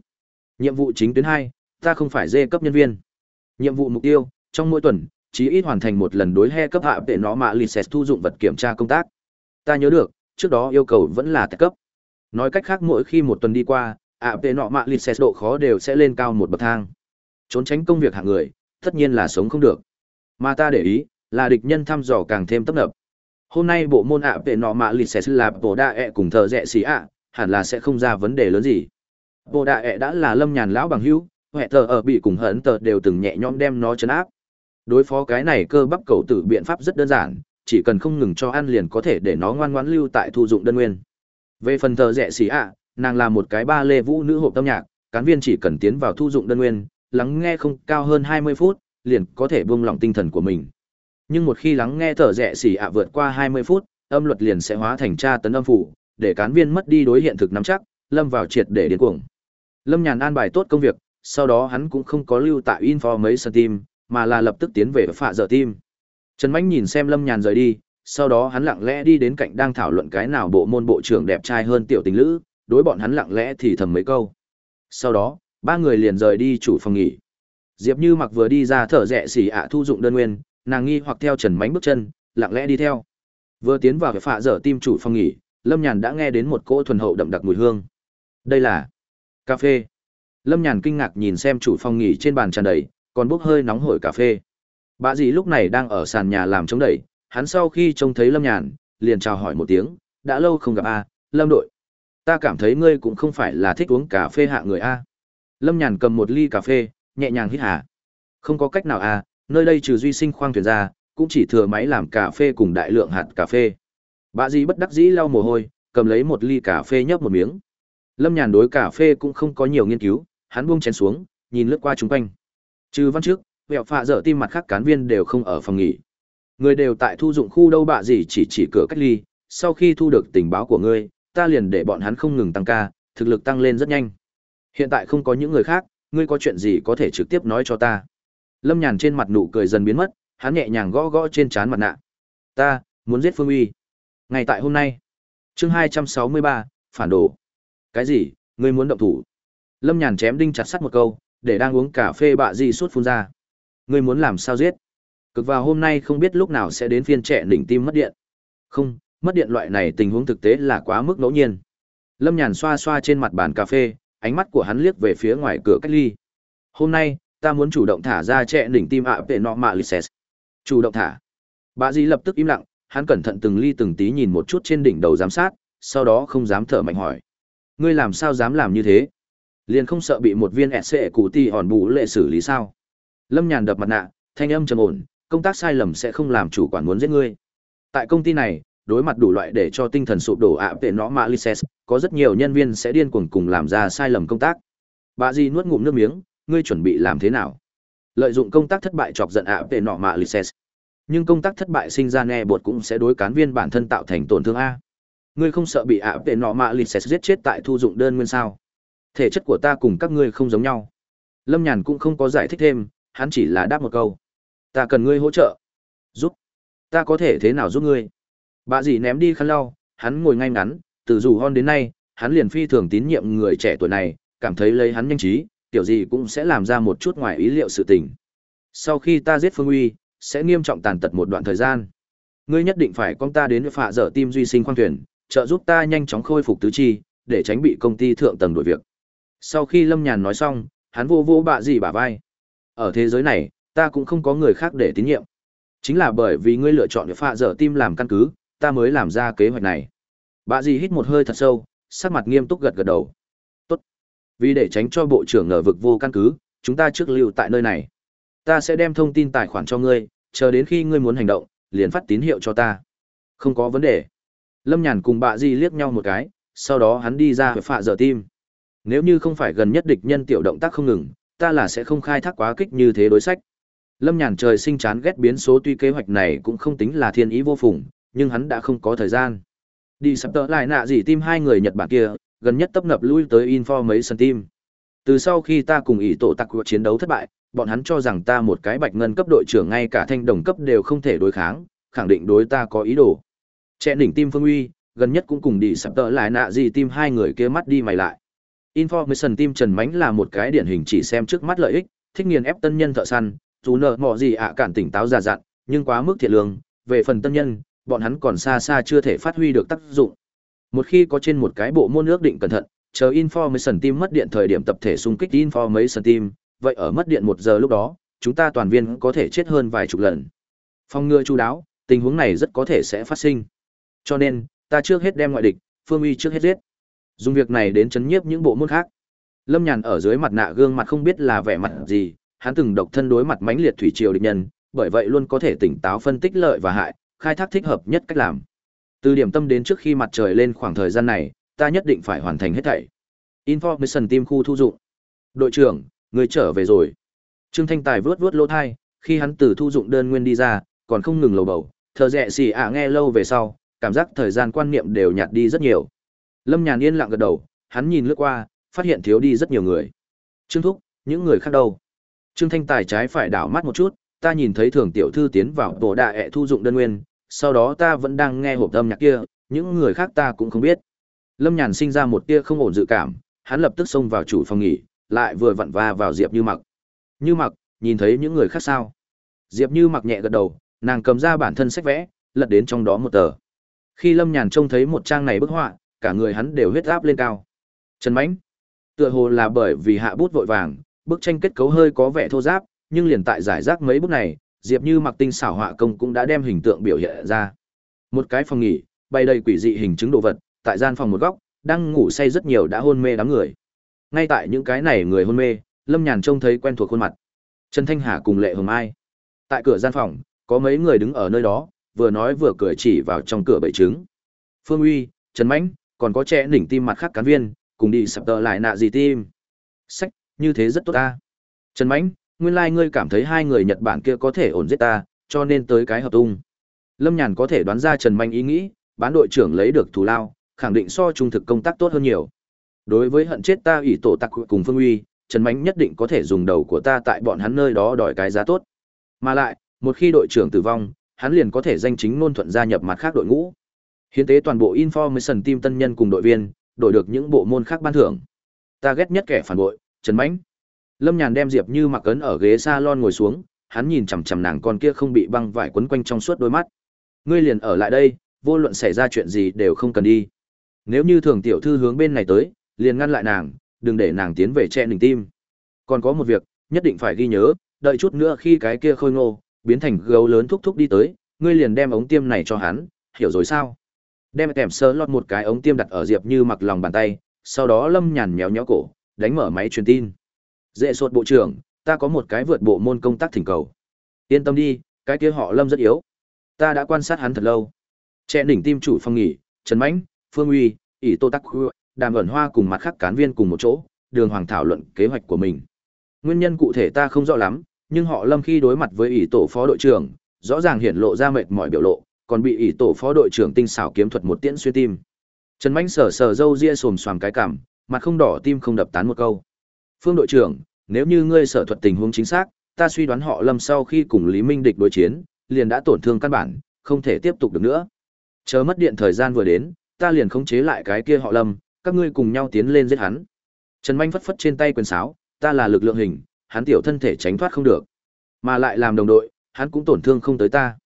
Nhiệm vụ chính tuyến hai, ta không phải dê cấp nhân viên. Nhiệm vụ mục tiêu, trong mỗi tuần, chí ít hoàn thành một lần đối he cấp hạ để nó mạ license thu dụng vật kiểm tra công tác. Ta nhớ được, trước đó yêu cầu vẫn là tại cấp. Nói cách khác mỗi khi một tuần đi qua, ạ về nọ mạ license độ khó đều sẽ lên cao một bậc thang. Trốn tránh công việc hạng người, tất nhiên là sống không được. Mà ta để ý, là địch nhân thăm dò càng thêm tấp nập. Hôm nay bộ môn ạ về nọ mạ license là bộ đa ẹ cùng thờ rẽ xì ạ, hẳn là sẽ không ra vấn đề lớn gì. Bộ đa ẹ đã là lâm nhàn lão bằng hữu, hệ tờ ở bị cùng hận tờ đều từng nhẹ nhõm đem nó chấn áp. Đối phó cái này cơ bắp cầu tử biện pháp rất đơn giản, chỉ cần không ngừng cho ăn liền có thể để nó ngoan ngoãn lưu tại thu dụng đơn nguyên. Về phần thờ rẽ xì ạ, nàng là một cái ba lê vũ nữ hộp âm nhạc, cán viên chỉ cần tiến vào thu dụng đơn nguyên, lắng nghe không cao hơn 20 phút, liền có thể buông lỏng tinh thần của mình. Nhưng một khi lắng nghe thở rẹ xỉ ạ vượt qua 20 phút, âm luật liền sẽ hóa thành tra tấn âm phủ, để cán viên mất đi đối hiện thực nắm chắc, lâm vào triệt để điên cuồng. Lâm Nhàn an bài tốt công việc, sau đó hắn cũng không có lưu tại info mấy sân team, mà là lập tức tiến về phạ giờ team. Trần Mánh nhìn xem Lâm Nhàn rời đi, sau đó hắn lặng lẽ đi đến cạnh đang thảo luận cái nào bộ môn bộ trưởng đẹp trai hơn tiểu tình lữ, đối bọn hắn lặng lẽ thì thầm mấy câu. Sau đó, ba người liền rời đi chủ phòng nghỉ. Diệp Như mặc vừa đi ra thở rẻ xỉ ạ thu dụng đơn nguyên, nàng nghi hoặc theo Trần Mánh bước chân, lặng lẽ đi theo. Vừa tiến vào phạ dở tim chủ phòng nghỉ, Lâm Nhàn đã nghe đến một cỗ thuần hậu đậm đặc mùi hương. Đây là cà phê. Lâm Nhàn kinh ngạc nhìn xem chủ phòng nghỉ trên bàn tràn đầy, còn bốc hơi nóng hổi cà phê. Bà dì lúc này đang ở sàn nhà làm chống đẩy, hắn sau khi trông thấy Lâm Nhàn, liền chào hỏi một tiếng, đã lâu không gặp a, Lâm đội. Ta cảm thấy ngươi cũng không phải là thích uống cà phê hạ người a. Lâm Nhàn cầm một ly cà phê, nhẹ nhàng hít hà. Không có cách nào a, nơi đây trừ duy sinh khoang thuyền ra, cũng chỉ thừa máy làm cà phê cùng đại lượng hạt cà phê. Bà dì bất đắc dĩ lau mồ hôi, cầm lấy một ly cà phê nhấp một miếng. Lâm Nhàn đối cà phê cũng không có nhiều nghiên cứu, hắn buông chén xuống, nhìn lướt qua chúng quanh. Trừ văn trước, vẹo phạ dở tim mặt khác cán viên đều không ở phòng nghỉ. Người đều tại thu dụng khu đâu bạ gì chỉ chỉ cửa cách ly, sau khi thu được tình báo của ngươi, ta liền để bọn hắn không ngừng tăng ca, thực lực tăng lên rất nhanh. Hiện tại không có những người khác, ngươi có chuyện gì có thể trực tiếp nói cho ta. Lâm Nhàn trên mặt nụ cười dần biến mất, hắn nhẹ nhàng gõ gõ trên trán mặt nạ. Ta, muốn giết Phương Uy. Ngày tại hôm nay. chương hai trăm sáu mươi ba phản đồ. Cái gì, ngươi muốn động thủ? Lâm Nhàn chém đinh chặt sắt một câu, để đang uống cà phê bạ gì suốt phun ra. Ngươi muốn làm sao giết? Cực vào hôm nay không biết lúc nào sẽ đến phiên trẻ đỉnh tim mất điện. Không, mất điện loại này tình huống thực tế là quá mức ngẫu nhiên. Lâm Nhàn xoa xoa trên mặt bàn cà phê, ánh mắt của hắn liếc về phía ngoài cửa cách ly. Hôm nay, ta muốn chủ động thả ra trẻ đỉnh tim ạ về nọ mạ lices. Chủ động thả. Bà Di lập tức im lặng, hắn cẩn thận từng ly từng tí nhìn một chút trên đỉnh đầu giám sát, sau đó không dám thở mạnh hỏi. Ngươi làm sao dám làm như thế? Liền không sợ bị một viên SC cụ ti hòn bù lệ xử lý sao? Lâm Nhàn đập mặt nạ, thanh âm trầm ổn, công tác sai lầm sẽ không làm chủ quản muốn giết ngươi. Tại công ty này, đối mặt đủ loại để cho tinh thần sụp đổ ạ tệ nó mạ lices, có rất nhiều nhân viên sẽ điên cuồng cùng làm ra sai lầm công tác. Bà Di nuốt ngụm nước miếng, ngươi chuẩn bị làm thế nào? Lợi dụng công tác thất bại chọc giận ạ tệ nọ mạ lices. Nhưng công tác thất bại sinh ra nè bột cũng sẽ đối cán viên bản thân tạo thành tổn thương a. Ngươi không sợ bị ạ tệ nọ mạ lices giết chết tại thu dụng đơn nguyên sao? Thể chất của ta cùng các ngươi không giống nhau. Lâm Nhàn cũng không có giải thích thêm, hắn chỉ là đáp một câu. Ta cần ngươi hỗ trợ. Giúp. Ta có thể thế nào giúp ngươi? Bà dì ném đi khăn lau, hắn ngồi ngay ngắn, từ dù hon đến nay, hắn liền phi thường tín nhiệm người trẻ tuổi này, cảm thấy lấy hắn nhanh trí, tiểu gì cũng sẽ làm ra một chút ngoài ý liệu sự tình. Sau khi ta giết Phương Uy, sẽ nghiêm trọng tàn tật một đoạn thời gian. Ngươi nhất định phải con ta đến phạ dở tim duy sinh khoang thuyền, trợ giúp ta nhanh chóng khôi phục tứ chi, để tránh bị công ty thượng tầng đổi việc. Sau khi Lâm Nhàn nói xong, hắn vô vô bạ gì bả vai. Ở thế giới này, ta cũng không có người khác để tín nhiệm. Chính là bởi vì ngươi lựa chọn phạ dở tim làm căn cứ, ta mới làm ra kế hoạch này. Bạ dì hít một hơi thật sâu, sắc mặt nghiêm túc gật gật đầu. Tốt. Vì để tránh cho bộ trưởng ngờ vực vô căn cứ, chúng ta trước lưu tại nơi này. Ta sẽ đem thông tin tài khoản cho ngươi, chờ đến khi ngươi muốn hành động, liền phát tín hiệu cho ta. Không có vấn đề. Lâm Nhàn cùng bạ dì liếc nhau một cái, sau đó hắn đi ra phạ giờ tim. Nếu như không phải gần nhất địch nhân tiểu động tác không ngừng, ta là sẽ không khai thác quá kích như thế đối sách. Lâm Nhàn trời sinh chán ghét biến số tuy kế hoạch này cũng không tính là thiên ý vô phùng, nhưng hắn đã không có thời gian. Đi sắp tớ lại nạ gì tim hai người Nhật Bản kia, gần nhất tấp nập lui tới info mấy sân tim. Từ sau khi ta cùng ý tổ tặc chiến đấu thất bại, bọn hắn cho rằng ta một cái bạch ngân cấp đội trưởng ngay cả thanh đồng cấp đều không thể đối kháng, khẳng định đối ta có ý đồ. Trẻ đỉnh tim phương uy, gần nhất cũng cùng đi sắp tớ lại nạ gì tim hai người kia mắt đi mày lại. Information Team Trần Mánh là một cái điển hình chỉ xem trước mắt lợi ích, thích nghiền ép tân nhân thợ săn, dù nợ mọ gì ạ cản tỉnh táo già dặn, nhưng quá mức thiệt lương, về phần tân nhân, bọn hắn còn xa xa chưa thể phát huy được tác dụng. Một khi có trên một cái bộ môn ước định cẩn thận, chờ Information Team mất điện thời điểm tập thể xung kích Information Team, vậy ở mất điện một giờ lúc đó, chúng ta toàn viên có thể chết hơn vài chục lần. Phong ngừa chu đáo, tình huống này rất có thể sẽ phát sinh. Cho nên, ta trước hết đem ngoại địch, Phương Uy trước hết giết. Dùng việc này đến chấn nhiếp những bộ môn khác. Lâm Nhàn ở dưới mặt nạ gương mặt không biết là vẻ mặt gì, hắn từng độc thân đối mặt mãnh liệt thủy triều địch nhân, bởi vậy luôn có thể tỉnh táo phân tích lợi và hại, khai thác thích hợp nhất cách làm. Từ điểm tâm đến trước khi mặt trời lên khoảng thời gian này, ta nhất định phải hoàn thành hết thảy. Information team khu thu dụng. Đội trưởng, người trở về rồi. Trương Thanh Tài vướt vướt lỗ thai, khi hắn từ thu dụng đơn nguyên đi ra, còn không ngừng lầu bầu, thờ rẹ xì ạ nghe lâu về sau, cảm giác thời gian quan niệm đều nhạt đi rất nhiều. Lâm Nhàn yên lặng gật đầu, hắn nhìn lướt qua, phát hiện thiếu đi rất nhiều người. Trương Thúc, những người khác đâu? Trương Thanh Tài trái phải đảo mắt một chút, ta nhìn thấy thường tiểu thư tiến vào tổ đại ẹ thu dụng đơn nguyên, sau đó ta vẫn đang nghe hộp âm nhạc kia, những người khác ta cũng không biết. Lâm Nhàn sinh ra một tia không ổn dự cảm, hắn lập tức xông vào chủ phòng nghỉ, lại vừa vặn va vào Diệp Như Mặc. Như Mặc, nhìn thấy những người khác sao? Diệp Như Mặc nhẹ gật đầu, nàng cầm ra bản thân sách vẽ, lật đến trong đó một tờ. Khi Lâm Nhàn trông thấy một trang này bức họa, cả người hắn đều huyết áp lên cao. Trần Mãnh, tựa hồ là bởi vì hạ bút vội vàng, bức tranh kết cấu hơi có vẻ thô ráp, nhưng liền tại giải rác mấy bức này, Diệp Như mặc tinh xảo họa công cũng đã đem hình tượng biểu hiện ra. Một cái phòng nghỉ, bày đầy quỷ dị hình chứng đồ vật, tại gian phòng một góc, đang ngủ say rất nhiều đã hôn mê đám người. Ngay tại những cái này người hôn mê, Lâm Nhàn trông thấy quen thuộc khuôn mặt. Trần Thanh Hà cùng Lệ Hồng Mai. Tại cửa gian phòng, có mấy người đứng ở nơi đó, vừa nói vừa cười chỉ vào trong cửa bảy trứng. Phương Uy, Trần Mãnh, còn có trẻ đỉnh tim mặt khác cán viên, cùng đi sập tờ lại nạ gì tim. Sách, như thế rất tốt ta. Trần Mãnh, nguyên lai like ngươi cảm thấy hai người Nhật Bản kia có thể ổn giết ta, cho nên tới cái hợp tung. Lâm Nhàn có thể đoán ra Trần Mãnh ý nghĩ, bán đội trưởng lấy được thù lao, khẳng định so trung thực công tác tốt hơn nhiều. Đối với hận chết ta ủy tổ tặc cùng Phương Uy, Trần Mãnh nhất định có thể dùng đầu của ta tại bọn hắn nơi đó đòi cái giá tốt. Mà lại, một khi đội trưởng tử vong, hắn liền có thể danh chính ngôn thuận gia nhập mặt khác đội ngũ. Hiến tế toàn bộ Information Team tân nhân cùng đội viên, đổi được những bộ môn khác ban thưởng. Ta ghét nhất kẻ phản bội, Trần Mánh. Lâm Nhàn đem Diệp Như mặc ấn ở ghế salon ngồi xuống, hắn nhìn chằm chằm nàng con kia không bị băng vải quấn quanh trong suốt đôi mắt. Ngươi liền ở lại đây, vô luận xảy ra chuyện gì đều không cần đi. Nếu như thường tiểu thư hướng bên này tới, liền ngăn lại nàng, đừng để nàng tiến về che đỉnh tim. Còn có một việc, nhất định phải ghi nhớ, đợi chút nữa khi cái kia khôi ngô, biến thành gấu lớn thúc thúc đi tới, ngươi liền đem ống tiêm này cho hắn, hiểu rồi sao? đem kèm sơ lót một cái ống tiêm đặt ở diệp như mặc lòng bàn tay sau đó lâm nhàn méo nhéo cổ đánh mở máy truyền tin dễ sột bộ trưởng, ta có một cái vượt bộ môn công tác thỉnh cầu. Yên tâm đi, cái kia họ lâm rất yếu. Ta đã quan sát hắn thật lâu. Trẻ đỉnh tim chủ phong nghỉ, trần mãnh, phương uy, ỷ tô tắc khu đàm ẩn hoa cùng mặt khác cán viên cùng một chỗ, đường hoàng thảo luận kế hoạch của mình. Nguyên nhân cụ thể ta không rõ lắm, nhưng họ lâm khi đối mặt với ỷ tổ phó đội trưởng, rõ ràng hiện lộ ra mệt mỏi biểu lộ, còn bị ỷ tổ phó đội trưởng tinh xảo kiếm thuật một tiễn xuyên tim. Trần mãnh sờ sờ râu ria xồm xoàm cái cảm, mặt không đỏ, tim không đập tán một câu phương đội trưởng, nếu như ngươi sở thuật tình huống chính xác, ta suy đoán họ lâm sau khi cùng lý minh địch đối chiến, liền đã tổn thương căn bản, không thể tiếp tục được nữa. Chờ mất điện thời gian vừa đến, ta liền khống chế lại cái kia họ lâm, các ngươi cùng nhau tiến lên giết hắn. Trần manh phất phất trên tay quyền sáo, ta là lực lượng hình, hắn tiểu thân thể tránh thoát không được. Mà lại làm đồng đội, hắn cũng tổn thương không tới ta.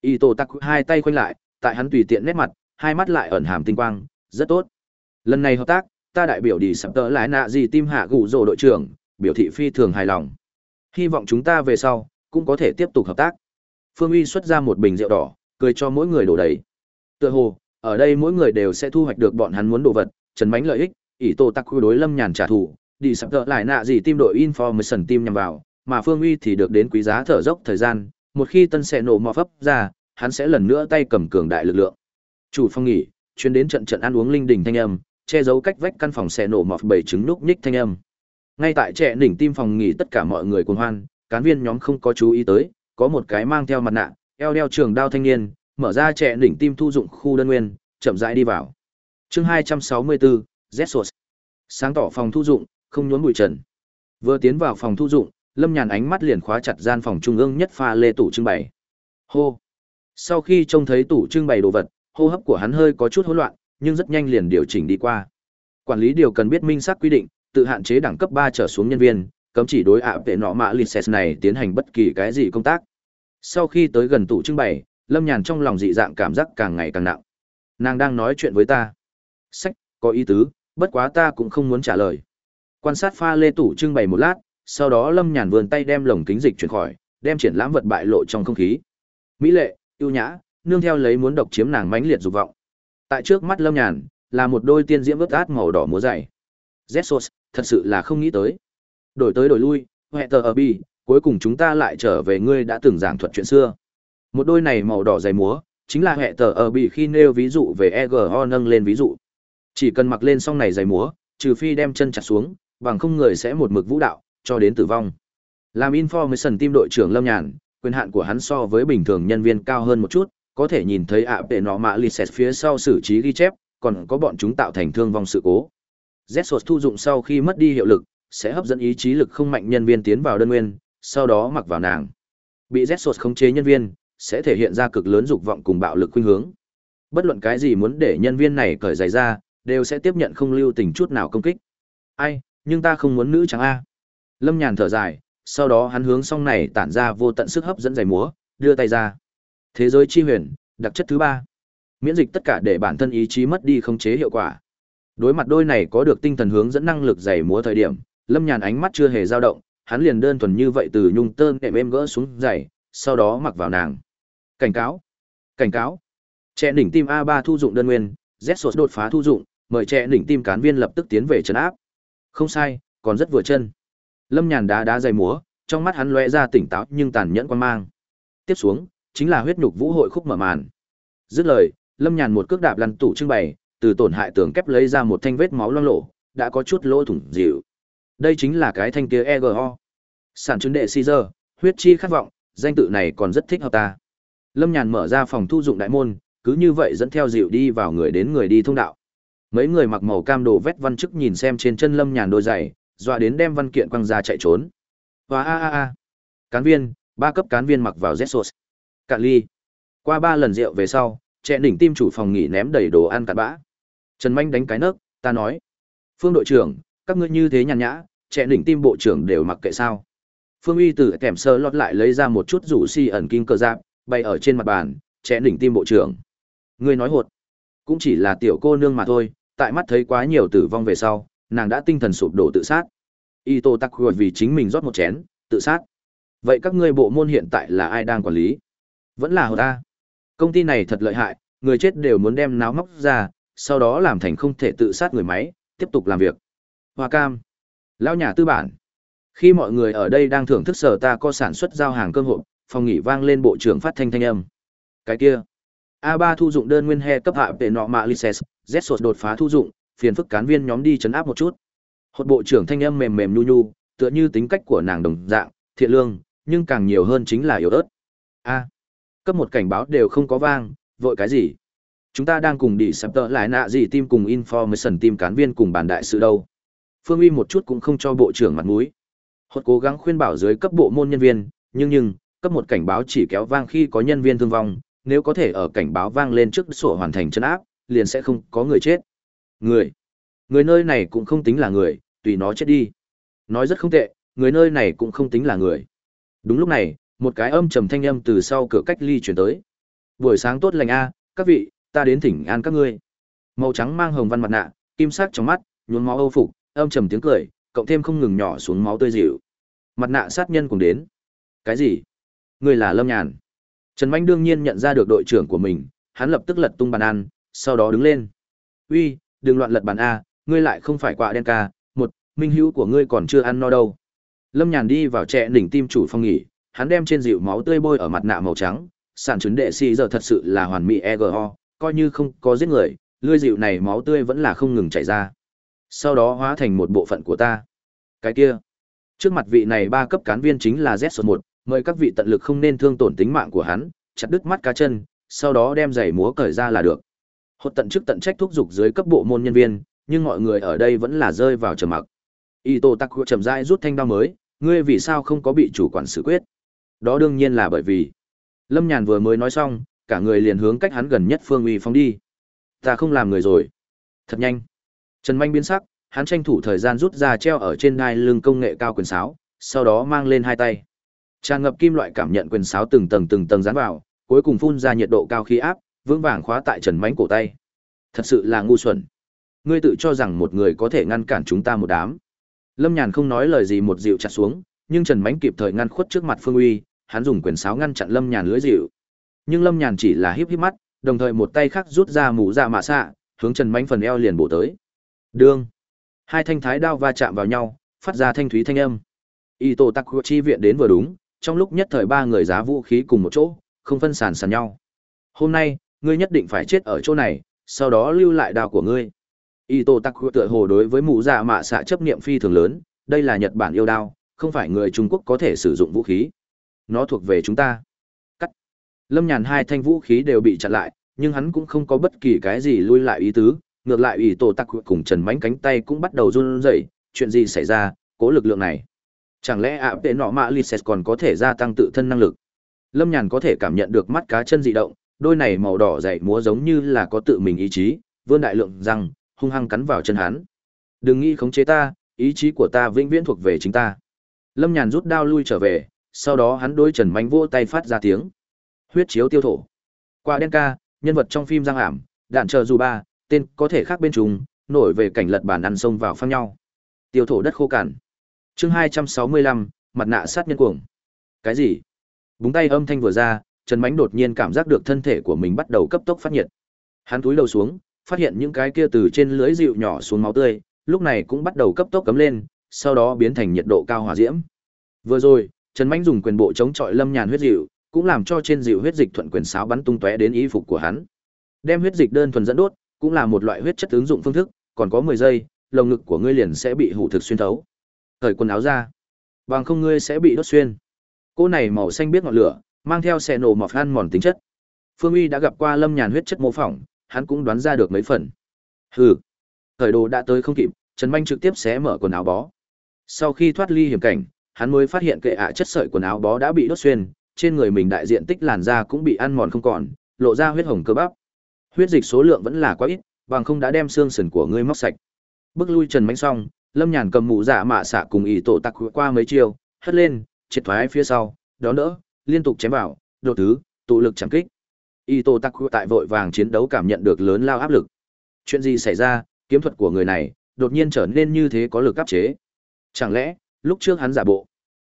Y Tô tắc hai tay khoanh lại, tại hắn tùy tiện nét mặt, hai mắt lại ẩn hàm tinh quang, rất tốt. Lần này hợp tác ta đại biểu đi sập tớ lái nạ gì tim hạ gù rồ đội trưởng, biểu thị phi thường hài lòng. Hy vọng chúng ta về sau, cũng có thể tiếp tục hợp tác. Phương uy xuất ra một bình rượu đỏ, cười cho mỗi người đổ đầy. Tựa hồ, ở đây mỗi người đều sẽ thu hoạch được bọn hắn muốn đồ vật, trần bánh lợi ích, ỷ tổ tắc khu đối lâm nhàn trả thù, đi sập tỡ lại nạ gì tim đội information tim nhằm vào, mà phương uy thì được đến quý giá thở dốc thời gian, một khi tân sẽ nổ mò phấp ra, hắn sẽ lần nữa tay cầm cường đại lực lượng. Chủ phong nghỉ, chuyến đến trận trận ăn uống linh đình thanh âm che giấu cách vách căn phòng sẽ nổ mọt bảy trứng núc nhích thanh âm. Ngay tại trẻ đỉnh tim phòng nghỉ tất cả mọi người cuồng hoan, cán viên nhóm không có chú ý tới, có một cái mang theo mặt nạ, eo đeo trường đao thanh niên, mở ra trẻ đỉnh tim thu dụng khu đơn nguyên, chậm rãi đi vào. Chương hai trăm sáu mươi bốn Zesos. sáng tỏ phòng thu dụng, không nhốn bụi trần. Vừa tiến vào phòng thu dụng, lâm nhàn ánh mắt liền khóa chặt gian phòng trung ương nhất pha lê tủ trưng bày. Hô. Sau khi trông thấy tủ trưng bày đồ vật, hô hấp của hắn hơi có chút hỗn loạn nhưng rất nhanh liền điều chỉnh đi qua. Quản lý điều cần biết minh xác quy định, tự hạn chế đẳng cấp ba trở xuống nhân viên, cấm chỉ đối ạ vệ nọ mạ license này tiến hành bất kỳ cái gì công tác. Sau khi tới gần tủ trưng bày, lâm nhàn trong lòng dị dạng cảm giác càng ngày càng nặng. Nàng đang nói chuyện với ta. Sách, có ý tứ, bất quá ta cũng không muốn trả lời. Quan sát pha lê tủ trưng bày một lát, sau đó lâm nhàn vươn tay đem lồng kính dịch chuyển khỏi, đem triển lãm vật bại lộ trong không khí. Mỹ lệ, ưu nhã, nương theo lấy muốn độc chiếm nàng mãnh liệt dục vọng tại trước mắt lâm nhàn là một đôi tiên diễm vớt át màu đỏ múa dày. Zetsos, thật sự là không nghĩ tới. Đổi tới đổi lui huệ tờ ở bi cuối cùng chúng ta lại trở về ngươi đã từng giảng thuật chuyện xưa. Một đôi này màu đỏ dày múa chính là hệ tờ ở bị khi nêu ví dụ về ego nâng lên ví dụ. Chỉ cần mặc lên song này dày múa trừ phi đem chân chặt xuống bằng không người sẽ một mực vũ đạo cho đến tử vong. Làm information team đội trưởng lâm nhàn quyền hạn của hắn so với bình thường nhân viên cao hơn một chút có thể nhìn thấy ạ bệ nọ mạ lì xẹt phía sau xử trí ghi chép, còn có bọn chúng tạo thành thương vong sự cố. Z thu dụng sau khi mất đi hiệu lực, sẽ hấp dẫn ý chí lực không mạnh nhân viên tiến vào đơn nguyên, sau đó mặc vào nàng. Bị z khống chế nhân viên, sẽ thể hiện ra cực lớn dục vọng cùng bạo lực khuynh hướng. Bất luận cái gì muốn để nhân viên này cởi giày ra, đều sẽ tiếp nhận không lưu tình chút nào công kích. Ai, nhưng ta không muốn nữ trắng a. Lâm nhàn thở dài, sau đó hắn hướng song này tản ra vô tận sức hấp dẫn giày múa, đưa tay ra. Thế giới chi huyền, đặc chất thứ ba. Miễn dịch tất cả để bản thân ý chí mất đi không chế hiệu quả. Đối mặt đôi này có được tinh thần hướng dẫn năng lực dày múa thời điểm, Lâm Nhàn ánh mắt chưa hề dao động, hắn liền đơn thuần như vậy từ nhung tơn đệm êm gỡ xuống giày, sau đó mặc vào nàng. Cảnh cáo! Cảnh cáo! Trẻ đỉnh tim a ba thu dụng đơn nguyên, Z đột phá thu dụng, mời trẻ đỉnh tim cán viên lập tức tiến về trấn áp. Không sai, còn rất vừa chân. Lâm Nhàn đá đá giày múa, trong mắt hắn lóe ra tỉnh táo nhưng tàn nhẫn quan mang. Tiếp xuống, chính là huyết nhục vũ hội khúc mở màn. Dứt lời, Lâm Nhàn một cước đạp lăn tủ trưng bày, từ tổn hại tường kép lấy ra một thanh vết máu loang lổ, đã có chút lỗ thủng dịu. Đây chính là cái thanh kia EGO. Sản chứng đệ Caesar, huyết chi khát vọng, danh tự này còn rất thích hợp ta. Lâm Nhàn mở ra phòng thu dụng đại môn, cứ như vậy dẫn theo dịu đi vào người đến người đi thông đạo. Mấy người mặc màu cam đồ vét văn chức nhìn xem trên chân Lâm Nhàn đôi giày, dọa đến đem văn kiện quăng ra chạy trốn. Và a a a. Cán viên, ba cấp cán viên mặc vào Zesos. Cạn ly. Qua ba lần rượu về sau, trẻ đỉnh tim chủ phòng nghỉ ném đầy đồ ăn cặn bã. Trần Manh đánh cái nấc, ta nói. Phương đội trưởng, các ngươi như thế nhàn nhã, trẻ đỉnh tim bộ trưởng đều mặc kệ sao. Phương uy từ kèm sơ lót lại lấy ra một chút rủ si ẩn kim cờ giáp, bay ở trên mặt bàn, trẻ đỉnh tim bộ trưởng. Ngươi nói hột. Cũng chỉ là tiểu cô nương mà thôi, tại mắt thấy quá nhiều tử vong về sau, nàng đã tinh thần sụp đổ tự sát. Ito Takuya vì chính mình rót một chén, tự sát. Vậy các ngươi bộ môn hiện tại là ai đang quản lý? Vẫn là hồ ta. Công ty này thật lợi hại, người chết đều muốn đem náo móc ra, sau đó làm thành không thể tự sát người máy, tiếp tục làm việc. Hoa cam. Lão nhà tư bản. Khi mọi người ở đây đang thưởng thức sở ta có sản xuất giao hàng cơm hộp, phòng nghỉ vang lên bộ trưởng phát thanh thanh âm. Cái kia. A3 thu dụng đơn nguyên he cấp hạ về nọ mạ license, Z đột phá thu dụng, phiền phức cán viên nhóm đi chấn áp một chút. Hột bộ trưởng thanh âm mềm mềm nhu nhu, tựa như tính cách của nàng đồng dạng, thiện lương, nhưng càng nhiều hơn chính là yếu ớt. A cấp một cảnh báo đều không có vang, vội cái gì? Chúng ta đang cùng đi sập tợ lại nạ gì tim cùng information tim cán viên cùng bàn đại sự đâu. Phương uy một chút cũng không cho bộ trưởng mặt mũi. Hốt cố gắng khuyên bảo dưới cấp bộ môn nhân viên, nhưng nhưng, cấp một cảnh báo chỉ kéo vang khi có nhân viên thương vong, nếu có thể ở cảnh báo vang lên trước sổ hoàn thành chân áp, liền sẽ không có người chết. Người. Người nơi này cũng không tính là người, tùy nó chết đi. Nói rất không tệ, người nơi này cũng không tính là người. Đúng lúc này một cái âm trầm thanh âm từ sau cửa cách ly chuyển tới buổi sáng tốt lành a các vị ta đến thỉnh an các ngươi màu trắng mang hồng văn mặt nạ kim sắc trong mắt, nhuốm máu âu phục, âm trầm tiếng cười, cộng thêm không ngừng nhỏ xuống máu tươi dịu. Mặt nạ sát nhân cùng đến. Cái gì? Ngươi là Lâm Nhàn. Trần Mạnh đương nhiên nhận ra được đội trưởng của mình, hắn lập tức lật tung bàn ăn, sau đó đứng lên. "Uy, đừng loạn lật bàn a, ngươi lại không phải quạ đen ca, một, minh hữu của ngươi còn chưa ăn no đâu." Lâm Nhàn đi vào trẻ đỉnh tim chủ phòng nghỉ, hắn đem trên dịu máu tươi bôi ở mặt nạ màu trắng, sản chứng đệ xì giờ thật sự là hoàn mỹ EGO, coi như không có giết người, lươi dịu này máu tươi vẫn là không ngừng chảy ra. Sau đó hóa thành một bộ phận của ta. Cái kia, trước mặt vị này ba cấp cán viên chính là Z một, mời các vị tận lực không nên thương tổn tính mạng của hắn, chặt đứt mắt cá chân, sau đó đem giày múa cởi ra là được. Hốt tận chức tận trách thúc giục dưới cấp bộ môn nhân viên, nhưng mọi người ở đây vẫn là rơi vào trầm mặc. Ito Taku chậm rãi rút thanh đao mới, ngươi vì sao không có bị chủ quản xử quyết? Đó đương nhiên là bởi vì Lâm Nhàn vừa mới nói xong, cả người liền hướng cách hắn gần nhất Phương Uy phóng đi. Ta không làm người rồi. Thật nhanh. Trần Manh biến sắc, hắn tranh thủ thời gian rút ra treo ở trên đai lưng công nghệ cao quyền sáo, sau đó mang lên hai tay. Tràn ngập kim loại cảm nhận quyền sáo từng tầng từng tầng dán vào, cuối cùng phun ra nhiệt độ cao khí áp, vững vàng khóa tại Trần Mánh cổ tay. Thật sự là ngu xuẩn. Ngươi tự cho rằng một người có thể ngăn cản chúng ta một đám. Lâm Nhàn không nói lời gì một dịu chặt xuống, nhưng Trần Mánh kịp thời ngăn khuất trước mặt Phương Uy, hắn dùng quyền sáo ngăn chặn Lâm Nhàn lưỡi dịu. Nhưng Lâm Nhàn chỉ là híp híp mắt, đồng thời một tay khác rút ra mũ dạ mạ xạ, hướng Trần Mánh phần eo liền bổ tới. Đương. Hai thanh thái đao va chạm vào nhau, phát ra thanh thúy thanh âm. Y tổ tắc chi viện đến vừa đúng, trong lúc nhất thời ba người giá vũ khí cùng một chỗ, không phân sàn sàn nhau. Hôm nay, ngươi nhất định phải chết ở chỗ này, sau đó lưu lại đao của ngươi. Y tổ tắc tựa hồ đối với mũ dạ mạ xạ chấp niệm phi thường lớn, đây là Nhật Bản yêu đao, không phải người Trung Quốc có thể sử dụng vũ khí. Nó thuộc về chúng ta. Cắt. Lâm Nhàn hai thanh vũ khí đều bị chặn lại, nhưng hắn cũng không có bất kỳ cái gì lui lại ý tứ, ngược lại ủy tổ tắc cùng Trần Mánh cánh tay cũng bắt đầu run rẩy, chuyện gì xảy ra, cố lực lượng này. Chẳng lẽ ạ Tệ nọ mạ Lyses còn có thể gia tăng tự thân năng lực? Lâm Nhàn có thể cảm nhận được mắt cá chân dị động, đôi này màu đỏ dày múa giống như là có tự mình ý chí, vươn đại lượng răng, hung hăng cắn vào chân hắn. Đừng nghĩ khống chế ta, ý chí của ta vĩnh viễn thuộc về chính ta. Lâm Nhàn rút đao lui trở về, sau đó hắn đối Trần Mạnh vỗ tay phát ra tiếng. Huyết chiếu tiêu thổ. Qua đen ca, nhân vật trong phim giang ảm, đạn chờ dù ba, tên có thể khác bên chúng, nổi về cảnh lật bản ăn sông vào phăng nhau. Tiêu thổ đất khô cằn. Chương hai trăm sáu mươi lăm mặt nạ sát nhân cuồng. Cái gì? Búng tay âm thanh vừa ra, Trần Mạnh đột nhiên cảm giác được thân thể của mình bắt đầu cấp tốc phát nhiệt. Hắn túi đầu xuống, phát hiện những cái kia từ trên lưới dịu nhỏ xuống máu tươi, lúc này cũng bắt đầu cấp tốc cấm lên, sau đó biến thành nhiệt độ cao hỏa diễm. Vừa rồi, Trần Mạnh dùng quyền bộ chống chọi Lâm Nhàn huyết dịu, cũng làm cho trên dịu huyết dịch thuận quyền sáo bắn tung tóe đến y phục của hắn. Đem huyết dịch đơn thuần dẫn đốt, cũng là một loại huyết chất ứng dụng phương thức, còn có 10 giây, lồng ngực của ngươi liền sẽ bị hủ thực xuyên thấu. Cởi quần áo ra, bằng không ngươi sẽ bị đốt xuyên. Cô này màu xanh biết ngọn lửa, mang theo xe nổ mọt ăn mòn tính chất. Phương Uy đã gặp qua Lâm Nhàn huyết chất mô phỏng, hắn cũng đoán ra được mấy phần. Hừ, thời đồ đã tới không kịp, Trần Minh trực tiếp xé mở quần áo bó. Sau khi thoát ly hiểm cảnh, hắn mới phát hiện kệ ạ chất sợi quần áo bó đã bị đốt xuyên, trên người mình đại diện tích làn da cũng bị ăn mòn không còn, lộ ra huyết hồng cơ bắp. Huyết dịch số lượng vẫn là quá ít, bằng không đã đem xương sườn của ngươi móc sạch. Bước lui Trần Mánh xong, Lâm Nhàn cầm mũ dạ mạ xạ cùng ý tổ tặc qua mấy chiêu, hất lên, triệt thoái phía sau, đó đỡ, liên tục chém vào, đột thứ, tụ lực chẳng kích. Ý tổ tặc tại vội vàng chiến đấu cảm nhận được lớn lao áp lực. Chuyện gì xảy ra, kiếm thuật của người này, đột nhiên trở nên như thế có lực áp chế. Chẳng lẽ, lúc trước hắn giả bộ.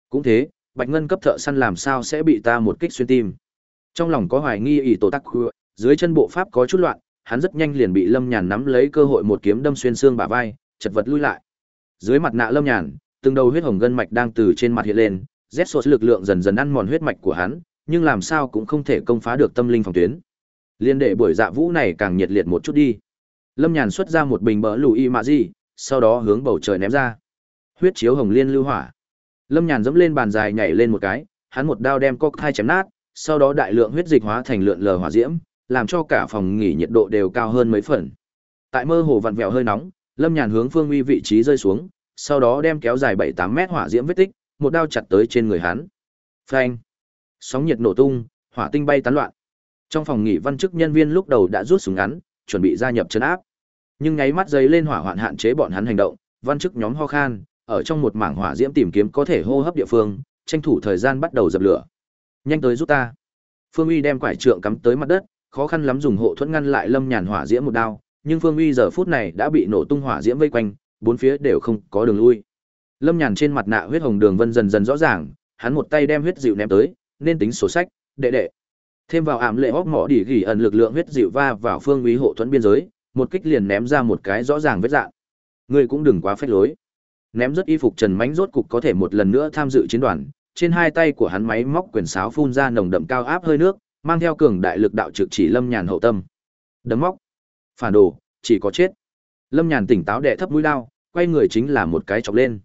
Cũng thế, Bạch Ngân cấp thợ săn làm sao sẽ bị ta một kích xuyên tim. Trong lòng có hoài nghi ỷ tổ tắc dưới chân bộ pháp có chút loạn, hắn rất nhanh liền bị Lâm Nhàn nắm lấy cơ hội một kiếm đâm xuyên xương bả vai, chật vật lui lại. Dưới mặt nạ Lâm Nhàn, từng đầu huyết hồng gân mạch đang từ trên mặt hiện lên, rét sột lực lượng dần dần ăn mòn huyết mạch của hắn, nhưng làm sao cũng không thể công phá được tâm linh phòng tuyến. Liên đệ buổi dạ vũ này càng nhiệt liệt một chút đi. Lâm Nhàn xuất ra một bình bỡ lùi mạ gì, sau đó hướng bầu trời ném ra. Huyết chiếu hồng liên lưu hỏa. Lâm Nhàn dẫm lên bàn dài nhảy lên một cái, hắn một đao đem cốc thai chém nát, sau đó đại lượng huyết dịch hóa thành lượn lờ hỏa diễm, làm cho cả phòng nghỉ nhiệt độ đều cao hơn mấy phần. Tại mơ hồ vặn vẹo hơi nóng, Lâm Nhàn hướng Phương Uy vị trí rơi xuống, sau đó đem kéo dài 7-8 mét hỏa diễm vết tích, một đao chặt tới trên người hắn. Phanh! Sóng nhiệt nổ tung, hỏa tinh bay tán loạn. Trong phòng nghỉ văn chức nhân viên lúc đầu đã rút súng ngắn, chuẩn bị gia nhập trấn áp. Nhưng nháy mắt giấy lên hỏa hoạn hạn chế bọn hắn hành động, văn chức nhóm ho khan, ở trong một mảng hỏa diễm tìm kiếm có thể hô hấp địa phương, tranh thủ thời gian bắt đầu dập lửa. Nhanh tới giúp ta. Phương Uy đem quải trượng cắm tới mặt đất, khó khăn lắm dùng hộ thuẫn ngăn lại Lâm Nhàn hỏa diễm một đao, nhưng Phương Uy giờ phút này đã bị nổ tung hỏa diễm vây quanh, bốn phía đều không có đường lui. Lâm Nhàn trên mặt nạ huyết hồng đường vân dần dần rõ ràng, hắn một tay đem huyết dịu ném tới, nên tính sổ sách, đệ đệ. Thêm vào ảm lệ hốc mỏ đỉ gỉ ẩn lực lượng huyết dịu va vào Phương Uy hộ thuẫn biên giới, một kích liền ném ra một cái rõ ràng vết dạng. Ngươi cũng đừng quá phách lối. Ném rất y phục Trần Mánh rốt cục có thể một lần nữa tham dự chiến đoàn, trên hai tay của hắn máy móc quyền sáo phun ra nồng đậm cao áp hơi nước, mang theo cường đại lực đạo trực chỉ Lâm Nhàn hậu tâm. Đấm móc, phản đồ, chỉ có chết. Lâm Nhàn tỉnh táo đẻ thấp mũi lao quay người chính là một cái chọc lên.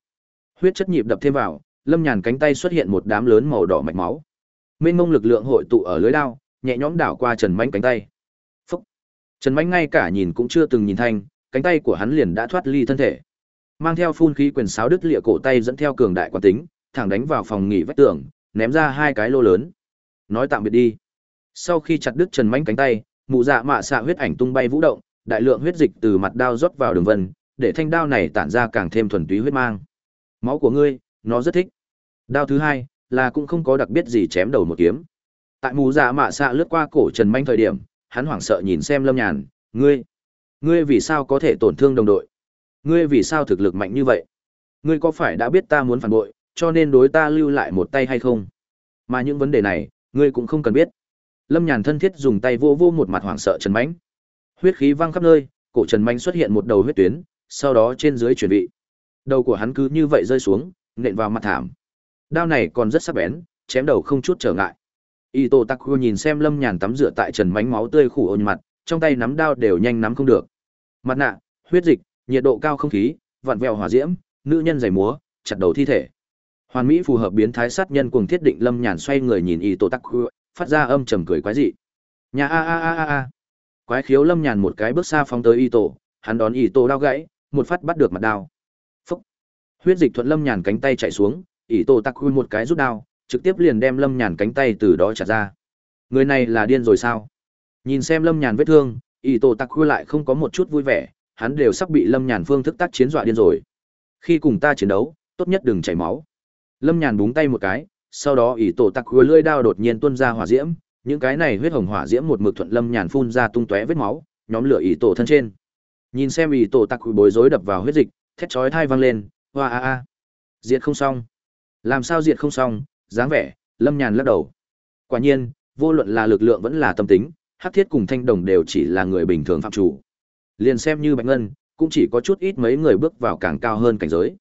Huyết chất nhịp đập thêm vào, Lâm Nhàn cánh tay xuất hiện một đám lớn màu đỏ mạch máu. Mênh mông lực lượng hội tụ ở lưới đao, nhẹ nhõm đảo qua Trần Mánh cánh tay. Phúc. Trần Mánh ngay cả nhìn cũng chưa từng nhìn thanh, cánh tay của hắn liền đã thoát ly thân thể. Mang theo phun khí quyền sáo đứt lịa cổ tay dẫn theo cường đại quán tính, thẳng đánh vào phòng nghỉ vách tường, ném ra hai cái lô lớn. Nói tạm biệt đi. Sau khi chặt đứt Trần Mánh cánh tay, mụ dạ mạ xạ huyết ảnh tung bay vũ động, đại lượng huyết dịch từ mặt đao rót vào đường vân, để thanh đao này tản ra càng thêm thuần túy huyết mang. Máu của ngươi, nó rất thích. Đao thứ hai, là cũng không có đặc biệt gì chém đầu một kiếm. Tại mù dạ mạ xạ lướt qua cổ Trần Manh thời điểm, hắn hoảng sợ nhìn xem Lâm Nhàn, ngươi, ngươi vì sao có thể tổn thương đồng đội? Ngươi vì sao thực lực mạnh như vậy? Ngươi có phải đã biết ta muốn phản bội, cho nên đối ta lưu lại một tay hay không? Mà những vấn đề này, ngươi cũng không cần biết. Lâm Nhàn thân thiết dùng tay vô vô một mặt hoảng sợ Trần Mạnh, Huyết khí văng khắp nơi, cổ Trần Mạnh xuất hiện một đầu huyết tuyến, sau đó trên dưới chuyển vị. Đầu của hắn cứ như vậy rơi xuống, nện vào mặt thảm. Đao này còn rất sắc bén, chém đầu không chút trở ngại. Y Tô Tắc nhìn xem Lâm Nhàn tắm rửa tại Trần Mánh máu tươi khủ ôn mặt, trong tay nắm đao đều nhanh nắm không được. Mặt nạ, huyết dịch, nhiệt độ cao không khí, vặn vẹo hỏa diễm, nữ nhân giày múa, chặt đầu thi thể. Hoàn mỹ phù hợp biến thái sát nhân cuồng thiết định Lâm Nhàn xoay người nhìn Y Tô Tắc phát ra âm trầm cười quái dị. Nhà a a a a a. Quái khiếu Lâm Nhàn một cái bước xa phóng tới Y Tô, hắn đón Y Tô đao gãy, một phát bắt được mặt đao. phốc, Huyết dịch thuận Lâm Nhàn cánh tay chạy xuống, Y Tô Tắc một cái rút đao, trực tiếp liền đem Lâm Nhàn cánh tay từ đó chặt ra. Người này là điên rồi sao? Nhìn xem Lâm Nhàn vết thương, Y Tô Tắc lại không có một chút vui vẻ, hắn đều sắp bị Lâm Nhàn phương thức tác chiến dọa điên rồi. Khi cùng ta chiến đấu, tốt nhất đừng chảy máu. Lâm Nhàn búng tay một cái, sau đó ỷ tổ tặc hứa lưỡi đao đột nhiên tuôn ra hỏa diễm những cái này huyết hồng hỏa diễm một mực thuận lâm nhàn phun ra tung tóe vết máu nhóm lửa ỷ tổ thân trên nhìn xem ỷ tổ tặc bối rối đập vào huyết dịch thét chói thai vang lên hoa a a diệt không xong làm sao diệt không xong dáng vẻ lâm nhàn lắc đầu quả nhiên vô luận là lực lượng vẫn là tâm tính hắc thiết cùng thanh đồng đều chỉ là người bình thường phạm chủ liền xem như bạch ngân cũng chỉ có chút ít mấy người bước vào càng cao hơn cảnh giới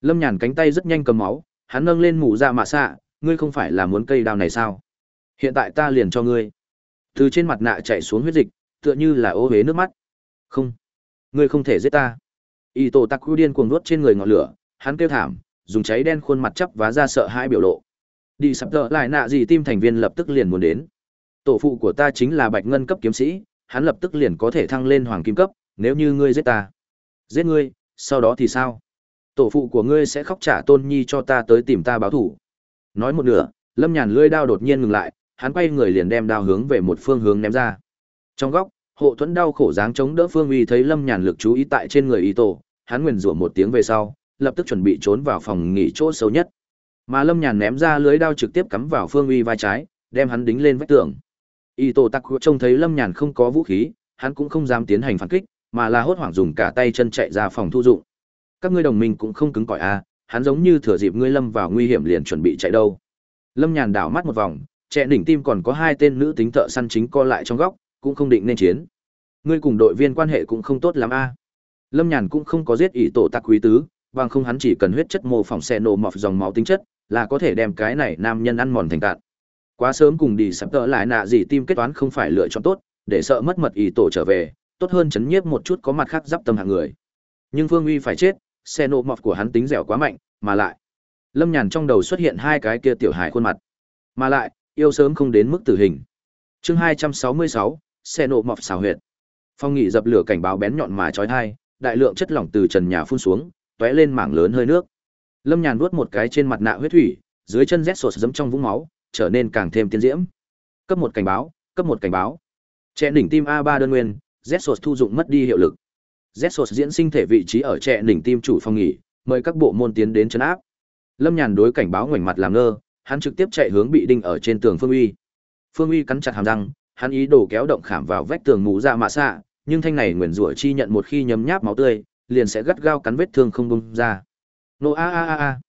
lâm nhàn cánh tay rất nhanh cầm máu hắn nâng lên mũ ra dạ mạ xạ ngươi không phải là muốn cây đao này sao? Hiện tại ta liền cho ngươi. Từ trên mặt nạ chảy xuống huyết dịch, tựa như là ô hế nước mắt. Không, ngươi không thể giết ta. Y tổ tặc điên cuồng đốt trên người ngọn lửa, hắn kêu thảm, dùng cháy đen khuôn mặt chắp vá ra sợ hãi biểu lộ. Đi sập tợ lại nạ gì tim thành viên lập tức liền muốn đến. Tổ phụ của ta chính là bạch ngân cấp kiếm sĩ, hắn lập tức liền có thể thăng lên hoàng kim cấp, nếu như ngươi giết ta. Giết ngươi, sau đó thì sao? Tổ phụ của ngươi sẽ khóc trả tôn nhi cho ta tới tìm ta báo thủ. Nói một nửa, Lâm Nhàn lưỡi đao đột nhiên ngừng lại, hắn quay người liền đem đao hướng về một phương hướng ném ra. Trong góc, hộ thuẫn đau khổ dáng chống đỡ Phương Uy thấy Lâm Nhàn lực chú ý tại trên người y tổ, hắn nguyền rủa một tiếng về sau, lập tức chuẩn bị trốn vào phòng nghỉ chỗ xấu nhất. Mà Lâm Nhàn ném ra lưới đao trực tiếp cắm vào Phương Uy vai trái, đem hắn đính lên vách tường. Y tổ tặc trông thấy Lâm Nhàn không có vũ khí, hắn cũng không dám tiến hành phản kích, mà là hốt hoảng dùng cả tay chân chạy ra phòng thu dụng. Các ngươi đồng minh cũng không cứng cỏi a, à, hắn giống như thừa dịp ngươi lâm vào nguy hiểm liền chuẩn bị chạy đâu. Lâm nhàn đảo mắt một vòng trẻ đỉnh tim còn có hai tên nữ tính thợ săn chính co lại trong góc cũng không định nên chiến. Ngươi cùng đội viên quan hệ cũng không tốt lắm a lâm nhàn cũng không có giết ỷ tổ tặc quý tứ bằng không hắn chỉ cần huyết chất mô phỏng xe nổ mọt dòng máu tính chất là có thể đem cái này nam nhân ăn mòn thành cạn quá sớm cùng đi sắp tợ lại nạ gì tim kết toán không phải lựa chọn tốt, để sợ mất mật ý tổ trở về, tốt hơn chấn nhiếp một chút có mặt khác d tâm hạng người. Nhưng phương uy phải chết, xe nổ mọt của hắn tính dẻo quá mạnh, mà lại, lâm nhàn trong đầu xuất hiện hai cái kia tiểu hài khuôn mặt. Mà lại, yêu sớm không đến mức tử hình. Chương hai trăm sáu mươi sáu, xe nổ mọt xào huyệt. Phong nghị dập lửa cảnh báo bén nhọn mà trói thai, đại lượng chất lỏng từ trần nhà phun xuống t ó é lên mảng lớn hơi nước. Lâm nhàn vuốt một cái trên mặt nạ huyết thủy, dưới chân rét sột dẫm trong vũng máu trở nên càng thêm tiến diễm cấp một cảnh báo cấp một cảnh báo trẻ đỉnh tim a ba đơn nguyên rét thu dụng mất đi hiệu lực rét diễn sinh thể vị trí ở trẻ đỉnh tim chủ phòng nghỉ mời các bộ môn tiến đến chấn áp. Lâm Nhàn đối cảnh báo ngoảnh mặt làm ngơ, hắn trực tiếp chạy hướng bị đinh ở trên tường Phương Uy. Phương Uy cắn chặt hàm răng, hắn ý đồ kéo động khảm vào vách tường mũ ra dạ mạ xạ, nhưng thanh này nguyền rủa chi nhận một khi nhấm nháp máu tươi, liền sẽ gắt gao cắn vết thương không bung ra. Nô a a a a.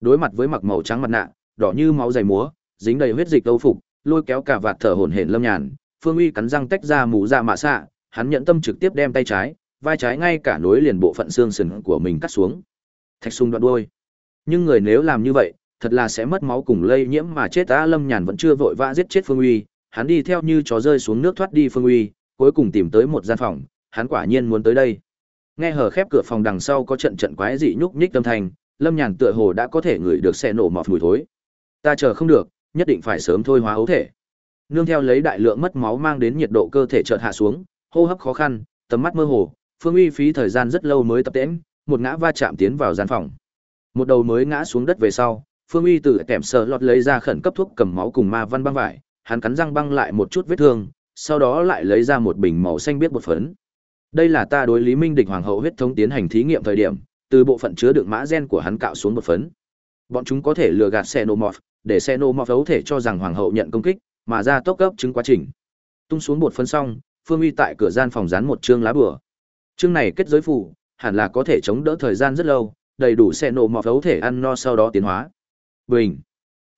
Đối mặt với mặc màu trắng mặt nạ, đỏ như máu dày múa, dính đầy huyết dịch âu phục, lôi kéo cả vạt thở hổn hển Lâm Nhàn, Phương Uy cắn răng tách ra mũ dạ mạ xạ, hắn nhận tâm trực tiếp đem tay trái, vai trái ngay cả nối liền bộ phận xương sườn của mình cắt xuống. Thạch sung đoạn đuôi. Nhưng người nếu làm như vậy, thật là sẽ mất máu cùng lây nhiễm mà chết ta Lâm Nhàn vẫn chưa vội vã giết chết Phương Uy, hắn đi theo như chó rơi xuống nước thoát đi Phương Uy, cuối cùng tìm tới một gian phòng, hắn quả nhiên muốn tới đây. Nghe hở khép cửa phòng đằng sau có trận trận quái dị nhúc nhích âm thanh, Lâm Nhàn tựa hồ đã có thể ngửi được xe nổ mọt mùi thối. Ta chờ không được, nhất định phải sớm thôi hóa ấu thể. Nương theo lấy đại lượng mất máu mang đến nhiệt độ cơ thể chợt hạ xuống, hô hấp khó khăn, tầm mắt mơ hồ, Phương Uy phí thời gian rất lâu mới tập tễnh, một ngã va chạm tiến vào gian phòng. Một đầu mới ngã xuống đất về sau, Phương Uy từ kèm sợ lọt lấy ra khẩn cấp thuốc cầm máu cùng ma văn băng vải, hắn cắn răng băng lại một chút vết thương, sau đó lại lấy ra một bình màu xanh biết bột phấn. Đây là ta đối Lý Minh địch hoàng hậu huyết thống tiến hành thí nghiệm thời điểm, từ bộ phận chứa đựng mã gen của hắn cạo xuống bột phấn. Bọn chúng có thể lừa gạt Xenomorph, để Xenomorph ấu thể cho rằng hoàng hậu nhận công kích, mà ra tốc cấp chứng quá trình. Tung xuống bột phân xong, Phương Uy tại cửa gian phòng dán một chương lá bừa Chương này kết giới phủ hẳn là có thể chống đỡ thời gian rất lâu, đầy đủ Xenomorph ấu thể ăn no sau đó tiến hóa. Bình.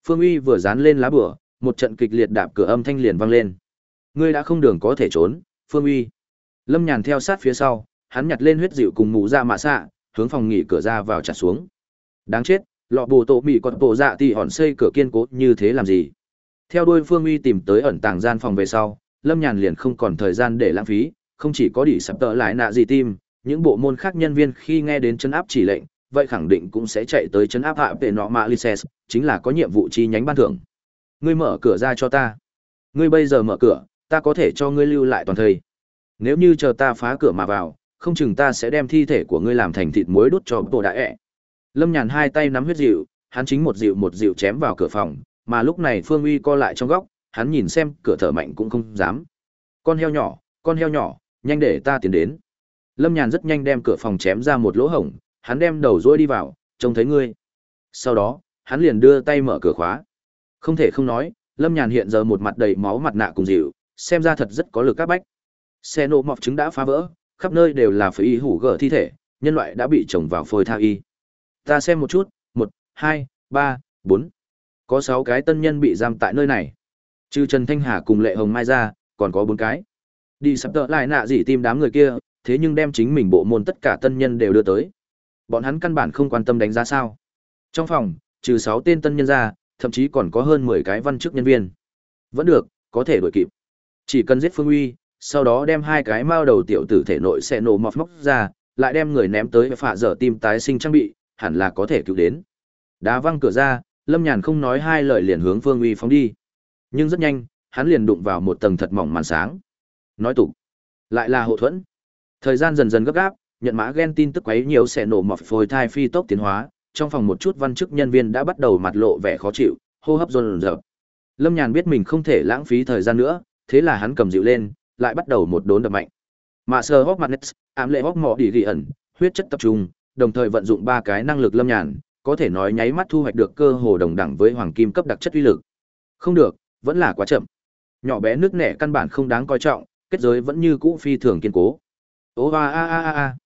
Phương Uy vừa dán lên lá bửa một trận kịch liệt đạp cửa âm thanh liền vang lên. Ngươi đã không đường có thể trốn, Phương Uy. Lâm Nhàn theo sát phía sau, hắn nhặt lên huyết dịu cùng mụ ra mạ xạ, hướng phòng nghỉ cửa ra vào chặt xuống. Đáng chết, lọ bồ tổ mỹ còn bộ dạ thì hòn xây cửa kiên cố như thế làm gì? Theo đuôi Phương Uy tìm tới ẩn tàng gian phòng về sau, Lâm Nhàn liền không còn thời gian để lãng phí, không chỉ có đỉ sập tợ lại nạ gì tim, những bộ môn khác nhân viên khi nghe đến chấn áp chỉ lệnh, vậy khẳng định cũng sẽ chạy tới chấn áp hạ về nọ mạ lices chính là có nhiệm vụ chi nhánh ban thưởng. Ngươi mở cửa ra cho ta. Ngươi bây giờ mở cửa, ta có thể cho ngươi lưu lại toàn thây. Nếu như chờ ta phá cửa mà vào, không chừng ta sẽ đem thi thể của ngươi làm thành thịt muối đốt cho tổ đại ẹ. Lâm Nhàn hai tay nắm huyết dịu, hắn chính một dịu một dịu chém vào cửa phòng, mà lúc này Phương Uy co lại trong góc, hắn nhìn xem cửa thở mạnh cũng không dám. Con heo nhỏ, con heo nhỏ, nhanh để ta tiến đến. Lâm Nhàn rất nhanh đem cửa phòng chém ra một lỗ hổng, hắn đem đầu rũi đi vào, trông thấy ngươi. Sau đó, hắn liền đưa tay mở cửa khóa. Không thể không nói, Lâm Nhàn hiện giờ một mặt đầy máu mặt nạ cùng dịu, xem ra thật rất có lực các bách. Xe nổ mọc trứng đã phá vỡ, khắp nơi đều là phế y hủ gở thi thể, nhân loại đã bị trồng vào phôi tha y. Ta xem một chút, một, hai, ba, bốn. Có sáu cái tân nhân bị giam tại nơi này. Trừ Trần Thanh Hà cùng Lệ Hồng Mai ra, còn có bốn cái. Đi sắp tợ lại nạ gì tim đám người kia, thế nhưng đem chính mình bộ môn tất cả tân nhân đều đưa tới. Bọn hắn căn bản không quan tâm đánh giá sao. Trong phòng, trừ sáu tên tân nhân ra, thậm chí còn có hơn mười cái văn chức nhân viên. Vẫn được, có thể đuổi kịp. Chỉ cần giết Phương Uy, sau đó đem hai cái mao đầu tiểu tử thể nội sẽ nổ mọc móc ra, lại đem người ném tới phạ dở tim tái sinh trang bị, hẳn là có thể cứu đến. Đá văng cửa ra, Lâm Nhàn không nói hai lời liền hướng Phương Uy phóng đi. Nhưng rất nhanh, hắn liền đụng vào một tầng thật mỏng màn sáng. Nói tục, lại là hộ thuẫn. Thời gian dần dần gấp gáp, nhận mã gen tin tức quấy nhiều sẽ nổ mọt phôi thai phi tốc tiến hóa, trong phòng một chút văn chức nhân viên đã bắt đầu mặt lộ vẻ khó chịu, hô hấp run rợn. Lâm Nhàn biết mình không thể lãng phí thời gian nữa, thế là hắn cầm dịu lên, lại bắt đầu một đốn đập mạnh. Mạ sơ hốc mặt nets, ám lệ hốc mỏ đi ghi ẩn, huyết chất tập trung, đồng thời vận dụng ba cái năng lực lâm nhàn, có thể nói nháy mắt thu hoạch được cơ hồ đồng đẳng với hoàng kim cấp đặc chất uy lực. Không được, vẫn là quá chậm. Nhỏ bé nước nẻ căn bản không đáng coi trọng, kết giới vẫn như cũ phi thường kiên cố. Ô a a a a.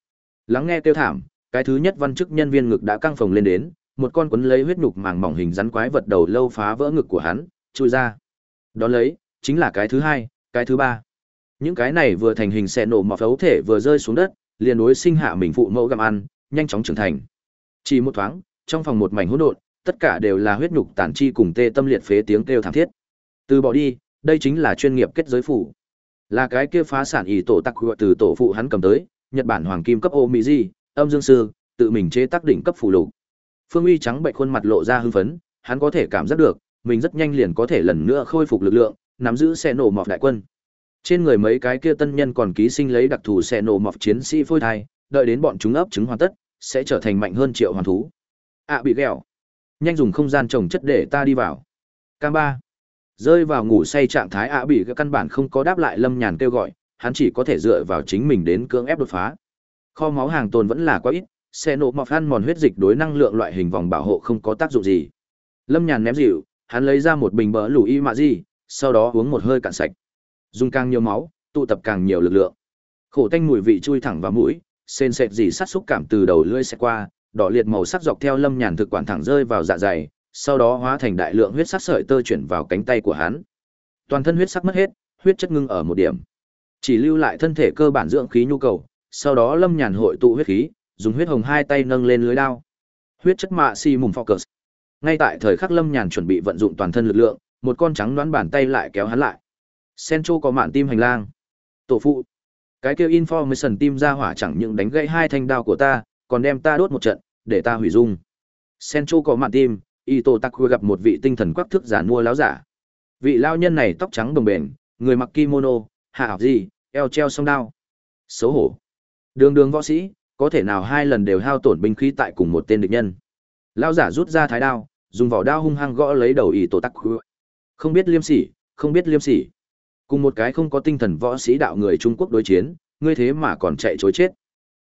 Lắng nghe tiêu thảm, cái thứ nhất văn chức nhân viên ngực đã căng phồng lên đến, một con quấn lấy huyết nhục màng mỏng hình rắn quái vật đầu lâu phá vỡ ngực của hắn, chui ra. Đón lấy, chính là cái thứ hai, cái thứ ba. Những cái này vừa thành hình xe nổ mọc phấu thể vừa rơi xuống đất, liền đối sinh hạ mình phụ mẫu gặm ăn, nhanh chóng trưởng thành. Chỉ một thoáng, trong phòng một mảnh hỗn độn, tất cả đều là huyết nhục tàn chi cùng tê tâm liệt phế tiếng kêu thảm thiết. Từ bỏ đi, đây chính là chuyên nghiệp kết giới phủ. Là cái kia phá sản ỷ tổ tắc từ tổ phụ hắn cầm tới, Nhật Bản hoàng kim cấp omiji âm dương sư, tự mình chế tác đỉnh cấp phù lục. Phương Uy trắng bệnh khuôn mặt lộ ra hưng phấn, hắn có thể cảm giác được, mình rất nhanh liền có thể lần nữa khôi phục lực lượng, nắm giữ xe nổ mọc đại quân. Trên người mấy cái kia tân nhân còn ký sinh lấy đặc thù xe nổ mọc chiến sĩ phôi thai, đợi đến bọn chúng ấp trứng hoàn tất, sẽ trở thành mạnh hơn triệu hoàn thú. À bị ghẹo. Nhanh dùng không gian trồng chất để ta đi vào. Cam ba. Rơi vào ngủ say trạng thái ạ bị căn bản không có đáp lại Lâm Nhàn kêu gọi, hắn chỉ có thể dựa vào chính mình đến cưỡng ép đột phá. Kho máu hàng tồn vẫn là quá ít, xe nổ mọc ăn mòn huyết dịch đối năng lượng loại hình vòng bảo hộ không có tác dụng gì. Lâm Nhàn ném dịu, hắn lấy ra một bình bỡ lủ y mạ gì, sau đó uống một hơi cạn sạch. Dùng càng nhiều máu, tụ tập càng nhiều lực lượng. Khổ tanh mùi vị chui thẳng vào mũi, sền sệt dì sát xúc cảm từ đầu lưỡi xẹt qua, đỏ liệt màu sắc dọc theo lâm nhàn thực quản thẳng rơi vào dạ dày, sau đó hóa thành đại lượng huyết sắc sợi tơ chuyển vào cánh tay của hắn. Toàn thân huyết sắc mất hết, huyết chất ngưng ở một điểm. Chỉ lưu lại thân thể cơ bản dưỡng khí nhu cầu, sau đó lâm nhàn hội tụ huyết khí, dùng huyết hồng hai tay nâng lên lưới đao. Huyết chất mạ si mùng focus. Ngay tại thời khắc lâm nhàn chuẩn bị vận dụng toàn thân lực lượng, một con trắng đoán bàn tay lại kéo hắn lại. Sencho có mạn tim hành lang. Tổ phụ. Cái kêu information tim ra hỏa chẳng những đánh gãy hai thanh đao của ta, còn đem ta đốt một trận, để ta hủy dung. Sencho có mạn tim, Ito Takua gặp một vị tinh thần quắc thước giả mua láo giả. Vị lao nhân này tóc trắng đồng bền, người mặc kimono, hạ học gì, eo treo song đao. Xấu hổ. Đường đường võ sĩ, có thể nào hai lần đều hao tổn binh khí tại cùng một tên địch nhân. Lao giả rút ra thái đao, dùng vỏ đao hung hăng gõ lấy đầu Ito Takua. Không biết liêm sỉ, không biết liêm sỉ. Cùng một cái không có tinh thần võ sĩ đạo người Trung Quốc đối chiến, ngươi thế mà còn chạy chối chết.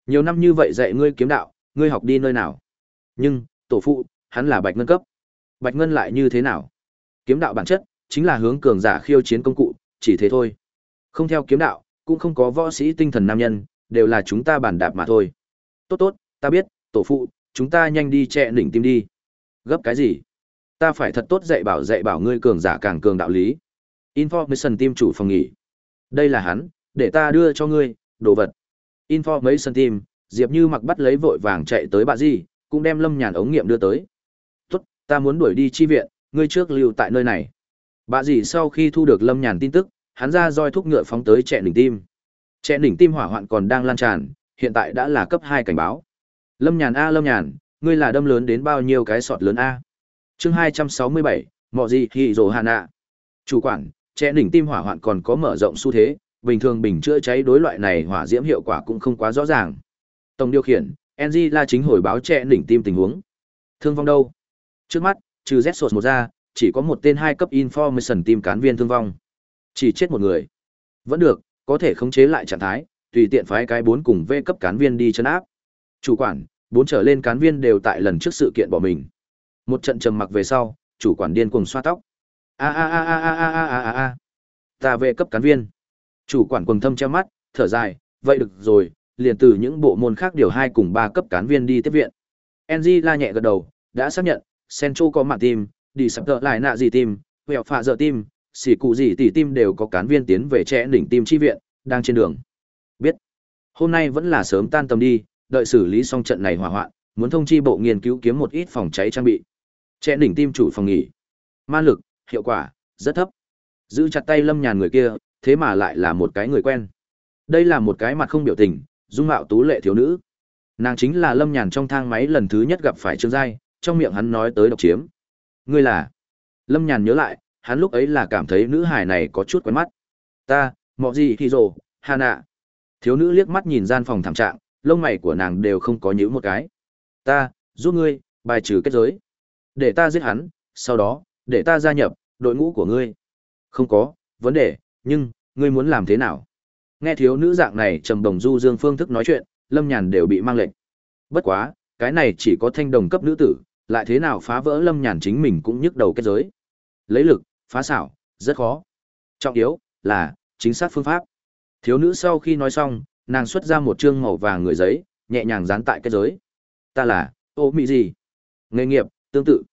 Nhiều năm như vậy dạy ngươi kiếm đạo, ngươi học đi nơi nào? Nhưng, tổ phụ, hắn là Bạch Ngân cấp. Bạch Ngân lại như thế nào? Kiếm đạo bản chất chính là hướng cường giả khiêu chiến công cụ, chỉ thế thôi. Không theo kiếm đạo, cũng không có võ sĩ tinh thần nam nhân, đều là chúng ta bản đạp mà thôi. Tốt tốt, ta biết, tổ phụ, chúng ta nhanh đi che đỉnh tim đi. Gấp cái gì? Ta phải thật tốt dạy bảo dạy bảo ngươi cường giả càng cường đạo lý. Information team chủ phòng nghỉ. Đây là hắn, để ta đưa cho ngươi, đồ vật. Information team, Diệp Như mặc bắt lấy vội vàng chạy tới bà Di, cũng đem Lâm Nhàn ống nghiệm đưa tới. "Tốt, ta muốn đuổi đi chi viện, ngươi trước lưu tại nơi này." Bà Di sau khi thu được Lâm Nhàn tin tức, hắn ra roi thúc ngựa phóng tới trẻ đỉnh tim. Trẻ đỉnh tim hỏa hoạn còn đang lan tràn, hiện tại đã là cấp hai cảnh báo. Lâm Nhàn a Lâm Nhàn, ngươi là đâm lớn đến bao nhiêu cái sọt lớn a? Chương hai trăm sáu mươi bảy, Mọ gì thì rồ Hà Nạ. Chủ quản, trẻ đỉnh tim hỏa hoạn còn có mở rộng xu thế, bình thường bình chữa cháy đối loại này hỏa diễm hiệu quả cũng không quá rõ ràng. Tổng điều khiển, NG là chính hồi báo trẻ đỉnh tim tình huống. Thương vong đâu? Trước mắt, trừ Z sột một ra, chỉ có một tên hai cấp information team cán viên thương vong. Chỉ chết một người. Vẫn được, có thể khống chế lại trạng thái, tùy tiện phái cái bốn cùng V cấp cán viên đi chân áp. Chủ quản, bốn trở lên cán viên đều tại lần trước sự kiện bỏ mình. Một trận trầm mặc về sau, chủ quản điên cuồng xoa tóc. A a a a a a a a a. Ta về cấp cán viên. Chủ quản quần thâm che mắt, thở dài, vậy được rồi, liền từ những bộ môn khác điều hai cùng ba cấp cán viên đi tiếp viện. NG la nhẹ gật đầu, đã xác nhận, Sencho có mạng tim, đi sập tợ lại nạ gì tim, hẹo phạ giờ tim, xỉ cụ gì tỷ tim đều có cán viên tiến về trẻ đỉnh tim chi viện, đang trên đường. Biết. Hôm nay vẫn là sớm tan tầm đi, đợi xử lý xong trận này hỏa hoạn, muốn thông chi bộ nghiên cứu kiếm một ít phòng cháy trang bị. Trẻ đỉnh tim chủ phòng nghỉ. Ma lực, hiệu quả, rất thấp. Giữ chặt tay lâm nhàn người kia, thế mà lại là một cái người quen. Đây là một cái mặt không biểu tình, dung mạo tú lệ thiếu nữ. Nàng chính là Lâm Nhàn trong thang máy lần thứ nhất gặp phải Trương Giai, trong miệng hắn nói tới độc chiếm. Ngươi là? Lâm Nhàn nhớ lại, hắn lúc ấy là cảm thấy nữ hài này có chút quen mắt. Ta, mọ gì thì rồ, hà nạ. Thiếu nữ liếc mắt nhìn gian phòng thảm trạng, lông mày của nàng đều không có nhữ một cái. Ta, giúp ngươi, bài trừ kết giới. Để ta giết hắn, sau đó, để ta gia nhập, đội ngũ của ngươi. Không có, vấn đề, nhưng, ngươi muốn làm thế nào? Nghe thiếu nữ dạng này trầm đồng du dương phương thức nói chuyện, Lâm Nhàn đều bị mang lệnh. Bất quá, cái này chỉ có thanh đồng cấp nữ tử, lại thế nào phá vỡ Lâm Nhàn chính mình cũng nhức đầu kết giới. Lấy lực, phá xảo, rất khó. Trọng yếu là chính xác phương pháp. Thiếu nữ sau khi nói xong, nàng xuất ra một chương màu vàng người giấy, nhẹ nhàng dán tại kết giới. Ta là, ô mị gì? Nghề nghiệp, tương tự.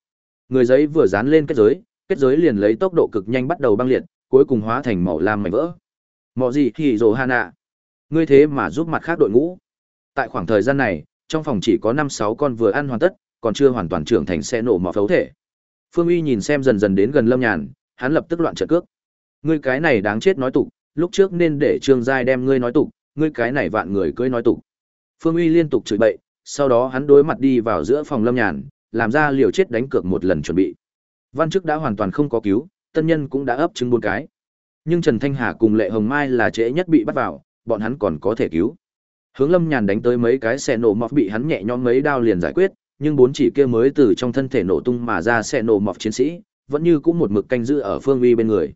Người giấy vừa dán lên kết giới, kết giới liền lấy tốc độ cực nhanh bắt đầu băng liệt, cuối cùng hóa thành màu lam mảnh vỡ. Mọ gì thì rồ hà nạ. Ngươi thế mà giúp mặt khác đội ngũ. Tại khoảng thời gian này, trong phòng chỉ có năm sáu con vừa ăn hoàn tất, còn chưa hoàn toàn trưởng thành xe nổ mỏ phấu thể. Phương Uy nhìn xem dần dần đến gần Lâm Nhàn, hắn lập tức loạn trận cước. Ngươi cái này đáng chết nói tục, lúc trước nên để Trương Giai đem ngươi nói tục, ngươi cái này vạn người cưới nói tục. Phương Uy liên tục chửi bậy, sau đó hắn đối mặt đi vào giữa phòng Lâm Nhàn, làm ra liều chết đánh cược một lần chuẩn bị. Văn chức đã hoàn toàn không có cứu, tân nhân cũng đã ấp trứng bốn cái. Nhưng Trần Thanh Hà cùng Lệ Hồng Mai là trễ nhất bị bắt vào, bọn hắn còn có thể cứu. Hướng Lâm Nhàn đánh tới mấy cái xe nổ mọt bị hắn nhẹ nhõm mấy đao liền giải quyết, nhưng bốn chỉ kia mới từ trong thân thể nổ tung mà ra xe nổ mọt chiến sĩ, vẫn như cũng một mực canh giữ ở Phương Uy bên người.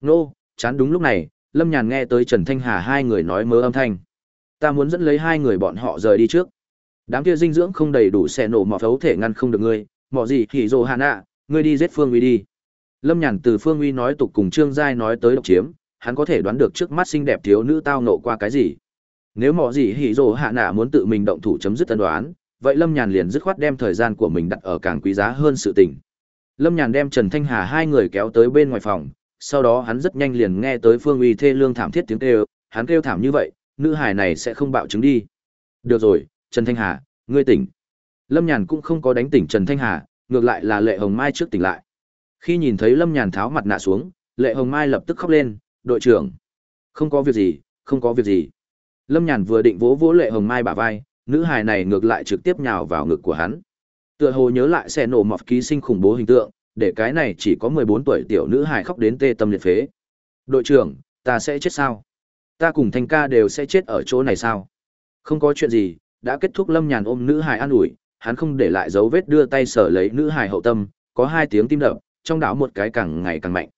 Nô, chán đúng lúc này, Lâm Nhàn nghe tới Trần Thanh Hà hai người nói mớ âm thanh. Ta muốn dẫn lấy hai người bọn họ rời đi trước. Đám kia dinh dưỡng không đầy đủ xe nổ mọt thấu thể ngăn không được ngươi, mỏ gì thì dồ hạ nạ, ngươi đi giết Phương Uy đi. Lâm Nhàn từ Phương Uy nói tục cùng Trương Giai nói tới độc chiếm, hắn có thể đoán được trước mắt xinh đẹp thiếu nữ tao nộ qua cái gì. Nếu mỏ gì hỉ rồ hạ nạ muốn tự mình động thủ chấm dứt tân đoán, vậy Lâm Nhàn liền dứt khoát đem thời gian của mình đặt ở càng quý giá hơn sự tình. Lâm Nhàn đem Trần Thanh Hà hai người kéo tới bên ngoài phòng, sau đó hắn rất nhanh liền nghe tới Phương Uy thê lương thảm thiết tiếng kêu, hắn kêu thảm như vậy, nữ hài này sẽ không bạo chứng đi. Được rồi, Trần Thanh Hà, ngươi tỉnh. Lâm Nhàn cũng không có đánh tỉnh Trần Thanh Hà, ngược lại là Lệ Hồng Mai trước tỉnh lại. Khi nhìn thấy Lâm Nhàn tháo mặt nạ xuống, Lệ Hồng Mai lập tức khóc lên, "Đội trưởng, không có việc gì, không có việc gì." Lâm Nhàn vừa định vỗ vỗ Lệ Hồng Mai bả vai, nữ hài này ngược lại trực tiếp nhào vào ngực của hắn. Tựa hồ nhớ lại xe nổ mọt ký sinh khủng bố hình tượng, để cái này chỉ có 14 tuổi tiểu nữ hài khóc đến tê tâm liệt phế. "Đội trưởng, ta sẽ chết sao? Ta cùng Thanh ca đều sẽ chết ở chỗ này sao?" Không có chuyện gì, đã kết thúc Lâm Nhàn ôm nữ hài an ủi, hắn không để lại dấu vết đưa tay sở lấy nữ hài hậu tâm, có hai tiếng tim đập, trong đảo một cái càng ngày càng mạnh.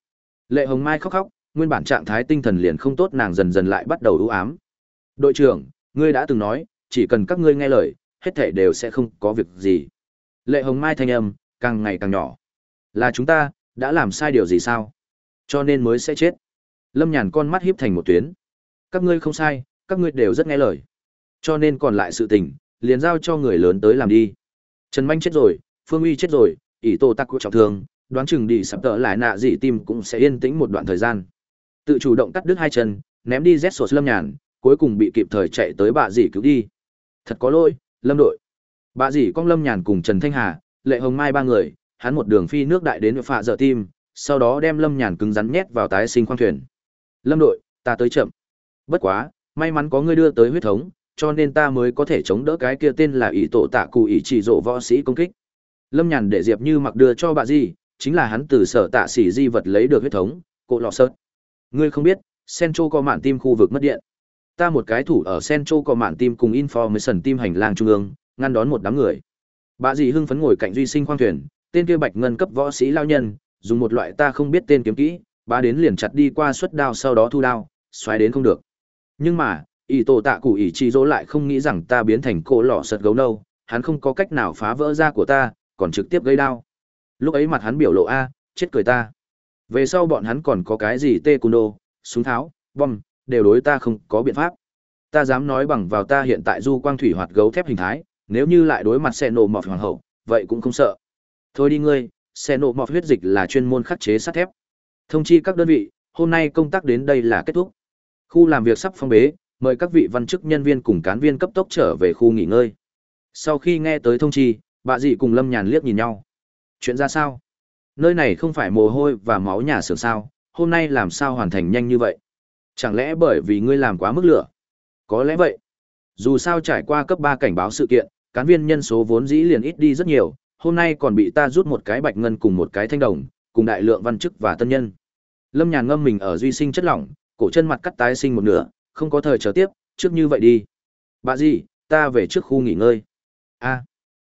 Lệ Hồng Mai khóc khóc, nguyên bản trạng thái tinh thần liền không tốt nàng dần dần lại bắt đầu u ám. "Đội trưởng, ngươi đã từng nói, chỉ cần các ngươi nghe lời, hết thảy đều sẽ không có việc gì." Lệ Hồng Mai thanh âm càng ngày càng nhỏ. "Là chúng ta đã làm sai điều gì sao? Cho nên mới sẽ chết." Lâm Nhàn con mắt híp thành một tuyến. "Các ngươi không sai, các ngươi đều rất nghe lời. Cho nên còn lại sự tình, liền giao cho người lớn tới làm đi." Trần Minh chết rồi, Phương Uy chết rồi, ỷ Tô Tắc trọng thương, đoán chừng đi sắp tợ lại nạ dị tim cũng sẽ yên tĩnh một đoạn thời gian. Tự chủ động cắt đứt hai chân, ném đi rét sột lâm nhàn, cuối cùng bị kịp thời chạy tới bà dì cứu đi. Thật có lỗi, lâm đội. Bà dì con lâm nhàn cùng Trần Thanh Hà, Lệ Hồng Mai ba người, hắn một đường phi nước đại đến phạ dở tim, sau đó đem lâm nhàn cứng rắn nhét vào tái sinh khoang thuyền. Lâm đội, ta tới chậm. Bất quá, may mắn có ngươi đưa tới huyết thống, cho nên ta mới có thể chống đỡ cái kia tên là ỷ tổ tạ cụ ỷ chỉ rộ võ sĩ công kích. Lâm nhàn để Diệp Như mặc đưa cho bà di chính là hắn từ sở tạ sĩ di vật lấy được huyết thống, cộ lọ sớt. Ngươi không biết, Sencho có mạn tim khu vực mất điện. Ta một cái thủ ở Sencho có mạn tim cùng Information tim hành lang trung ương, ngăn đón một đám người. Bà dì hưng phấn ngồi cạnh duy sinh khoang thuyền, tên kia bạch ngân cấp võ sĩ lao nhân, dùng một loại ta không biết tên kiếm kỹ, bà đến liền chặt đi qua suất đao sau đó thu đao, xoáy đến không được. Nhưng mà, ý tổ tạ cụ ý chi dỗ lại không nghĩ rằng ta biến thành cỗ lọ sật gấu nâu, hắn không có cách nào phá vỡ da của ta, còn trực tiếp gây đau. Lúc ấy mặt hắn biểu lộ a, chết cười ta. Về sau bọn hắn còn có cái gì tê cung đô, súng tháo, bom, đều đối ta không có biện pháp. Ta dám nói bằng vào ta hiện tại du quang thủy hoạt gấu thép hình thái, nếu như lại đối mặt xe nổ mọt hoàng hậu, vậy cũng không sợ. Thôi đi ngươi, xe nổ mọt huyết dịch là chuyên môn khắc chế sắt thép. Thông chi các đơn vị, hôm nay công tác đến đây là kết thúc. Khu làm việc sắp phong bế, mời các vị văn chức nhân viên cùng cán viên cấp tốc trở về khu nghỉ ngơi. Sau khi nghe tới thông chi, bà dị cùng Lâm Nhàn liếc nhìn nhau. Chuyện ra sao? Nơi này không phải mồ hôi và máu nhà xưởng sao, hôm nay làm sao hoàn thành nhanh như vậy? Chẳng lẽ bởi vì ngươi làm quá mức lửa? Có lẽ vậy. Dù sao trải qua cấp ba cảnh báo sự kiện, cán viên nhân số vốn dĩ liền ít đi rất nhiều, hôm nay còn bị ta rút một cái bạch ngân cùng một cái thanh đồng, cùng đại lượng văn chức và tân nhân. Lâm Nhàn ngâm mình ở duy sinh chất lỏng, cổ chân mặt cắt tái sinh một nửa, không có thời chờ tiếp, trước như vậy đi. Bà gì, ta về trước khu nghỉ ngơi. a à,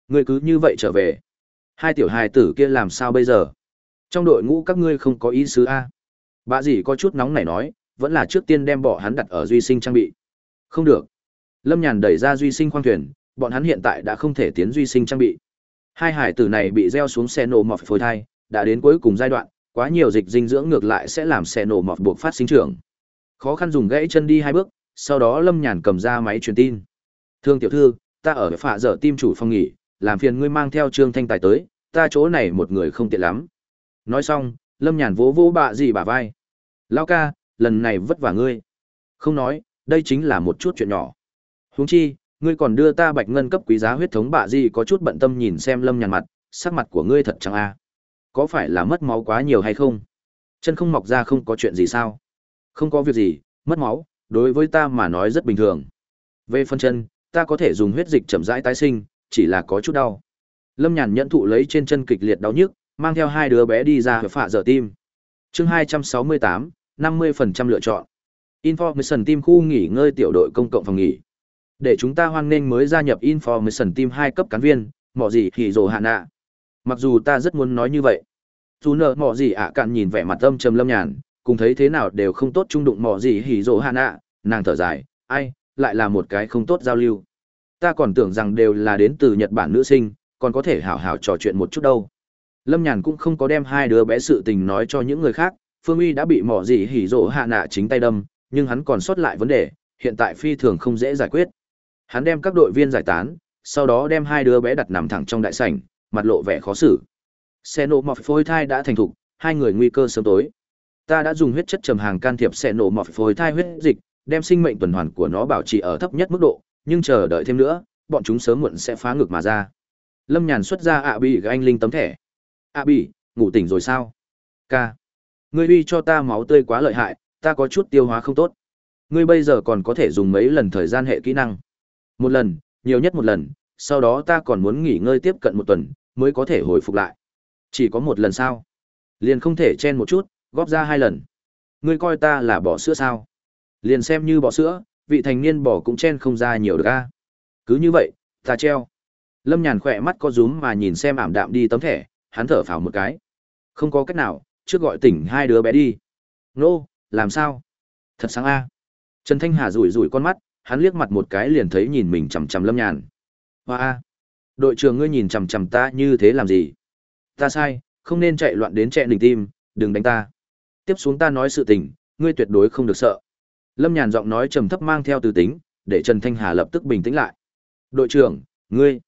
ngươi cứ như vậy trở về. Hai tiểu hài tử kia làm sao bây giờ? Trong đội ngũ các ngươi không có ý sứ A. Bà dì có chút nóng nảy nói, vẫn là trước tiên đem bỏ hắn đặt ở duy sinh trang bị. Không được. Lâm Nhàn đẩy ra duy sinh khoang thuyền, bọn hắn hiện tại đã không thể tiến duy sinh trang bị. Hai hải tử này bị gieo xuống xe nổ mọt phôi thai, đã đến cuối cùng giai đoạn, quá nhiều dịch dinh dưỡng ngược lại sẽ làm xe nổ mọt buộc phát sinh trưởng. Khó khăn dùng gãy chân đi hai bước, sau đó Lâm Nhàn cầm ra máy truyền tin. Thương tiểu thư, ta ở phạ dở tim chủ phòng nghỉ, làm phiền ngươi mang theo Trương Thanh Tài tới, ta chỗ này một người không tiện lắm. Nói xong, Lâm Nhàn vỗ vỗ bạ gì bả vai. Lao ca, lần này vất vả ngươi. Không nói, đây chính là một chút chuyện nhỏ. Huống chi, ngươi còn đưa ta bạch ngân cấp quý giá huyết thống bạ gì có chút bận tâm nhìn xem Lâm Nhàn mặt, sắc mặt của ngươi thật chẳng a. Có phải là mất máu quá nhiều hay không? Chân không mọc ra không có chuyện gì sao? Không có việc gì, mất máu, đối với ta mà nói rất bình thường. Về phân chân, ta có thể dùng huyết dịch chậm rãi tái sinh, chỉ là có chút đau. Lâm Nhàn nhận thụ lấy trên chân kịch liệt đau nhức, mang theo hai đứa bé đi ra phạ giờ tim. Chương 268, 50% lựa chọn. Information Team khu nghỉ ngơi tiểu đội công cộng phòng nghỉ. Để chúng ta hoan nghênh mới gia nhập Information Team hai cấp cán viên, mọ gì thì rồ hạ nạ. Mặc dù ta rất muốn nói như vậy. Dù nợ mọ gì ạ cạn nhìn vẻ mặt âm trầm lâm nhàn, cùng thấy thế nào đều không tốt trung đụng mỏ gì hỉ rỗ hạ nạ, nàng thở dài, ai, lại là một cái không tốt giao lưu. Ta còn tưởng rằng đều là đến từ Nhật Bản nữ sinh, còn có thể hảo hảo trò chuyện một chút đâu. Lâm Nhàn cũng không có đem hai đứa bé sự tình nói cho những người khác, Phương Uy đã bị mỏ gì hỉ rộ hạ nạ chính tay đâm, nhưng hắn còn sót lại vấn đề, hiện tại phi thường không dễ giải quyết. Hắn đem các đội viên giải tán, sau đó đem hai đứa bé đặt nằm thẳng trong đại sảnh, mặt lộ vẻ khó xử. Xe nổ mọt phôi thai đã thành thục, hai người nguy cơ sớm tối. Ta đã dùng huyết chất trầm hàng can thiệp sẽ nổ mọt phôi thai huyết dịch, đem sinh mệnh tuần hoàn của nó bảo trì ở thấp nhất mức độ, nhưng chờ đợi thêm nữa, bọn chúng sớm muộn sẽ phá ngược mà ra. Lâm Nhàn xuất ra ạ à bị anh linh tấm thẻ. ạ à bị, ngủ tỉnh rồi sao? Ca. Ngươi uy cho ta máu tươi quá lợi hại, ta có chút tiêu hóa không tốt. Ngươi bây giờ còn có thể dùng mấy lần thời gian hệ kỹ năng. Một lần, nhiều nhất một lần, sau đó ta còn muốn nghỉ ngơi tiếp cận một tuần, mới có thể hồi phục lại. Chỉ có một lần sao? Liền không thể chen một chút, góp ra hai lần. Ngươi coi ta là bỏ sữa sao? Liền xem như bỏ sữa, vị thành niên bỏ cũng chen không ra nhiều được a. Cứ như vậy, ta treo. Lâm Nhàn khỏe mắt có rúm mà nhìn xem ảm đạm đi tấm thẻ, hắn thở phào một cái. Không có cách nào, trước gọi tỉnh hai đứa bé đi. Nô, làm sao? Thật sáng a. Trần Thanh Hà rủi rủi con mắt, hắn liếc mặt một cái liền thấy nhìn mình chằm chằm Lâm Nhàn. Hoa a. Đội trưởng ngươi nhìn chằm chằm ta như thế làm gì? Ta sai, không nên chạy loạn đến trẻ đình tim, đừng đánh ta. Tiếp xuống ta nói sự tình, ngươi tuyệt đối không được sợ. Lâm Nhàn giọng nói trầm thấp mang theo từ tính, để Trần Thanh Hà lập tức bình tĩnh lại. Đội trưởng, ngươi,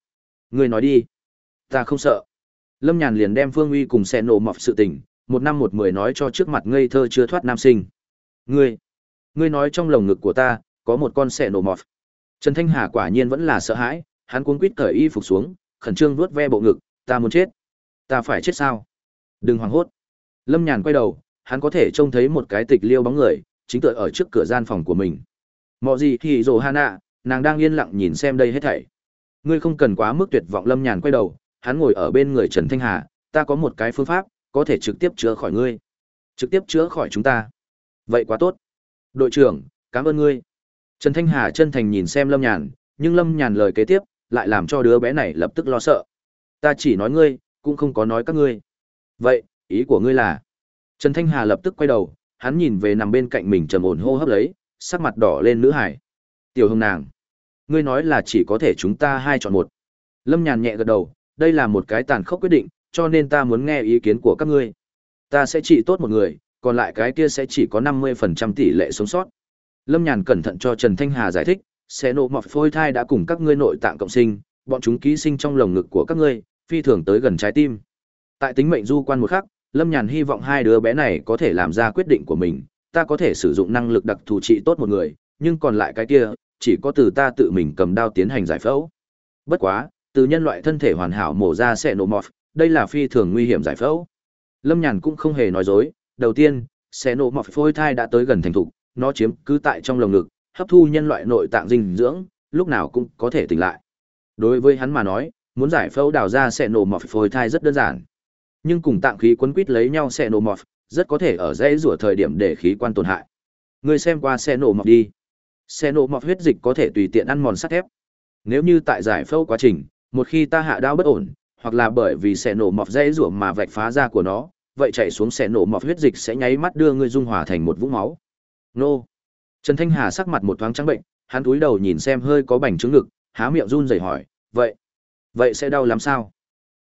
ngươi nói đi. Ta không sợ. Lâm Nhàn liền đem Phương Uy cùng xe nổ mọc sự tình, một năm một mười nói cho trước mặt ngây thơ chưa thoát nam sinh. Ngươi, ngươi nói trong lồng ngực của ta, có một con xe nổ mọt. Trần Thanh Hà quả nhiên vẫn là sợ hãi, hắn cuống quýt cởi y phục xuống, khẩn trương vuốt ve bộ ngực, ta muốn chết. Ta phải chết sao? Đừng hoảng hốt. Lâm Nhàn quay đầu, hắn có thể trông thấy một cái tịch liêu bóng người, chính tựa ở trước cửa gian phòng của mình. mọi gì thì rồ Hana, nàng đang yên lặng nhìn xem đây hết thảy. Ngươi không cần quá mức tuyệt vọng Lâm Nhàn quay đầu, hắn ngồi ở bên người Trần Thanh Hà, ta có một cái phương pháp, có thể trực tiếp chữa khỏi ngươi. Trực tiếp chữa khỏi chúng ta. Vậy quá tốt. Đội trưởng, cảm ơn ngươi. Trần Thanh Hà chân thành nhìn xem Lâm Nhàn, nhưng Lâm Nhàn lời kế tiếp, lại làm cho đứa bé này lập tức lo sợ. Ta chỉ nói ngươi, cũng không có nói các ngươi. Vậy, ý của ngươi là? Trần Thanh Hà lập tức quay đầu, hắn nhìn về nằm bên cạnh mình trầm ổn hô hấp lấy, sắc mặt đỏ lên nữ hải. Tiểu hồng nàng, ngươi nói là chỉ có thể chúng ta hai chọn một. Lâm Nhàn nhẹ gật đầu, đây là một cái tàn khốc quyết định, cho nên ta muốn nghe ý kiến của các ngươi. Ta sẽ trị tốt một người, còn lại cái kia sẽ chỉ có 50% tỷ lệ sống sót. Lâm Nhàn cẩn thận cho Trần Thanh Hà giải thích, sẽ nộ mọc phôi thai đã cùng các ngươi nội tạng cộng sinh, bọn chúng ký sinh trong lồng ngực của các ngươi, phi thường tới gần trái tim. Tại tính mệnh du quan một khắc, Lâm Nhàn hy vọng hai đứa bé này có thể làm ra quyết định của mình, ta có thể sử dụng năng lực đặc thù trị tốt một người, nhưng còn lại cái kia, chỉ có từ ta tự mình cầm đao tiến hành giải phẫu. Bất quá, từ nhân loại thân thể hoàn hảo mổ ra sẽ nổ mọt, đây là phi thường nguy hiểm giải phẫu. Lâm Nhàn cũng không hề nói dối, đầu tiên, sẽ nổ mọt phôi thai đã tới gần thành thục, nó chiếm cứ tại trong lồng ngực, hấp thu nhân loại nội tạng dinh dưỡng, lúc nào cũng có thể tỉnh lại. Đối với hắn mà nói, muốn giải phẫu đào ra sẽ nổ mọt phôi thai rất đơn giản. Nhưng cùng tạng khí quấn quýt lấy nhau xe nổ mọt, rất có thể ở dãy rủa thời điểm để khí quan tổn hại. Người xem qua xe nổ mọt đi. Xe nổ mọt huyết dịch có thể tùy tiện ăn mòn sắt thép. Nếu như tại giải phẫu quá trình, một khi ta hạ đao bất ổn, hoặc là bởi vì xe nổ mọt dãy rủa mà vạch phá ra của nó, vậy chạy xuống xe nổ mọt huyết dịch sẽ nháy mắt đưa ngươi dung hòa thành một vũng máu. Nô. Trần Thanh Hà sắc mặt một thoáng trắng bệnh, hắn cúi đầu nhìn xem hơi có bành trướng ngực, há miệng run rẩy hỏi, "Vậy, vậy sẽ đau làm sao?"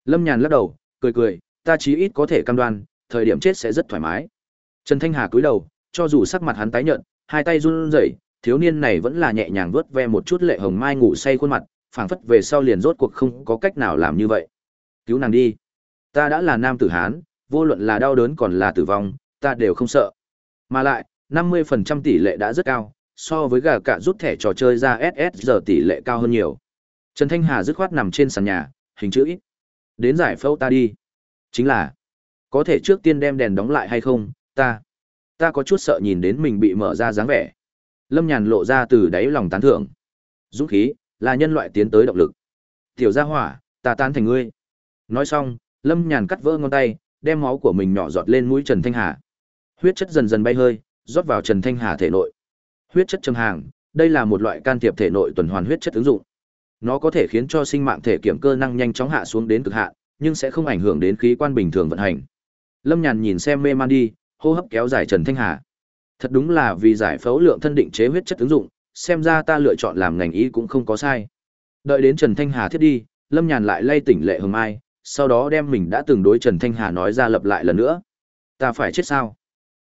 Lâm Nhàn lắc đầu, cười cười, "Ta chí ít có thể cam đoan, thời điểm chết sẽ rất thoải mái." Trần Thanh Hà cúi đầu, cho dù sắc mặt hắn tái nhợt, hai tay run rẩy, thiếu niên này vẫn là nhẹ nhàng vuốt ve một chút lệ hồng mai ngủ say khuôn mặt, phảng phất về sau liền rốt cuộc không có cách nào làm như vậy. "Cứu nàng đi. Ta đã là nam tử hán, vô luận là đau đớn còn là tử vong, ta đều không sợ. Mà lại, 50% tỷ lệ đã rất cao, so với gà cả rút thẻ trò chơi ra SS giờ tỷ lệ cao hơn nhiều. Trần Thanh Hà dứt khoát nằm trên sàn nhà, hình chữ ít. Đến giải phẫu ta đi. Chính là, có thể trước tiên đem đèn đóng lại hay không, ta. Ta có chút sợ nhìn đến mình bị mở ra dáng vẻ. Lâm Nhàn lộ ra từ đáy lòng tán thưởng. Dũng khí, là nhân loại tiến tới động lực. Tiểu gia hỏa, ta tán thành ngươi. Nói xong, Lâm Nhàn cắt vỡ ngón tay, đem máu của mình nhỏ giọt lên mũi Trần Thanh Hà. Huyết chất dần dần bay hơi, rót vào Trần Thanh Hà thể nội. Huyết chất châm hàng, đây là một loại can thiệp thể nội tuần hoàn huyết chất ứng dụng. Nó có thể khiến cho sinh mạng thể kiểm cơ năng nhanh chóng hạ xuống đến cực hạn, nhưng sẽ không ảnh hưởng đến khí quan bình thường vận hành. Lâm Nhàn nhìn xem mê man đi, hô hấp kéo dài Trần Thanh Hà. Thật đúng là vì giải phẫu lượng thân định chế huyết chất ứng dụng, xem ra ta lựa chọn làm ngành y cũng không có sai. Đợi đến Trần Thanh Hà thiết đi, Lâm Nhàn lại lay tỉnh Lệ Hồng Mai, sau đó đem mình đã từng đối Trần Thanh Hà nói ra lập lại lần nữa. Ta phải chết sao?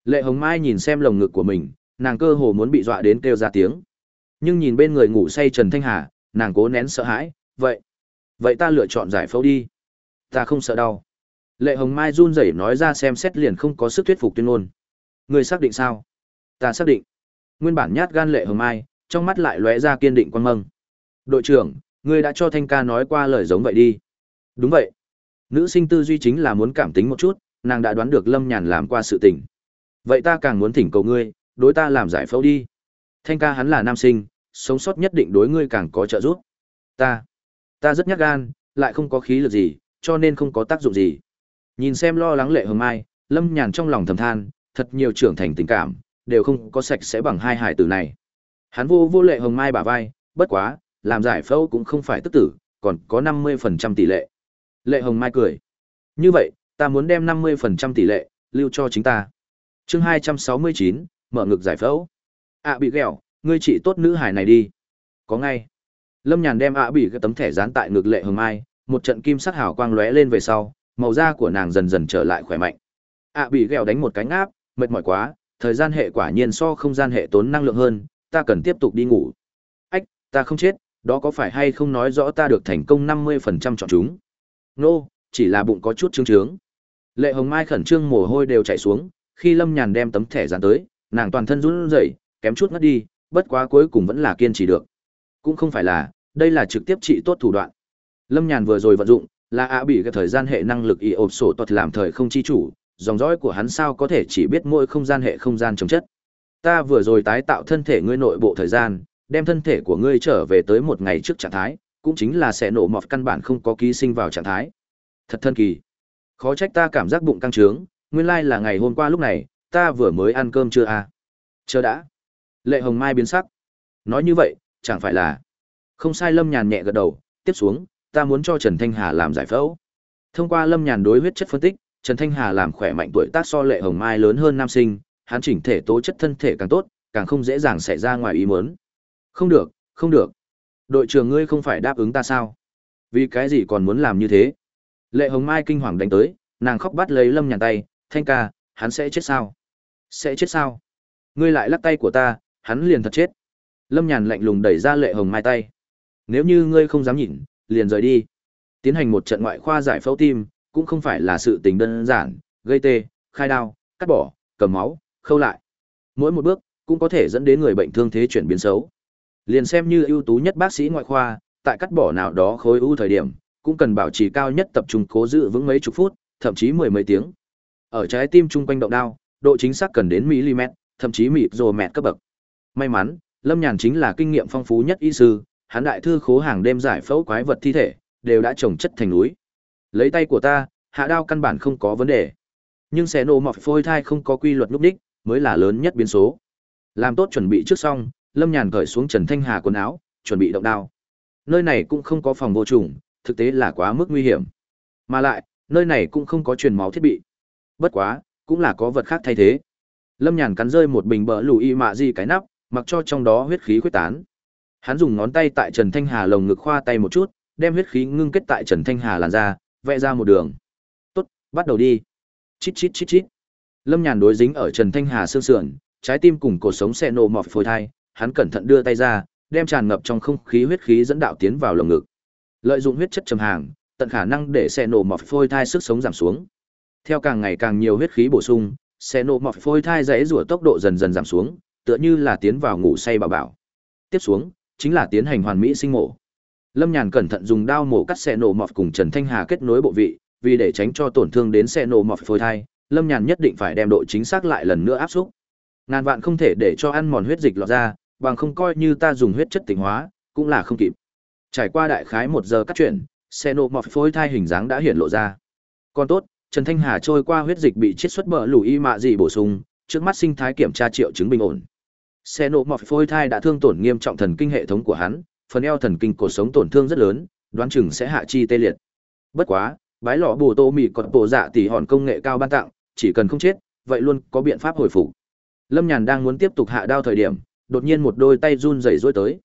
Lệ Hồng Mai nhìn xem lồng ngực của mình, nàng cơ hồ muốn bị dọa đến kêu ra tiếng. Nhưng nhìn bên người ngủ say Trần Thanh Hà, nàng cố nén sợ hãi, vậy, vậy ta lựa chọn giải phẫu đi. Ta không sợ đau. Lệ Hồng Mai run rẩy nói ra xem xét liền không có sức thuyết phục tuyên ngôn. Người xác định sao? Ta xác định. Nguyên bản nhát gan Lệ Hồng Mai, trong mắt lại lóe ra kiên định quan mâng. Đội trưởng, ngươi đã cho Thanh ca nói qua lời giống vậy đi. Đúng vậy. Nữ sinh tư duy chính là muốn cảm tính một chút, nàng đã đoán được Lâm Nhàn làm qua sự tình. Vậy ta càng muốn thỉnh cầu ngươi, đối ta làm giải phẫu đi. Thanh ca hắn là nam sinh, sống sót nhất định đối ngươi càng có trợ giúp. Ta, ta rất nhát gan, lại không có khí lực gì, cho nên không có tác dụng gì. Nhìn xem lo lắng lệ hồng mai, Lâm Nhàn trong lòng thầm than, thật nhiều trưởng thành tình cảm, đều không có sạch sẽ bằng hai hải tử này. Hắn vô vô lệ hồng mai bả vai, bất quá, làm giải phẫu cũng không phải tức tử, còn có 50% tỷ lệ. Lệ hồng mai cười. Như vậy, ta muốn đem 50% tỷ lệ, lưu cho chính ta. chương 269, mở ngực giải phẫu. À bị ghẹo, ngươi chỉ tốt nữ hải này đi. Có ngay. Lâm Nhàn đem ạ bị cái tấm thẻ dán tại ngực lệ hồng mai, một trận kim sắc hào quang lóe lên về sau, màu da của nàng dần dần trở lại khỏe mạnh. ạ bị ghẹo đánh một cánh áp, mệt mỏi quá, thời gian hệ quả nhiên so không gian hệ tốn năng lượng hơn, ta cần tiếp tục đi ngủ. Ách, ta không chết, đó có phải hay không nói rõ ta được thành công 50% chọn chúng? Nô, no, chỉ là bụng có chút trướng trướng. Lệ Hồng Mai khẩn trương mồ hôi đều chảy xuống, khi Lâm Nhàn đem tấm thẻ dán tới, nàng toàn thân run rẩy, kém chút ngất đi, bất quá cuối cùng vẫn là kiên trì được. Cũng không phải là, đây là trực tiếp trị tốt thủ đoạn. Lâm Nhàn vừa rồi vận dụng, là ạ bị cái thời gian hệ năng lực y ộp sổ tuật làm thời không chi chủ, dòng dõi của hắn sao có thể chỉ biết mỗi không gian hệ không gian chống chất. Ta vừa rồi tái tạo thân thể ngươi nội bộ thời gian, đem thân thể của ngươi trở về tới một ngày trước trạng thái, cũng chính là sẽ nổ mọt căn bản không có ký sinh vào trạng thái. Thật thân kỳ. Khó trách ta cảm giác bụng căng trướng, nguyên lai là ngày hôm qua lúc này, ta vừa mới ăn cơm chưa à? Chờ đã. Lệ Hồng Mai biến sắc. Nói như vậy, chẳng phải là... Không sai Lâm Nhàn nhẹ gật đầu, tiếp xuống, ta muốn cho Trần Thanh Hà làm giải phẫu. Thông qua Lâm Nhàn đối huyết chất phân tích, Trần Thanh Hà làm khỏe mạnh tuổi tác so Lệ Hồng Mai lớn hơn nam sinh, hắn chỉnh thể tố chất thân thể càng tốt, càng không dễ dàng xảy ra ngoài ý muốn. Không được, không được. Đội trưởng ngươi không phải đáp ứng ta sao? Vì cái gì còn muốn làm như thế? Lệ Hồng Mai kinh hoàng đánh tới, nàng khóc bắt lấy Lâm Nhàn tay, "Thanh ca, hắn sẽ chết sao?" "Sẽ chết sao?" "Ngươi lại lắc tay của ta, hắn liền thật chết." Lâm Nhàn lạnh lùng đẩy ra Lệ Hồng Mai tay. "Nếu như ngươi không dám nhìn, liền rời đi." Tiến hành một trận ngoại khoa giải phẫu tim, cũng không phải là sự tình đơn giản, gây tê, khai đau, cắt bỏ, cầm máu, khâu lại. Mỗi một bước cũng có thể dẫn đến người bệnh thương thế chuyển biến xấu. Liền xem như ưu tú nhất bác sĩ ngoại khoa, tại cắt bỏ nào đó khối u thời điểm, cũng cần bảo trì cao nhất tập trung cố giữ vững mấy chục phút, thậm chí mười mấy tiếng. Ở trái tim trung quanh động đao, độ chính xác cần đến mm, thậm chí mịt rồ mẹt cấp bậc. May mắn, Lâm Nhàn chính là kinh nghiệm phong phú nhất y sư, hắn đại thư khố hàng đêm giải phẫu quái vật thi thể, đều đã trồng chất thành núi. Lấy tay của ta, hạ đao căn bản không có vấn đề. Nhưng xé nổ mọc phôi thai không có quy luật lúc đích, mới là lớn nhất biến số. Làm tốt chuẩn bị trước xong, Lâm Nhàn cởi xuống Trần Thanh Hà quần áo, chuẩn bị động đao. Nơi này cũng không có phòng vô trùng, thực tế là quá mức nguy hiểm. Mà lại, nơi này cũng không có truyền máu thiết bị. Bất quá, cũng là có vật khác thay thế. Lâm Nhàn cắn rơi một bình bờ y mạ gì cái nắp, mặc cho trong đó huyết khí khuếch tán. Hắn dùng ngón tay tại Trần Thanh Hà lồng ngực khoa tay một chút, đem huyết khí ngưng kết tại Trần Thanh Hà làn ra, vẽ ra một đường. "Tốt, bắt đầu đi." Chít chít chít chít. Lâm Nhàn đối dính ở Trần Thanh Hà xương sườn, trái tim cùng cổ sống xe nổ mọt phôi thai, hắn cẩn thận đưa tay ra, đem tràn ngập trong không khí huyết khí dẫn đạo tiến vào lồng ngực. Lợi dụng huyết chất trầm hàng, tận khả năng để xe nổ mọt phôi thai sức sống giảm xuống. Theo càng ngày càng nhiều huyết khí bổ sung, xe nổ mọt phôi thai dãy rủa tốc độ dần dần giảm xuống, tựa như là tiến vào ngủ say bảo bảo. Tiếp xuống, chính là tiến hành hoàn mỹ sinh mổ. Lâm Nhàn cẩn thận dùng dao mổ cắt xe nổ mọt cùng Trần Thanh Hà kết nối bộ vị, vì để tránh cho tổn thương đến xe nổ mọt phôi thai, Lâm Nhàn nhất định phải đem độ chính xác lại lần nữa áp xúc. Ngàn vạn không thể để cho ăn mòn huyết dịch lọt ra, bằng không coi như ta dùng huyết chất tỉnh hóa, cũng là không kịp. Trải qua đại khái một giờ cắt chuyển, xe nổ mọt phôi thai hình dáng đã hiện lộ ra. Còn tốt, Trần Thanh Hà trôi qua huyết dịch bị chiết xuất bờ lũ y mạ gì bổ sung, trước mắt sinh thái kiểm tra triệu chứng bình ổn. Xe nổ mọt phôi thai đã thương tổn nghiêm trọng thần kinh hệ thống của hắn, phần eo thần kinh cột sống tổn thương rất lớn, đoán chừng sẽ hạ chi tê liệt. Bất quá, bái lọ bồ tô mì còn bộ dạ tỉ hòn công nghệ cao ban tặng, chỉ cần không chết, vậy luôn có biện pháp hồi phục. Lâm Nhàn đang muốn tiếp tục hạ đao thời điểm, đột nhiên một đôi tay run rẩy rối tới.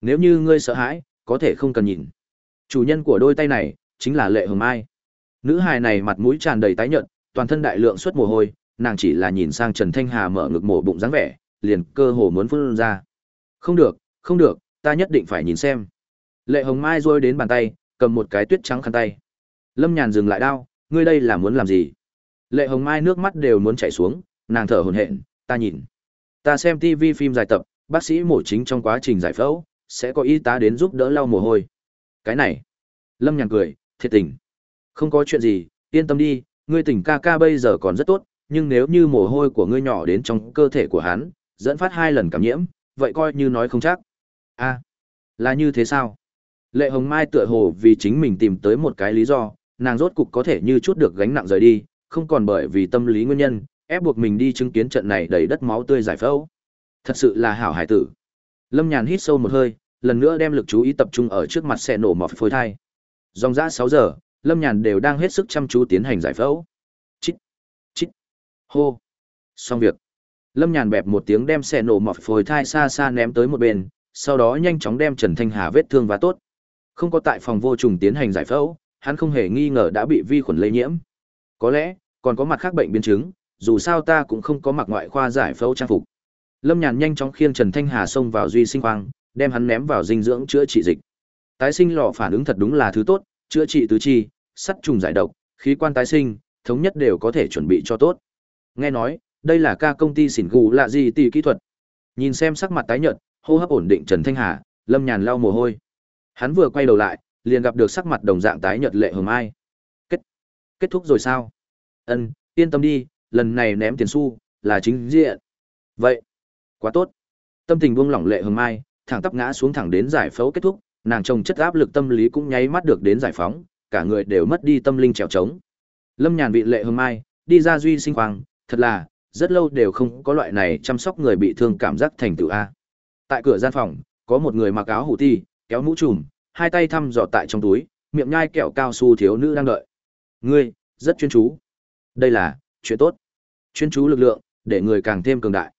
Nếu như ngươi sợ hãi, có thể không cần nhìn. Chủ nhân của đôi tay này chính là Lệ Hồng Mai. Nữ hài này mặt mũi tràn đầy tái nhợt, toàn thân đại lượng xuất mồ hôi, nàng chỉ là nhìn sang Trần Thanh Hà mở ngực mổ bụng dáng vẻ, liền cơ hồ muốn phun ra. Không được, không được, ta nhất định phải nhìn xem. Lệ Hồng Mai rôi đến bàn tay, cầm một cái tuyết trắng khăn tay. Lâm Nhàn dừng lại đao, ngươi đây là muốn làm gì? Lệ Hồng Mai nước mắt đều muốn chảy xuống, nàng thở hổn hển, ta nhìn. Ta xem TV phim dài tập, bác sĩ mổ chính trong quá trình giải phẫu, sẽ có y tá đến giúp đỡ lau mồ hôi. Cái này. Lâm Nhàn cười, thiệt tình. Không có chuyện gì, yên tâm đi, ngươi tỉnh ca ca bây giờ còn rất tốt, nhưng nếu như mồ hôi của ngươi nhỏ đến trong cơ thể của hắn, dẫn phát hai lần cảm nhiễm, vậy coi như nói không chắc. a là như thế sao? Lệ Hồng Mai tựa hồ vì chính mình tìm tới một cái lý do, nàng rốt cục có thể như chút được gánh nặng rời đi, không còn bởi vì tâm lý nguyên nhân, ép buộc mình đi chứng kiến trận này đầy đất máu tươi giải phẫu. Thật sự là hảo hải tử. Lâm Nhàn hít sâu một hơi, lần nữa đem lực chú ý tập trung ở trước mặt xe nổ mọt phôi thai. Dòng dã 6 giờ, Lâm Nhàn đều đang hết sức chăm chú tiến hành giải phẫu. Chít, chít, hô. Xong việc. Lâm Nhàn bẹp một tiếng đem xe nổ mọt phôi thai xa xa ném tới một bên, sau đó nhanh chóng đem Trần Thanh Hà vết thương và tốt. Không có tại phòng vô trùng tiến hành giải phẫu, hắn không hề nghi ngờ đã bị vi khuẩn lây nhiễm. Có lẽ, còn có mặt khác bệnh biến chứng, dù sao ta cũng không có mặc ngoại khoa giải phẫu trang phục. Lâm Nhàn nhanh chóng khiêng Trần Thanh Hà xông vào duy sinh khoang, đem hắn ném vào dinh dưỡng chữa trị dịch. Tái sinh lò phản ứng thật đúng là thứ tốt, chữa trị tứ chi, sắt trùng giải độc, khí quan tái sinh, thống nhất đều có thể chuẩn bị cho tốt. Nghe nói, đây là ca công ty xỉn gù lạ gì tỷ kỹ thuật. Nhìn xem sắc mặt tái nhợt, hô hấp ổn định Trần Thanh Hà, Lâm Nhàn lau mồ hôi. Hắn vừa quay đầu lại, liền gặp được sắc mặt đồng dạng tái nhợt lệ hồng ai. Kết kết thúc rồi sao? Ân, yên tâm đi, lần này ném tiền xu là chính diện. Vậy, quá tốt. Tâm tình buông lỏng lệ hồng mai, thẳng tắp ngã xuống thẳng đến giải phẫu kết thúc, nàng trông chất áp lực tâm lý cũng nháy mắt được đến giải phóng, cả người đều mất đi tâm linh trèo trống. Lâm Nhàn bị lệ hồng mai, đi ra duy sinh khoang, thật là, rất lâu đều không có loại này chăm sóc người bị thương cảm giác thành tựu A. Tại cửa gian phòng, có một người mặc áo hủ ti, kéo mũ trùm, hai tay thăm dò tại trong túi, miệng nhai kẹo cao su thiếu nữ đang đợi. Ngươi, rất chuyên chú. Đây là, chuyện tốt. Chuyên chú lực lượng, để người càng thêm cường đại.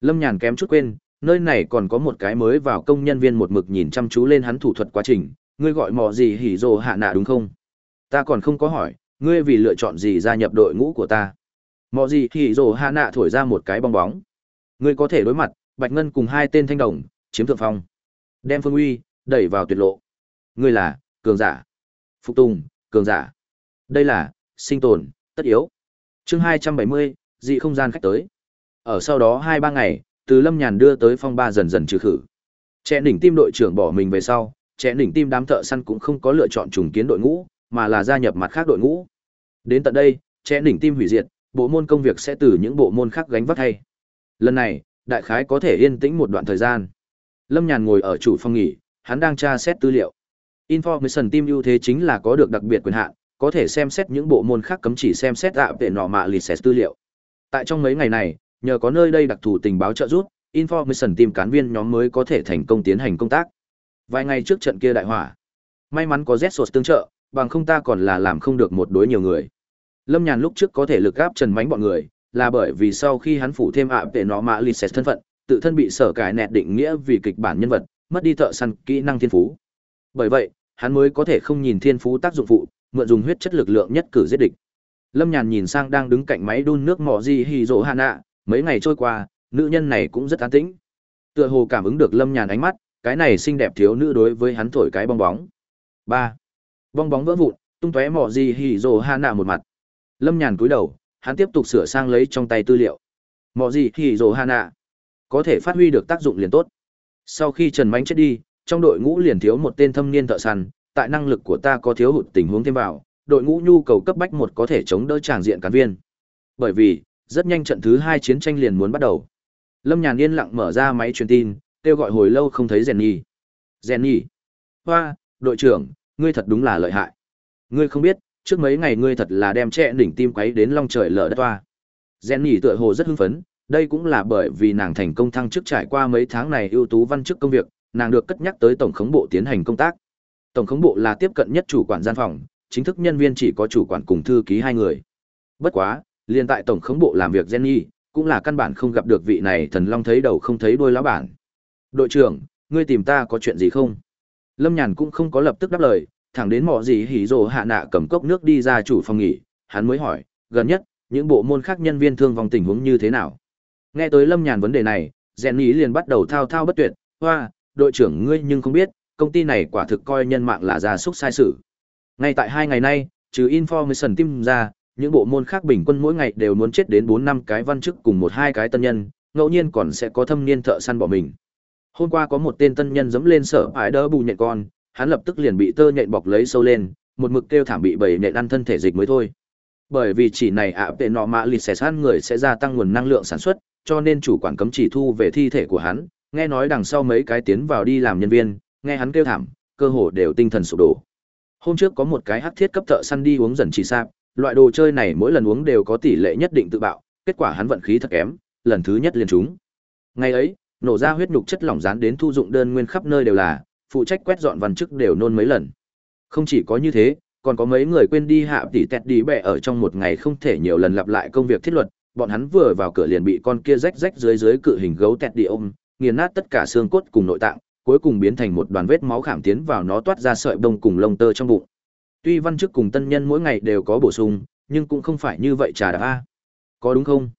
Lâm Nhàn kém chút quên, nơi này còn có một cái mới vào công nhân viên một mực nhìn chăm chú lên hắn thủ thuật quá trình, ngươi gọi mò gì hỉ rồ hạ nạ đúng không? Ta còn không có hỏi, ngươi vì lựa chọn gì gia nhập đội ngũ của ta? Mò gì thì rồ hạ nạ thổi ra một cái bong bóng. Ngươi có thể đối mặt, Bạch Ngân cùng hai tên thanh đồng, chiếm thượng phong. Đem Phương Uy, đẩy vào tuyệt lộ. Ngươi là, cường giả. Phục tùng, cường giả. Đây là, sinh tồn, tất yếu. chương hai trăm bảy mươi dị không gian khách tới. Ở sau đó hai ba ngày, từ Lâm Nhàn đưa tới phong ba dần dần trừ khử. Trẻ đỉnh tim đội trưởng bỏ mình về sau, trẻ đỉnh tim đám thợ săn cũng không có lựa chọn trùng kiến đội ngũ, mà là gia nhập mặt khác đội ngũ. Đến tận đây, trẻ đỉnh tim hủy diệt, bộ môn công việc sẽ từ những bộ môn khác gánh vác thay. Lần này, đại khái có thể yên tĩnh một đoạn thời gian. Lâm Nhàn ngồi ở chủ phòng nghỉ, hắn đang tra xét tư liệu. Information Team ưu thế chính là có được đặc biệt quyền hạn, có thể xem xét những bộ môn khác cấm chỉ xem xét ạ để nọ mạ lì xét tư liệu. Tại trong mấy ngày này, nhờ có nơi đây đặc thù tình báo trợ giúp, Information Team cán viên nhóm mới có thể thành công tiến hành công tác. Vài ngày trước trận kia đại hỏa, may mắn có Zetsos tương trợ, bằng không ta còn là làm không được một đối nhiều người. Lâm Nhàn lúc trước có thể lực gáp Trần Mánh bọn người, là bởi vì sau khi hắn phủ thêm ạ để nó mạ lì xét thân phận, tự thân bị sở cải nẹt định nghĩa vì kịch bản nhân vật, mất đi thợ săn kỹ năng thiên phú. Bởi vậy, hắn mới có thể không nhìn thiên phú tác dụng phụ, mượn dùng huyết chất lực lượng nhất cử giết địch. Lâm Nhàn nhìn sang đang đứng cạnh máy đun nước mỏ gì hì rồ Hana, mấy ngày trôi qua, nữ nhân này cũng rất an tĩnh. Tựa hồ cảm ứng được Lâm Nhàn ánh mắt, cái này xinh đẹp thiếu nữ đối với hắn thổi cái bong bóng. ba Bong bóng vỡ vụn, tung tóe mỏ gì hì rồ Hana một mặt. Lâm Nhàn cúi đầu, hắn tiếp tục sửa sang lấy trong tay tư liệu. Mọi gì hì rồ nạ có thể phát huy được tác dụng liền tốt. Sau khi Trần Mánh chết đi, trong đội ngũ liền thiếu một tên thâm niên thợ săn, tại năng lực của ta có thiếu hụt tình huống thêm vào, đội ngũ nhu cầu cấp bách một có thể chống đỡ tràng diện cán viên. Bởi vì, rất nhanh trận thứ hai chiến tranh liền muốn bắt đầu. Lâm Nhàn yên lặng mở ra máy truyền tin, kêu gọi hồi lâu không thấy rèn nhi rèn nhi Hoa, đội trưởng, ngươi thật đúng là lợi hại. Ngươi không biết, trước mấy ngày ngươi thật là đem trẻ đỉnh tim quấy đến long trời lở đất hoa. Jenny tựa hồ rất hưng phấn, đây cũng là bởi vì nàng thành công thăng chức trải qua mấy tháng này ưu tú văn chức công việc, nàng được cất nhắc tới tổng khống bộ tiến hành công tác. Tổng khống bộ là tiếp cận nhất chủ quản gian phòng, chính thức nhân viên chỉ có chủ quản cùng thư ký hai người. Bất quá, liên tại tổng khống bộ làm việc Jenny, cũng là căn bản không gặp được vị này thần long thấy đầu không thấy đuôi lão bản. "Đội trưởng, ngươi tìm ta có chuyện gì không?" Lâm Nhàn cũng không có lập tức đáp lời, thẳng đến mỏ gì hỉ rồ hạ nạ cầm cốc nước đi ra chủ phòng nghỉ, hắn mới hỏi, "Gần nhất, những bộ môn khác nhân viên thương vong tình huống như thế nào?" Nghe tới Lâm Nhàn vấn đề này, Jenny liền bắt đầu thao thao bất tuyệt, "Hoa, đội trưởng ngươi nhưng không biết, công ty này quả thực coi nhân mạng là gia súc sai sự. Ngay tại hai ngày nay, trừ information team ra, những bộ môn khác bình quân mỗi ngày đều muốn chết đến bốn năm cái văn chức cùng một hai cái tân nhân, ngẫu nhiên còn sẽ có thâm niên thợ săn bỏ mình. Hôm qua có một tên tân nhân dẫm lên sở ải đỡ bù nhện con, hắn lập tức liền bị tơ nhện bọc lấy sâu lên, một mực kêu thảm bị bầy nhện ăn thân thể dịch mới thôi. Bởi vì chỉ này ạ tệ nọ mạ lịt xẻ san người sẽ gia tăng nguồn năng lượng sản xuất, cho nên chủ quản cấm chỉ thu về thi thể của hắn, nghe nói đằng sau mấy cái tiến vào đi làm nhân viên, nghe hắn kêu thảm, cơ hồ đều tinh thần sụp đổ. Hôm trước có một cái hắc thiết cấp thợ săn đi uống dần chỉ sạp, loại đồ chơi này mỗi lần uống đều có tỷ lệ nhất định tự bạo, kết quả hắn vận khí thật kém, lần thứ nhất liền trúng. Ngày ấy, nổ ra huyết nhục chất lỏng dán đến thu dụng đơn nguyên khắp nơi đều là, phụ trách quét dọn văn chức đều nôn mấy lần. Không chỉ có như thế, còn có mấy người quên đi hạ tỷ tẹt đi bẹ ở trong một ngày không thể nhiều lần lặp lại công việc thiết luật, bọn hắn vừa vào cửa liền bị con kia rách rách dưới dưới cự hình gấu tẹt đi ôm, nghiền nát tất cả xương cốt cùng nội tạng, cuối cùng biến thành một đoàn vết máu khảm tiến vào nó toát ra sợi bông cùng lông tơ trong bụng. Tuy văn chức cùng tân nhân mỗi ngày đều có bổ sung, nhưng cũng không phải như vậy trà đạp a. Có đúng không?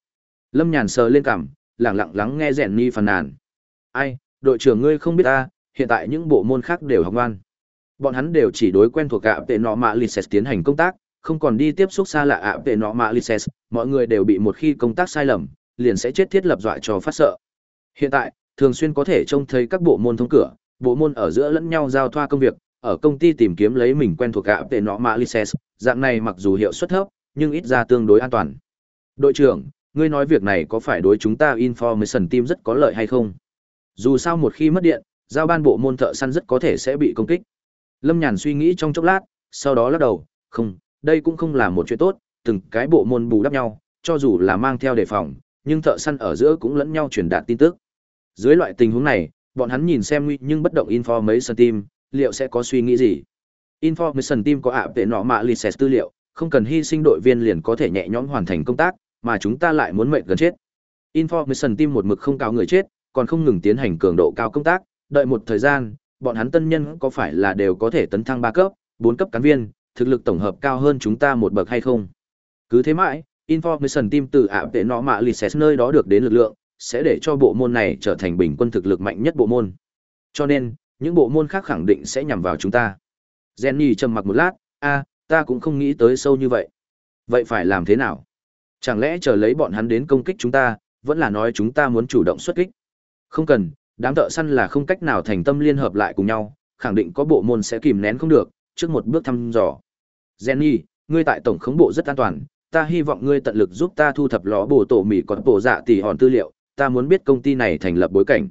Lâm Nhàn sờ lên cằm, lặng lặng lắng nghe rèn ni phàn nàn. Ai, đội trưởng ngươi không biết ta, hiện tại những bộ môn khác đều học ngoan. Bọn hắn đều chỉ đối quen thuộc ạ tệ nọ mạ Lyses tiến hành công tác, không còn đi tiếp xúc xa lạ ạ tệ nọ mạ Lyses, mọi người đều bị một khi công tác sai lầm, liền sẽ chết thiết lập dọa cho phát sợ. Hiện tại, thường xuyên có thể trông thấy các bộ môn thông cửa, bộ môn ở giữa lẫn nhau giao thoa công việc, ở công ty tìm kiếm lấy mình quen thuộc ạ tệ nọ mạ Lyses, dạng này mặc dù hiệu suất thấp, nhưng ít ra tương đối an toàn. Đội trưởng, ngươi nói việc này có phải đối chúng ta information team rất có lợi hay không? Dù sao một khi mất điện, giao ban bộ môn thợ săn rất có thể sẽ bị công kích. Lâm Nhàn suy nghĩ trong chốc lát, sau đó lắc đầu, không, đây cũng không là một chuyện tốt, từng cái bộ môn bù đắp nhau, cho dù là mang theo đề phòng, nhưng thợ săn ở giữa cũng lẫn nhau truyền đạt tin tức. Dưới loại tình huống này, bọn hắn nhìn xem nguy nhưng bất động information team, liệu sẽ có suy nghĩ gì? Information team có ạ vệ nọ mạ license tư liệu, không cần hy sinh đội viên liền có thể nhẹ nhõm hoàn thành công tác, mà chúng ta lại muốn mệnh gần chết. Information team một mực không cao người chết, còn không ngừng tiến hành cường độ cao công tác, đợi một thời gian, bọn hắn tân nhân có phải là đều có thể tấn thăng ba cấp, bốn cấp cán viên, thực lực tổng hợp cao hơn chúng ta một bậc hay không? Cứ thế mãi, Information Team từ ạ tệ nọ mạ Lises nơi đó được đến lực lượng, sẽ để cho bộ môn này trở thành bình quân thực lực mạnh nhất bộ môn. Cho nên, những bộ môn khác khẳng định sẽ nhằm vào chúng ta. Jenny trầm mặc một lát, a, ta cũng không nghĩ tới sâu như vậy. Vậy phải làm thế nào? Chẳng lẽ chờ lấy bọn hắn đến công kích chúng ta, vẫn là nói chúng ta muốn chủ động xuất kích? Không cần, đám thợ săn là không cách nào thành tâm liên hợp lại cùng nhau, khẳng định có bộ môn sẽ kìm nén không được, trước một bước thăm dò. Jenny, ngươi tại tổng khống bộ rất an toàn, ta hy vọng ngươi tận lực giúp ta thu thập ló bổ tổ mỉ còn bổ dạ tỷ hòn tư liệu, ta muốn biết công ty này thành lập bối cảnh.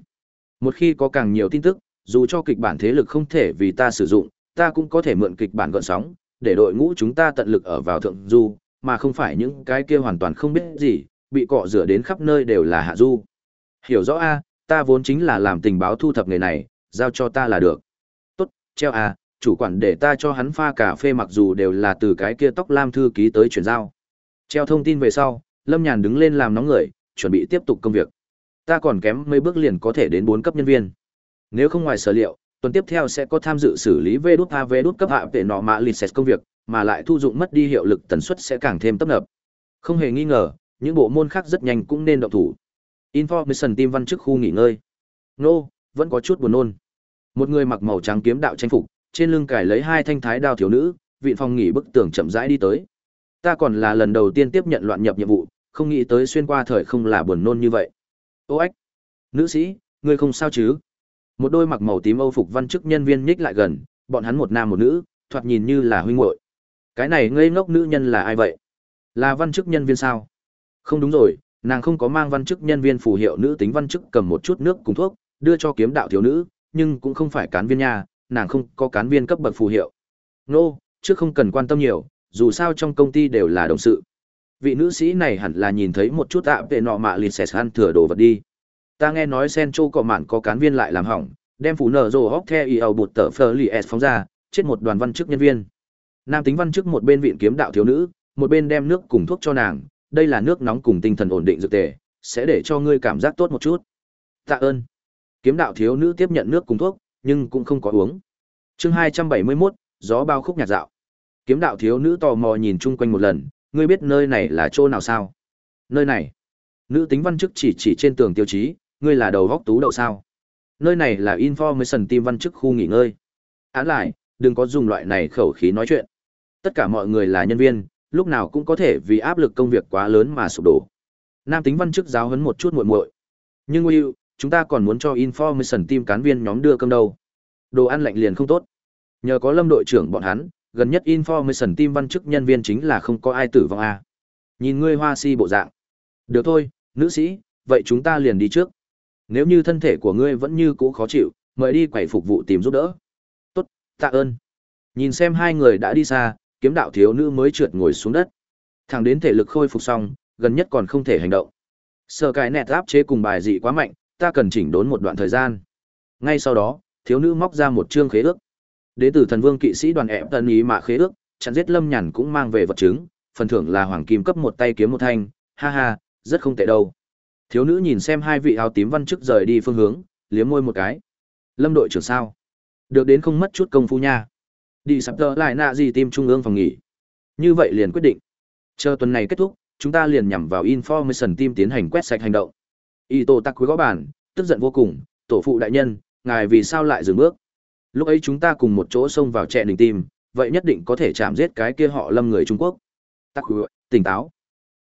Một khi có càng nhiều tin tức, dù cho kịch bản thế lực không thể vì ta sử dụng, ta cũng có thể mượn kịch bản gọn sóng, để đội ngũ chúng ta tận lực ở vào thượng du, mà không phải những cái kia hoàn toàn không biết gì, bị cọ rửa đến khắp nơi đều là hạ du. Hiểu rõ a, ta vốn chính là làm tình báo thu thập người này, giao cho ta là được. Tốt, treo à, chủ quản để ta cho hắn pha cà phê mặc dù đều là từ cái kia tóc lam thư ký tới chuyển giao. Treo thông tin về sau, Lâm Nhàn đứng lên làm nóng người, chuẩn bị tiếp tục công việc. Ta còn kém mấy bước liền có thể đến bốn cấp nhân viên. Nếu không ngoài sở liệu, tuần tiếp theo sẽ có tham dự xử lý V đút A đút cấp hạ về nọ mạ lịch công việc, mà lại thu dụng mất đi hiệu lực tần suất sẽ càng thêm tấp nập. Không hề nghi ngờ, những bộ môn khác rất nhanh cũng nên động thủ. Information team văn chức khu nghỉ ngơi. Nô, vẫn có chút buồn nôn. Một người mặc màu trắng kiếm đạo tranh phục, trên lưng cài lấy hai thanh thái đao thiếu nữ, vị phòng nghỉ bức tường chậm rãi đi tới. Ta còn là lần đầu tiên tiếp nhận loạn nhập nhiệm vụ, không nghĩ tới xuyên qua thời không là buồn nôn như vậy. Ô ếch, nữ sĩ, ngươi không sao chứ? Một đôi mặc màu tím âu phục văn chức nhân viên nhích lại gần, bọn hắn một nam một nữ, thoạt nhìn như là huynh muội. Cái này ngây ngốc nữ nhân là ai vậy? Là văn chức nhân viên sao? Không đúng rồi, nàng không có mang văn chức nhân viên phù hiệu nữ tính văn chức cầm một chút nước cùng thuốc, đưa cho kiếm đạo thiếu nữ, nhưng cũng không phải cán viên nhà nàng không có cán viên cấp bậc phù hiệu. Nô, chứ trước không cần quan tâm nhiều, dù sao trong công ty đều là đồng sự. Vị nữ sĩ này hẳn là nhìn thấy một chút tạ về nọ mạ lịt xẹt ăn thừa đồ vật đi. Ta nghe nói sen châu cọ mạn có cán viên lại làm hỏng, đem phủ nở rồ hóc the y ầu bụt tờ phờ li s phóng ra, chết một đoàn văn chức nhân viên. Nam tính văn chức một bên viện kiếm đạo thiếu nữ, một bên đem nước cùng thuốc cho nàng, đây là nước nóng cùng tinh thần ổn định dược tề, sẽ để cho ngươi cảm giác tốt một chút. Tạ ơn. Kiếm đạo thiếu nữ tiếp nhận nước cùng thuốc, nhưng cũng không có uống. Chương 271, gió bao khúc nhạc dạo. Kiếm đạo thiếu nữ tò mò nhìn chung quanh một lần, ngươi biết nơi này là chỗ nào sao? Nơi này. Nữ tính văn chức chỉ chỉ trên tường tiêu chí, ngươi là đầu góc tú đậu sao? nơi này là information team văn chức khu nghỉ ngơi. Án lại, đừng có dùng loại này khẩu khí nói chuyện. Tất cả mọi người là nhân viên, lúc nào cũng có thể vì áp lực công việc quá lớn mà sụp đổ. Nam tính văn chức giáo huấn một chút muội muội. Nhưng Will, chúng ta còn muốn cho information team cán viên nhóm đưa cơm đâu. Đồ ăn lạnh liền không tốt. Nhờ có Lâm đội trưởng bọn hắn, gần nhất information team văn chức nhân viên chính là không có ai tử vong a. Nhìn ngươi hoa si bộ dạng. Được thôi, nữ sĩ, vậy chúng ta liền đi trước. Nếu như thân thể của ngươi vẫn như cũ khó chịu, mời đi quầy phục vụ tìm giúp đỡ. Tốt, tạ ơn. Nhìn xem hai người đã đi xa, kiếm đạo thiếu nữ mới trượt ngồi xuống đất. Thẳng đến thể lực khôi phục xong, gần nhất còn không thể hành động. Sở cái nẹt áp chế cùng bài dị quá mạnh, ta cần chỉnh đốn một đoạn thời gian. Ngay sau đó, thiếu nữ móc ra một chương khế ước. Đến từ thần vương kỵ sĩ đoàn ẹp tân ý mạ khế ước, chặn giết lâm nhàn cũng mang về vật chứng, phần thưởng là hoàng kim cấp một tay kiếm một thanh, ha ha, rất không tệ đâu. Thiếu nữ nhìn xem hai vị áo tím văn chức rời đi phương hướng, liếm môi một cái. Lâm đội trưởng sao? Được đến không mất chút công phu nha. Đi sắp tờ lại nạ gì tim trung ương phòng nghỉ. Như vậy liền quyết định. Chờ tuần này kết thúc, chúng ta liền nhằm vào information team tiến hành quét sạch hành động. Y tổ tắc quý gõ bản, tức giận vô cùng, tổ phụ đại nhân, ngài vì sao lại dừng bước? Lúc ấy chúng ta cùng một chỗ xông vào trẻ đình tim, vậy nhất định có thể chạm giết cái kia họ lâm người Trung Quốc. Tắc quý, tỉnh táo.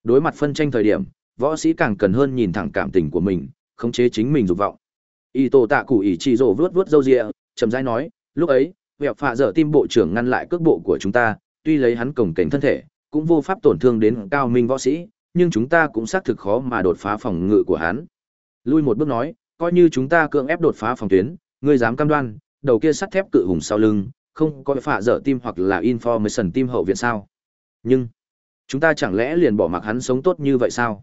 Đối mặt phân tranh thời điểm, võ sĩ càng cần hơn nhìn thẳng cảm tình của mình, khống chế chính mình dục vọng. Y tổ tạ cụ ỷ chỉ rổ vớt vớt râu rịa chậm rãi nói, lúc ấy, vẹo phạ dở tim bộ trưởng ngăn lại cước bộ của chúng ta, tuy lấy hắn cổng cảnh thân thể, cũng vô pháp tổn thương đến cao minh võ sĩ, nhưng chúng ta cũng xác thực khó mà đột phá phòng ngự của hắn. Lui một bước nói, coi như chúng ta cưỡng ép đột phá phòng tuyến, ngươi dám cam đoan, đầu kia sắt thép cự hùng sau lưng, không có phạ dở tim hoặc là information tim hậu viện sao? Nhưng, chúng ta chẳng lẽ liền bỏ mặc hắn sống tốt như vậy sao?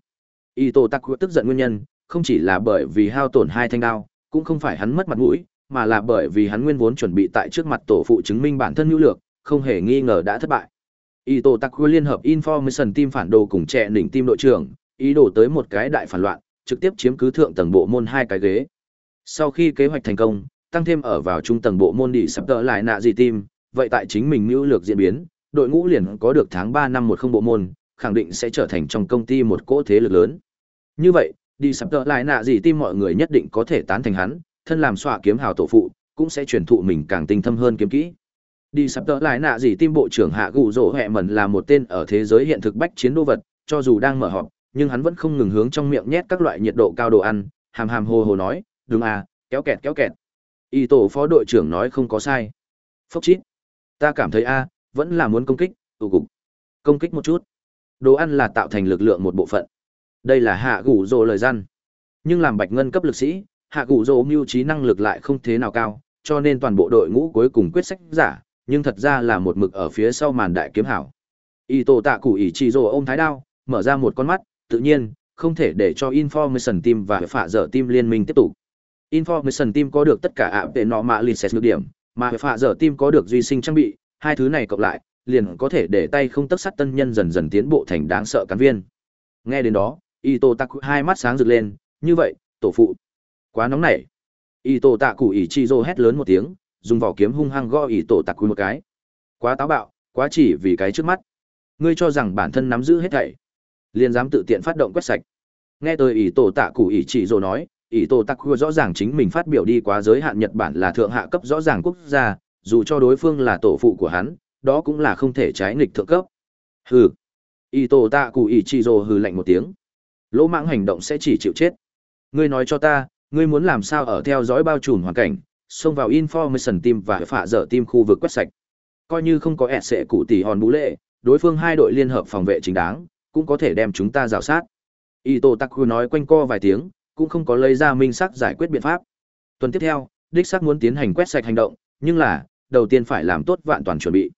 Y Tô tắc tức giận nguyên nhân, không chỉ là bởi vì hao tổn hai thanh đao, cũng không phải hắn mất mặt mũi, mà là bởi vì hắn nguyên vốn chuẩn bị tại trước mặt tổ phụ chứng minh bản thân nhu lược, không hề nghi ngờ đã thất bại. Ý tổ tắc liên hợp Information Team phản đồ cùng trẻ đỉnh team đội trưởng, ý đồ tới một cái đại phản loạn, trực tiếp chiếm cứ thượng tầng bộ môn hai cái ghế. Sau khi kế hoạch thành công, tăng thêm ở vào trung tầng bộ môn đi sắp tỡ lại nạ gì team, vậy tại chính mình nhu lược diễn biến, đội ngũ liền có được tháng 3 năm một không bộ môn, khẳng định sẽ trở thành trong công ty một cỗ thế lực lớn. Như vậy, đi sắp tợ lại nạ gì tim mọi người nhất định có thể tán thành hắn, thân làm xọa kiếm hào tổ phụ, cũng sẽ truyền thụ mình càng tinh thâm hơn kiếm kỹ. Đi sắp tỡ lại nạ gì tim bộ trưởng hạ gù rỗ hẹ mẩn là một tên ở thế giới hiện thực bách chiến đô vật, cho dù đang mở họp, nhưng hắn vẫn không ngừng hướng trong miệng nhét các loại nhiệt độ cao đồ ăn, hàm hàm hồ hồ nói, đúng à, kéo kẹt kéo kẹt. Y tổ phó đội trưởng nói không có sai. Phốc chít. Ta cảm thấy a, vẫn là muốn công kích, tụ cục. Công kích một chút. Đồ ăn là tạo thành lực lượng một bộ phận. Đây là hạ gủ rồ lời gian. Nhưng làm bạch ngân cấp lực sĩ, hạ cụ dỗ mưu trí năng lực lại không thế nào cao, cho nên toàn bộ đội ngũ cuối cùng quyết sách giả, nhưng thật ra là một mực ở phía sau màn đại kiếm hảo. Y tổ tạ cụ ỷ chỉ rồ ôm thái đao, mở ra một con mắt, tự nhiên, không thể để cho Information Team và phạ dở team liên minh tiếp tục. Information Team có được tất cả ạ vệ nọ mạ license nhược điểm, mà phạ dở team có được duy sinh trang bị, hai thứ này cộng lại, liền có thể để tay không tất sắt tân nhân dần dần tiến bộ thành đáng sợ cán viên. Nghe đến đó, Ito Taku hai mắt sáng rực lên, như vậy, tổ phụ. Quá nóng nảy. Ito chi Ichizo hét lớn một tiếng, dùng vỏ kiếm hung hăng gõ Ito cụ một cái. Quá táo bạo, quá chỉ vì cái trước mắt. Ngươi cho rằng bản thân nắm giữ hết thảy, liền dám tự tiện phát động quét sạch. Nghe tôi Ito Taku Ichizo nói, Ito cụ rõ ràng chính mình phát biểu đi quá giới hạn Nhật Bản là thượng hạ cấp rõ ràng quốc gia, dù cho đối phương là tổ phụ của hắn, đó cũng là không thể trái nghịch thượng cấp. Hừ. Ito Taku Ichizo hừ lạnh một tiếng. Lỗ mãng hành động sẽ chỉ chịu chết. Ngươi nói cho ta, ngươi muốn làm sao ở theo dõi bao trùm hoàn cảnh, xông vào information team và phạ dở team khu vực quét sạch. Coi như không có ẹt sẽ cụ tỷ hòn bú lệ, đối phương hai đội liên hợp phòng vệ chính đáng, cũng có thể đem chúng ta rào sát. Ito Taku nói quanh co vài tiếng, cũng không có lấy ra minh sắc giải quyết biện pháp. Tuần tiếp theo, đích xác muốn tiến hành quét sạch hành động, nhưng là, đầu tiên phải làm tốt vạn toàn chuẩn bị.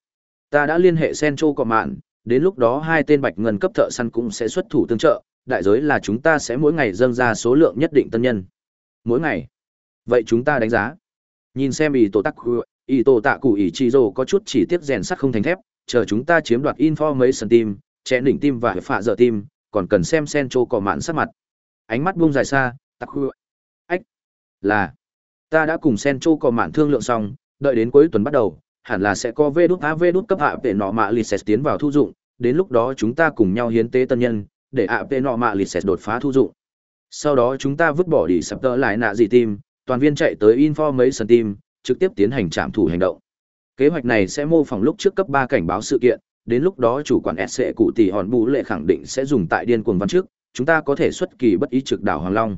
Ta đã liên hệ Sencho Cọ Mạn, đến lúc đó hai tên bạch ngân cấp thợ săn cũng sẽ xuất thủ tương trợ, đại giới là chúng ta sẽ mỗi ngày dâng ra số lượng nhất định tân nhân. Mỗi ngày. Vậy chúng ta đánh giá. Nhìn xem ý tổ tắc ý tổ tạ cụ ý chi rồ có chút chỉ tiết rèn sắt không thành thép, chờ chúng ta chiếm đoạt information team, trẻ đỉnh tim và phạ dở tim còn cần xem Sencho cỏ mạn sắc mặt. Ánh mắt buông dài xa, tắc ách là ta đã cùng Sencho cỏ mạn thương lượng xong, đợi đến cuối tuần bắt đầu, hẳn là sẽ có vê đút á vê đút cấp hạ về nọ mạ lì tiến vào thu dụng, đến lúc đó chúng ta cùng nhau hiến tế tân nhân, để ạ vệ nọ mạ lì đột phá thu dụng sau đó chúng ta vứt bỏ đi sập tơ lại nạ gì tim toàn viên chạy tới Information Team, trực tiếp tiến hành trạm thủ hành động. Kế hoạch này sẽ mô phỏng lúc trước cấp 3 cảnh báo sự kiện, đến lúc đó chủ quản SC cụ tỷ hòn bù lệ khẳng định sẽ dùng tại điên cuồng văn trước, chúng ta có thể xuất kỳ bất ý trực đảo Hoàng Long.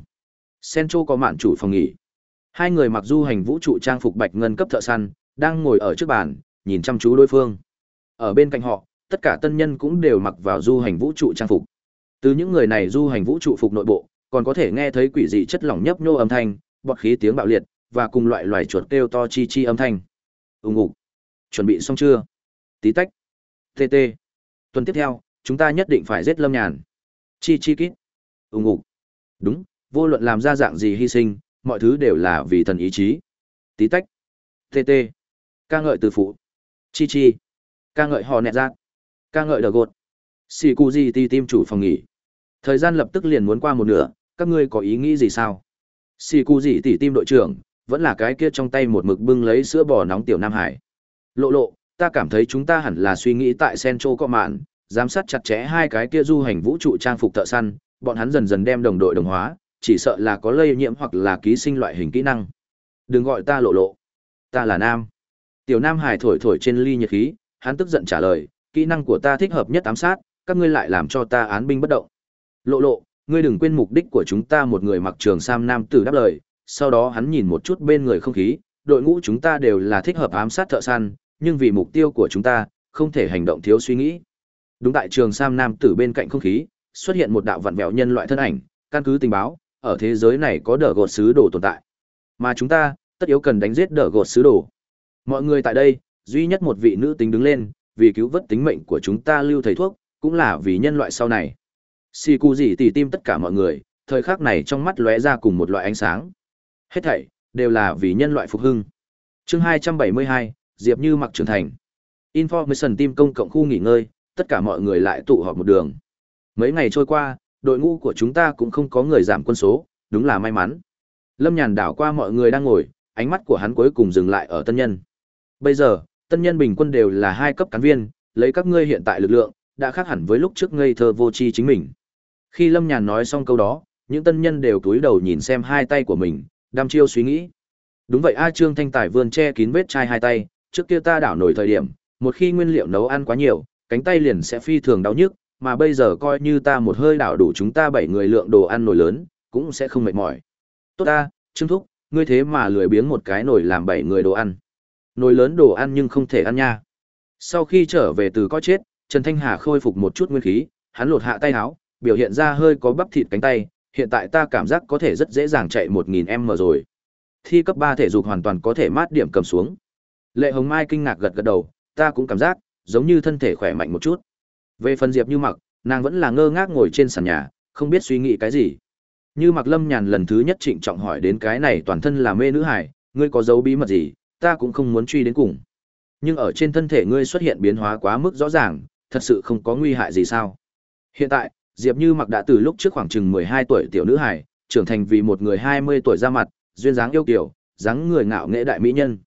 Sencho có mạn chủ phòng nghỉ. Hai người mặc du hành vũ trụ trang phục bạch ngân cấp thợ săn, đang ngồi ở trước bàn, nhìn chăm chú đối phương. Ở bên cạnh họ, tất cả tân nhân cũng đều mặc vào du hành vũ trụ trang phục. Từ những người này du hành vũ trụ phục nội bộ, còn có thể nghe thấy quỷ dị chất lỏng nhấp nhô âm thanh, bọt khí tiếng bạo liệt, và cùng loại loài chuột kêu to chi chi âm thanh. Ùng ục. Chuẩn bị xong chưa? Tí tách. TT. Tuần tiếp theo, chúng ta nhất định phải giết Lâm Nhàn. Chi chi kít. Ùng ục. Đúng, vô luận làm ra dạng gì hy sinh, mọi thứ đều là vì thần ý chí. Tí tách. TT. Ca ngợi từ phụ. Chi chi. Ca ngợi họ nẹt giác. Ca ngợi đờ gột. Xì cu gì ti tim chủ phòng nghỉ. Thời gian lập tức liền muốn qua một nửa, các ngươi có ý nghĩ gì sao? Xì cu gì tỷ tim đội trưởng, vẫn là cái kia trong tay một mực bưng lấy sữa bò nóng tiểu Nam Hải. Lộ lộ, ta cảm thấy chúng ta hẳn là suy nghĩ tại Central có mạn, giám sát chặt chẽ hai cái kia du hành vũ trụ trang phục thợ săn, bọn hắn dần dần đem đồng đội đồng hóa, chỉ sợ là có lây nhiễm hoặc là ký sinh loại hình kỹ năng. Đừng gọi ta lộ lộ. Ta là Nam. Tiểu Nam Hải thổi thổi trên ly nhiệt khí, hắn tức giận trả lời, kỹ năng của ta thích hợp nhất ám sát, các ngươi lại làm cho ta án binh bất động. Lộ lộ, ngươi đừng quên mục đích của chúng ta một người mặc trường sam nam tử đáp lời, sau đó hắn nhìn một chút bên người không khí, đội ngũ chúng ta đều là thích hợp ám sát thợ săn, nhưng vì mục tiêu của chúng ta, không thể hành động thiếu suy nghĩ. Đúng tại trường sam nam tử bên cạnh không khí, xuất hiện một đạo vặn vẹo nhân loại thân ảnh, căn cứ tình báo, ở thế giới này có đờ gột sứ đồ tồn tại. Mà chúng ta, tất yếu cần đánh giết đờ gột sứ đồ. Mọi người tại đây, duy nhất một vị nữ tính đứng lên, vì cứu vớt tính mệnh của chúng ta lưu thầy thuốc, cũng là vì nhân loại sau này. Xì cụ gì tỉ tim tất cả mọi người, thời khắc này trong mắt lóe ra cùng một loại ánh sáng. Hết thảy, đều là vì nhân loại phục hưng. chương 272, Diệp Như mặc trưởng thành. Information Team công cộng khu nghỉ ngơi, tất cả mọi người lại tụ họp một đường. Mấy ngày trôi qua, đội ngũ của chúng ta cũng không có người giảm quân số, đúng là may mắn. Lâm Nhàn đảo qua mọi người đang ngồi, ánh mắt của hắn cuối cùng dừng lại ở tân nhân. Bây giờ, tân nhân bình quân đều là hai cấp cán viên, lấy các ngươi hiện tại lực lượng, đã khác hẳn với lúc trước ngây thơ vô tri chính mình. Khi Lâm Nhàn nói xong câu đó, những tân nhân đều túi đầu nhìn xem hai tay của mình, đăm chiêu suy nghĩ. Đúng vậy A Trương Thanh Tài vươn che kín vết chai hai tay, trước kia ta đảo nổi thời điểm, một khi nguyên liệu nấu ăn quá nhiều, cánh tay liền sẽ phi thường đau nhức, mà bây giờ coi như ta một hơi đảo đủ chúng ta bảy người lượng đồ ăn nổi lớn, cũng sẽ không mệt mỏi. Tốt ta, Trương Thúc, ngươi thế mà lười biếng một cái nồi làm bảy người đồ ăn. Nồi lớn đồ ăn nhưng không thể ăn nha. Sau khi trở về từ có chết, Trần Thanh Hà khôi phục một chút nguyên khí, hắn lột hạ tay áo, biểu hiện ra hơi có bắp thịt cánh tay, hiện tại ta cảm giác có thể rất dễ dàng chạy 1000m rồi. Thi cấp 3 thể dục hoàn toàn có thể mát điểm cầm xuống. Lệ Hồng Mai kinh ngạc gật gật đầu, ta cũng cảm giác giống như thân thể khỏe mạnh một chút. Về phần Diệp Như Mặc, nàng vẫn là ngơ ngác ngồi trên sàn nhà, không biết suy nghĩ cái gì. Như Mặc Lâm Nhàn lần thứ nhất trịnh trọng hỏi đến cái này toàn thân là mê nữ hải, ngươi có dấu bí mật gì, ta cũng không muốn truy đến cùng. Nhưng ở trên thân thể ngươi xuất hiện biến hóa quá mức rõ ràng, thật sự không có nguy hại gì sao? Hiện tại, Diệp Như Mặc đã từ lúc trước khoảng chừng 12 tuổi tiểu nữ hài, trưởng thành vì một người 20 tuổi ra mặt, duyên dáng yêu kiều, dáng người ngạo nghễ đại mỹ nhân.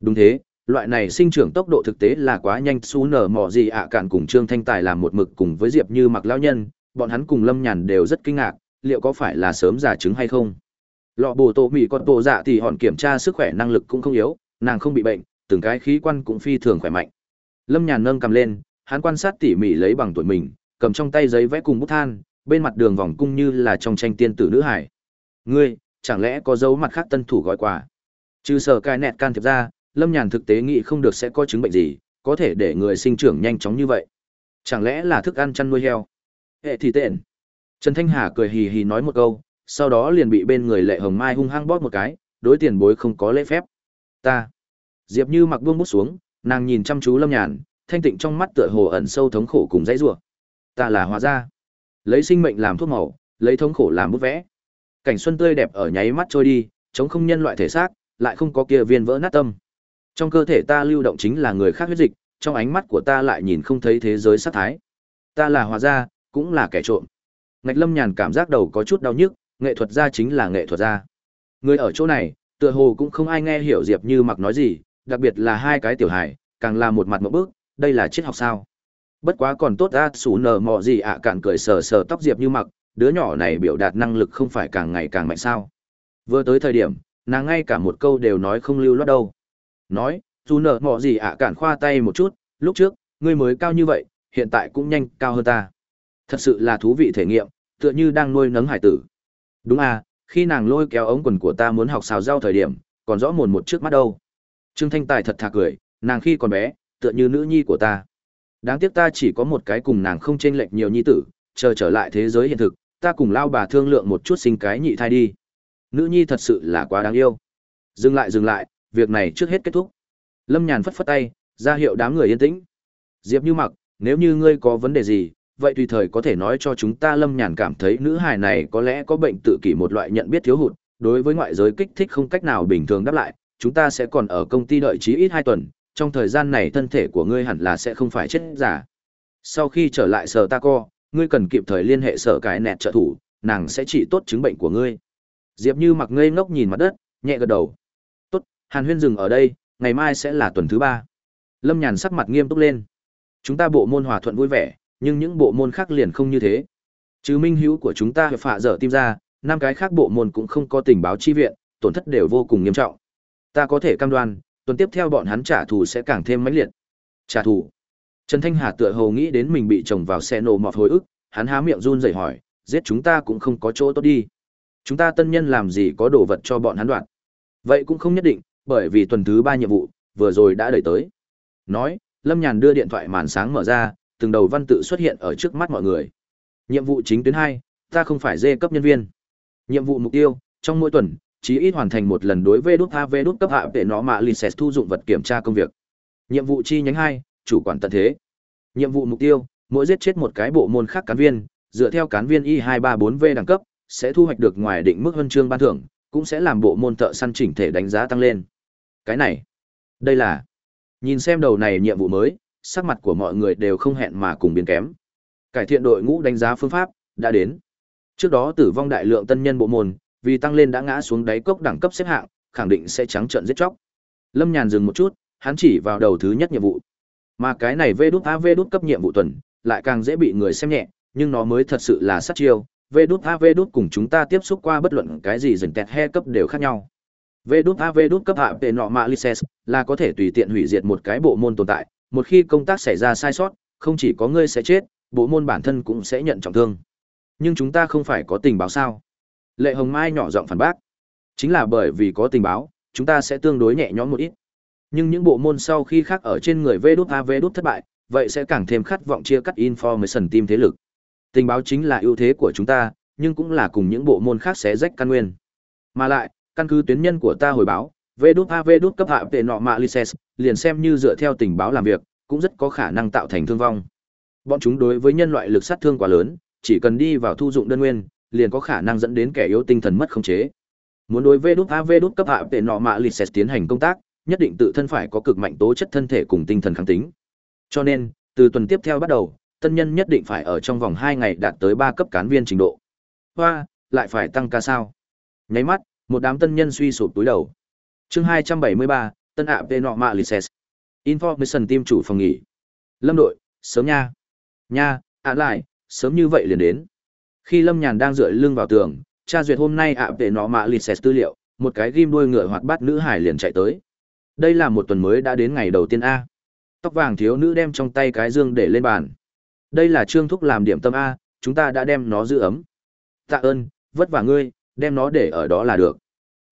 Đúng thế, loại này sinh trưởng tốc độ thực tế là quá nhanh, su nở mỏ gì ạ cạn cùng Trương Thanh Tài làm một mực cùng với Diệp Như Mặc lão nhân, bọn hắn cùng Lâm Nhàn đều rất kinh ngạc, liệu có phải là sớm già chứng hay không? Lọ bổ tổ mì con tổ dạ thì hòn kiểm tra sức khỏe năng lực cũng không yếu, nàng không bị bệnh, từng cái khí quan cũng phi thường khỏe mạnh. Lâm Nhàn nâng cầm lên, hắn quan sát tỉ mỉ lấy bằng tuổi mình, cầm trong tay giấy vẽ cùng bút than, bên mặt đường vòng cung như là trong tranh tiên tử nữ hải. Ngươi, chẳng lẽ có dấu mặt khác tân thủ gói quà? Trừ sở cai nẹt can thiệp ra, Lâm Nhàn thực tế nghĩ không được sẽ có chứng bệnh gì, có thể để người sinh trưởng nhanh chóng như vậy. Chẳng lẽ là thức ăn chăn nuôi heo? Hệ thì tiện. Trần Thanh Hà cười hì hì nói một câu, sau đó liền bị bên người Lệ Hồng Mai hung hăng bóp một cái, đối tiền bối không có lễ phép. Ta. Diệp Như mặc buông bút xuống, nàng nhìn chăm chú Lâm Nhàn, thanh tịnh trong mắt tựa hồ ẩn sâu thống khổ cùng dãy rủa. Ta là hóa gia, lấy sinh mệnh làm thuốc màu, lấy thống khổ làm bút vẽ. Cảnh xuân tươi đẹp ở nháy mắt trôi đi, chống không nhân loại thể xác, lại không có kia viên vỡ nát tâm. Trong cơ thể ta lưu động chính là người khác huyết dịch, trong ánh mắt của ta lại nhìn không thấy thế giới sát thái. Ta là hòa gia, cũng là kẻ trộm. Ngạch Lâm Nhàn cảm giác đầu có chút đau nhức, nghệ thuật gia chính là nghệ thuật gia. Người ở chỗ này, tựa hồ cũng không ai nghe hiểu Diệp Như Mặc nói gì, đặc biệt là hai cái tiểu hài, càng là một mặt một bước, đây là triết học sao? Bất quá còn tốt a, sủ nở mọ gì ạ cạn cười sờ sờ tóc Diệp Như Mặc, đứa nhỏ này biểu đạt năng lực không phải càng ngày càng mạnh sao? Vừa tới thời điểm, nàng ngay cả một câu đều nói không lưu loát đâu. Nói dù nở mọ gì ạ cạn khoa tay một chút lúc trước ngươi mới cao như vậy hiện tại cũng nhanh cao hơn ta. Thật sự là thú vị thể nghiệm tựa như đang nuôi nấng hải tử. Đúng à khi nàng lôi kéo ống quần của ta muốn học xào rau thời điểm còn rõ mồn một trước mắt đâu. Trương thanh tài thật thà cười nàng khi còn bé tựa như nữ nhi của ta đáng tiếc ta chỉ có một cái cùng nàng không chênh lệch nhiều nhi tử, chờ trở lại thế giới hiện thực, ta cùng lao bà thương lượng một chút sinh cái nhị thai đi. Nữ nhi thật sự là quá đáng yêu. Dừng lại dừng lại, việc này trước hết kết thúc. Lâm nhàn phất phất tay, ra hiệu đám người yên tĩnh. Diệp như mặc, nếu như ngươi có vấn đề gì, vậy tùy thời có thể nói cho chúng ta lâm nhàn cảm thấy nữ hài này có lẽ có bệnh tự kỷ một loại nhận biết thiếu hụt, đối với ngoại giới kích thích không cách nào bình thường đáp lại, chúng ta sẽ còn ở công ty đợi chí ít hai tuần trong thời gian này thân thể của ngươi hẳn là sẽ không phải chết giả. Sau khi trở lại sở ta co, ngươi cần kịp thời liên hệ sở cái nẹt trợ thủ, nàng sẽ trị tốt chứng bệnh của ngươi. Diệp như mặc ngây ngốc nhìn mặt đất, nhẹ gật đầu. Tốt, hàn huyên dừng ở đây, ngày mai sẽ là tuần thứ ba. Lâm nhàn sắc mặt nghiêm túc lên. Chúng ta bộ môn hòa thuận vui vẻ, nhưng những bộ môn khác liền không như thế. Chứ minh hữu của chúng ta phạ dở tim ra, năm cái khác bộ môn cũng không có tình báo chi viện, tổn thất đều vô cùng nghiêm trọng. Ta có thể cam đoan tuần tiếp theo bọn hắn trả thù sẽ càng thêm mãnh liệt. Trả thù. Trần thanh hà tựa hồ nghĩ đến mình bị chồng vào xe nổ mọt hồi ức, hắn há miệng run rẩy hỏi, giết chúng ta cũng không có chỗ tốt đi. Chúng ta tân nhân làm gì có đồ vật cho bọn hắn đoạn vậy cũng không nhất định, bởi vì tuần thứ ba nhiệm vụ, vừa rồi đã đẩy tới. Nói, lâm nhàn đưa điện thoại màn sáng mở ra, từng đầu văn tự xuất hiện ở trước mắt mọi người. Nhiệm vụ chính tuyến hai, ta không phải dê cấp nhân viên. Nhiệm vụ mục tiêu, trong mỗi tuần chí ít hoàn thành một lần đối với đút av đút cấp hạ để nó mạ lì xẹt thu dụng vật kiểm tra công việc. Nhiệm vụ chi nhánh hai, chủ quản tận thế. Nhiệm vụ mục tiêu, mỗi giết chết một cái bộ môn khác cán viên, dựa theo cán viên y hai ba bốn v đẳng cấp, sẽ thu hoạch được ngoài định mức huân chương ban thưởng, cũng sẽ làm bộ môn thợ săn chỉnh thể đánh giá tăng lên. Cái này, đây là, nhìn xem đầu này nhiệm vụ mới, sắc mặt của mọi người đều không hẹn mà cùng biến kém. Cải thiện đội ngũ đánh giá phương pháp, đã đến. Trước đó tử vong đại lượng tân nhân bộ môn vì tăng lên đã ngã xuống đáy cốc đẳng cấp xếp hạng, khẳng định sẽ trắng trợn giết chóc. Lâm nhàn dừng một chút, hắn chỉ vào đầu thứ nhất nhiệm vụ. Mà cái này vê đút a vê đút cấp nhiệm vụ tuần, lại càng dễ bị người xem nhẹ, nhưng nó mới thật sự là sát chiêu. Vê đút a vê đút cùng chúng ta tiếp xúc qua bất luận cái gì dần tẹt he cấp đều khác nhau. Vê đút a vê đút cấp hạ tệ nọ mạ license là có thể tùy tiện hủy diệt một cái bộ môn tồn tại. Một khi công tác xảy ra sai sót, không chỉ có ngươi sẽ chết, bộ môn bản thân cũng sẽ nhận trọng thương. Nhưng chúng ta không phải có tình báo sao? Lệ hồng mai nhỏ giọng phản bác. Chính là bởi vì có tình báo, chúng ta sẽ tương đối nhẹ nhõm một ít. Nhưng những bộ môn sau khi khác ở trên người vê đút a vê đút thất bại, vậy sẽ càng thêm khát vọng chia cắt information team thế lực. Tình báo chính là ưu thế của chúng ta, nhưng cũng là cùng những bộ môn khác sẽ rách căn nguyên. Mà lại, căn cứ tuyến nhân của ta hồi báo vê đút a vê đút cấp hạ tệ nọ mạ license liền xem như dựa theo tình báo làm việc, cũng rất có khả năng tạo thành thương vong. Bọn chúng đối với nhân loại lực sát thương quá lớn, chỉ cần đi vào thu dụng đơn nguyên liền có khả năng dẫn đến kẻ yếu tinh thần mất khống chế. Muốn đối với đút av đút cấp hạ tệ nọ mạ lịch sẽ tiến hành công tác, nhất định tự thân phải có cực mạnh tố chất thân thể cùng tinh thần kháng tính. Cho nên, từ tuần tiếp theo bắt đầu, tân nhân nhất định phải ở trong vòng hai ngày đạt tới ba cấp cán viên trình độ. Hoa, lại phải tăng ca sao? Nháy mắt, một đám tân nhân suy sụp túi đầu. Chương hai trăm bảy mươi ba, tân ạ tệ nọ mạ lịch sẽ information team chủ phòng nghỉ. Lâm đội, sớm nha. Nha, ạ lại, sớm như vậy liền đến khi Lâm Nhàn đang dựa lưng vào tường, Cha duyệt hôm nay ạ à về nó mạ lì xẹt tư liệu, một cái ghim đuôi ngựa hoạt bát nữ hải liền chạy tới. Đây là một tuần mới đã đến ngày đầu tiên A. Tóc vàng thiếu nữ đem trong tay cái dương để lên bàn. Đây là trương thúc làm điểm tâm A, chúng ta đã đem nó giữ ấm. Tạ ơn, vất vả ngươi, đem nó để ở đó là được.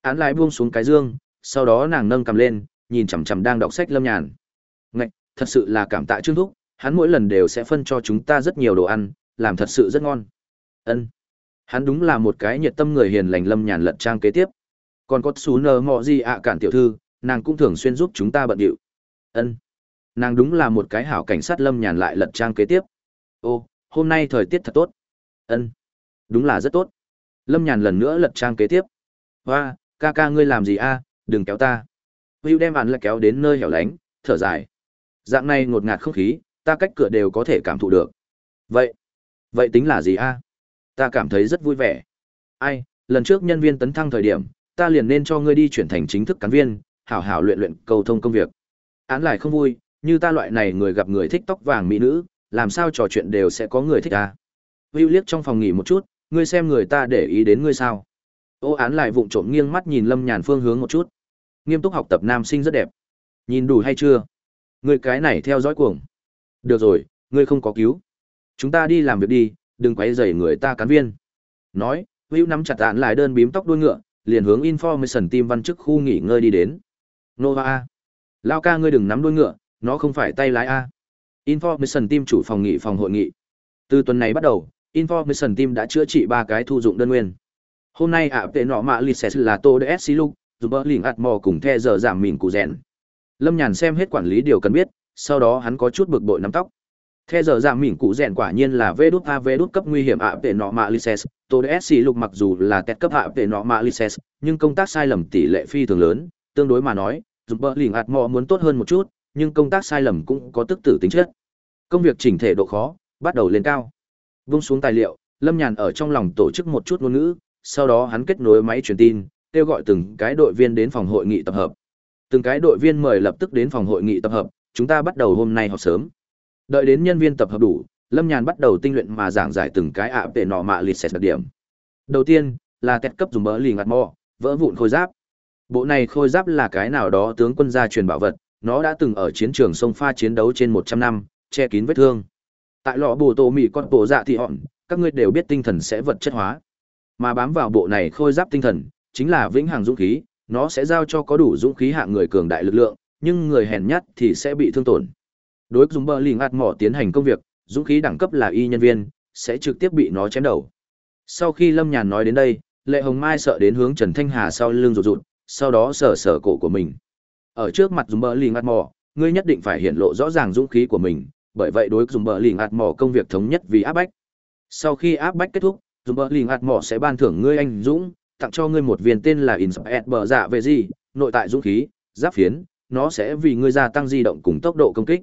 Án lái buông xuống cái dương, sau đó nàng nâng cầm lên, nhìn chằm chằm đang đọc sách Lâm Nhàn. Ngạch, thật sự là cảm tạ trương thúc, hắn mỗi lần đều sẽ phân cho chúng ta rất nhiều đồ ăn, làm thật sự rất ngon ân. Hắn đúng là một cái nhiệt tâm người hiền lành lâm nhàn lật trang kế tiếp. Còn có xú nờ mọ gì ạ cản tiểu thư, nàng cũng thường xuyên giúp chúng ta bận điệu. Ân. Nàng đúng là một cái hảo cảnh sát lâm nhàn lại lật trang kế tiếp. Ô, hôm nay thời tiết thật tốt. Ân. Đúng là rất tốt. Lâm nhàn lần nữa lật trang kế tiếp. Hoa, ca ca ngươi làm gì a? Đừng kéo ta. Hữu đem bạn lại kéo đến nơi hẻo lánh, thở dài. Dạng này ngột ngạt không khí, ta cách cửa đều có thể cảm thụ được. Vậy vậy tính là gì a? Ta cảm thấy rất vui vẻ. Ai, lần trước nhân viên tấn thăng thời điểm, ta liền nên cho ngươi đi chuyển thành chính thức cán viên, hảo hảo luyện luyện cầu thông công việc. Án lại không vui, như ta loại này người gặp người thích tóc vàng mỹ nữ, làm sao trò chuyện đều sẽ có người thích à? ta. Hữu liếc trong phòng nghỉ một chút, ngươi xem người ta để ý đến ngươi sao. Ô án lại vụng trộm nghiêng mắt nhìn Lâm Nhàn phương hướng một chút. Nghiêm túc học tập nam sinh rất đẹp. Nhìn đủ hay chưa? Người cái này theo dõi cuồng. Được rồi, ngươi không có cứu. Chúng ta đi làm việc đi, đừng quấy rầy người ta cán viên. Nói, Hữu nắm chặt án lại đơn bím tóc đuôi ngựa, liền hướng information team văn chức khu nghỉ ngơi đi đến. Nova Lao ca ngươi đừng nắm đuôi ngựa, nó không phải tay lái A. Information team chủ phòng nghị phòng hội nghị. Từ tuần này bắt đầu, Information team đã chữa trị ba cái thu dụng đơn nguyên. Hôm nay ạ tệ nọ mạ Lises là Tô DS Siluk, dù Atmo ạt mò cùng the giờ giảm mình cụ rèn. Lâm Nhàn xem hết quản lý điều cần biết, sau đó hắn có chút bực bội nắm tóc. Thế giờ giảm mỉm cụ rèn quả nhiên là vế đút a vế đút cấp nguy hiểm ạ tệ nọ mạ Lises, Tô DS lục mặc dù là tẹt cấp hạ tệ nọ mạ Lises, nhưng công tác sai lầm tỷ lệ phi thường lớn, tương đối mà nói, dùng bỡ lỉnh ạt mọ muốn tốt hơn một chút, nhưng công tác sai lầm cũng có tức tử tính chất. Công việc chỉnh thể độ khó bắt đầu lên cao. Vung xuống tài liệu, Lâm Nhàn ở trong lòng tổ chức một chút ngôn ngữ, sau đó hắn kết nối máy truyền tin, kêu gọi từng cái đội viên đến phòng hội nghị tập hợp. Từng cái đội viên mời lập tức đến phòng hội nghị tập hợp, chúng ta bắt đầu hôm nay họp sớm. Đợi đến nhân viên tập hợp đủ, Lâm Nhàn bắt đầu tinh luyện mà giảng giải từng cái ạ tệ nọ mạ lịch sẽ đặc điểm. Đầu tiên là tét cấp dùng mỡ lì ngạt mò, vỡ vụn khôi giáp. Bộ này khôi giáp là cái nào đó tướng quân gia truyền bảo vật, nó đã từng ở chiến trường sông pha chiến đấu trên 100 năm, che kín vết thương. Tại lọ bồ tổ mỹ con bộ dạ thị hòn, các ngươi đều biết tinh thần sẽ vật chất hóa. Mà bám vào bộ này khôi giáp tinh thần, chính là vĩnh hằng dũng khí, nó sẽ giao cho có đủ dũng khí hạng người cường đại lực lượng, nhưng người hèn nhát thì sẽ bị thương tổn. Đối dùng bờ lì ngạt mỏ tiến hành công việc, dũng khí đẳng cấp là y nhân viên, sẽ trực tiếp bị nó chém đầu. Sau khi Lâm Nhàn nói đến đây, Lệ Hồng Mai sợ đến hướng Trần Thanh Hà sau lưng rụt rụt, sau đó sờ sờ cổ của mình. Ở trước mặt dùng bờ lì ngạt mỏ, ngươi nhất định phải hiện lộ rõ ràng dũng khí của mình, bởi vậy đối dùng bờ lì ngạt mỏ công việc thống nhất vì áp bách. Sau khi áp bách kết thúc, dùng bờ lì ngạt mỏ sẽ ban thưởng ngươi anh dũng, tặng cho ngươi một viên tên là Inspect bờ dạ về gì, nội tại dũng khí, giáp phiến, nó sẽ vì ngươi gia tăng di động cùng tốc độ công kích.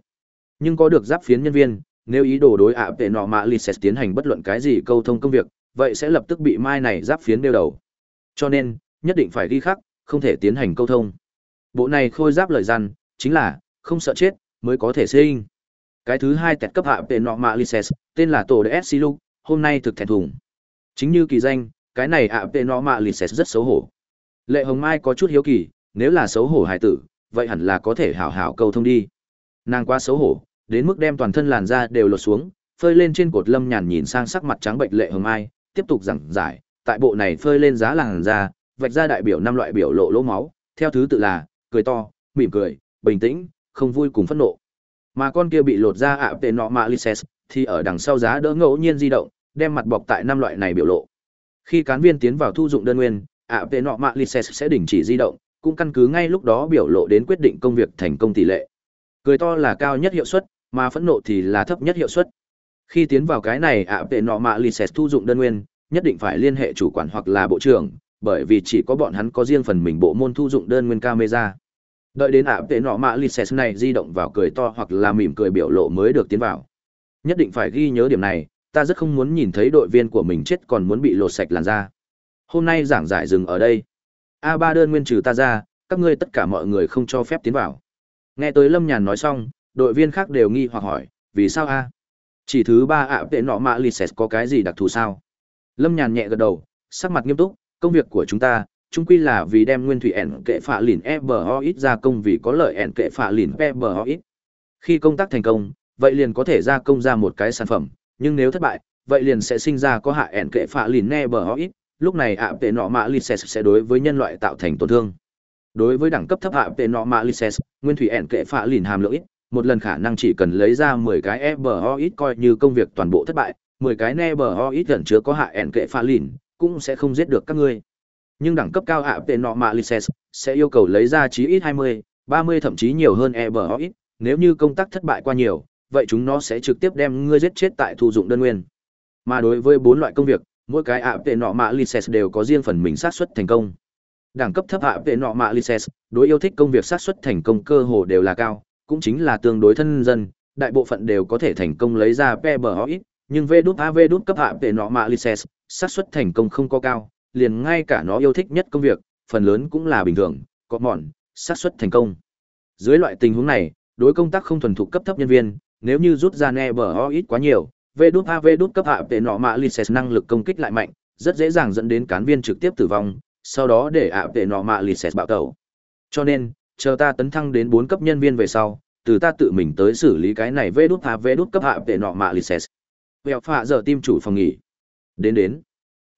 Nhưng có được giáp phiến nhân viên, nếu ý đồ đối ạ tệ nọ mạ Lises tiến hành bất luận cái gì câu thông công việc, vậy sẽ lập tức bị mai này giáp phiến đeo đầu. Cho nên, nhất định phải ghi khắc, không thể tiến hành câu thông. Bộ này khôi giáp lời răn, chính là, không sợ chết, mới có thể sinh. Cái thứ hai tẹt cấp hạ tệ nọ mạ Lises, tên là Tổ DS Silu, hôm nay thực thẹn thùng. Chính như kỳ danh, cái này ạ tệ nọ mạ lì xẹt rất xấu hổ. Lệ Hồng Mai có chút hiếu kỳ, nếu là xấu hổ hải tử, vậy hẳn là có thể hảo hảo câu thông đi. Nàng quá xấu hổ, đến mức đem toàn thân làn da đều lột xuống, phơi lên trên cột lâm nhàn nhìn sang sắc mặt trắng bệnh Lệ Hồng Mai, tiếp tục giảng giải, tại bộ này phơi lên giá làn da, vạch ra đại biểu năm loại biểu lộ lỗ máu, theo thứ tự là cười to, mỉm cười, bình tĩnh, không vui cùng phẫn nộ. Mà con kia bị lột ra ạ tệ nọ mạ lises, thì ở đằng sau giá đỡ ngẫu nhiên di động, đem mặt bọc tại năm loại này biểu lộ. Khi cán viên tiến vào thu dụng đơn nguyên, ạ tệ nọ mạ lises sẽ đình chỉ di động, cũng căn cứ ngay lúc đó biểu lộ đến quyết định công việc thành công tỷ lệ. Cười to là cao nhất hiệu suất, mà phẫn nộ thì là thấp nhất hiệu suất. Khi tiến vào cái này ạ tệ nọ mạ lises thu dụng đơn nguyên, nhất định phải liên hệ chủ quản hoặc là bộ trưởng, bởi vì chỉ có bọn hắn có riêng phần mình bộ môn thu dụng đơn nguyên camera. Đợi đến ạ tệ nọ mạ lises này di động vào cười to hoặc là mỉm cười biểu lộ mới được tiến vào. Nhất định phải ghi nhớ điểm này, ta rất không muốn nhìn thấy đội viên của mình chết còn muốn bị lột sạch làn da. Hôm nay giảng giải dừng ở đây. a ba đơn nguyên trừ ta ra, các ngươi tất cả mọi người không cho phép tiến vào. Nghe tới Lâm Nhàn nói xong, đội viên khác đều nghi hoặc hỏi, vì sao A? Chỉ thứ ba ạ tệ nọ mạ Lises có cái gì đặc thù sao? Lâm Nhàn nhẹ gật đầu, sắc mặt nghiêm túc, công việc của chúng ta, chung quy là vì đem nguyên thủy ẻn kệ phạ lìn e ít ra công vì có lợi ẻn kệ phạ lìn e ít. Khi công tác thành công, vậy liền có thể ra công ra một cái sản phẩm, nhưng nếu thất bại, vậy liền sẽ sinh ra có hạ ẻn kệ phạ lìn ne bờ ít, lúc này ạ tệ nọ mạ lises sẽ đối với nhân loại tạo thành tổn thương. Đối với đẳng cấp thấp ạ tệ nọ mạ lises, nguyên thủy ẻn kệ phạ lìn hàm lượng ít, một lần khả năng chỉ cần lấy ra 10 cái EBO ít coi như công việc toàn bộ thất bại, 10 cái NEBO ít gần chứa có hạ ẻn kệ pha lìn, cũng sẽ không giết được các ngươi. Nhưng đẳng cấp cao ạ tệ nọ mạ lises sẽ yêu cầu lấy ra chí ít 20, 30 thậm chí nhiều hơn EBO ít, nếu như công tác thất bại qua nhiều, vậy chúng nó sẽ trực tiếp đem ngươi giết chết tại thu dụng đơn nguyên. Mà đối với bốn loại công việc, mỗi cái ạ tệ nọ mạ license đều có riêng phần mình xác suất thành công. Đẳng cấp thấp ạ tệ nọ mạ license, đối yêu thích công việc xác suất thành công cơ hồ đều là cao, cũng chính là tương đối thân dân, đại bộ phận đều có thể thành công lấy ra PBOX, nhưng V đút AV đút cấp hạ tệ nọ mạ license, xác suất thành công không có cao, liền ngay cả nó yêu thích nhất công việc, phần lớn cũng là bình thường, có mòn, xác suất thành công. Dưới loại tình huống này, đối công tác không thuần thục cấp thấp nhân viên, nếu như rút ra ne bờ ít quá nhiều, V đút A V đút cấp hạ tệ nọ mạ Lises năng lực công kích lại mạnh, rất dễ dàng dẫn đến cán viên trực tiếp tử vong, sau đó để ạ tệ nọ mạ lì bạo tẩu. Cho nên, chờ ta tấn thăng đến 4 cấp nhân viên về sau, từ ta tự mình tới xử lý cái này vê đút hạ vê đút cấp hạ tệ nọ mạ lì. Vẹo phạ giờ tim chủ phòng nghỉ. Đến đến.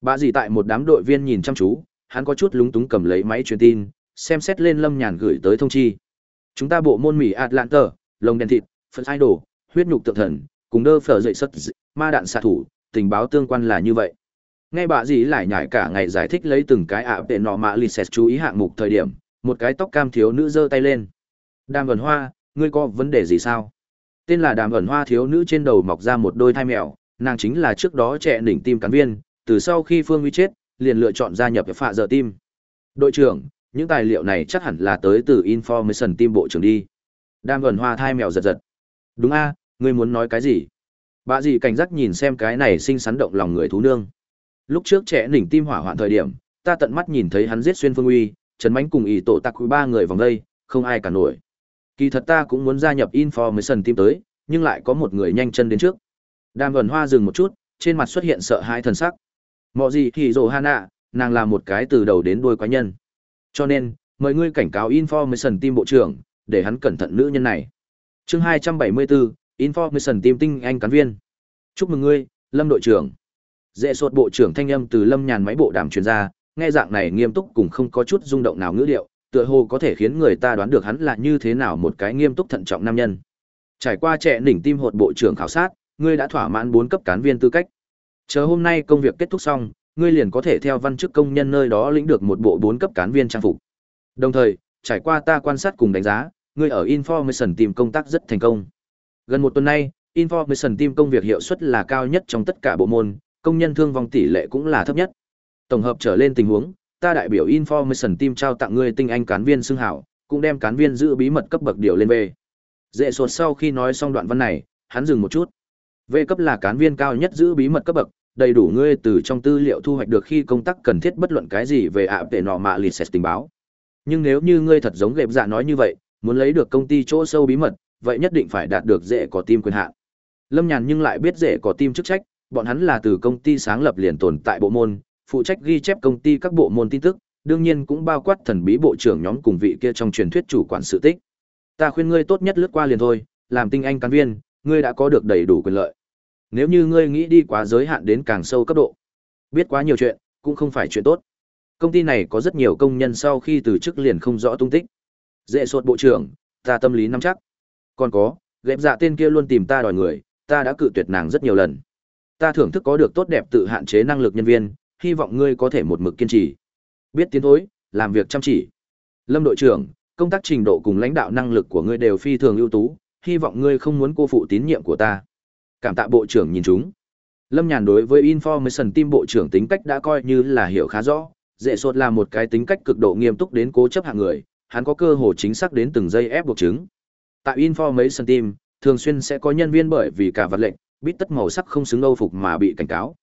Bà gì tại một đám đội viên nhìn chăm chú, hắn có chút lúng túng cầm lấy máy truyền tin, xem xét lên Lâm Nhàn gửi tới thông chi. Chúng ta bộ môn Mỹ Atlanta, lồng đèn thịt, phần idol, huyết nhục tượng thần, cùng đơ phở dậy sất, ma đạn xạ thủ, tình báo tương quan là như vậy. Ngay bà gì lại nhảy cả ngày giải thích lấy từng cái ạ tệ nọ mạ lises chú ý hạng mục thời điểm, một cái tóc cam thiếu nữ giơ tay lên. Đàm ẩn hoa, ngươi có vấn đề gì sao? Tên là đàm ẩn hoa thiếu nữ trên đầu mọc ra một đôi thai mèo, nàng chính là trước đó trẻ đỉnh tim cán viên, từ sau khi Phương Uy chết, liền lựa chọn gia nhập phạ giờ tim. Đội trưởng, những tài liệu này chắc hẳn là tới từ Information Team bộ trưởng đi. Đam ẩn hoa thai mèo giật giật. Đúng a, ngươi muốn nói cái gì? Bà gì cảnh giác nhìn xem cái này sinh sắn động lòng người thú nương. Lúc trước trẻ đỉnh tim hỏa hoạn thời điểm, ta tận mắt nhìn thấy hắn giết xuyên phương uy, Trần Mánh cùng ý tổ tạc quý ba người vòng đây, không ai cả nổi. Kỳ thật ta cũng muốn gia nhập Information Team tới, nhưng lại có một người nhanh chân đến trước. Đàm Vân hoa dừng một chút, trên mặt xuất hiện sợ hãi thần sắc. Mọ gì thì rồ Hana, nàng là một cái từ đầu đến đuôi quái nhân. Cho nên, mời ngươi cảnh cáo Information Team bộ trưởng, để hắn cẩn thận nữ nhân này. Chương 274, Information Team tinh anh cán viên. Chúc mừng ngươi, Lâm đội trưởng. Dễ sột bộ trưởng thanh âm từ Lâm Nhàn máy bộ đàm truyền ra, nghe dạng này nghiêm túc cùng không có chút rung động nào ngữ điệu, tựa hồ có thể khiến người ta đoán được hắn là như thế nào một cái nghiêm túc thận trọng nam nhân. Trải qua trẻ đỉnh tim hột bộ trưởng khảo sát, ngươi đã thỏa mãn bốn cấp cán viên tư cách. Chờ hôm nay công việc kết thúc xong, ngươi liền có thể theo văn chức công nhân nơi đó lĩnh được một bộ bốn cấp cán viên trang phục. Đồng thời, trải qua ta quan sát cùng đánh giá, ngươi ở Information tìm công tác rất thành công. Gần một tuần nay, Information Team công việc hiệu suất là cao nhất trong tất cả bộ môn, công nhân thương vong tỷ lệ cũng là thấp nhất. Tổng hợp trở lên tình huống, ta đại biểu Information Team trao tặng ngươi tinh anh cán viên xưng hảo, cũng đem cán viên giữ bí mật cấp bậc điều lên về. Dễ sột sau khi nói xong đoạn văn này, hắn dừng một chút. V cấp là cán viên cao nhất giữ bí mật cấp bậc, đầy đủ ngươi từ trong tư liệu thu hoạch được khi công tác cần thiết bất luận cái gì về ạ tệ nọ mạ lì xẹt tình báo. Nhưng nếu như ngươi thật giống gệp dạ nói như vậy, muốn lấy được công ty chỗ sâu bí mật, vậy nhất định phải đạt được dễ có tim quyền hạn. Lâm Nhàn nhưng lại biết dễ có tim chức trách, bọn hắn là từ công ty sáng lập liền tồn tại bộ môn, phụ trách ghi chép công ty các bộ môn tin tức, đương nhiên cũng bao quát thần bí bộ trưởng nhóm cùng vị kia trong truyền thuyết chủ quản sự tích. Ta khuyên ngươi tốt nhất lướt qua liền thôi, làm tinh anh cán viên, ngươi đã có được đầy đủ quyền lợi. Nếu như ngươi nghĩ đi quá giới hạn đến càng sâu cấp độ, biết quá nhiều chuyện, cũng không phải chuyện tốt. Công ty này có rất nhiều công nhân sau khi từ chức liền không rõ tung tích. Dễ sột bộ trưởng, ta tâm lý nắm chắc. Còn có, ghép dạ tên kia luôn tìm ta đòi người, ta đã cự tuyệt nàng rất nhiều lần. Ta thưởng thức có được tốt đẹp tự hạn chế năng lực nhân viên, hy vọng ngươi có thể một mực kiên trì. Biết tiến thối, làm việc chăm chỉ. Lâm đội trưởng, công tác trình độ cùng lãnh đạo năng lực của ngươi đều phi thường ưu tú, hy vọng ngươi không muốn cô phụ tín nhiệm của ta. Cảm tạ bộ trưởng nhìn chúng. Lâm Nhàn đối với Information Team bộ trưởng tính cách đã coi như là hiểu khá rõ, dễ sột là một cái tính cách cực độ nghiêm túc đến cố chấp hạng người, hắn có cơ hội chính xác đến từng giây ép buộc chứng. Tại Information Team, thường xuyên sẽ có nhân viên bởi vì cả vật lệnh, biết tất màu sắc không xứng âu phục mà bị cảnh cáo.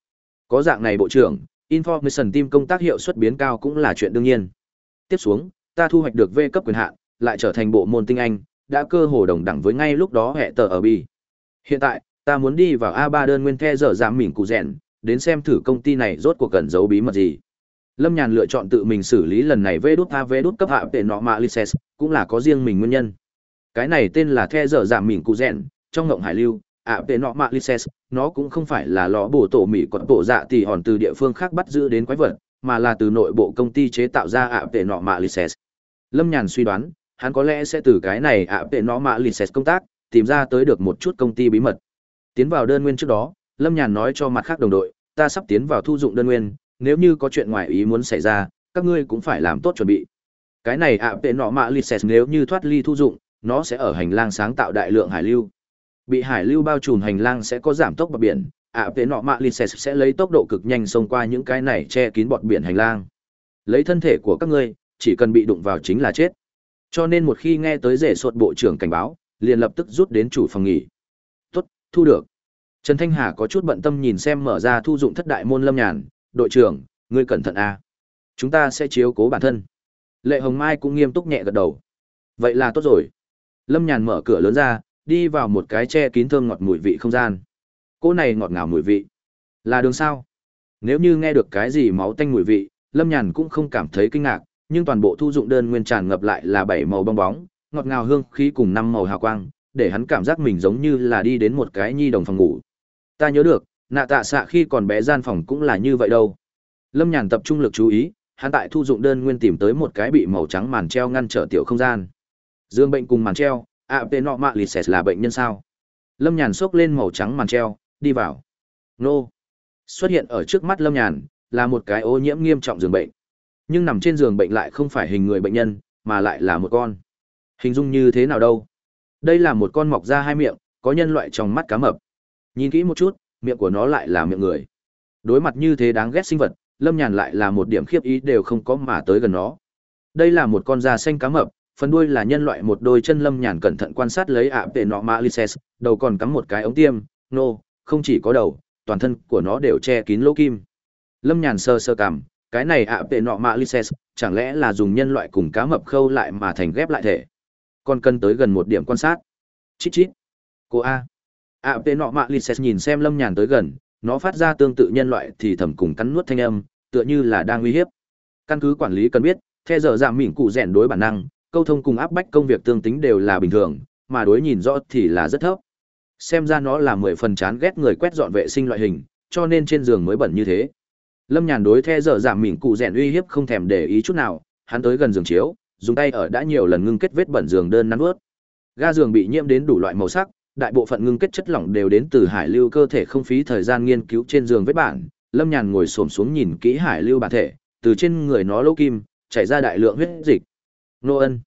Có dạng này bộ trưởng, Information Team công tác hiệu suất biến cao cũng là chuyện đương nhiên. Tiếp xuống, ta thu hoạch được V cấp quyền hạn, lại trở thành bộ môn tinh anh, đã cơ hồ đồng đẳng với ngay lúc đó hệ tờ ở bi. Hiện tại, ta muốn đi vào A3 đơn nguyên the dở giảm mỉn cụ rèn, đến xem thử công ty này rốt cuộc cần giấu bí mật gì. Lâm Nhàn lựa chọn tự mình xử lý lần này vê đút A vê đút cấp hạ tệ nọ mạ license, cũng là có riêng mình nguyên nhân. Cái này tên là the dở giảm mỉn cụ rèn, trong ngộng hải lưu, ạ tệ nọ mạ license, nó cũng không phải là lò bổ tổ Mỹ còn tổ dạ thì hòn từ địa phương khác bắt giữ đến quái vật, mà là từ nội bộ công ty chế tạo ra ạ tệ nọ mạ license. Lâm Nhàn suy đoán, hắn có lẽ sẽ từ cái này ạ tệ nọ mạ license công tác, tìm ra tới được một chút công ty bí mật. Tiến vào đơn nguyên trước đó, Lâm Nhàn nói cho mặt khác đồng đội, ta sắp tiến vào thu dụng đơn nguyên, nếu như có chuyện ngoài ý muốn xảy ra, các ngươi cũng phải làm tốt chuẩn bị. Cái này ạ tệ nọ mạ license nếu như thoát ly thu dụng, nó sẽ ở hành lang sáng tạo đại lượng hải lưu. Bị hải lưu bao trùm hành lang sẽ có giảm tốc bọt biển, ạ tế nọ mạ license sẽ lấy tốc độ cực nhanh xông qua những cái này che kín bọt biển hành lang. Lấy thân thể của các ngươi, chỉ cần bị đụng vào chính là chết. Cho nên một khi nghe tới rể sột bộ trưởng cảnh báo, liền lập tức rút đến chủ phòng nghỉ. Tốt, thu được. Trần Thanh Hà có chút bận tâm nhìn xem mở ra thu dụng thất đại môn lâm nhàn, đội trưởng, ngươi cẩn thận a. Chúng ta sẽ chiếu cố bản thân. Lệ Hồng Mai cũng nghiêm túc nhẹ gật đầu. Vậy là tốt rồi. Lâm nhàn mở cửa lớn ra, đi vào một cái che kín thơm ngọt mùi vị không gian. Cô này ngọt ngào mùi vị. Là đường sao? Nếu như nghe được cái gì máu tanh mùi vị, Lâm Nhàn cũng không cảm thấy kinh ngạc, nhưng toàn bộ thu dụng đơn nguyên tràn ngập lại là bảy màu bong bóng, ngọt ngào hương khí cùng năm màu hào quang, để hắn cảm giác mình giống như là đi đến một cái nhi đồng phòng ngủ. Ta nhớ được, nạ tạ xạ khi còn bé gian phòng cũng là như vậy đâu. Lâm Nhàn tập trung lực chú ý, hắn tại thu dụng đơn nguyên tìm tới một cái bị màu trắng màn treo ngăn trở tiểu không gian. Dương bệnh cùng màn treo, ạ mạ là bệnh nhân sao? Lâm Nhàn xốc lên màu trắng màn treo, đi vào. Nô. Xuất hiện ở trước mắt Lâm Nhàn, là một cái ô nhiễm nghiêm trọng giường bệnh. Nhưng nằm trên giường bệnh lại không phải hình người bệnh nhân, mà lại là một con. Hình dung như thế nào đâu? Đây là một con mọc ra hai miệng, có nhân loại trong mắt cá mập. Nhìn kỹ một chút, miệng của nó lại là miệng người. Đối mặt như thế đáng ghét sinh vật, Lâm Nhàn lại là một điểm khiếp ý đều không có mà tới gần nó. Đây là một con da xanh cá mập, phần đuôi là nhân loại một đôi chân Lâm Nhàn cẩn thận quan sát lấy ạ tệ nọ Malices, đầu còn cắm một cái ống tiêm, nô, no, không chỉ có đầu, toàn thân của nó đều che kín lỗ kim. Lâm Nhàn sơ sơ cảm, cái này ạ tệ nọ Malices, chẳng lẽ là dùng nhân loại cùng cá mập khâu lại mà thành ghép lại thể. Còn cần tới gần một điểm quan sát. Chít chít. Cô A. ạ tệ nọ Malices nhìn xem Lâm Nhàn tới gần, nó phát ra tương tự nhân loại thì thầm cùng cắn nuốt thanh âm, tựa như là đang uy hiếp. Căn cứ quản lý cần biết, theo giờ giảm mỉm cụ rèn đối bản năng, câu thông cùng áp bách công việc tương tính đều là bình thường, mà đối nhìn rõ thì là rất thấp. Xem ra nó là mười phần chán ghét người quét dọn vệ sinh loại hình, cho nên trên giường mới bẩn như thế. Lâm Nhàn đối theo giờ giảm dạ mỉm cụ rèn uy hiếp không thèm để ý chút nào, hắn tới gần giường chiếu, dùng tay ở đã nhiều lần ngưng kết vết bẩn giường đơn nắn nướt. Ga giường bị nhiễm đến đủ loại màu sắc, đại bộ phận ngưng kết chất lỏng đều đến từ hải lưu cơ thể không phí thời gian nghiên cứu trên giường vết bản lâm nhàn ngồi xổm xuống nhìn kỹ hải lưu bản thể từ trên người nó lỗ kim chảy ra đại lượng huyết dịch nô ân.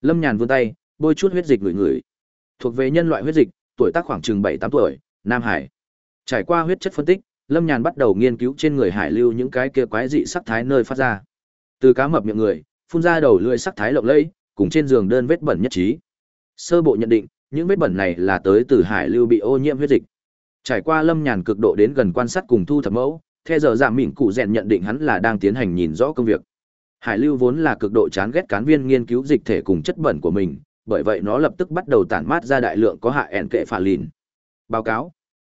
Lâm nhàn vươn tay, bôi chút huyết dịch người người. thuộc về nhân loại huyết dịch, tuổi tác khoảng chừng bảy tám tuổi, nam hải. Trải qua huyết chất phân tích, lâm nhàn bắt đầu nghiên cứu trên người hải lưu những cái kia quái dị sắc thái nơi phát ra. Từ cá mập miệng người, phun ra đầu lưỡi sắc thái lộng lẫy, cùng trên giường đơn vết bẩn nhất trí. Sơ bộ nhận định, những vết bẩn này là tới từ hải lưu bị ô nhiễm huyết dịch. Trải qua lâm nhàn cực độ đến gần quan sát cùng thu thập mẫu theo giờ dạ giảm mỉm cụ rèn nhận định hắn là đang tiến hành nhìn rõ công việc hải lưu vốn là cực độ chán ghét cán viên nghiên cứu dịch thể cùng chất bẩn của mình bởi vậy nó lập tức bắt đầu tản mát ra đại lượng có hạ ẻn kệ phả lìn. Báo cáo.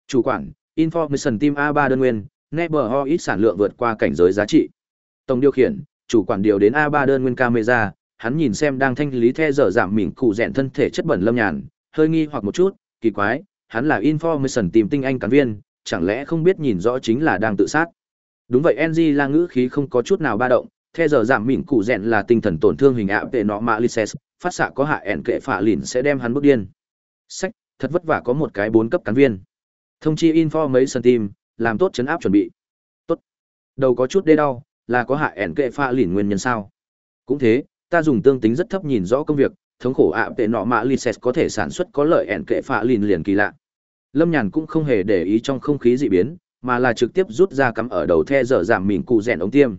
Chủ quản information team a 3 đơn nguyên never ho ít sản lượng vượt qua cảnh giới giá trị. Tổng điều khiển chủ quản điều đến a 3 đơn nguyên camera hắn nhìn xem đang thanh lý the dở giảm mỉm cụ rèn thân thể chất bẩn lâm nhàn hơi nghi hoặc một chút, kỳ quái, hắn là information Team tinh anh cán viên, chẳng lẽ không biết nhìn rõ chính là đang tự sát. Đúng vậy NG là ngữ khí không có chút nào ba động, theo giờ giảm mỉn cụ rèn là tinh thần tổn thương hình ạ về nọ mạ Lyses, phát xạ có hạ ẻn kệ phạ lìn sẽ đem hắn bước điên. Sách, thật vất vả có một cái bốn cấp cán viên. Thông chi sân tiêm, làm tốt chấn áp chuẩn bị. Tốt. Đầu có chút đê đau, là có hạ ẻn kệ phạ lìn nguyên nhân sao? Cũng thế, ta dùng tương tính rất thấp nhìn rõ công việc, thống khổ ạ tệ nọ mạ lises có thể sản xuất có lợi ẻn kệ phạ lìn liền kỳ lạ lâm nhàn cũng không hề để ý trong không khí dị biến mà là trực tiếp rút ra cắm ở đầu the dở giảm mìn cụ rèn ống tiêm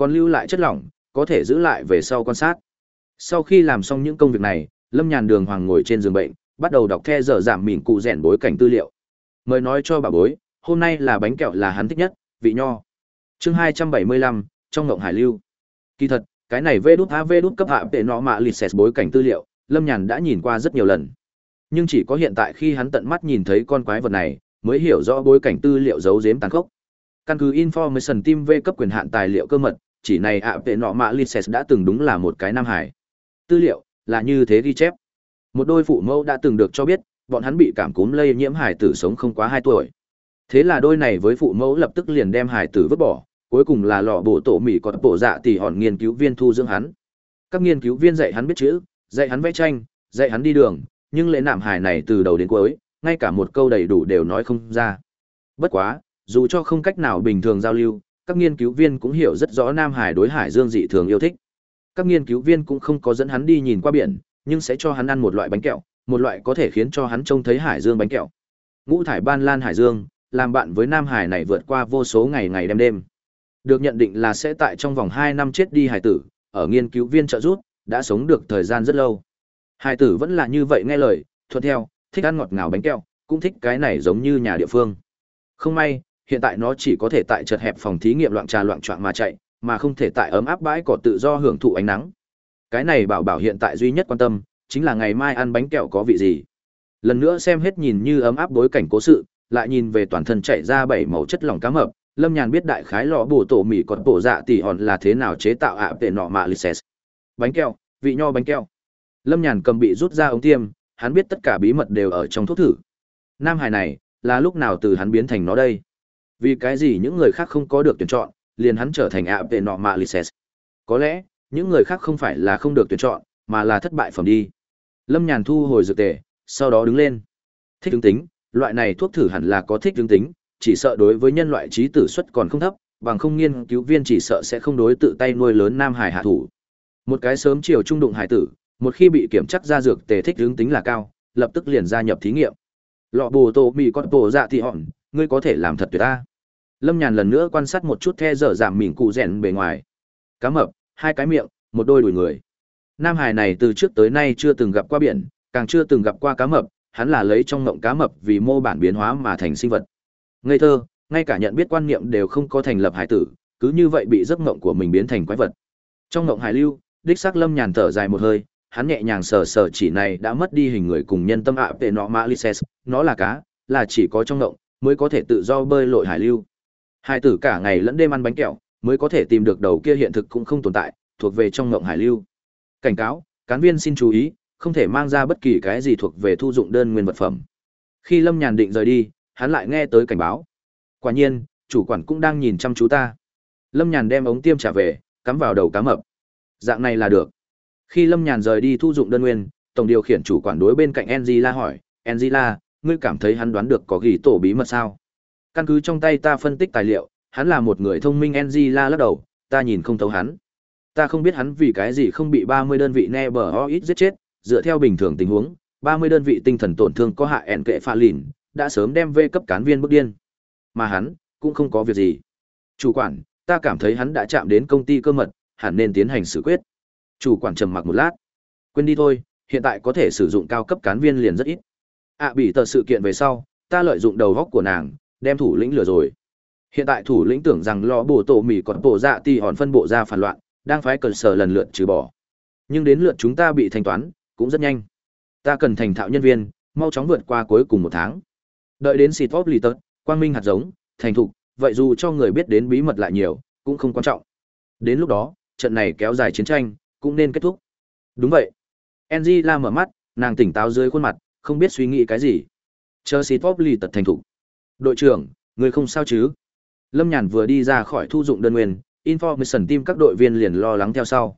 còn lưu lại chất lỏng, có thể giữ lại về sau quan sát. Sau khi làm xong những công việc này, lâm nhàn đường hoàng ngồi trên giường bệnh, bắt đầu đọc the dở giảm mỉm cụ rèn bối cảnh tư liệu. Mời nói cho bà bối, hôm nay là bánh kẹo là hắn thích nhất, vị nho. Chương hai trăm bảy mươi lăm, trong ngộng hải lưu. Kỳ thật, cái này vê đút a vê đút cấp hạ tệ nọ mạ lịt xẹt bối cảnh tư liệu, lâm nhàn đã nhìn qua rất nhiều lần. Nhưng chỉ có hiện tại khi hắn tận mắt nhìn thấy con quái vật này, mới hiểu rõ bối cảnh tư liệu giấu giếm tàn khốc. Căn cứ information team v cấp quyền hạn tài liệu cơ mật chỉ này ạ, vệ nọ mạ lịt đã từng đúng là một cái nam hải. Tư liệu là như thế ghi chép. Một đôi phụ mẫu đã từng được cho biết, bọn hắn bị cảm cúm lây nhiễm hải tử sống không quá hai tuổi. Thế là đôi này với phụ mẫu lập tức liền đem hải tử vứt bỏ, cuối cùng là lò bộ tổ mỹ còn bộ dạ tỉ hòn nghiên cứu viên thu dưỡng hắn. Các nghiên cứu viên dạy hắn biết chữ, dạy hắn vẽ tranh, dạy hắn đi đường, nhưng lễ nạm hải này từ đầu đến cuối, ngay cả một câu đầy đủ đều nói không ra. Bất quá, dù cho không cách nào bình thường giao lưu các nghiên cứu viên cũng hiểu rất rõ nam hải đối hải dương dị thường yêu thích các nghiên cứu viên cũng không có dẫn hắn đi nhìn qua biển nhưng sẽ cho hắn ăn một loại bánh kẹo một loại có thể khiến cho hắn trông thấy hải dương bánh kẹo ngũ thải ban lan hải dương làm bạn với nam hải này vượt qua vô số ngày ngày đêm đêm được nhận định là sẽ tại trong vòng 2 năm chết đi hải tử, ở nghiên cứu viên trợ giúp, đã sống được thời gian rất lâu. Hải tử vẫn là như vậy nghe lời, thuận theo, thích ăn ngọt ngào bánh kẹo, cũng thích cái này giống như nhà địa phương. Không may, hiện tại nó chỉ có thể tại chật hẹp phòng thí nghiệm loạn trà loạn trọn mà chạy, mà không thể tại ấm áp bãi cỏ tự do hưởng thụ ánh nắng. Cái này bảo bảo hiện tại duy nhất quan tâm, chính là ngày mai ăn bánh kẹo có vị gì. Lần nữa xem hết nhìn như ấm áp bối cảnh cố sự, lại nhìn về toàn thân chạy ra bảy màu chất lỏng cá mập, lâm nhàn biết đại khái lọ bổ tổ mì còn bổ dạ tỉ hòn là thế nào chế tạo ạ tệ nọ mạ lices bánh keo vị nho bánh keo lâm nhàn cầm bị rút ra ống tiêm hắn biết tất cả bí mật đều ở trong thuốc thử nam hải này là lúc nào từ hắn biến thành nó đây vì cái gì những người khác không có được tuyển chọn liền hắn trở thành ạ tệ nọ mạ lices có lẽ những người khác không phải là không được tuyển chọn mà là thất bại phẩm đi lâm nhàn thu hồi dược tề sau đó đứng lên thích chứng tính loại này thuốc thử hẳn là có thích chứng tính chỉ sợ đối với nhân loại trí tử suất còn không thấp, bằng không nghiên cứu viên chỉ sợ sẽ không đối tự tay nuôi lớn nam hải hạ thủ. Một cái sớm chiều trung đụng hải tử, một khi bị kiểm chắc ra dược tề thích hướng tính là cao, lập tức liền gia nhập thí nghiệm. Lọ bồ tô mì con bồ dạ thị hòn, ngươi có thể làm thật tuyệt ta. Lâm Nhàn lần nữa quan sát một chút the dở giảm mỉm cụ rèn bề ngoài. Cá mập, hai cái miệng, một đôi đùi người. Nam Hải này từ trước tới nay chưa từng gặp qua biển, càng chưa từng gặp qua cá mập, hắn là lấy trong ngộng cá mập vì mô bản biến hóa mà thành sinh vật. Ngây thơ, ngay cả nhận biết quan niệm đều không có thành lập hải tử, cứ như vậy bị giấc mộng của mình biến thành quái vật. Trong ngộng hải lưu, đích xác Lâm nhàn thở dài một hơi, hắn nhẹ nhàng sờ sờ chỉ này đã mất đi hình người cùng nhân tâm ạ về nọ mã lices, nó là cá, là chỉ có trong ngộng mới có thể tự do bơi lội hải lưu. Hai tử cả ngày lẫn đêm ăn bánh kẹo, mới có thể tìm được đầu kia hiện thực cũng không tồn tại, thuộc về trong ngộng hải lưu. Cảnh cáo, cán viên xin chú ý, không thể mang ra bất kỳ cái gì thuộc về thu dụng đơn nguyên vật phẩm. Khi Lâm Nhàn định rời đi, hắn lại nghe tới cảnh báo. Quả nhiên, chủ quản cũng đang nhìn chăm chú ta. Lâm Nhàn đem ống tiêm trả về, cắm vào đầu cá mập. Dạng này là được. Khi Lâm Nhàn rời đi thu dụng đơn nguyên, tổng điều khiển chủ quản đối bên cạnh Angela hỏi, Angela, ngươi cảm thấy hắn đoán được có ghi tổ bí mật sao? Căn cứ trong tay ta phân tích tài liệu, hắn là một người thông minh Angela lắc đầu, ta nhìn không thấu hắn. Ta không biết hắn vì cái gì không bị 30 đơn vị Never giết chết, dựa theo bình thường tình huống, 30 đơn vị tinh thần tổn thương có hạ ẻn kệ pha lìn, đã sớm đem vê cấp cán viên bước điên. Mà hắn, cũng không có việc gì. Chủ quản, ta cảm thấy hắn đã chạm đến công ty cơ mật, hẳn nên tiến hành xử quyết. Chủ quản trầm mặc một lát. Quên đi thôi, hiện tại có thể sử dụng cao cấp cán viên liền rất ít. À bị tờ sự kiện về sau, ta lợi dụng đầu góc của nàng, đem thủ lĩnh lừa rồi. Hiện tại thủ lĩnh tưởng rằng lò bổ tổ mì còn bộ dạ ti hòn phân bộ ra phản loạn, đang phái cần sở lần lượt trừ bỏ. Nhưng đến lượt chúng ta bị thanh toán, cũng rất nhanh. Ta cần thành thạo nhân viên, mau chóng vượt qua cuối cùng một tháng. Đợi đến xịt vóp lì tật, quang minh hạt giống, thành thục, vậy dù cho người biết đến bí mật lại nhiều, cũng không quan trọng. Đến lúc đó, trận này kéo dài chiến tranh, cũng nên kết thúc. Đúng vậy. Enji la mở mắt, nàng tỉnh táo dưới khuôn mặt, không biết suy nghĩ cái gì. Chờ xịt vóp lì tật thành thục. Đội trưởng, người không sao chứ? Lâm Nhàn vừa đi ra khỏi thu dụng đơn nguyên, information team các đội viên liền lo lắng theo sau.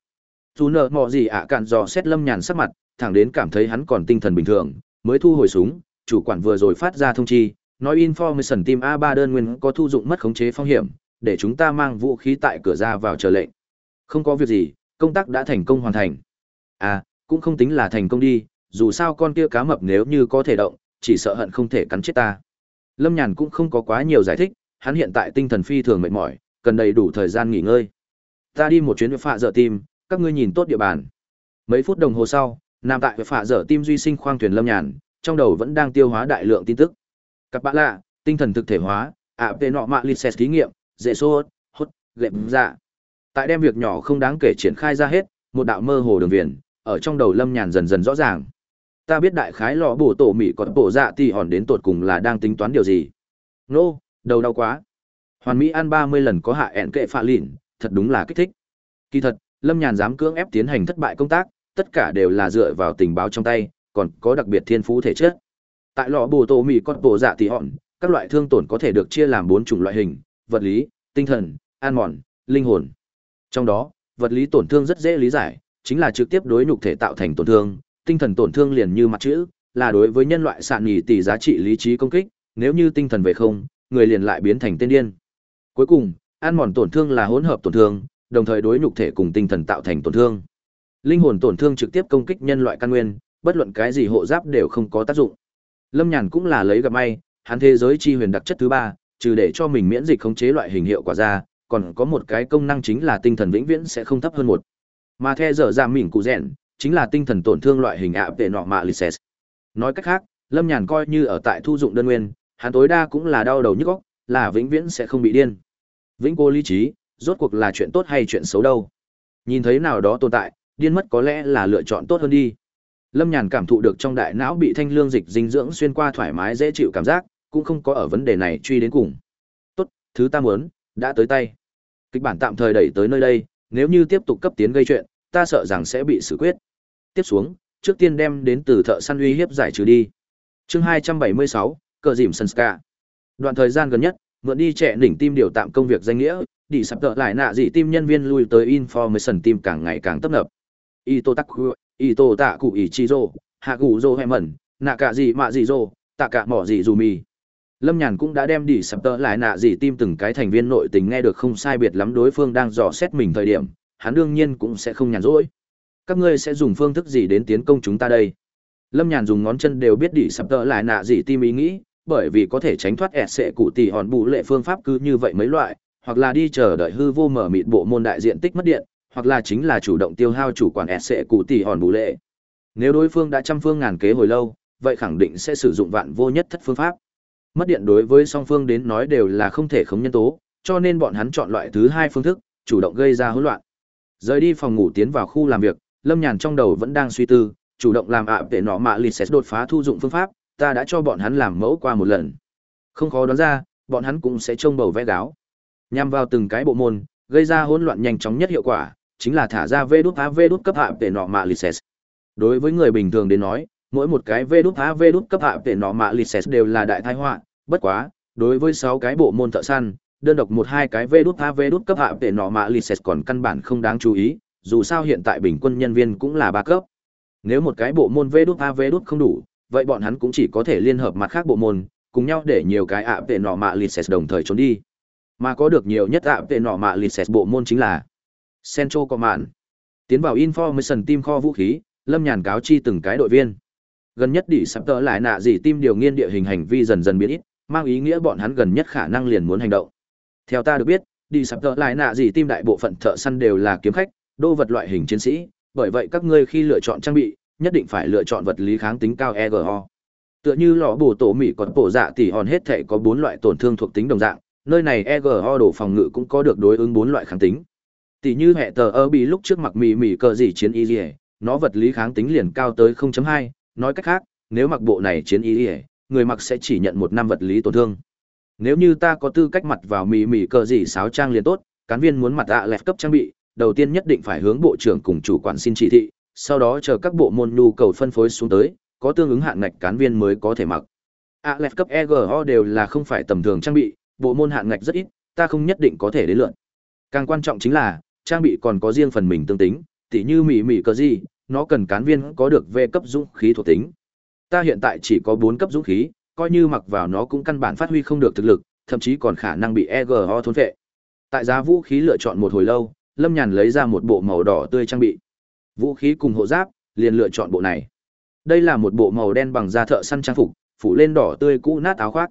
Dù nợ mọ gì ạ cạn dò xét Lâm Nhàn sắc mặt, thẳng đến cảm thấy hắn còn tinh thần bình thường, mới thu hồi súng, chủ quản vừa rồi phát ra thông chi, nói information team A ba đơn nguyên có thu dụng mất khống chế phong hiểm, để chúng ta mang vũ khí tại cửa ra vào chờ lệnh. Không có việc gì, công tác đã thành công hoàn thành. À, cũng không tính là thành công đi, dù sao con kia cá mập nếu như có thể động, chỉ sợ hận không thể cắn chết ta. Lâm Nhàn cũng không có quá nhiều giải thích, hắn hiện tại tinh thần phi thường mệt mỏi, cần đầy đủ thời gian nghỉ ngơi. Ta đi một chuyến với phạ dở tim, các ngươi nhìn tốt địa bàn. Mấy phút đồng hồ sau, nằm tại với phạ dở tim duy sinh khoang thuyền Lâm Nhàn, trong đầu vẫn đang tiêu hóa đại lượng tin tức. Các bạn lạ, tinh thần thực thể hóa, ạ về nọ mạ lịch xét thí nghiệm, dễ số, hốt, lệm dạ. Tại đem việc nhỏ không đáng kể triển khai ra hết, một đạo mơ hồ đường viền, ở trong đầu lâm nhàn dần dần rõ ràng. Ta biết đại khái lò bổ tổ mị còn bổ dạ thì hòn đến tột cùng là đang tính toán điều gì. Nô, đầu đau quá. Hoàn Mỹ ăn 30 lần có hạ ẹn kệ phạ lịn, thật đúng là kích thích. Kỳ thật, Lâm Nhàn dám cưỡng ép tiến hành thất bại công tác, tất cả đều là dựa vào tình báo trong tay, còn có đặc biệt thiên phú thể chất. Tại lò bồ tổ mỹ con bộ dạ thì hòn, các loại thương tổn có thể được chia làm bốn chủng loại hình, vật lý, tinh thần, an mòn, linh hồn. Trong đó, vật lý tổn thương rất dễ lý giải, chính là trực tiếp đối nhục thể tạo thành tổn thương, tinh thần tổn thương liền như mặt chữ, là đối với nhân loại sạn nhì tỷ giá trị lý trí công kích, nếu như tinh thần về không, người liền lại biến thành tên điên. Cuối cùng, ăn mòn tổn thương là hỗn hợp tổn thương, đồng thời đối nhục thể cùng tinh thần tạo thành tổn thương. Linh hồn tổn thương trực tiếp công kích nhân loại căn nguyên, bất luận cái gì hộ giáp đều không có tác dụng. Lâm Nhàn cũng là lấy gặp may, hắn thế giới chi huyền đặc chất thứ ba, trừ để cho mình miễn dịch khống chế loại hình hiệu quả ra, còn có một cái công năng chính là tinh thần vĩnh viễn sẽ không thấp hơn một. Mà theo giờ giảm mỉn cụ rèn, chính là tinh thần tổn thương loại hình ạ tệ nọ mạ lices. Nói cách khác, Lâm Nhàn coi như ở tại thu dụng đơn nguyên, hắn tối đa cũng là đau đầu nhức góc là vĩnh viễn sẽ không bị điên. Vĩnh cô lý trí, rốt cuộc là chuyện tốt hay chuyện xấu đâu? Nhìn thấy nào đó tồn tại, điên mất có lẽ là lựa chọn tốt hơn đi. Lâm Nhàn cảm thụ được trong đại não bị thanh lương dịch dinh dưỡng xuyên qua thoải mái dễ chịu cảm giác, cũng không có ở vấn đề này truy đến cùng. Tốt, Thứ ta muốn, đã tới tay. Kịch bản tạm thời đẩy tới nơi đây, nếu như tiếp tục cấp tiến gây chuyện, ta sợ rằng sẽ bị xử quyết. Tiếp xuống, trước tiên đem đến từ thợ săn uy hiếp giải trừ đi. Chương 276, cờ dìm sân ska Đoạn thời gian gần nhất, mượn đi trẻ đỉnh tim điều tạm công việc danh nghĩa, đi sập tợ lại nạ dị tim nhân viên lui tới information tim càng ngày càng tấp nập. Ito Taku, Ito Tạ Cụ ý chi rô Hạ Cụ hơi mẩn Nạ Cả Dị Mạ Dị rô Tạ Cả Mỏ Dị Dù Mì. Lâm Nhàn cũng đã đem đi sập tợ lại nạ dị tim từng cái thành viên nội tình nghe được không sai biệt lắm đối phương đang dò xét mình thời điểm, hắn đương nhiên cũng sẽ không nhàn rỗi. Các ngươi sẽ dùng phương thức gì đến tiến công chúng ta đây? Lâm Nhàn dùng ngón chân đều biết đi sập tợ lại nạ gì? tim ý nghĩ, bởi vì có thể tránh thoát ẹt sệ cụ tỷ hòn bù lệ phương pháp cứ như vậy mấy loại, hoặc là đi chờ đợi hư vô mở mịt bộ môn đại diện tích mất điện, hoặc là chính là chủ động tiêu hao chủ quản ẹt sệ cụ tỷ hòn bù lệ. Nếu đối phương đã trăm phương ngàn kế hồi lâu, vậy khẳng định sẽ sử dụng vạn vô nhất thất phương pháp. Mất điện đối với song phương đến nói đều là không thể khống nhân tố, cho nên bọn hắn chọn loại thứ hai phương thức, chủ động gây ra hỗn loạn. Rời đi phòng ngủ tiến vào khu làm việc, Lâm Nhàn trong đầu vẫn đang suy tư, chủ động làm ạ để nọ mạ lịt xét đột phá thu dụng phương pháp, ta đã cho bọn hắn làm mẫu qua một lần. Không khó đoán ra, bọn hắn cũng sẽ trông bầu vẽ gáo. Nhằm vào từng cái bộ môn, gây ra hỗn loạn nhanh chóng nhất hiệu quả, chính là thả ra vê đút á vê đút cấp hạ để nọ mạ license. Đối với người bình thường đến nói, mỗi một cái vê đút á vê đút cấp hạ để nọ mạ license đều là đại tai họa, bất quá, đối với sáu cái bộ môn thợ săn, đơn độc một hai cái vê đút á vê đút cấp hạ để nọ mạ license còn căn bản không đáng chú ý, dù sao hiện tại bình quân nhân viên cũng là ba cấp. Nếu một cái bộ môn vế đút a vế đút không đủ, vậy bọn hắn cũng chỉ có thể liên hợp mặt khác bộ môn, cùng nhau để nhiều cái ạ tệ nọ mạ license đồng thời trốn đi. Mà có được nhiều nhất ạ tệ nọ mạ license bộ môn chính là Central Command. Tiến vào Information Team kho vũ khí, Lâm Nhàn cáo chi từng cái đội viên. Gần nhất đi sắp tớ lại nạ gì team điều nghiên địa hình hành vi dần dần biến ít, mang ý nghĩa bọn hắn gần nhất khả năng liền muốn hành động. Theo ta được biết, đi sắp tớ lại nạ gì team đại bộ phận thợ săn đều là kiếm khách, đô vật loại hình chiến sĩ, bởi vậy các ngươi khi lựa chọn trang bị, nhất định phải lựa chọn vật lý kháng tính cao EGO. Tựa như lò bổ tổ mỹ còn bổ dạ tỷ hòn hết thể có bốn loại tổn thương thuộc tính đồng dạng, nơi này EGO đổ phòng ngự cũng có được đối ứng bốn loại kháng tính. Tỷ như hệ tờ ơ bị lúc trước mặc mì mì cờ gì chiến y liề, nó vật lý kháng tính liền cao tới 0.2, nói cách khác, nếu mặc bộ này chiến y liề, người mặc sẽ chỉ nhận một năm vật lý tổn thương. Nếu như ta có tư cách mặt vào mì mì cờ gì sáo trang liền tốt, cán viên muốn mặt ạ lẹt cấp trang bị, đầu tiên nhất định phải hướng bộ trưởng cùng chủ quản xin chỉ thị, sau đó chờ các bộ môn nhu cầu phân phối xuống tới, có tương ứng hạn ngạch cán viên mới có thể mặc. À, Aleph cấp EGO đều là không phải tầm thường trang bị, bộ môn hạn ngạch rất ít, ta không nhất định có thể đến lượn. Càng quan trọng chính là, trang bị còn có riêng phần mình tương tính, tỉ như mỉ mỉ cờ gì, nó cần cán viên có được về cấp dũng khí thuộc tính. Ta hiện tại chỉ có 4 cấp dũng khí, coi như mặc vào nó cũng căn bản phát huy không được thực lực, thậm chí còn khả năng bị EGO thôn phệ. Tại giá vũ khí lựa chọn một hồi lâu, Lâm Nhàn lấy ra một bộ màu đỏ tươi trang bị. Vũ khí cùng hộ giáp, liền lựa chọn bộ này. Đây là một bộ màu đen bằng da thợ săn trang phục, phủ lên đỏ tươi cũ nát áo khoác.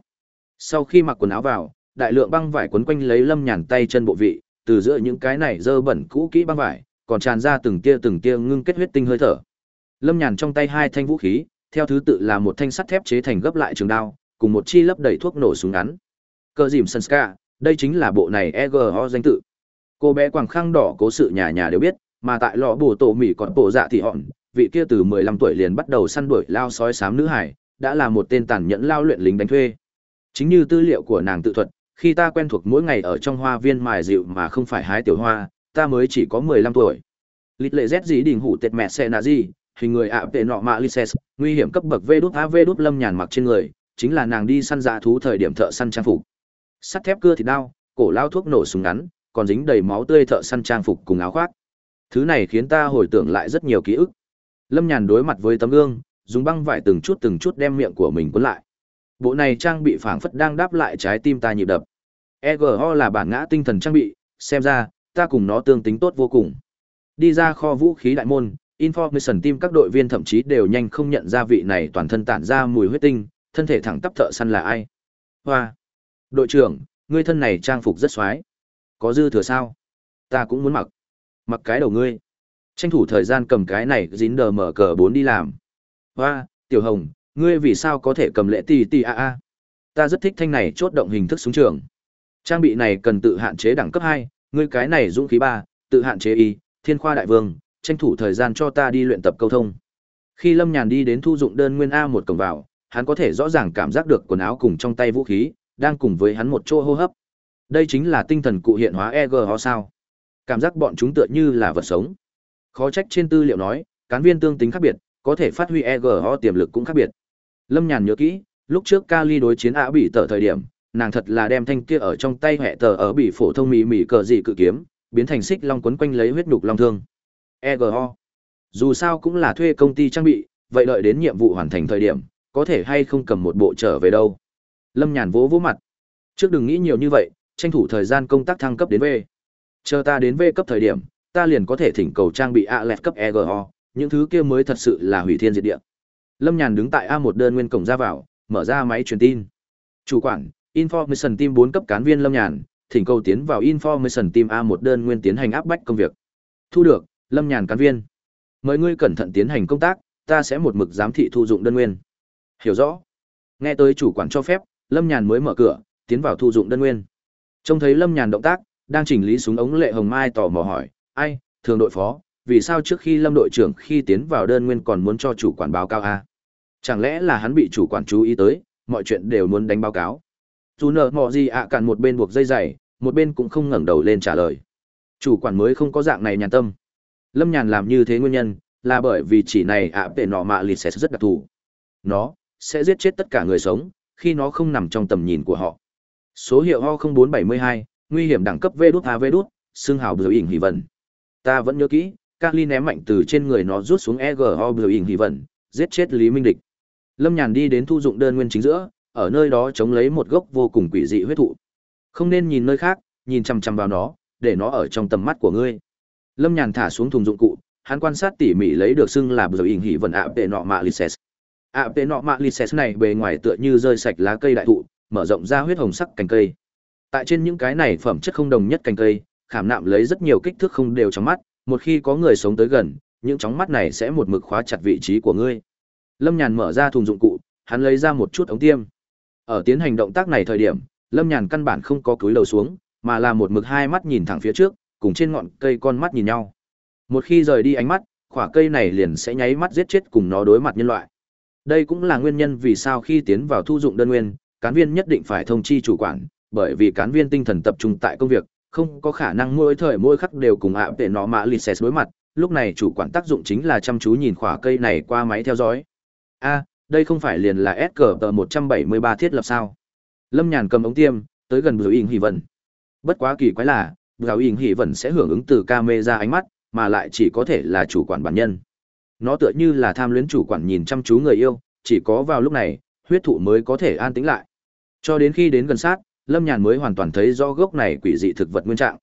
Sau khi mặc quần áo vào, đại lượng băng vải quấn quanh lấy Lâm Nhàn tay chân bộ vị, từ giữa những cái này dơ bẩn cũ kỹ băng vải, còn tràn ra từng tia từng tia ngưng kết huyết tinh hơi thở. Lâm Nhàn trong tay hai thanh vũ khí, theo thứ tự là một thanh sắt thép chế thành gấp lại trường đao, cùng một chi lấp đầy thuốc nổ súng ngắn. Cờ dìm Sanska, đây chính là bộ này EGO danh tự. Cô bé quàng khăn đỏ cố sự nhà nhà đều biết, mà tại lò bồ tổ mỹ còn bộ dạ thì hòn, vị kia từ 15 tuổi liền bắt đầu săn đuổi lao sói xám nữ hải, đã là một tên tàn nhẫn lao luyện lính đánh thuê. Chính như tư liệu của nàng tự thuật, khi ta quen thuộc mỗi ngày ở trong hoa viên mài dịu mà không phải hái tiểu hoa, ta mới chỉ có 15 tuổi. Lịch lệ Z gì đỉnh hủ tệt mẹ xe nà gì, hình người ạ tệ nọ mạ Lyses, nguy hiểm cấp bậc V đút A vê đút lâm nhàn mặc trên người, chính là nàng đi săn dạ thú thời điểm thợ săn trang phục. Sắt thép cưa thì đau, cổ lao thuốc nổ súng ngắn, còn dính đầy máu tươi thợ săn trang phục cùng áo khoác. Thứ này khiến ta hồi tưởng lại rất nhiều ký ức. Lâm Nhàn đối mặt với tấm gương, dùng băng vải từng chút từng chút đem miệng của mình cuốn lại. Bộ này trang bị phảng phất đang đáp lại trái tim ta nhịp đập. EGO là bản ngã tinh thần trang bị, xem ra, ta cùng nó tương tính tốt vô cùng. Đi ra kho vũ khí đại môn, Information team các đội viên thậm chí đều nhanh không nhận ra vị này toàn thân tản ra mùi huyết tinh, thân thể thẳng tắp thợ săn là ai. Hoa! Đội trưởng, ngươi thân này trang phục rất xoái. Có dư thừa sao? Ta cũng muốn mặc. Mặc cái đầu ngươi. Tranh thủ thời gian cầm cái này dính đờ mở cờ bốn đi làm. Hoa, tiểu hồng, ngươi vì sao có thể cầm lễ tì tì a a? Ta rất thích thanh này chốt động hình thức súng trường. Trang bị này cần tự hạn chế đẳng cấp hai, ngươi cái này dũng khí ba, tự hạn chế y, thiên khoa đại vương, tranh thủ thời gian cho ta đi luyện tập câu thông. Khi Lâm Nhàn đi đến thu dụng đơn nguyên A một cổng vào, hắn có thể rõ ràng cảm giác được quần áo cùng trong tay vũ khí, đang cùng với hắn một chỗ hô hấp. Đây chính là tinh thần cụ hiện hóa EGO sao? Cảm giác bọn chúng tựa như là vật sống. Khó trách trên tư liệu nói, cán viên tương tính khác biệt, có thể phát huy EGO tiềm lực cũng khác biệt. Lâm Nhàn nhớ kỹ, lúc trước Kali đối chiến Ả bị tở thời điểm, nàng thật là đem thanh kia ở trong tay hệ tờ ở bị phổ thông mỉ mỉ cờ dị cự kiếm, biến thành xích long quấn quanh lấy huyết nhục long thương. EGO. Dù sao cũng là thuê công ty trang bị, vậy đợi đến nhiệm vụ hoàn thành thời điểm, có thể hay không cầm một bộ trở về đâu. Lâm Nhàn vỗ vỗ mặt. Trước đừng nghĩ nhiều như vậy, tranh thủ thời gian công tác thăng cấp đến V. Chờ ta đến V cấp thời điểm, ta liền có thể thỉnh cầu trang bị Alet cấp EGO, những thứ kia mới thật sự là hủy thiên diệt địa. Lâm Nhàn đứng tại A1 đơn nguyên cổng ra vào, mở ra máy truyền tin. Chủ quản, Information Team 4 cấp cán viên Lâm Nhàn, thỉnh cầu tiến vào Information Team A1 đơn nguyên tiến hành áp bách công việc. Thu được, Lâm Nhàn cán viên. Mời ngươi cẩn thận tiến hành công tác, ta sẽ một mực giám thị thu dụng đơn nguyên. Hiểu rõ. Nghe tới chủ quản cho phép, Lâm Nhàn mới mở cửa, tiến vào thu dụng đơn nguyên. Trông thấy Lâm Nhàn động tác, đang chỉnh lý súng ống Lệ Hồng Mai tò mò hỏi, "Ai, thường đội phó, vì sao trước khi Lâm đội trưởng khi tiến vào đơn nguyên còn muốn cho chủ quản báo cáo a?" Chẳng lẽ là hắn bị chủ quản chú ý tới, mọi chuyện đều muốn đánh báo cáo. Dù nợ mọ gì ạ à một bên buộc dây dày, một bên cũng không ngẩng đầu lên trả lời. Chủ quản mới không có dạng này nhàn tâm. Lâm Nhàn làm như thế nguyên nhân, là bởi vì chỉ này ạ à nọ mạ lịt sẽ rất đặc thù. Nó, sẽ giết chết tất cả người sống, khi nó không nằm trong tầm nhìn của họ. Số hiệu ho0472, nguy hiểm đẳng cấp V đút A V đút, xương hào biểu ỉnh hỉ vần. Ta vẫn nhớ kỹ, Kali ném mạnh từ trên người nó rút xuống EGO biểu ỉnh hỉ vần, giết chết Lý Minh Địch. Lâm Nhàn đi đến thu dụng đơn nguyên chính giữa, ở nơi đó chống lấy một gốc vô cùng quỷ dị huyết thụ. Không nên nhìn nơi khác, nhìn chằm chằm vào nó, để nó ở trong tầm mắt của ngươi. Lâm Nhàn thả xuống thùng dụng cụ, hắn quan sát tỉ mỉ lấy được xưng là biểu ỉnh hỉ vận ạ tệ nọ mạ lises. ạ tệ nọ mạ lises này bề ngoài tựa như rơi sạch lá cây đại thụ, mở rộng ra huyết hồng sắc cành cây. Tại trên những cái này phẩm chất không đồng nhất cành cây, khảm nạm lấy rất nhiều kích thước không đều trong mắt, một khi có người sống tới gần, những chóng mắt này sẽ một mực khóa chặt vị trí của ngươi. Lâm Nhàn mở ra thùng dụng cụ, hắn lấy ra một chút ống tiêm. Ở tiến hành động tác này thời điểm, Lâm Nhàn căn bản không có cúi đầu xuống, mà là một mực hai mắt nhìn thẳng phía trước, cùng trên ngọn cây con mắt nhìn nhau. Một khi rời đi ánh mắt, khỏa cây này liền sẽ nháy mắt giết chết cùng nó đối mặt nhân loại. Đây cũng là nguyên nhân vì sao khi tiến vào thu dụng đơn nguyên, cán viên nhất định phải thông chi chủ quản, bởi vì cán viên tinh thần tập trung tại công việc, không có khả năng mỗi thời mỗi khắc đều cùng ạ để nó mã lises đối mặt, lúc này chủ quản tác dụng chính là chăm chú nhìn khỏa cây này qua máy theo dõi. A, đây không phải liền là S cờ tờ 173 thiết lập sao? Lâm Nhàn cầm ống tiêm, tới gần Blue Ing Hỉ Vận. Bất quá kỳ quái là, Blue Ing Hỉ Vận sẽ hưởng ứng từ camera ánh mắt, mà lại chỉ có thể là chủ quản bản nhân. Nó tựa như là tham luyến chủ quản nhìn chăm chú người yêu, chỉ có vào lúc này, huyết thụ mới có thể an tĩnh lại. Cho đến khi đến gần sát, Lâm Nhàn mới hoàn toàn thấy rõ gốc này quỷ dị thực vật nguyên trạng.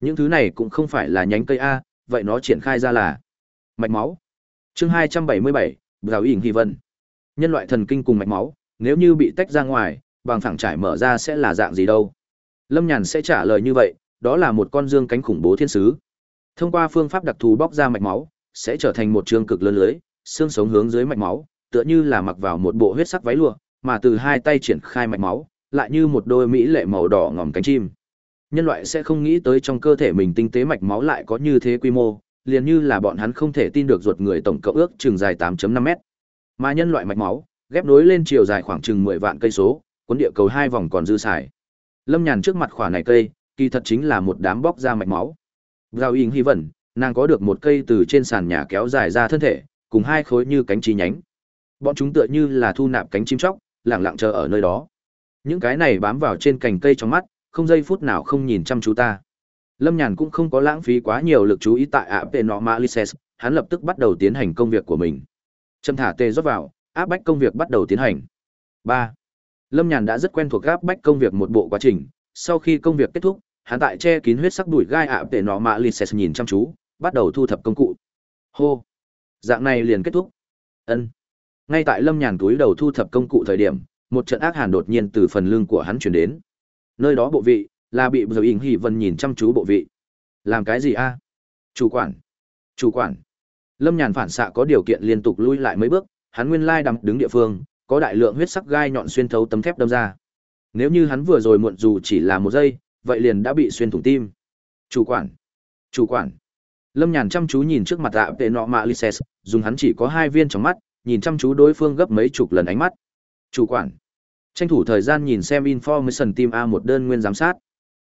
Những thứ này cũng không phải là nhánh cây A, vậy nó triển khai ra là mạch máu. Chương 277, Giáo ỉn Hy Vân. Nhân loại thần kinh cùng mạch máu, nếu như bị tách ra ngoài, bằng phẳng trải mở ra sẽ là dạng gì đâu? Lâm Nhàn sẽ trả lời như vậy, đó là một con dương cánh khủng bố thiên sứ. Thông qua phương pháp đặc thù bóc ra mạch máu, sẽ trở thành một trường cực lớn lưới, xương sống hướng dưới mạch máu, tựa như là mặc vào một bộ huyết sắc váy lụa, mà từ hai tay triển khai mạch máu, lại như một đôi mỹ lệ màu đỏ ngòm cánh chim. Nhân loại sẽ không nghĩ tới trong cơ thể mình tinh tế mạch máu lại có như thế quy mô, liền như là bọn hắn không thể tin được ruột người tổng cộng ước chừng dài 8.5 mét. Mà nhân loại mạch máu, ghép nối lên chiều dài khoảng chừng 10 vạn cây số, cuốn địa cầu hai vòng còn dư xài. Lâm Nhàn trước mặt khỏa này cây, kỳ thật chính là một đám bóc ra mạch máu. Giao Ying hy vọng, nàng có được một cây từ trên sàn nhà kéo dài ra thân thể, cùng hai khối như cánh chi nhánh. Bọn chúng tựa như là thu nạp cánh chim chóc, lặng lặng chờ ở nơi đó. Những cái này bám vào trên cành cây trong mắt, không giây phút nào không nhìn chăm chú ta. Lâm Nhàn cũng không có lãng phí quá nhiều lực chú ý tại ạ tệ nọ Malices, hắn lập tức bắt đầu tiến hành công việc của mình. Châm thả tê rót vào, áp bách công việc bắt đầu tiến hành. Ba, Lâm Nhàn đã rất quen thuộc áp bách công việc một bộ quá trình, sau khi công việc kết thúc, hắn tại che kín huyết sắc đuổi gai ạ tệ nọ Malices nhìn chăm chú, bắt đầu thu thập công cụ. Hô. Dạng này liền kết thúc. Ân. Ngay tại Lâm Nhàn túi đầu thu thập công cụ thời điểm, một trận ác hàn đột nhiên từ phần lưng của hắn chuyển đến. Nơi đó bộ vị, là bị giờ ỉn hỉ vân nhìn chăm chú bộ vị. Làm cái gì a? Chủ quản. Chủ quản. Lâm nhàn phản xạ có điều kiện liên tục lui lại mấy bước hắn nguyên lai đắm đứng địa phương có đại lượng huyết sắc gai nhọn xuyên thấu tấm thép đâm ra. Nếu như hắn vừa rồi muộn dù chỉ là một giây vậy liền đã bị xuyên thủng tim. Chủ quản. Chủ quản. Lâm nhàn chăm chú nhìn trước mặt tạ vệ nọ mạ lises dùng hắn chỉ có hai viên trong mắt nhìn chăm chú đối phương gấp mấy chục lần ánh mắt chủ quản tranh thủ thời gian nhìn xem information team a một đơn nguyên giám sát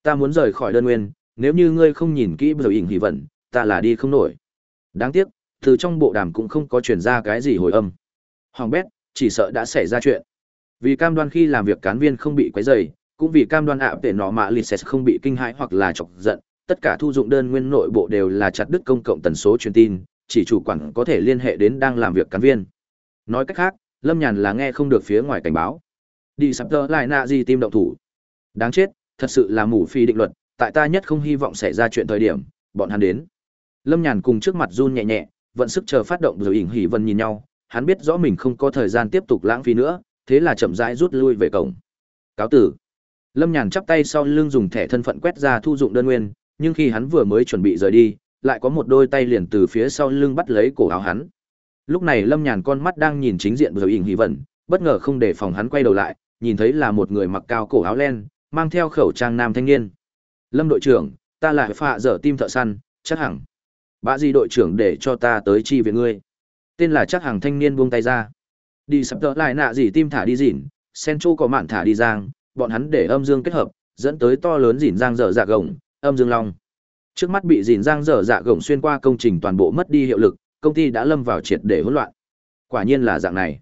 Ta muốn rời khỏi đơn nguyên, nếu như ngươi không nhìn kỹ biểu hình thì hỉ vận, ta là đi không nổi. Đáng tiếc, từ trong bộ đàm cũng không có truyền ra cái gì hồi âm. Hoàng bét, chỉ sợ đã xảy ra chuyện. Vì cam đoan khi làm việc cán viên không bị quấy rầy, cũng vì cam đoan ạ để nọ mạ Lises không bị kinh hãi hoặc là chọc giận, tất cả thu dụng đơn nguyên nội bộ đều là chặt đứt công cộng tần số truyền tin, chỉ chủ quản có thể liên hệ đến đang làm việc cán viên. Nói cách khác, Lâm Nhàn là nghe không được phía ngoài cảnh báo. Đi sắp tơ lại nạ gì tim động thủ. Đáng chết, thật sự là mù phi định luật, tại ta nhất không hy vọng xảy ra chuyện thời điểm, bọn hắn đến. Lâm Nhàn cùng trước mặt run nhẹ nhẹ, vận sức chờ phát động rồi ỉn hỉ vân nhìn nhau, hắn biết rõ mình không có thời gian tiếp tục lãng phí nữa, thế là chậm rãi rút lui về cổng. Cáo tử. Lâm Nhàn chắp tay sau lưng dùng thẻ thân phận quét ra thu dụng đơn nguyên, nhưng khi hắn vừa mới chuẩn bị rời đi, lại có một đôi tay liền từ phía sau lưng bắt lấy cổ áo hắn. Lúc này Lâm Nhàn con mắt đang nhìn chính diện rồi ỉn hỉ vẩn bất ngờ không để phòng hắn quay đầu lại, nhìn thấy là một người mặc cao cổ áo len, mang theo khẩu trang nam thanh niên. Lâm đội trưởng, ta là phạ dở tim thợ săn, chắc hẳn. Bạ di đội trưởng để cho ta tới chi viện ngươi. Tên là chắc hẳn thanh niên buông tay ra. Đi sắp tợ lại nạ gì tim thả đi dỉn, sen chu có mạn thả đi giang, bọn hắn để âm dương kết hợp, dẫn tới to lớn dỉn giang dở dạ gồng, âm dương long. Trước mắt bị dỉn giang dở dạ gồng xuyên qua công trình toàn bộ mất đi hiệu lực, công ty đã lâm vào triệt để hỗn loạn. Quả nhiên là dạng này.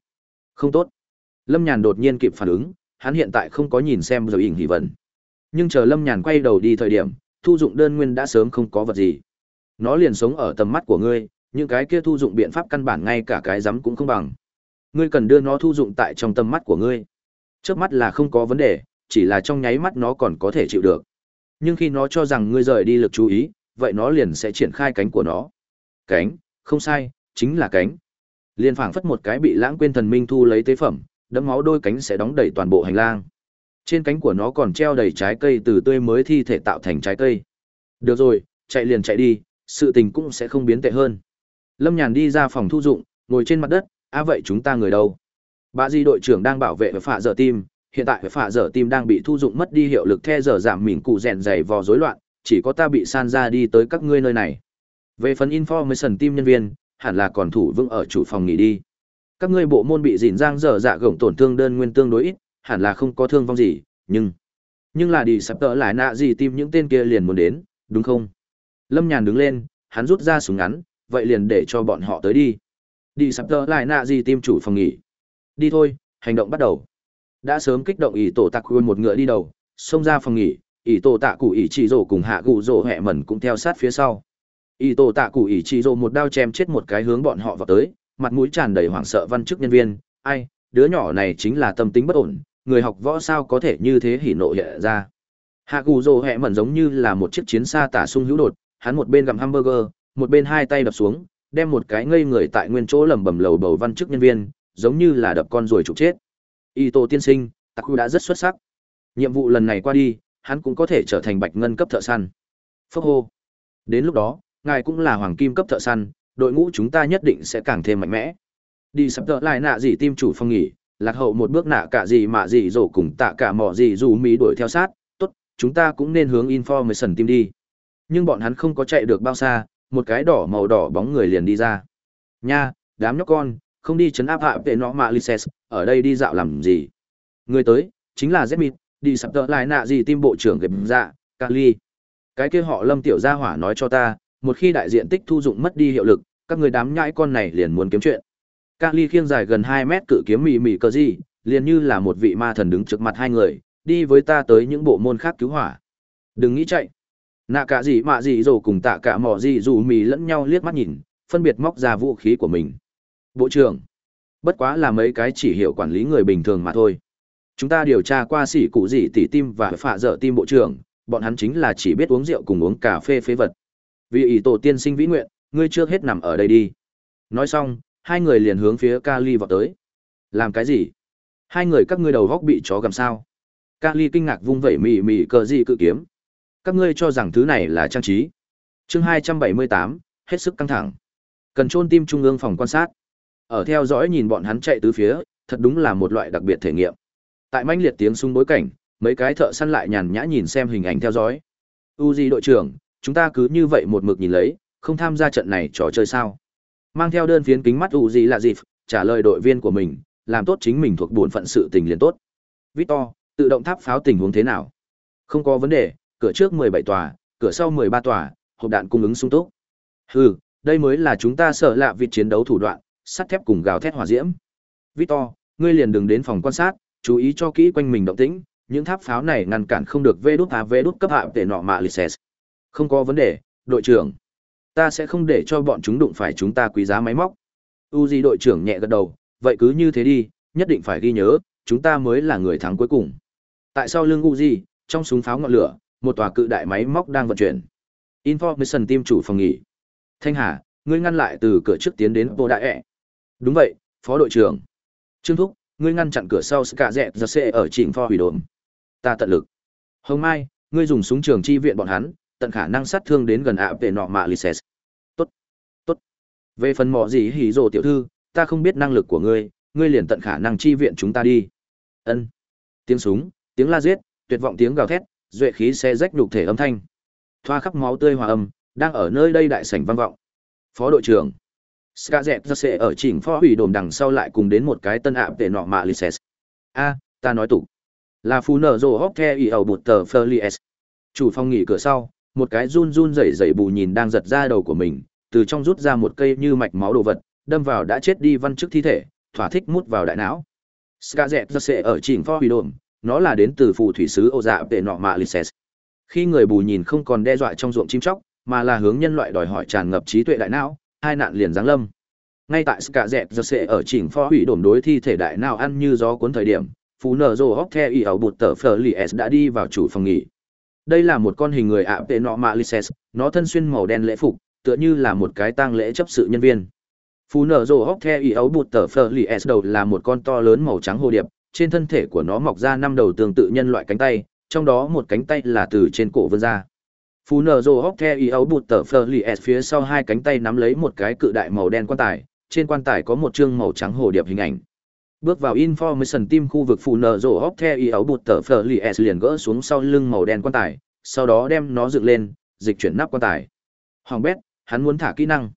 Không tốt. Lâm Nhàn đột nhiên kịp phản ứng, hắn hiện tại không có nhìn xem rồi ỉn hỉ vận. Nhưng chờ Lâm Nhàn quay đầu đi thời điểm, thu dụng đơn nguyên đã sớm không có vật gì. Nó liền sống ở tầm mắt của ngươi, những cái kia thu dụng biện pháp căn bản ngay cả cái rắm cũng không bằng. Ngươi cần đưa nó thu dụng tại trong tầm mắt của ngươi. Trước mắt là không có vấn đề, chỉ là trong nháy mắt nó còn có thể chịu được. Nhưng khi nó cho rằng ngươi rời đi lực chú ý, vậy nó liền sẽ triển khai cánh của nó. Cánh, không sai, chính là cánh. Liên phảng phất một cái bị lãng quên thần minh thu lấy tế phẩm, đấm máu đôi cánh sẽ đóng đầy toàn bộ hành lang. Trên cánh của nó còn treo đầy trái cây từ tươi mới thi thể tạo thành trái cây. Được rồi, chạy liền chạy đi, sự tình cũng sẽ không biến tệ hơn. Lâm Nhàn đi ra phòng thu dụng, ngồi trên mặt đất, à vậy chúng ta người đâu? Bà Di đội trưởng đang bảo vệ với phạ dở tim, hiện tại phạ dở tim đang bị thu dụng mất đi hiệu lực the giờ giảm mỉn cụ rèn dày vò rối loạn, chỉ có ta bị san ra đi tới các ngươi nơi này. Về phần information team nhân viên, hẳn là còn thủ vững ở chủ phòng nghỉ đi. Các ngươi bộ môn bị dỉn giang dở dạ gổng tổn thương đơn nguyên tương đối ít, hẳn là không có thương vong gì, nhưng nhưng là đi sắp tỡ lại nạ gì tìm những tên kia liền muốn đến, đúng không? Lâm Nhàn đứng lên, hắn rút ra súng ngắn, vậy liền để cho bọn họ tới đi. Đi sắp tỡ lại nạ gì tìm chủ phòng nghỉ. Đi thôi, hành động bắt đầu. Đã sớm kích động ý tổ tạc khuôn một ngựa đi đầu, xông ra phòng nghỉ, ý tổ tạ cụ ý chỉ rổ cùng hạ cụ rổ hẹ mẩn cũng theo sát phía sau y tổ tạ cụ ý chỉ rổ một đao chém chết một cái hướng bọn họ vào tới, mặt mũi tràn đầy hoảng sợ văn chức nhân viên, ai, đứa nhỏ này chính là tâm tính bất ổn, người học võ sao có thể như thế hỉ nộ hiện ra. Hạ cụ rồ hẹ mẩn giống như là một chiếc chiến xa tả sung hữu đột, hắn một bên gặm hamburger, một bên hai tay đập xuống, đem một cái ngây người tại nguyên chỗ lầm bầm lầu bầu văn chức nhân viên, giống như là đập con rồi trục chết. Y tổ tiên sinh, Taku đã rất xuất sắc. Nhiệm vụ lần này qua đi, hắn cũng có thể trở thành bạch ngân cấp thợ săn. Phốc hô. Đến lúc đó, ngài cũng là hoàng kim cấp thợ săn, đội ngũ chúng ta nhất định sẽ càng thêm mạnh mẽ. Đi sắp tợ lại nạ gì tim chủ phong nghỉ, lạc hậu một bước nạ cả gì mà gì rổ cùng tạ cả mỏ gì dù mỹ đuổi theo sát, tốt, chúng ta cũng nên hướng information tim đi. Nhưng bọn hắn không có chạy được bao xa, một cái đỏ màu đỏ bóng người liền đi ra. Nha, đám nhóc con, không đi chấn áp hạ về nó mà Lyses, ở đây đi dạo làm gì? Người tới, chính là Zmith, đi sắp tợ lại nạ gì tim bộ trưởng gặp dạ, Kali. Cái kia họ lâm tiểu gia hỏa nói cho ta, một khi đại diện tích thu dụng mất đi hiệu lực, các người đám nhãi con này liền muốn kiếm chuyện. Kali khiêng dài gần 2 mét cự kiếm mị mị cờ gì, liền như là một vị ma thần đứng trước mặt hai người, đi với ta tới những bộ môn khác cứu hỏa. Đừng nghĩ chạy. Nạ cả gì mạ gì rồi cùng tạ cả mỏ gì dù mì lẫn nhau liếc mắt nhìn, phân biệt móc ra vũ khí của mình. Bộ trưởng, bất quá là mấy cái chỉ hiểu quản lý người bình thường mà thôi. Chúng ta điều tra qua sỉ cụ gì tỉ tim và phạ dở tim bộ trưởng, bọn hắn chính là chỉ biết uống rượu cùng uống cà phê phế vật. Vì ý tổ tiên sinh vĩ nguyện, ngươi trước hết nằm ở đây đi. Nói xong, hai người liền hướng phía Kali vào tới. Làm cái gì? Hai người các ngươi đầu góc bị chó gầm sao? Kali kinh ngạc vung vẩy mỉ mỉ cờ gì cự kiếm. Các ngươi cho rằng thứ này là trang trí. Chương hai trăm bảy mươi tám hết sức căng thẳng. Cần chôn tim trung ương phòng quan sát. Ở theo dõi nhìn bọn hắn chạy tứ phía, thật đúng là một loại đặc biệt thể nghiệm. Tại manh liệt tiếng súng bối cảnh, mấy cái thợ săn lại nhàn nhã nhìn xem hình ảnh theo dõi. Uzi đội trưởng, chúng ta cứ như vậy một mực nhìn lấy, không tham gia trận này trò chơi sao? Mang theo đơn phiến kính mắt Uzi là dịp, trả lời đội viên của mình, làm tốt chính mình thuộc bổn phận sự tình liền tốt. Victor, tự động tháp pháo tình huống thế nào? Không có vấn đề, cửa trước 17 tòa, cửa sau 13 tòa, hộp đạn cung ứng sung túc. Hừ, đây mới là chúng ta sợ lạ vị chiến đấu thủ đoạn, sắt thép cùng gào thét hỏa diễm. Victor, ngươi liền đừng đến phòng quan sát, chú ý cho kỹ quanh mình động tĩnh, những tháp pháo này ngăn cản không được vê đút à vê đút cấp hạ để nọ mạ license. Không có vấn đề, đội trưởng. Ta sẽ không để cho bọn chúng đụng phải chúng ta quý giá máy móc. Uzi đội trưởng nhẹ gật đầu, vậy cứ như thế đi, nhất định phải ghi nhớ, chúng ta mới là người thắng cuối cùng. Tại sao lưng Uzi, trong súng pháo ngọn lửa, một tòa cự đại máy móc đang vận chuyển. Information team chủ phòng nghỉ. Thanh Hà, ngươi ngăn lại từ cửa trước tiến đến Vô Đại ẹ. Đúng vậy, phó đội trưởng. Trương Thúc, ngươi ngăn chặn cửa sau cả dẹt giật Sệ ở chỉnh pho hủy đồn. Ta tận lực. Hồng Mai, ngươi dùng súng trường chi viện bọn hắn, tận khả năng sát thương đến gần ạ về nọ mạ Lyses. Tốt, tốt. Về phần mỏ gì hỉ rồ tiểu thư, ta không biết năng lực của ngươi, ngươi liền tận khả năng chi viện chúng ta đi. Ân. Tiếng súng, tiếng la giết, tuyệt vọng tiếng gào thét, duệ khí xe rách nhục thể âm thanh. Thoa khắp máu tươi hòa âm, đang ở nơi đây đại sảnh vang vọng. Phó đội trưởng Ska dẹp ra sẽ ở chỉnh phó hủy đồn đằng sau lại cùng đến một cái tân ạ về nọ mạ Lyses. A, ta nói tủ Là phù nở rồ hóc the y ẩu bụt tờ Ferlies. Chủ phòng nghỉ cửa sau, một cái run run rẩy rẩy bù nhìn đang giật ra đầu của mình, từ trong rút ra một cây như mạch máu đồ vật, đâm vào đã chết đi văn chức thi thể, thỏa thích mút vào đại não. Ska ra sẽ ở chỉnh pho huy đồn, nó là đến từ phù thủy sứ ô dạ về nọ mạ Lyses. Khi người bù nhìn không còn đe dọa trong ruộng chim chóc, mà là hướng nhân loại đòi hỏi tràn ngập trí tuệ đại não, hai nạn liền giáng lâm. Ngay tại Ska dẹt ra sẽ ở chỉnh pho hủy đồn đối thi thể đại não ăn như gió cuốn thời điểm, phú nở rồ hóc the y ảo bụt tờ phở lì đã đi vào chủ phòng nghỉ đây là một con hình người ạ, tệ nọ mạ lises nó thân xuyên màu đen lễ phục, tựa như là một cái tang lễ chấp sự nhân viên. Phú nở rồ hóc the y ấu bụt tờ phờ li s đầu là một con to lớn màu trắng hồ điệp. Trên thân thể của nó mọc ra năm đầu tương tự nhân loại cánh tay, trong đó một cánh tay là từ trên cổ vươn ra. Phú nở rồ hóc the y ấu bụt tờ phờ li s phía sau hai cánh tay nắm lấy một cái cự đại màu đen quan tài. Trên quan tài có một chương màu trắng hồ điệp hình ảnh. Bước vào information team khu vực phụ nợ rổ hóc the y áo bụt tờ phờ lì S liền gỡ xuống sau lưng màu đen quan tài, sau đó đem nó dựng lên, dịch chuyển nắp quan tài. Hoàng bét, hắn muốn thả kỹ năng.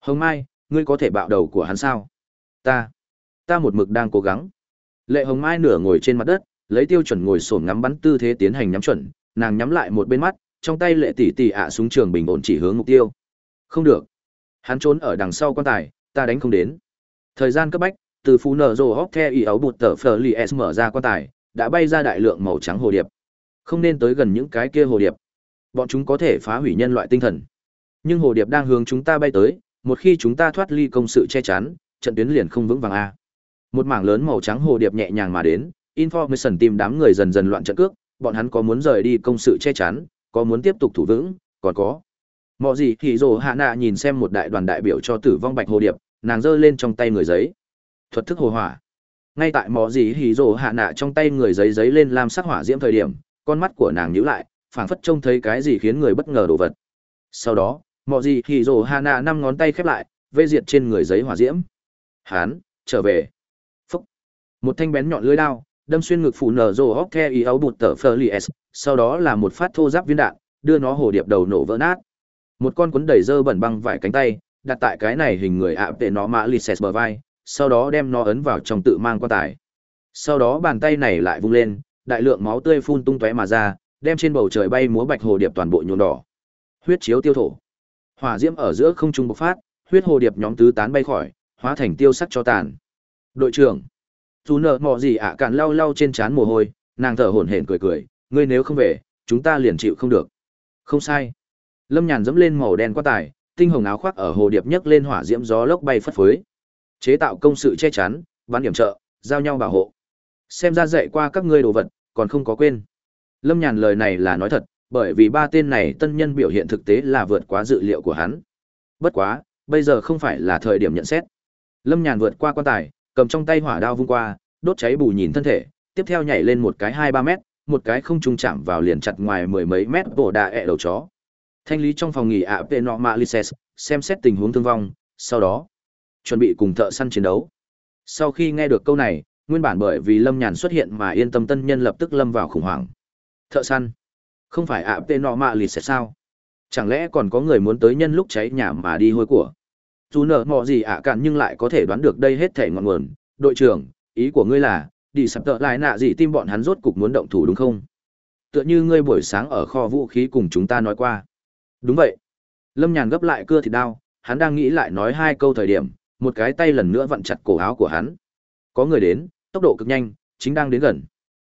Hồng Mai, ngươi có thể bạo đầu của hắn sao? Ta, ta một mực đang cố gắng. Lệ Hồng Mai nửa ngồi trên mặt đất, lấy tiêu chuẩn ngồi sổn ngắm bắn tư thế tiến hành nhắm chuẩn, nàng nhắm lại một bên mắt, trong tay lệ tỉ tỉ ạ xuống trường bình ổn chỉ hướng mục tiêu. Không được. Hắn trốn ở đằng sau quan tài, ta đánh không đến. Thời gian cấp bách, từ phú nở rồ hóc the y ấu bụt tờ phờ li s mở ra quan tài, đã bay ra đại lượng màu trắng hồ điệp. Không nên tới gần những cái kia hồ điệp. Bọn chúng có thể phá hủy nhân loại tinh thần. Nhưng hồ điệp đang hướng chúng ta bay tới, một khi chúng ta thoát ly công sự che chắn, trận tuyến liền không vững vàng a. Một mảng lớn màu trắng hồ điệp nhẹ nhàng mà đến, information tìm đám người dần dần loạn trận cước, bọn hắn có muốn rời đi công sự che chắn, có muốn tiếp tục thủ vững, còn có. Mọi gì thì rồ hạ nạ nhìn xem một đại đoàn đại biểu cho tử vong bạch hồ điệp, nàng giơ lên trong tay người giấy thuật thức hồ hỏa. Ngay tại mỏ Dì hì rồ hạ nạ trong tay người giấy giấy lên làm sắc hỏa diễm thời điểm, con mắt của nàng nhíu lại, phảng phất trông thấy cái gì khiến người bất ngờ đồ vật. Sau đó, mỏ Dì hì rồ hạ nạ năm ngón tay khép lại vây diệt trên người giấy hỏa diễm. Hán, trở về. Phúc. Một thanh bén nhọn lưới đao, đâm xuyên ngực phụ nở rồ hóc the y áo bụt tờ phơ li s sau đó là một phát thô giáp viên đạn, đưa nó hồ điệp đầu nổ vỡ nát. Một con cuốn đầy dơ bẩn băng vải cánh tay, đặt tại cái này hình người ạ tệ nó mã lì xẹt bờ vai sau đó đem nó ấn vào trong tự mang quan tài. Sau đó bàn tay này lại vung lên, đại lượng máu tươi phun tung tóe mà ra, đem trên bầu trời bay múa bạch hồ điệp toàn bộ nhuộm đỏ. Huyết chiếu tiêu thổ. Hỏa diễm ở giữa không trung bộc phát, huyết hồ điệp nhóm tứ tán bay khỏi, hóa thành tiêu sắc cho tàn. Đội trưởng, dù nợ mọ gì ạ cạn lau lau trên trán mồ hôi, nàng thở hổn hển cười cười, ngươi nếu không về, chúng ta liền chịu không được. Không sai. Lâm Nhàn dẫm lên màu đen quá tải, tinh hồng áo khoác ở hồ điệp nhấc lên hỏa diễm gió lốc bay phất phới chế tạo công sự che chắn, bán điểm trợ, giao nhau bảo hộ. Xem ra dạy qua các ngươi đồ vật, còn không có quên. Lâm Nhàn lời này là nói thật, bởi vì ba tên này tân nhân biểu hiện thực tế là vượt quá dự liệu của hắn. Bất quá, bây giờ không phải là thời điểm nhận xét. Lâm Nhàn vượt qua quan tài, cầm trong tay hỏa đao vung qua, đốt cháy bù nhìn thân thể, tiếp theo nhảy lên một cái hai ba mét, một cái không trùng chạm vào liền chặt ngoài mười mấy mét bổ đà ẹ đầu chó. Thanh lý trong phòng nghỉ ạ Penomalises, xem xét tình huống thương vong, sau đó, chuẩn bị cùng thợ săn chiến đấu. Sau khi nghe được câu này, nguyên bản bởi vì Lâm Nhàn xuất hiện mà yên tâm tân nhân lập tức lâm vào khủng hoảng. Thợ săn? Không phải ạ tên nọ mạ lì sẽ sao? Chẳng lẽ còn có người muốn tới nhân lúc cháy nhà mà đi hôi của? Dù nở mò gì ạ cạn nhưng lại có thể đoán được đây hết thể ngọn nguồn. Đội trưởng, ý của ngươi là, đi sắp tợ lại nạ gì tim bọn hắn rốt cục muốn động thủ đúng không? Tựa như ngươi buổi sáng ở kho vũ khí cùng chúng ta nói qua. Đúng vậy. Lâm Nhàn gấp lại cưa thịt đao, hắn đang nghĩ lại nói hai câu thời điểm, một cái tay lần nữa vặn chặt cổ áo của hắn. Có người đến, tốc độ cực nhanh, chính đang đến gần.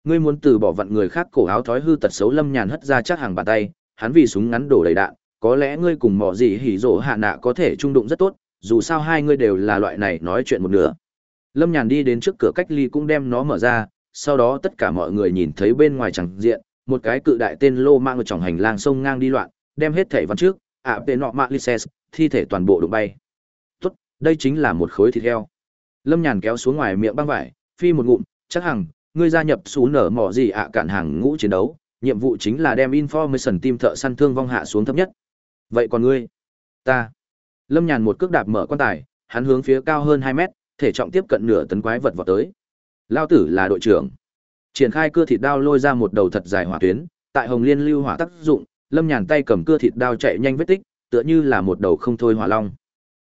Ngươi muốn từ bỏ vặn người khác cổ áo thói hư tật xấu Lâm Nhàn hất ra chắc hàng bàn tay, hắn vì súng ngắn đổ đầy đạn, có lẽ ngươi cùng mọ gì hỉ rồ hạ nạ có thể trung đụng rất tốt, dù sao hai ngươi đều là loại này nói chuyện một nửa. Lâm Nhàn đi đến trước cửa cách ly cũng đem nó mở ra, sau đó tất cả mọi người nhìn thấy bên ngoài chẳng diện, một cái cự đại tên lô mang ở trong hành lang sông ngang đi loạn, đem hết thảy văn trước, ạ tên nọ mạng lices, thi thể toàn bộ đụng bay. Đây chính là một khối thịt heo. Lâm Nhàn kéo xuống ngoài miệng băng vải, phi một ngụm, chắc hẳn, ngươi gia nhập xú nở mỏ gì ạ cạn hàng ngũ chiến đấu, nhiệm vụ chính là đem information tim thợ săn thương vong hạ xuống thấp nhất. Vậy còn ngươi? Ta. Lâm Nhàn một cước đạp mở quan tài, hắn hướng phía cao hơn hai mét, thể trọng tiếp cận nửa tấn quái vật vào tới. Lao tử là đội trưởng. Triển khai cưa thịt đao lôi ra một đầu thật dài hỏa tuyến, tại Hồng Liên lưu hỏa tác dụng, Lâm Nhàn tay cầm cưa thịt đao chạy nhanh vết tích, tựa như là một đầu không thôi hỏa long.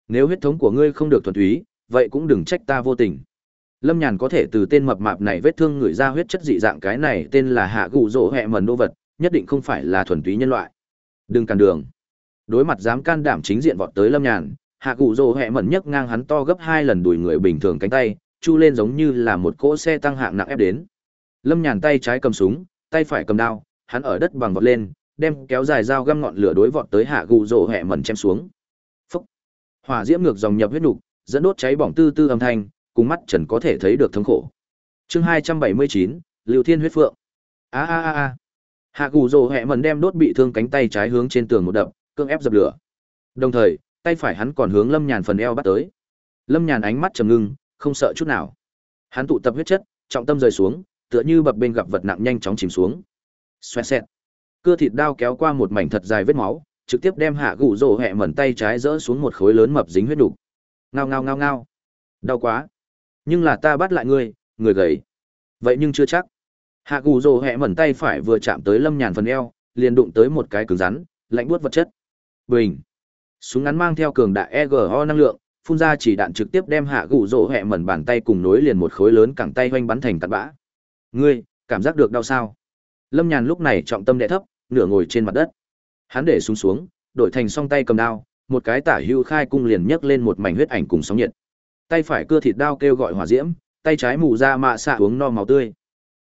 Nếu huyết thống của ngươi không được thuần túy, vậy cũng đừng trách ta vô tình. Lâm Nhàn có thể từ tên mập mạp này vết thương người ra huyết chất dị dạng cái này tên là hạ gụ rỗ hẹ mần đô vật, nhất định không phải là thuần túy nhân loại. Đừng cản đường. Đối mặt dám can đảm chính diện vọt tới Lâm Nhàn, hạ gụ rỗ hẹ mần nhấc ngang hắn to gấp hai lần đùi người bình thường cánh tay, chu lên giống như là một cỗ xe tăng hạng nặng ép đến. Lâm Nhàn tay trái cầm súng, tay phải cầm đao, hắn ở đất bằng vọt lên, đem kéo dài dao găm ngọn lửa đối vọt tới hạ gù rỗ hẹ mần chém xuống. Hỏa diễm ngược dòng nhập huyết nục, dẫn đốt cháy bỏng tư tư âm thanh, cùng mắt trần có thể thấy được thống khổ. Chương 279, Lưu Thiên huyết phượng. A a a a. Hạ Cù Dụ hẹ mần đem đốt bị thương cánh tay trái hướng trên tường một đập, cương ép dập lửa. Đồng thời, tay phải hắn còn hướng Lâm Nhàn phần eo bắt tới. Lâm Nhàn ánh mắt trầm ngưng, không sợ chút nào. Hắn tụ tập huyết chất, trọng tâm rời xuống, tựa như bập bên gặp vật nặng nhanh chóng chìm xuống. Xoẹt xẹt. Cưa thịt đao kéo qua một mảnh thật dài vết máu, trực tiếp đem Hạ Cù rổ hẹ mẩn tay trái rỡ xuống một khối lớn mập dính huyết đục. Ngao ngao ngao ngao. Đau quá. Nhưng là ta bắt lại ngươi, người gầy. Vậy nhưng chưa chắc. Hạ gù rồ hẹ mẩn tay phải vừa chạm tới lâm nhàn phần eo, liền đụng tới một cái cứng rắn, lạnh buốt vật chất. Bình. Súng ngắn mang theo cường đại ego năng lượng, phun ra chỉ đạn trực tiếp đem hạ gù rỗ hẹ mẩn bàn tay cùng nối liền một khối lớn cẳng tay oanh bắn thành tạt bã. Ngươi, cảm giác được đau sao? Lâm nhàn lúc này trọng tâm đệ thấp, nửa ngồi trên mặt đất hắn để xuống, xuống đổi thành song tay cầm đao một cái tả hưu khai cung liền nhấc lên một mảnh huyết ảnh cùng sóng nhiệt. Tay phải cưa thịt đao kêu gọi hỏa diễm tay trái mù ra mạ xạ uống no máu tươi.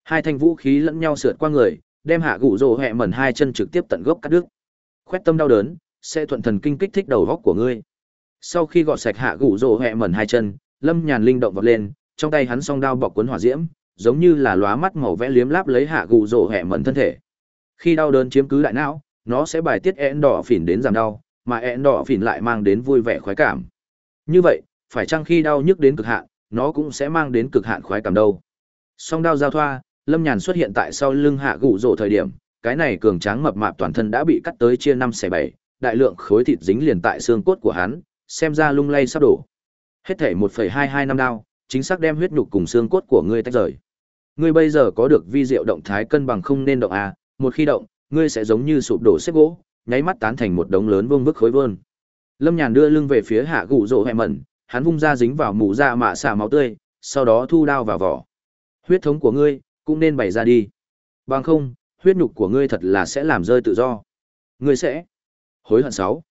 Hai thanh vũ khí lẫn nhau sượt qua người đem hạ gụ rồ hẹ mẩn hai chân trực tiếp tận gốc cắt đứt. Khoét tâm đau đớn sẽ thuận thần kinh kích thích đầu góc của ngươi. Sau khi gọt sạch hạ gụ rồ hẹ mẩn hai chân lâm nhàn linh động vọt lên trong tay hắn song đao bọc cuốn hỏa diễm giống như là lóa mắt màu vẽ liếm láp lấy hạ gụ rồ hẹ mẩn thân thể. Khi đau đớn chiếm cứ đại não nó sẽ bài tiết én đỏ phỉn đến giảm đau mà én đỏ phỉn lại mang đến vui vẻ khoái cảm như vậy phải chăng khi đau nhức đến cực hạn, nó cũng sẽ mang đến cực hạn khoái cảm đâu. Song đao giao thoa, Lâm Nhàn xuất hiện tại sau lưng hạ gụ rổ thời điểm, cái này cường tráng mập mạp toàn thân đã bị cắt tới chia năm xẻ bảy, đại lượng khối thịt dính liền tại xương cốt của hắn, xem ra lung lay sắp đổ. Hết thể 1,22 năm đao, chính xác đem huyết nhục cùng xương cốt của ngươi tách rời. Ngươi bây giờ có được vi diệu động thái cân bằng không nên động à, một khi động, ngươi sẽ giống như sụp đổ xếp gỗ, nháy mắt tán thành một đống lớn vương vức khối vơn. Lâm Nhàn đưa lưng về phía hạ gụ rỗ hẹ mẩn, hắn vung ra dính vào mũ da mạ xả máu tươi, sau đó thu đao vào vỏ. Huyết thống của ngươi cũng nên bày ra đi. Bằng không, huyết nhục của ngươi thật là sẽ làm rơi tự do. Ngươi sẽ hối hận sáu.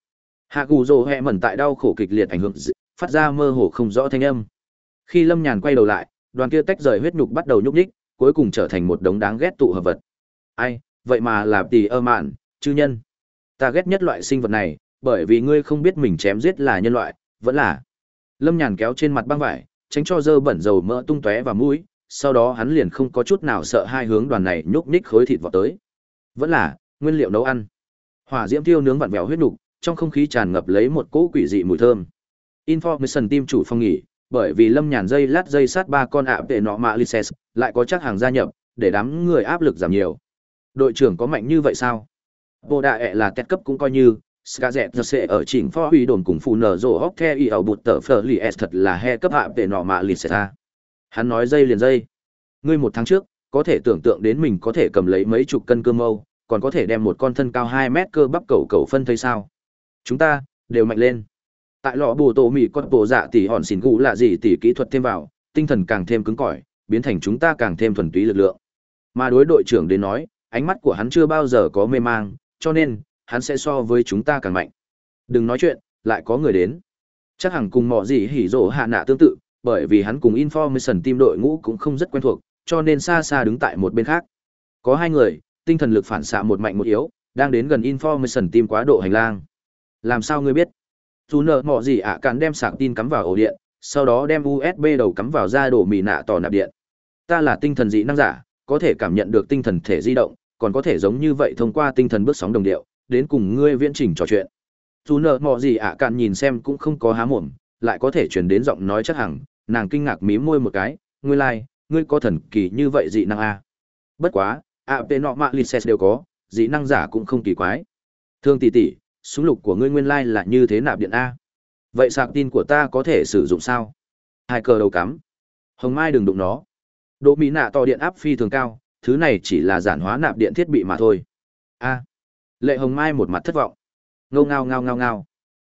Hạ gù Dồ hẹ mẩn tại đau khổ kịch liệt ảnh hưởng phát ra mơ hồ không rõ thanh âm. Khi Lâm Nhàn quay đầu lại, đoàn kia tách rời huyết nhục bắt đầu nhúc nhích, cuối cùng trở thành một đống đáng ghét tụ hợp vật. Ai, vậy mà là tỷ ơ mạn, chư nhân. Ta ghét nhất loại sinh vật này, bởi vì ngươi không biết mình chém giết là nhân loại, vẫn là Lâm Nhàn kéo trên mặt băng vải, tránh cho dơ bẩn dầu mỡ tung tóe vào mũi, sau đó hắn liền không có chút nào sợ hai hướng đoàn này nhúc nhích khối thịt vào tới. Vẫn là nguyên liệu nấu ăn. Hỏa diễm thiêu nướng vặn vẹo huyết nục, trong không khí tràn ngập lấy một cỗ quỷ dị mùi thơm. Information team chủ phong nghỉ, bởi vì Lâm Nhàn dây lát dây sát ba con ạ vệ nọ mạ lices lại có chắc hàng gia nhập, để đám người áp lực giảm nhiều. Đội trưởng có mạnh như vậy sao? Bồ đạ ẹ là tét cấp cũng coi như, ska dẹt giật sẽ ở chỉnh pho huy đồn cùng phụ nở rổ hóc the y ẩu bụt tờ phờ li s thật là he cấp hạ để nọ mạ lì xẻ ta hắn nói dây liền dây. Ngươi một tháng trước có thể tưởng tượng đến mình có thể cầm lấy mấy chục cân cơ mâu còn có thể đem một con thân cao hai mét cơ bắp cầu cầu phân thấy sao? Chúng ta đều mạnh lên. Tại lọ bồ tổ mì con bộ dạ tỉ hòn xỉn gù là gì tỉ kỹ thuật thêm vào tinh thần càng thêm cứng cỏi biến thành chúng ta càng thêm thuần túy lực lượng. Mà đối đội trưởng đến nói ánh mắt của hắn chưa bao giờ có mê mang, cho nên, hắn sẽ so với chúng ta càng mạnh. Đừng nói chuyện, lại có người đến. Chắc hẳn cùng mọ gì hỉ rộ hạ nạ tương tự, bởi vì hắn cùng Information team đội ngũ cũng không rất quen thuộc, cho nên xa xa đứng tại một bên khác. Có hai người, tinh thần lực phản xạ một mạnh một yếu, đang đến gần Information team quá độ hành lang. Làm sao ngươi biết? Dù nợ mọ gì ạ à cản đem sạc tin cắm vào ổ điện, sau đó đem USB đầu cắm vào ra đổ mì nạ tỏ nạp điện. Ta là tinh thần dị năng giả, có thể cảm nhận được tinh thần thể di động, còn có thể giống như vậy thông qua tinh thần bước sóng đồng điệu, đến cùng ngươi viễn trình trò chuyện. Dù nợ mọ gì ạ à cạn nhìn xem cũng không có há mồm, lại có thể truyền đến giọng nói chắc hẳn, nàng kinh ngạc mím môi một cái, ngươi lai, like, ngươi có thần kỳ như vậy dị năng a à? Bất quá, ạ về nọ mạ lises đều có, dị năng giả cũng không kỳ quái. Thương tỷ tỷ, súng lục của ngươi nguyên lai like là như thế nạp điện a. Vậy sạc tin của ta có thể sử dụng sao? Hai cờ đầu cắm. Hồng Mai đừng đụng nó. Độ mỹ nạ to điện áp phi thường cao, thứ này chỉ là giản hóa nạp điện thiết bị mà thôi. A. Lệ Hồng Mai một mặt thất vọng. Ngao ngao ngao ngao ngao.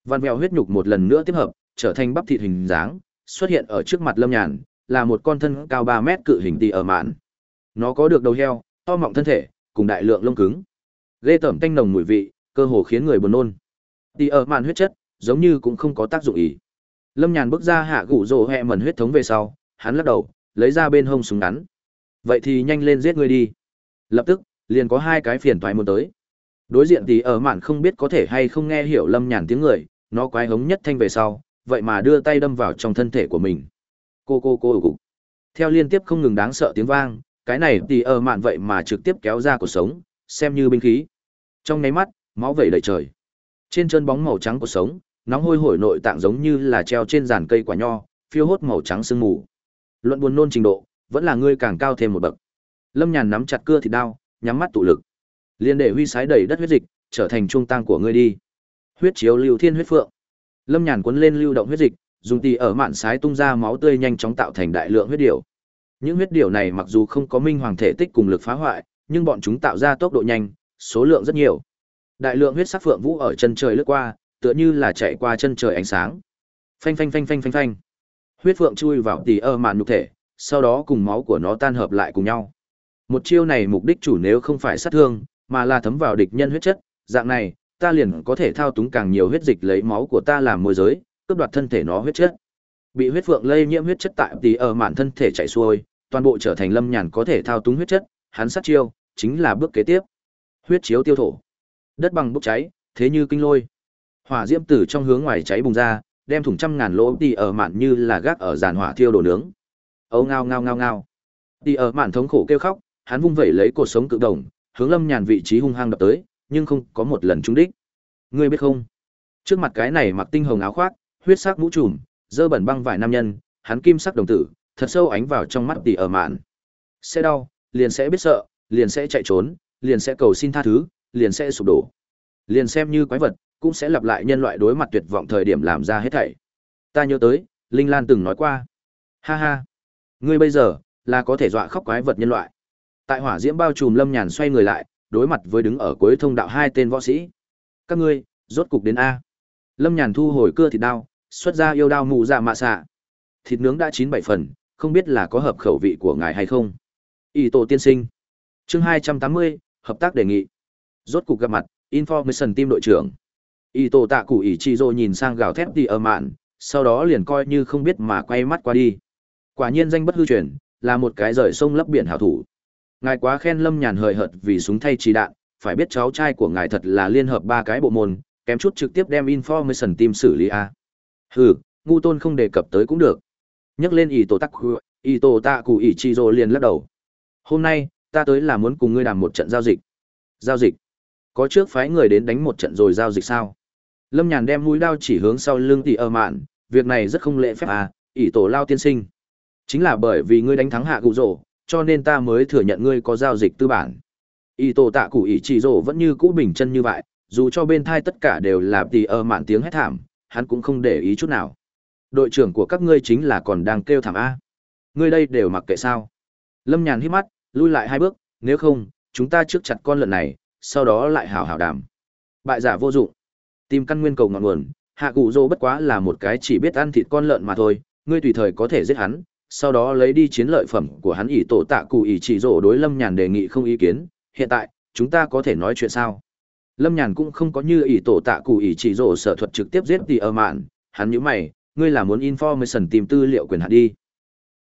Văn vẹo huyết nhục một lần nữa tiếp hợp, trở thành bắp thịt hình dáng, xuất hiện ở trước mặt Lâm Nhàn, là một con thân cao 3 mét cự hình tỳ ở mạn. Nó có được đầu heo, to mọng thân thể, cùng đại lượng lông cứng. Lê tẩm tanh nồng mùi vị, cơ hồ khiến người buồn nôn. Tỳ ở mạn huyết chất, giống như cũng không có tác dụng ý. Lâm Nhàn bước ra hạ gụ rồ hẹ mẩn huyết thống về sau, hắn lắc đầu, lấy ra bên hông súng ngắn. Vậy thì nhanh lên giết ngươi đi. Lập tức, liền có hai cái phiền toái muốn tới. Đối diện thì ở mạn không biết có thể hay không nghe hiểu Lâm Nhàn tiếng người, nó quái hống nhất thanh về sau, vậy mà đưa tay đâm vào trong thân thể của mình. Cô cô cô cục. Theo liên tiếp không ngừng đáng sợ tiếng vang, cái này thì ở mạn vậy mà trực tiếp kéo ra cuộc sống, xem như binh khí. Trong nháy mắt, máu vẩy đầy trời. Trên chân bóng màu trắng của sống, nóng hôi hổi nội tạng giống như là treo trên giàn cây quả nho, phiêu hốt màu trắng sương mù. Luận buồn nôn trình độ, vẫn là ngươi càng cao thêm một bậc. Lâm Nhàn nắm chặt cưa thịt đao, nhắm mắt tụ lực. Liên để huy sái đầy đất huyết dịch, trở thành trung tang của ngươi đi. Huyết chiếu lưu thiên huyết phượng. Lâm Nhàn cuốn lên lưu động huyết dịch, dùng tì ở mạn sái tung ra máu tươi nhanh chóng tạo thành đại lượng huyết điểu. Những huyết điểu này mặc dù không có minh hoàng thể tích cùng lực phá hoại, nhưng bọn chúng tạo ra tốc độ nhanh, số lượng rất nhiều. Đại lượng huyết sắc phượng vũ ở chân trời lướt qua, tựa như là chạy qua chân trời ánh sáng. Phanh phanh phanh phanh phanh phanh. Huyết phượng chui vào tì ở mạn nhục thể, sau đó cùng máu của nó tan hợp lại cùng nhau. Một chiêu này mục đích chủ nếu không phải sát thương, mà là thấm vào địch nhân huyết chất, dạng này, ta liền có thể thao túng càng nhiều huyết dịch lấy máu của ta làm môi giới, cướp đoạt thân thể nó huyết chất. Bị huyết phượng lây nhiễm huyết chất tại tí ở mạn thân thể chảy xuôi, toàn bộ trở thành lâm nhàn có thể thao túng huyết chất, hắn sát chiêu, chính là bước kế tiếp. Huyết chiếu tiêu thổ. Đất bằng bốc cháy, thế như kinh lôi. Hỏa diễm từ trong hướng ngoài cháy bùng ra, đem thủng trăm ngàn lỗ tí ở mạn như là gác ở giàn hỏa thiêu đồ nướng. Âu ngao ngao ngao ngao. Đi ở mạn thống khổ kêu khóc, hắn vung vẩy lấy cột sống cự đồng, hướng Lâm Nhàn vị trí hung hăng đập tới, nhưng không có một lần trúng đích. Ngươi biết không? Trước mặt cái này mặc tinh hồng áo khoác, huyết sắc mũ trùm, dơ bẩn băng vải nam nhân, hắn kim sắc đồng tử, thật sâu ánh vào trong mắt tỷ ở mạn. Sẽ đau, liền sẽ biết sợ, liền sẽ chạy trốn, liền sẽ cầu xin tha thứ, liền sẽ sụp đổ. Liền xem như quái vật, cũng sẽ lặp lại nhân loại đối mặt tuyệt vọng thời điểm làm ra hết thảy. Ta nhớ tới, Linh Lan từng nói qua. Ha ha, ngươi bây giờ là có thể dọa khóc quái vật nhân loại. Tại hỏa diễm bao trùm Lâm Nhàn xoay người lại, đối mặt với đứng ở cuối thông đạo hai tên võ sĩ. Các ngươi, rốt cục đến a. Lâm Nhàn thu hồi cưa thịt đao, xuất ra yêu đao mù dạ mạ xạ. Thịt nướng đã chín bảy phần, không biết là có hợp khẩu vị của ngài hay không. Y tổ tiên sinh. Chương hai trăm tám mươi, hợp tác đề nghị. Rốt cục gặp mặt, Information team đội trưởng. Y tổ tạ cụ ỷ chi rô nhìn sang gào thép đi ở mạn, sau đó liền coi như không biết mà quay mắt qua đi. Quả nhiên danh bất hư truyền, là một cái rời sông lấp biển hảo thủ. Ngài quá khen Lâm Nhàn hời hợt vì súng thay trì đạn, phải biết cháu trai của ngài thật là liên hợp ba cái bộ môn, kém chút trực tiếp đem information team xử lý a. Hừ, ngu tôn không đề cập tới cũng được. Nhắc lên ý tổ tắc ý tổ tạ cụ ý chi rồi liền lắc đầu. Hôm nay, ta tới là muốn cùng ngươi làm một trận giao dịch. Giao dịch? Có trước phái người đến đánh một trận rồi giao dịch sao? Lâm Nhàn đem mũi đao chỉ hướng sau lưng tỷ ở mạn, việc này rất không lễ phép à, ỷ tổ lao tiên sinh. Chính là bởi vì ngươi đánh thắng hạ cụ rồ, cho nên ta mới thừa nhận ngươi có giao dịch tư bản. Y tổ tạ cụ ý chỉ rồ vẫn như cũ bình chân như vậy, dù cho bên thai tất cả đều là tì ơ mạn tiếng hét thảm, hắn cũng không để ý chút nào. Đội trưởng của các ngươi chính là còn đang kêu thảm A. Ngươi đây đều mặc kệ sao. Lâm Nhàn hít mắt, lui lại hai bước, nếu không, chúng ta trước chặt con lợn này, sau đó lại hảo hảo đàm. Bại giả vô dụng. Tìm căn nguyên cầu ngọn nguồn, hạ cụ dô bất quá là một cái chỉ biết ăn thịt con lợn mà thôi, ngươi tùy thời có thể giết hắn, sau đó lấy đi chiến lợi phẩm của hắn ỷ tổ tạ cụ ỷ chỉ rổ đối lâm nhàn đề nghị không ý kiến, hiện tại, chúng ta có thể nói chuyện sao? Lâm Nhàn cũng không có như ỷ tổ tạ cụ ỷ chỉ rổ sở thuật trực tiếp giết tỷ ở mạn, hắn nhữ mày, ngươi là muốn information tìm tư liệu quyền hạn đi.